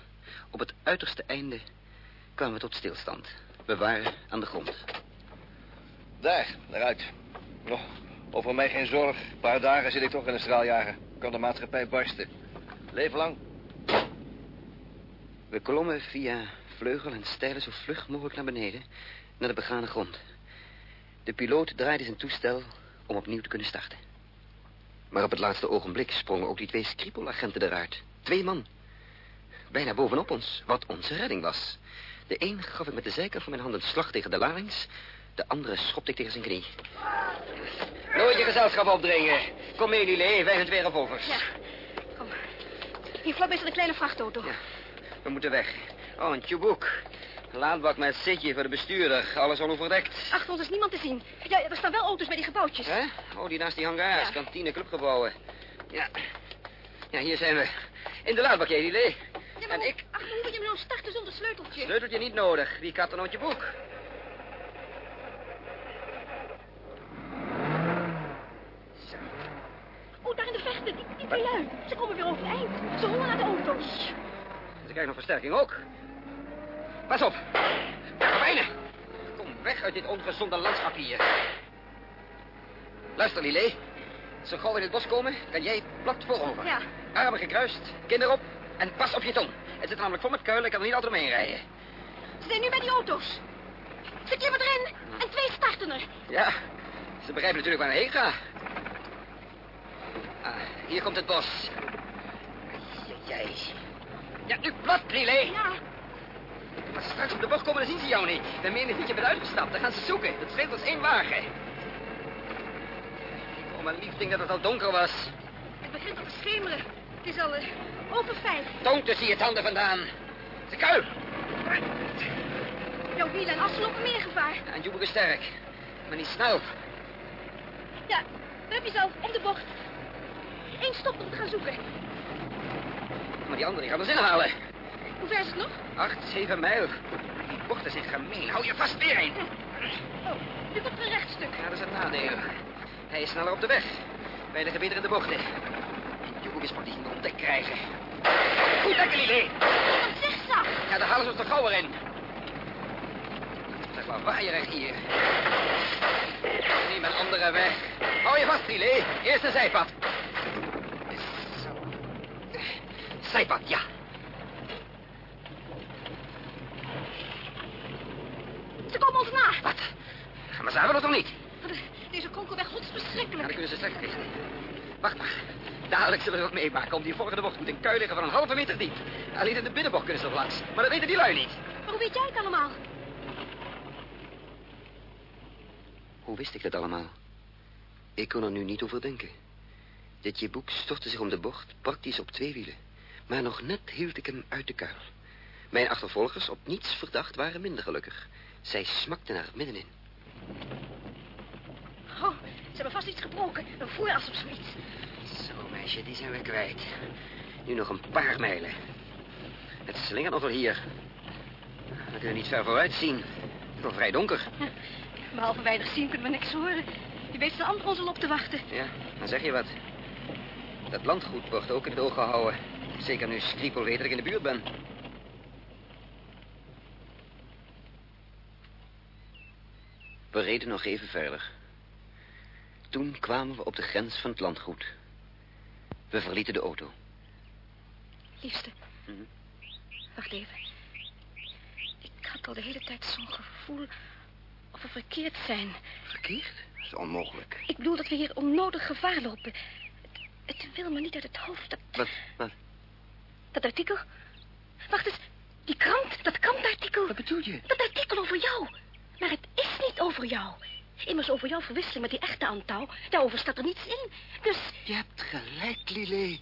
Op het uiterste einde kwamen we tot stilstand. We waren aan de grond. Daar, daaruit. Oh, over mij geen zorg. Een paar dagen zit ik toch in een straaljager. Kan de maatschappij barsten. Leef lang. We klommen via vleugel en stijlen zo vlug mogelijk naar beneden, naar de begane grond. De piloot draaide zijn toestel om opnieuw te kunnen starten. Maar op het laatste ogenblik sprongen ook die twee Skripol-agenten eruit. Twee man. Bijna bovenop ons, wat onze redding was. De een gaf ik met de zijkant van mijn hand een slag tegen de larynx. De andere schopte ik tegen zijn knie. Nooit je gezelschap opdringen. Kom mee, Lillet, wij zijn twee revolvers. Ja, kom. Hier vlakbij staat een kleine vrachtauto. We moeten weg. Oh, een tjoeboek. Laadbak met zitje voor de bestuurder. Alles onoverdekt. Achter ons is niemand te zien. Ja, er staan wel auto's bij die gebouwtjes. Hè? Oh, die naast die hangars, Ja. kantine, clubgebouwen. Ja. Ja, hier zijn we. In de laadbak, jij. Ja, En ik... Ach, hoe moet je me nou starten zonder sleuteltje? Sleuteltje niet nodig. Wie kapt er nou je boek? Oh, daar in de verte. Die, die twee lui. Ze komen weer overeind. Ze rollen naar de auto's. Ze krijgen nog versterking ook. Pas op. Karabijnen. Kom weg uit dit ongezonde landschap hier. Luister, Lillet. Zo gauw we in het bos komen, kan jij plat voorover. Ja. Armen gekruist, kin erop en pas op je tong. Het zit namelijk vol met kuilen, ik kan er niet altijd omheen rijden. Ze zijn nu bij die auto's. Ze klimmen erin en twee starten er. Ja, ze begrijpen natuurlijk waar ik heen ga. Ah, hier komt het bos. Jij. Ja, nu plat, Lillet. Ja. Als ze straks op de bocht komen, dan zien ze jou niet. Dan meen ik dat je bent uitgestapt. Dan gaan ze zoeken. Dat scheelt ons één wagen. Oh, mijn lief ding dat het al donker was. Het begint al te schemeren. Het is al eh, over vijf. Toon tussen je tanden vandaan. Ze kuil. Jouw wielen en assen lopen meer gevaar. Ja, en Joebeke is sterk. Maar niet snel. Ja, heb je zelf om de bocht. Eén stop om te gaan zoeken. Maar die andere die gaan ons inhalen. Hoe ver is het nog? Acht, zeven mijl. Die bochten zijn gemeen. Hou je vast weer een. Oh, nu komt er een rechtstuk. Ja, dat is het nadeel. Hij is sneller op de weg. In de bochten. En Joebeke is niet om te krijgen. Goed, lekker idee. Wat zegt ze? Ja, daar halen ze ons toch gauw in. Zeg maar, waaierig hier. Neem een andere weg. Hou je vast, Riley. Eerst een zijpad. Zo. Zijpad, ja. Ze komen ons na. Wat? Maar ze hebben het toch niet? Deze kronkelweg Ja, godsverschrikkelijk. dan kunnen ze slecht richten. Wacht maar. Dadelijk zullen we ook meemaken. Om die volgende bocht moet een kuil liggen van een halve meter diep. Alleen in de binnenbocht kunnen ze er langs. Maar dat weten die lui niet. Maar hoe weet jij het allemaal? Hoe wist ik dat allemaal? Ik kon er nu niet over denken. Dit je boek stortte zich om de bocht, praktisch op twee wielen. Maar nog net hield ik hem uit de kuil. Mijn achtervolgers, op niets verdacht, waren minder gelukkig. Zij smakten er middenin. Oh, ze hebben vast iets gebroken. Een vooras of zoiets. Zo, meisje, die zijn we kwijt. Nu nog een paar mijlen. Het slingert nog wel hier. We kunnen niet ver vooruit zien. Het is wel vrij donker. Behalve weinig zien kunnen we niks horen. Je weet de anderen ons al op te wachten. Ja, dan zeg je wat. Dat landgoed wordt ook in het oog gehouden. Zeker nu Skripel weet dat ik in de buurt ben. We reden nog even verder. Toen kwamen we op de grens van het landgoed. We verlieten de auto. Liefste, Mhm. wacht even. Ik had al de hele tijd zo'n gevoel of we verkeerd zijn. Verkeerd? Dat is onmogelijk. Ik bedoel dat we hier onnodig gevaar lopen. Het, het wil me niet uit het hoofd. Dat, Wat, wat? dat artikel. Wacht eens, die krant, dat krantartikel. Wat bedoel je? Dat artikel over jou. Maar het is niet over jou. Immers over jouw verwisseling met die echte Antouw. Daarover staat er niets in. Dus... Je hebt gelijk, Lillet.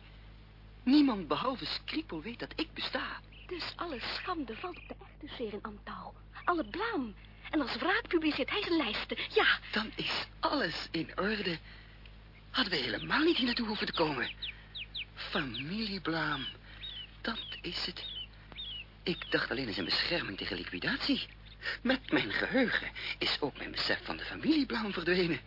Niemand behalve Skripel weet dat ik besta. Dus alle schande valt op de echte Serin Antouw. Alle blaam. En als wraak publiceert hij zijn lijsten. Ja. Dan is alles in orde. Hadden we helemaal niet hier naartoe hoeven te komen. Familieblaam. Dat is het. Ik dacht alleen eens een bescherming tegen liquidatie. Met mijn geheugen is ook mijn besef van de familieblaam verdwenen.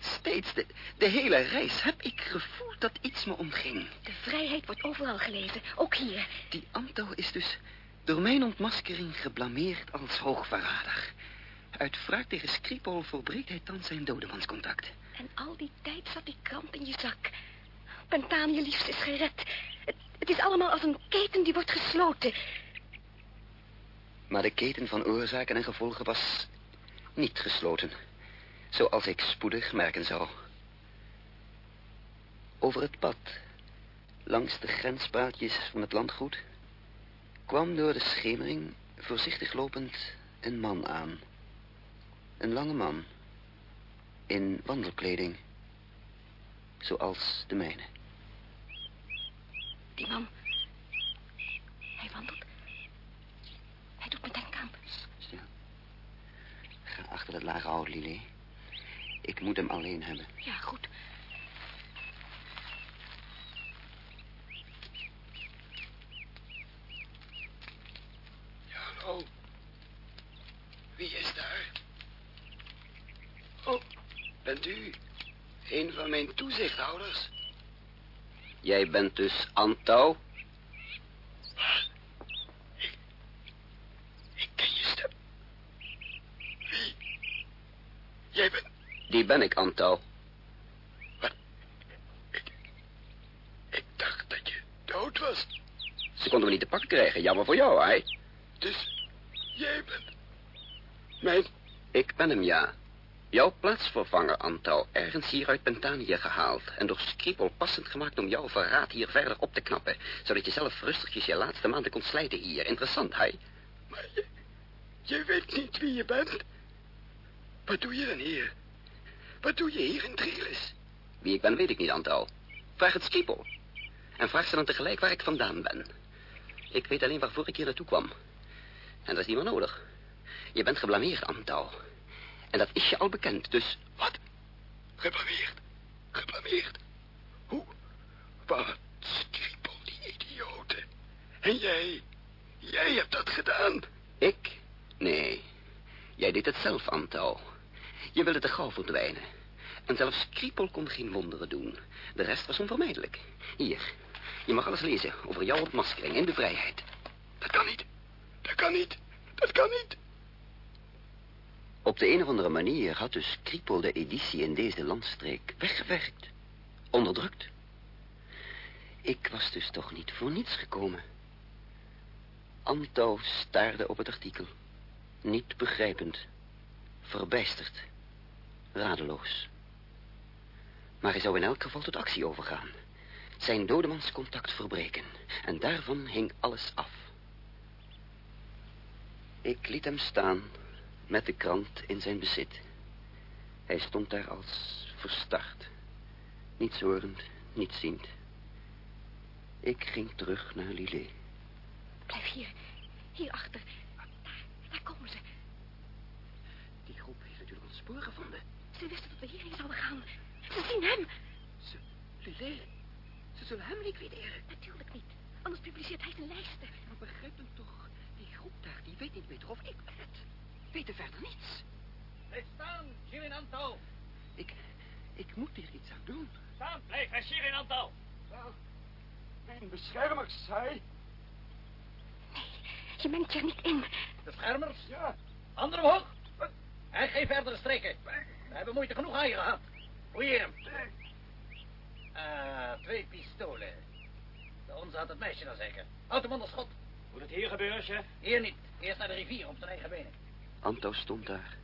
Steeds de, de hele reis heb ik gevoeld dat iets me omging. De vrijheid wordt overal gelezen. Ook hier. Die Anto is dus door mijn ontmaskering geblameerd als hoogverrader. Uit wraak tegen Skripal volbreekt hij thans zijn dodemanscontact. En al die tijd zat die krant in je zak. Pentaan, je liefste, is gered. Het, het is allemaal als een keten die wordt gesloten. Maar de keten van oorzaken en gevolgen was niet gesloten. Zoals ik spoedig merken zou. Over het pad, langs de grenspaaltjes van het landgoed, kwam door de schemering, voorzichtig lopend, een man aan. Een lange man, in wandelkleding, zoals de mijne. Die man, hij wandelt. Doet me denken aan. Stil. Ga achter dat lage hout, Lily. Ik moet hem alleen hebben. Ja, goed. Hallo. Wie is daar? Oh, bent u een van mijn toezichthouders? Jij bent dus Antouw ken je stem. Wie? Jij bent... Die ben ik, Antouw. Ik dacht dat je dood was. Ze konden me niet te pakken krijgen. Jammer voor jou, hè? Dus jij bent... Mijn... Ik ben hem, ja. Jouw plaatsvervanger, Antal, ergens hier uit Pentanië gehaald... en door Skripal passend gemaakt om jouw verraad hier verder op te knappen... zodat je zelf rustigjes je laatste maanden kon slijten hier. Interessant, hè? Maar je... Je weet niet wie je bent. Wat doe je dan hier? Wat doe je hier in Trielis? Wie ik ben, weet ik niet, Antal. Vraag het Skripal. En vraag ze dan tegelijk waar ik vandaan ben. Ik weet alleen waarvoor ik hier naartoe kwam. En dat is niet meer nodig. Je bent geblameerd, Antal. En dat is je al bekend, dus... Wat? Geblameerd? Geblameerd? Hoe? Wat? Skripel, die idioten. En jij? Jij hebt dat gedaan? Ik? Nee. Jij deed het zelf, Antal. Je wilde te gauw verdwijnen. En zelfs Kriepel kon geen wonderen doen. De rest was onvermijdelijk. Hier, je mag alles lezen over jouw ontmaskering in de vrijheid. Dat kan niet. Dat kan niet. Dat kan niet. Op de een of andere manier had dus Kriepel de editie in deze landstreek weggewerkt. Onderdrukt. Ik was dus toch niet voor niets gekomen. Anto staarde op het artikel. Niet begrijpend. Verbijsterd. Radeloos. Maar hij zou in elk geval tot actie overgaan. Zijn dodemanscontact verbreken. En daarvan hing alles af. Ik liet hem staan met de krant in zijn bezit. Hij stond daar als verstard. Niets horend, niets ziend. Ik ging terug naar Lillet. Blijf hier. Hierachter. Daar, daar komen ze. Die groep heeft natuurlijk ons spoor gevonden. Ze wisten dat we hierheen zouden gaan. Ze zien hem. Ze, Lillet, ze zullen hem liquideren. Natuurlijk niet. Anders publiceert hij zijn lijsten. Maar begrijp hem toch. Die groep daar, die weet niet beter of ik ben het. Weten verder niets. Blijf staan, Shirinanto. Ik, ik moet hier iets aan doen. Staan blijven, Shirinanto. Zo. Mijn beschermers, hij. Nee, je mengt je er niet in. Beschermers? Ja. Handen omhoog. En geen verdere streken. We hebben moeite genoeg aan je gehad. Fouilleer hem. Ah, twee pistolen. De onze had het meisje dan zeker. Houd hem onder schot. Moet het hier gebeuren, chef? Hier niet. Eerst naar de rivier op zijn eigen benen. Anto stond daar,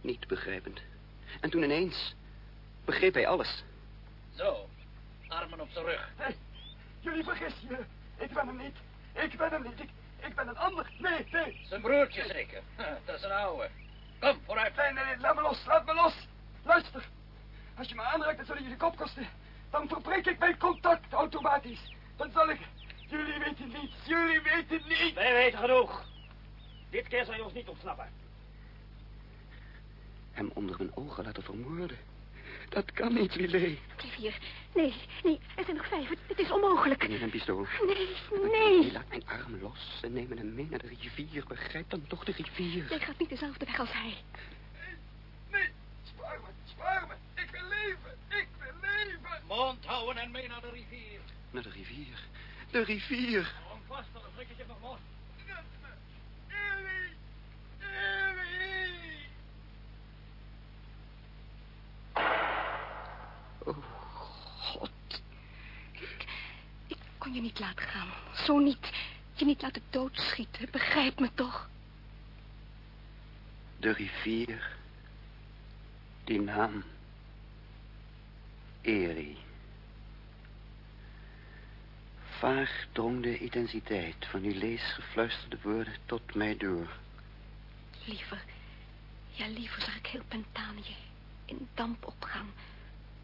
niet begrijpend. En toen ineens begreep hij alles. Zo, armen op zijn rug. Hey, jullie vergissen je. Ik ben hem niet. Ik ben hem niet. Ik, ik ben een ander. Nee, nee. Zijn broertje zeker. Dat is een ouwe. Kom, vooruit. Nee, nee, nee, laat me los, laat me los. Luister. Als je me aanraakt, dan zullen jullie kop kosten. Dan verbreek ik mijn contact automatisch. Dan zal ik... Jullie weten niets, jullie weten niet. Wij weten genoeg. Dit keer zal je ons niet ontsnappen. Hem onder mijn ogen laten vermoorden. Dat kan niet. Blijf hier. Nee, nee, er zijn nog vijf. Het, het is onmogelijk. Neem een pistool. Nee, nee. Laat mijn arm los en neem hem mee naar de rivier. Begrijp dan toch de rivier. Jij gaat niet dezelfde weg als hij. Nee, spaar me, spaar me. Ik wil leven, ik wil leven. Mond houden en mee naar de rivier. Naar de rivier. De rivier. Hou hem vast, dan ik je nog los. Red me. Ellie. Ellie. Oh, God. Ik, ik kon je niet laten gaan. Zo niet. Je niet laten doodschieten. Begrijp me toch? De rivier. Die naam. Eri. Vaag drong de intensiteit van uw leesgefluisterde woorden tot mij door. Liever, ja liever zag ik heel Pentanië in damp opgaan...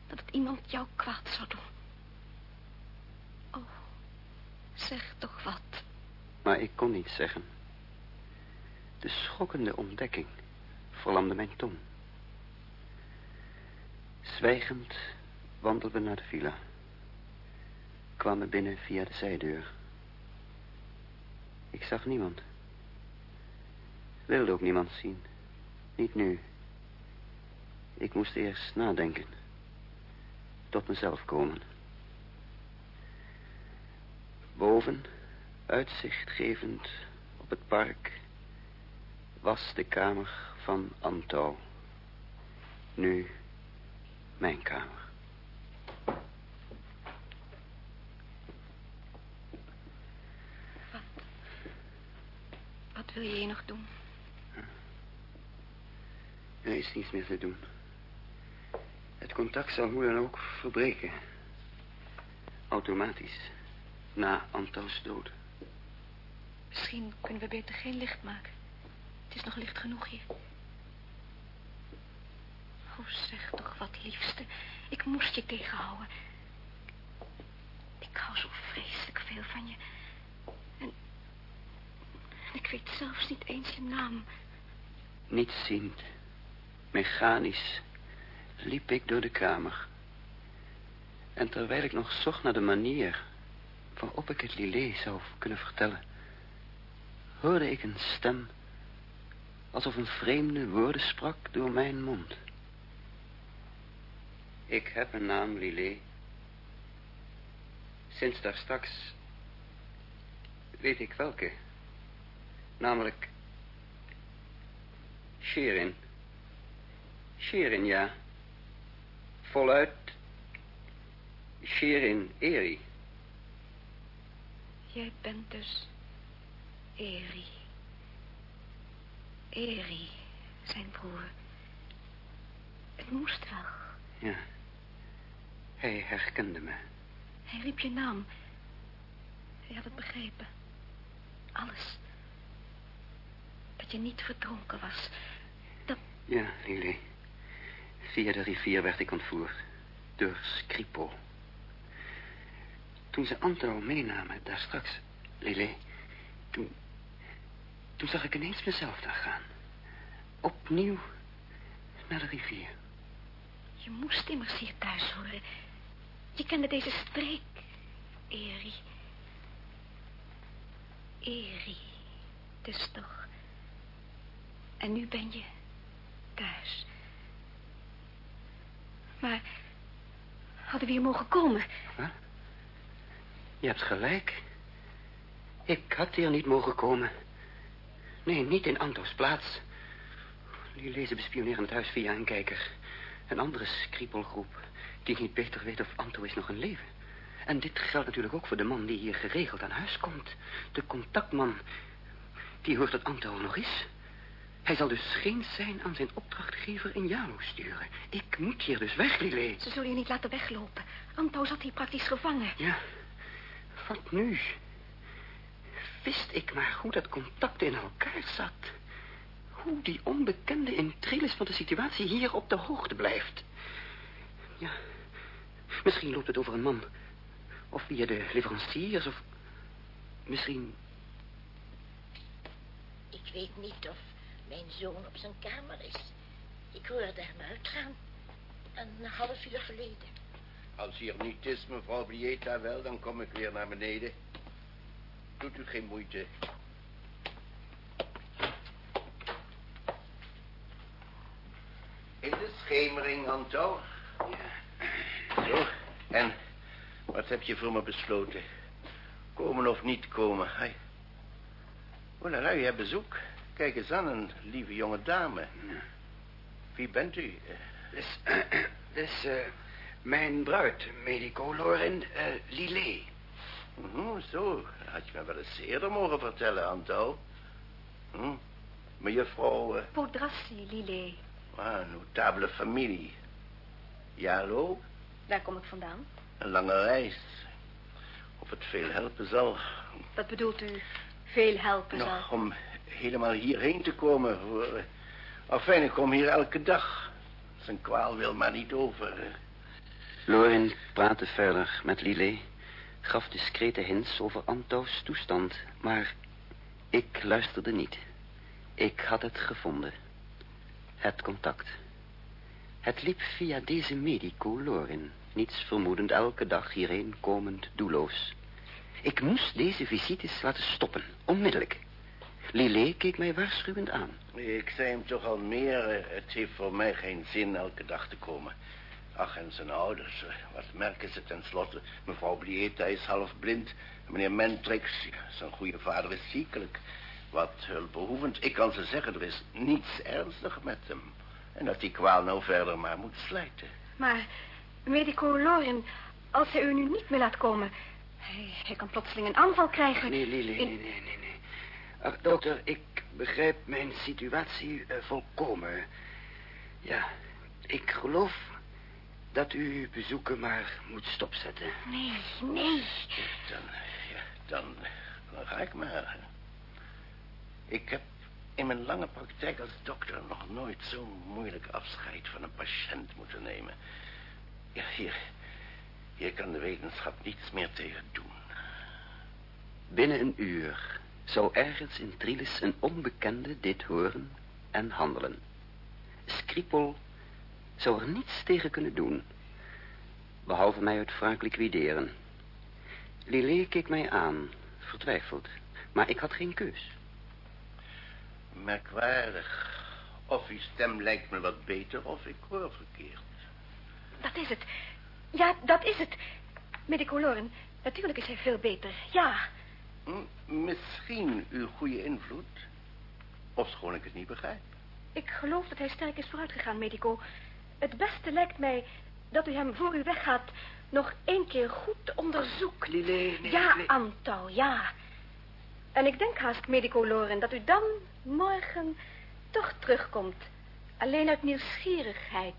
dat het iemand jou kwaad zou doen. Oh, zeg toch wat. Maar ik kon niet zeggen. De schokkende ontdekking verlamde mijn tong. Zwijgend wandelden we naar de villa. Kwamen binnen via de zijdeur. Ik zag niemand. Wilde ook niemand zien. Niet nu. Ik moest eerst nadenken. Tot mezelf komen. Boven, uitzicht gevend op het park, was de kamer van Anto. Nu mijn kamer. Wat wil je hier nog doen? Er is niets meer te doen. Het contact zal hoe dan ook verbreken. Automatisch. Na Anto's dood. Misschien kunnen we beter geen licht maken. Het is nog licht genoeg hier. Oh, zeg toch wat, liefste. Ik moest je tegenhouden. Ik hou zo vreselijk veel van je. En, en ik weet zelfs niet eens je naam. Niet ziend, mechanisch, liep ik door de kamer. En terwijl ik nog zocht naar de manier waarop ik het Lillet zou kunnen vertellen, hoorde ik een stem, alsof een vreemde woorden sprak door mijn mond. Ik heb een naam, Lillet. Sinds daar straks weet ik welke. Namelijk Sherin. Sherin, ja. Voluit Sherin Eri. Jij bent dus Eri. Eri, zijn broer. Het moest wel. Ja. Hij herkende me. Hij riep je naam. Hij had het begrepen. Alles. Dat je niet verdronken was. Dat... Ja, Lily. Via de rivier werd ik ontvoerd. Door Skripo. Toen ze Anto meenamen, daar straks, Lily... Toen... Toen zag ik ineens mezelf daar gaan. Opnieuw naar de rivier. Je moest immers hier thuis horen. Je kende deze streek, Eri. Eri, dus toch. En nu ben je thuis. Maar hadden we hier mogen komen? Huh? Je hebt gelijk. Ik had hier niet mogen komen. Nee, niet in Anto's plaats. Die lezen bespioneren het huis via een kijker. Een andere skriepelgroep die niet beter weet of Anto is nog in leven. En dit geldt natuurlijk ook voor de man die hier geregeld aan huis komt. De contactman. Die hoort dat Anto nog is. Hij zal dus geen zijn aan zijn opdrachtgever in Jalo sturen. Ik moet hier dus weg, Lillet. Ze zullen je niet laten weglopen. Anto zat hier praktisch gevangen. Ja, wat nu? Wist ik maar hoe dat contact in elkaar zat. Hoe die onbekende in van de situatie hier op de hoogte blijft. Ja, misschien loopt het over een man. Of via de leveranciers, of... Misschien... Ik weet niet of mijn zoon op zijn kamer is. Ik hoorde hem uitgaan. Een half uur geleden. Als hij er niet is, mevrouw Blieta, wel, dan kom ik weer naar beneden. Doet u geen moeite. In de schemering, Anto. Zo, en wat heb je voor me besloten? Komen of niet komen? Hij... Oh, nou, je hebt bezoek. Kijk eens aan, een lieve jonge dame. Wie bent u? Dus, dus uh, mijn bruid, medico Loren uh, Lillet. Mm, zo, had je me wel eens eerder mogen vertellen, Anto. Hm? Mejuffrouw... Uh... Podrassi, Lillet. Ah, notabele familie. Ja, hallo? Daar kom ik vandaan. Een lange reis. Of het veel helpen zal. Wat bedoelt u, veel helpen Nog zal? om helemaal hierheen te komen. Voor... Enfin, ik kom hier elke dag. Zijn kwaal wil maar niet over. Lorin praatte verder met Lillet. Gaf discrete hints over Anto's toestand. Maar ik luisterde niet. Ik had het gevonden. Het contact. Het liep via deze medico Lorin. Niets vermoedend elke dag hierheen komend doelloos. Ik moest deze visites laten stoppen. Onmiddellijk. Lillet keek mij waarschuwend aan. Ik zei hem toch al meer, eh, het heeft voor mij geen zin elke dag te komen. Ach, en zijn ouders, eh, wat merken ze tenslotte? Mevrouw Blieta is half blind. En meneer Mentrix, zijn goede vader is ziekelijk. Wat hulpbehoevend. Ik kan ze zeggen, er is niets ernstig met hem. En dat die kwaal nou verder maar moet slijten. Maar, medico Loren, als hij u nu niet meer laat komen... Hij, hij kan plotseling een aanval krijgen. Nee, nee, nee, nee, nee, nee. nee. Ach, dokter, ik begrijp mijn situatie eh, volkomen. Ja, ik geloof dat u bezoeken maar moet stopzetten. Nee, nee. Dan, ja, dan, dan ga ik maar. Ik heb in mijn lange praktijk als dokter nog nooit zo'n moeilijk afscheid van een patiënt moeten nemen. Ja, hier, hier kan de wetenschap niets meer tegen doen. Binnen een uur zou ergens in Trilis een onbekende dit horen en handelen. Skripol zou er niets tegen kunnen doen, behalve mij uit wraak liquideren. Lillet keek mij aan, vertwijfeld, maar ik had geen keus. Merkwaardig. Of uw stem lijkt me wat beter of ik hoor verkeerd. Dat is het. Ja, dat is het. Medico Loren, natuurlijk is hij veel beter. Ja. Misschien uw goede invloed. Of schoon ik het niet begrijp. Ik geloof dat hij sterk is vooruitgegaan, Medico. Het beste lijkt mij dat u hem voor u weggaat nog één keer goed onderzoekt. Nee, Ja, nee. Antal, ja. En ik denk haast, Medico Loren, dat u dan morgen toch terugkomt. Alleen uit nieuwsgierigheid.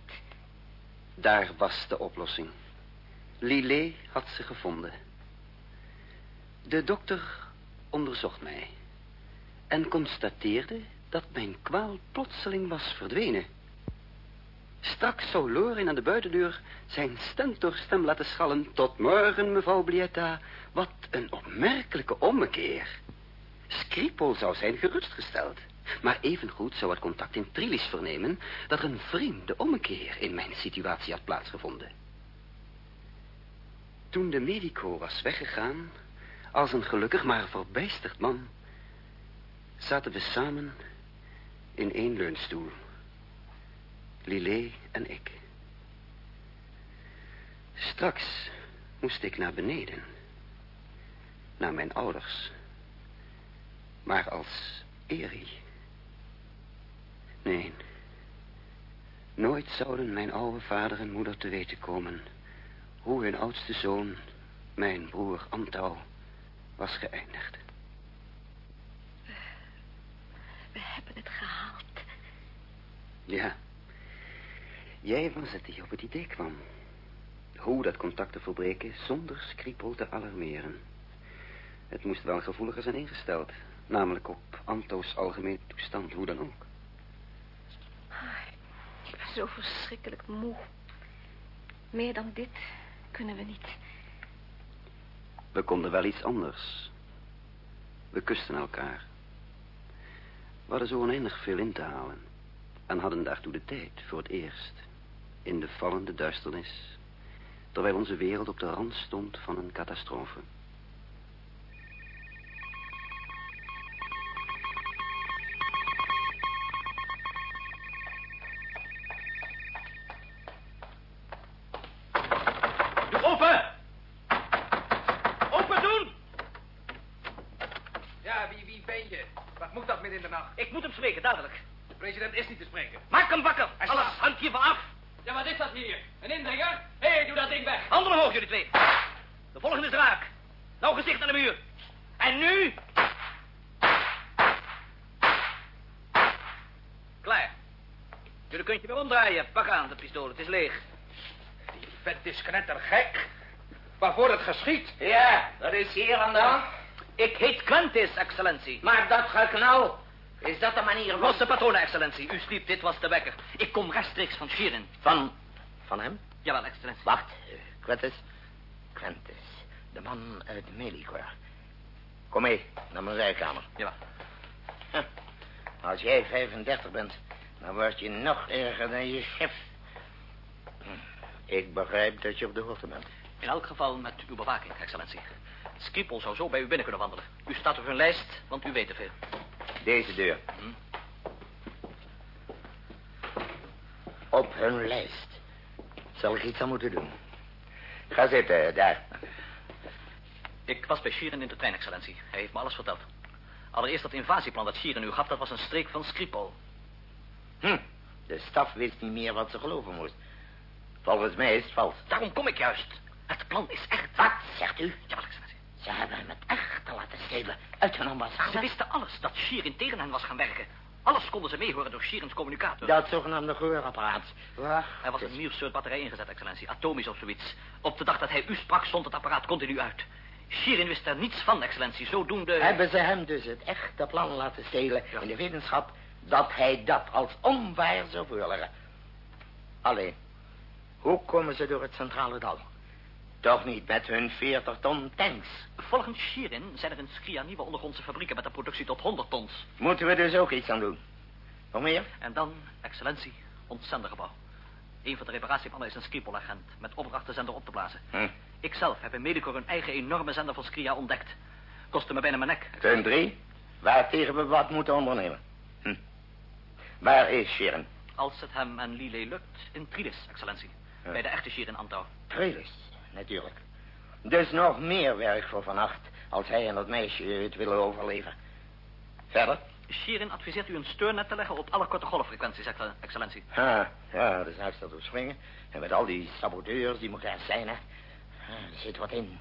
Daar was de oplossing. Lillet had ze gevonden. De dokter onderzocht mij en constateerde dat mijn kwaal plotseling was verdwenen. Straks zou Lorin aan de buitendeur zijn stentorstem laten schallen. Tot morgen, mevrouw Blietta. Wat een opmerkelijke ommekeer. Skripol zou zijn gerustgesteld. Maar evengoed zou het contact in Trilis vernemen... dat er een vreemde ommekeer in mijn situatie had plaatsgevonden. Toen de medico was weggegaan... als een gelukkig maar verbijsterd man... zaten we samen in één leunstoel... Lillet en ik. Straks moest ik naar beneden. Naar mijn ouders. Maar als Eri. Nee. Nooit zouden mijn oude vader en moeder te weten komen... hoe hun oudste zoon, mijn broer Antouw, was geëindigd. We hebben het gehaald. Ja. Jij was het die op het idee kwam. Hoe dat contact te verbreken zonder skripel te alarmeren. Het moest wel gevoeliger zijn ingesteld. Namelijk op Anto's algemene toestand, hoe dan ook. Ik ben zo verschrikkelijk moe. Meer dan dit kunnen we niet. We konden wel iets anders. We kusten elkaar. We hadden zo oneindig veel in te halen. En hadden daartoe de tijd voor het eerst. In de vallende duisternis. Terwijl onze wereld op de rand stond van een catastrofe. Doe open! Open doen! Ja, wie, wie ben je? Wat moet dat midden in de nacht? Ik moet hem spreken, dadelijk. De president is niet te spreken. Maak hem wakker. Hij Alles slaapt. hangt hiervan af. Ja, wat is dat hier? Een indringer? Hé, hey, doe dat ding weg. Handen omhoog, jullie twee. De volgende is raak. Nou gezicht naar de muur. En nu... Klaar. Jullie kunt je weer omdraaien. Pak aan, de pistool. Het is leeg. Die vent is knettergek. Waarvoor het geschiet? Ja, dat is hier aan de hand. Ik heet Quentis, excellentie. Maar dat geknal, is dat de manier van... Losse patronen, excellentie. U sliep, dit was de wekker. Ik kom rechtstreeks van Shirin. Van, van hem? Jawel, excellentie. Wacht, Quentis. Quentis, de man uit Melikor. Kom mee, naar mijn werkkamer. Ja. Als jij 35 bent, dan word je nog erger dan je chef. Hm, Ik begrijp dat je op de hoogte bent. In elk geval met uw bewaking, excellentie. Skripal zou zo bij u binnen kunnen wandelen. U staat op hun lijst, want u weet te veel. Deze deur. Op hun lijst. Zal ik iets aan moeten doen? Ga zitten, daar. Ik was bij Sheeran in de trein, excellentie. Hij heeft me alles verteld. Allereerst dat invasieplan dat Sheeran u gaf, dat was een streek van Skripal. Hm, de staf wist niet meer wat ze geloven moest. Volgens mij is het vals. Daarom kom ik juist. Het plan is echt. Wat, zegt u? Jawel, excellentie. Ze hebben hem het echt te laten stelen uit hun ambassade. Ze wisten alles, dat Sheeran tegen hen was gaan werken. Alles konden ze meehoren door Sheerans communicator. Dat zogenaamde gehoorapparaat. Wacht. Er was een nieuw soort batterij ingezet, excellentie. Atomisch of zoiets. Op de dag dat hij u sprak, stond het apparaat continu uit. Sheeran wist er niets van, excellentie. Zodoende... Hebben ze hem dus het echte plan laten stelen... in de wetenschap dat hij dat als onwaar zou. Alleen, hoe komen ze door het centrale dal? Toch niet met hun 40 ton tanks. Volgens Sheeran zijn er in Skria nieuwe ondergrondse fabrieken met een productie tot 100 tons. Moeten we dus ook iets aan doen? Nog meer? En dan, excellentie, ons zendergebouw. Een van de reparatiemannen is een Skripol-agent met opdracht de zender op te blazen. Hm. Ikzelf heb in Medicor een eigen enorme zender van Skria ontdekt. Kostte me bijna mijn nek. Punt drie. Waar tegen we wat moeten ondernemen. Hm. Waar is Sharon? Als het hem en Lile lukt, in Trilis, excellentie. Bij de echte Sheeran Antau. Trilis, natuurlijk. Dus nog meer werk voor vannacht... als hij en dat meisje het willen overleven. Verder? Sheeran adviseert u een steurnet te leggen op alle korte golffrequenties, excel- excellentie. Ha, ja, de zaak staat op springen. En met al die saboteurs die elkaar zijn, hè. Ah, Er zit wat in.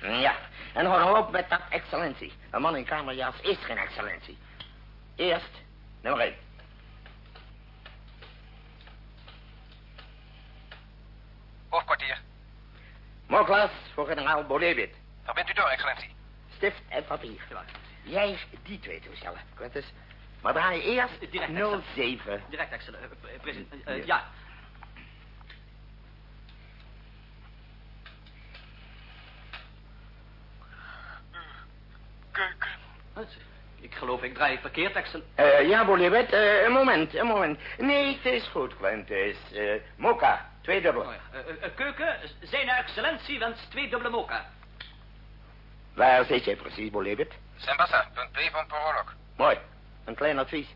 Ja, en hou op met dat excellentie. Een man in kamerjas is geen excellentie. Eerst, nummer één. Hoofdkwartier. Moklas voor generaal Bolewit. Verbindt u door, excellentie. Stift en papier. Jij die twee toestellen, Quintus. Maar draai eerst Direct, 07. Direct, excellentie. Eh, president, eh, ja. Keuken. Ik geloof ik draai verkeerd, excel... Eh, ja, Bolewit, eh, een moment, een moment. Nee, het is goed, Quintus. Eh Mocha, twee dubbel. Eh, eh, eh, keuken, zijn excellentie wenst twee dubbele mocha. Waar zit jij precies, Bolewit? Sembassa, punt B van Porolok. Mooi. Een klein advies.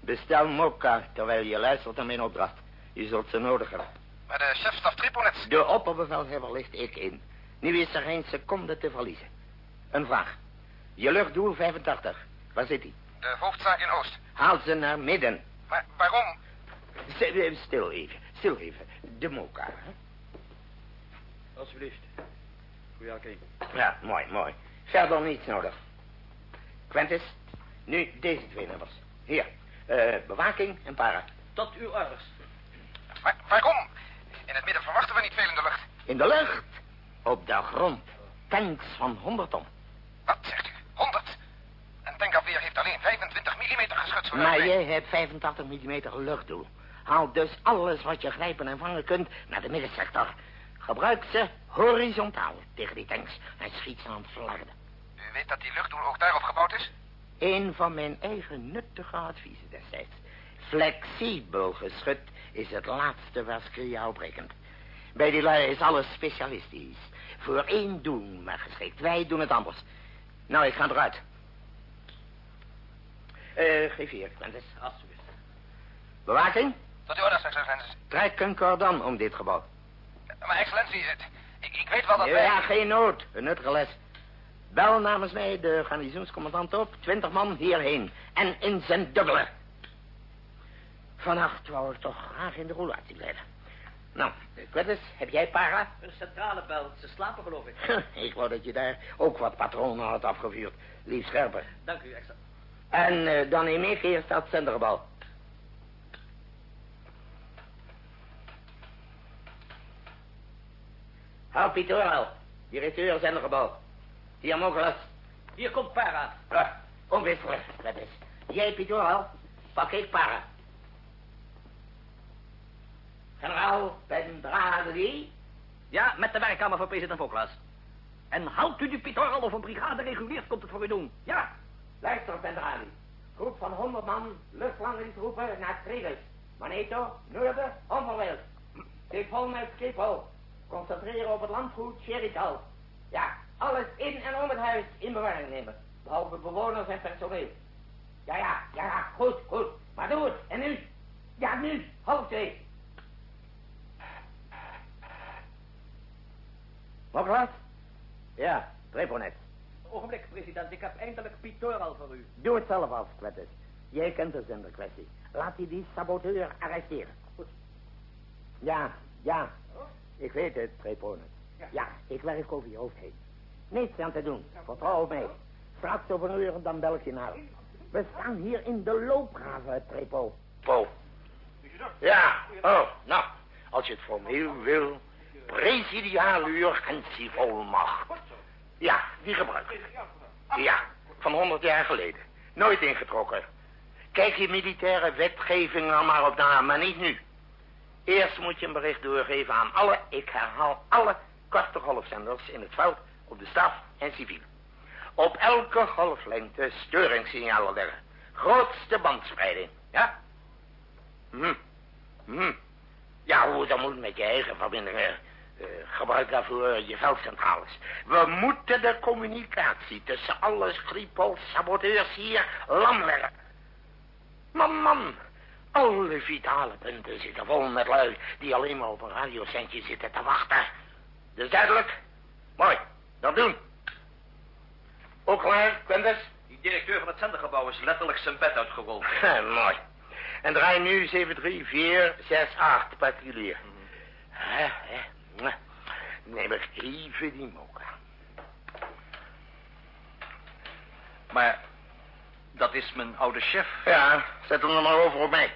Bestel Mocha terwijl je luistert naar mijn opdracht. Je zult ze nodig hebben. Maar de chefstaf Triponets. De opperbevelhebber ligt ik in. Nu is er geen seconde te verliezen. Een vraag. Je luchtdoel 85. Waar zit hij? De hoofdzaak in Oost. Haal ze naar midden. Maar waarom? Stil even. Stil even. De Mocha, hè? Alsjeblieft. Goeie Alkeen. Ja, mooi, mooi. Verder niets nodig. Quentis, nu deze twee nummers. Hier, eh, bewaking en para. Tot uw orders. Waarom? In het midden verwachten we niet veel in de lucht. In de lucht, op de grond, tanks van 100 ton. Wat zegt u? 100? Een tankafweer heeft alleen 25 mm geschuts voor Maar jij hebt 85 mm luchtdoel. Haal dus alles wat je grijpen en vangen kunt naar de middensector. Gebruik ze horizontaal tegen die tanks en schiet ze aan het flarden. U weet dat die luchtdoel ook daarop gebouwd is? Een van mijn eigen nuttige adviezen destijds. Flexibel geschut is het laatste waar Skria op rekent. Bij die lui is alles specialistisch. Voor één doel maar geschikt. Wij doen het anders. Nou, ik ga eruit. Eh, geef hier, Quentis. Alsjeblieft. Bewaking? Tot uw orders, excellentie. Trek een cordon om dit gebouw. Maar excellentie, het, ik, ik weet wel dat Ja, wij... geen nood. Een nuttige les. Bel namens mij de garnizoenscommandant op. Twintig man hierheen. En in zijn dubbele. Vannacht wou ik toch graag in de roulatie blijven. Nou, Quentis, heb jij para? Een centrale bel. Ze slapen, geloof ik. ik wou dat je daar ook wat patronen had afgevuurd. Lief scherper. Dank u, excel. En eh, dan neem ik eerst dat zendergebouw. Hou Pieter directeur zendergebouw. Hier, Mogelas. Hier komt para. Ja, omwisselen, dat is. Jij, Pieter pak ik para. Generaal Pendradi. Ja, met de werkkamer van president Vogelaars. En houdt u die Pitoral of een brigade reguleert, komt het voor u doen. Ja. Luister, Pendradi. Groep van 100 man, luchtlandingstroepen naar Trigus. Maneto, Noorden, onverwild. Schiphol met Schiphol. Concentreren op het landgoed Sherrital. Ja, alles in en om het huis in bewaring nemen. Behalve bewoners en personeel. Ja, ja, ja, ja, goed, goed. Maar doe het. En nu? Ja, nu. Half twee. glas? Ja, Treponet. Ogenblik, president. Ik heb eindelijk Piet al voor u. Doe het zelf als Quettis. Jij kent de zenderkwestie. Laat hij die saboteur arresteren. Goed. Ja, ja. Ik weet het, Treponet. Ja. ik werk over je hoofd heen. Niets aan te doen. Vertrouw op mij. Straks over een uur, dan bel ik je naar. We staan hier in de loopgraven, Trepo. Po. Ja, oh, nou, als je het formeel wil, presidiaaluur en civolmacht. Ja, die gebruik ik. Ja, van honderd jaar geleden. Nooit ingetrokken. Kijk je militaire wetgeving er maar op na, maar niet nu. Eerst moet je een bericht doorgeven aan alle, ik herhaal alle korte golfzenders in het veld, op de staf en civiel. Op elke golflengte störingssignalen leggen. Grootste bandspreiding, ja? Hm. Hm. Ja, hoe dat moet met je eigen verbindingen. Uh, gebruik daarvoor je veldcentrales. We moeten de communicatie tussen alle Skripal saboteurs hier lam leggen. Man, man, alle vitale punten zitten vol met lui die alleen maar op een radiocentje zitten te wachten. Dus duidelijk? Mooi, dat doen. Ook klaar, Quentis? Die directeur van het zendergebouw is letterlijk zijn bed uitgerold. Mooi. En draai nu 73468, particulier. Mm -hmm. Neem ik even die moka. Maar dat is mijn oude chef. Ja, zet hem er maar over op mij.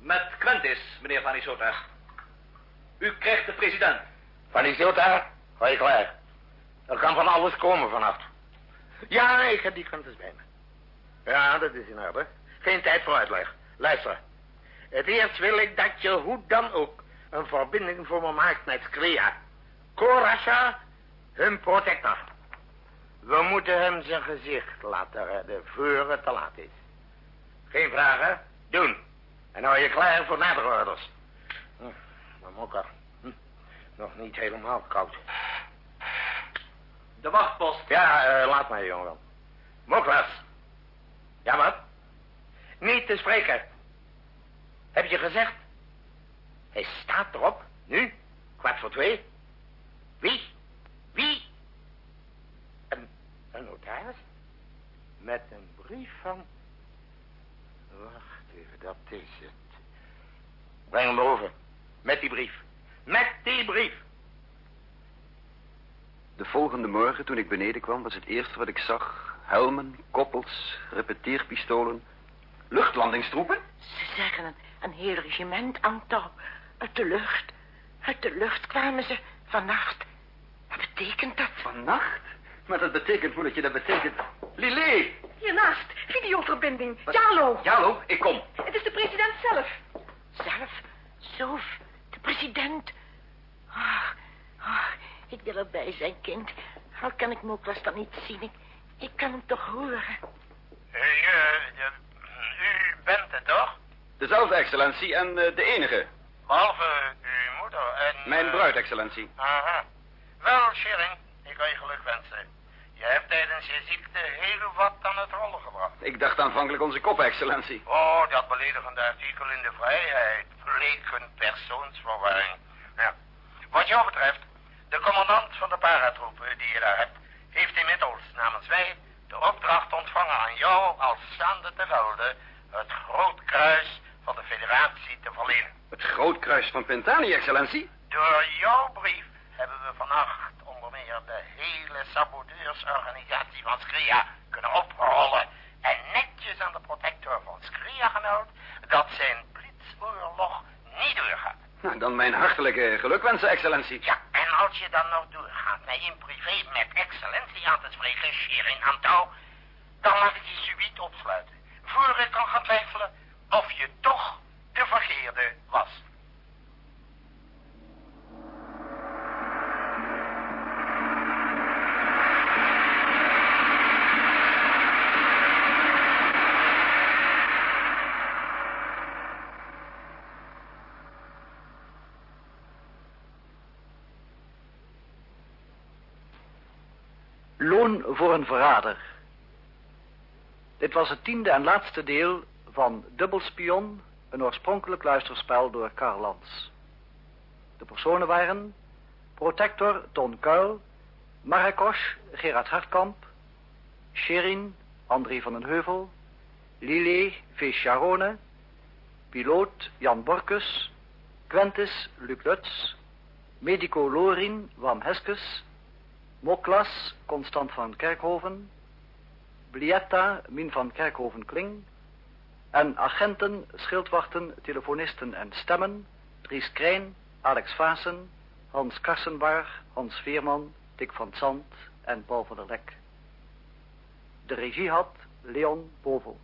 Met Quentis, meneer Van Isota. U krijgt de president. Van Isota, ga je klaar. Er kan van alles komen vannacht. Ja, ik heb die Quentis bij me. Ja, dat is in orde. Geen tijd voor uitleg. Luister. Het eerst wil ik dat je hoe dan ook een verbinding voor me maakt met Skria. Korasha, hun protector. We moeten hem zijn gezicht laten redden voor het te laat is. Geen vragen? Doen. En hou je klaar voor nadere orders. Hm, maar Mokka, hm, nog niet helemaal koud. De wachtpost. Ja, uh, laat maar, jongen. Moklas. Ja, wat? Niet te spreken. Heb je gezegd? Hij staat erop. Nu? Kwart voor twee. Wie? Wie? Een, een notaris? Met een brief van... Dat is het. Breng hem over. Met die brief. Met die brief. De volgende morgen, toen ik beneden kwam, was het eerste wat ik zag... helmen, koppels, repeteerpistolen, luchtlandingstroepen. Ze zeggen een, een heel regiment aan touw. Uit de lucht. Uit de lucht kwamen ze vannacht. Wat betekent dat? Vannacht? Maar dat betekent, moedertje, dat betekent... Lili! Hiernaast, videoverbinding. Jalo. Jalo, ik kom. Het is de president zelf. Zelf? Sof, de president. Ach, ach, ik wil erbij zijn, kind. Al kan ik Moklas dan niet zien. Ik, ik kan hem toch horen. Hey, uh, u bent het toch? Dezelfde, excellentie, en uh, de enige. Behalve uw moeder en... Mijn bruid, excellentie. Aha. Wel, Schering, ik wil je geluk wensen. Je hebt tijdens je ziekte heel wat aan het rollen gebracht. Ik dacht aanvankelijk onze kop, excellentie. Oh, dat beledigende artikel in de vrijheid bleek een persoonsverwarring. Ja. Wat jou betreft, de commandant van de paratroepen die je daar hebt, heeft inmiddels namens mij de opdracht ontvangen aan jou als staande te velde het groot kruis van de federatie te verlenen. Het grootkruis van Pentani, excellentie? Door jouw brief hebben we vannacht meer de hele saboteursorganisatie van Skria kunnen oprollen en netjes aan de protector van Skria gemeld dat zijn blitsoorlog niet doorgaat. Nou, dan mijn hartelijke gelukwensen, excellentie. Ja, en als je dan nog doorgaat mij in privé met excellentie aan te spreken, Shirin Antau, dan laat ik je subiet opsluiten. Voor ik kan gaan twijfelen of je toch de vergeerde was. Een verrader. Dit was het tiende en laatste deel van Dubbelspion, een oorspronkelijk luisterspel door Karl Lans. De personen waren Protector Ton Kuil, Marrakesh Gerard Hartkamp, Sherin André van den Heuvel, Lillet V. Charone, piloot Jan Borkus, Quentis Luc Lutz, Medico Lorin Wam Heskes, Moklas Constant van Kerkhoven, Blietta Min van Kerkhoven-Kling en agenten, schildwachten, telefonisten en stemmen, Dries Krijn, Alex Vaassen, Hans Karsenbarg, Hans Veerman, Dick van Zand en Paul van der Lek. De regie had Leon Bovel.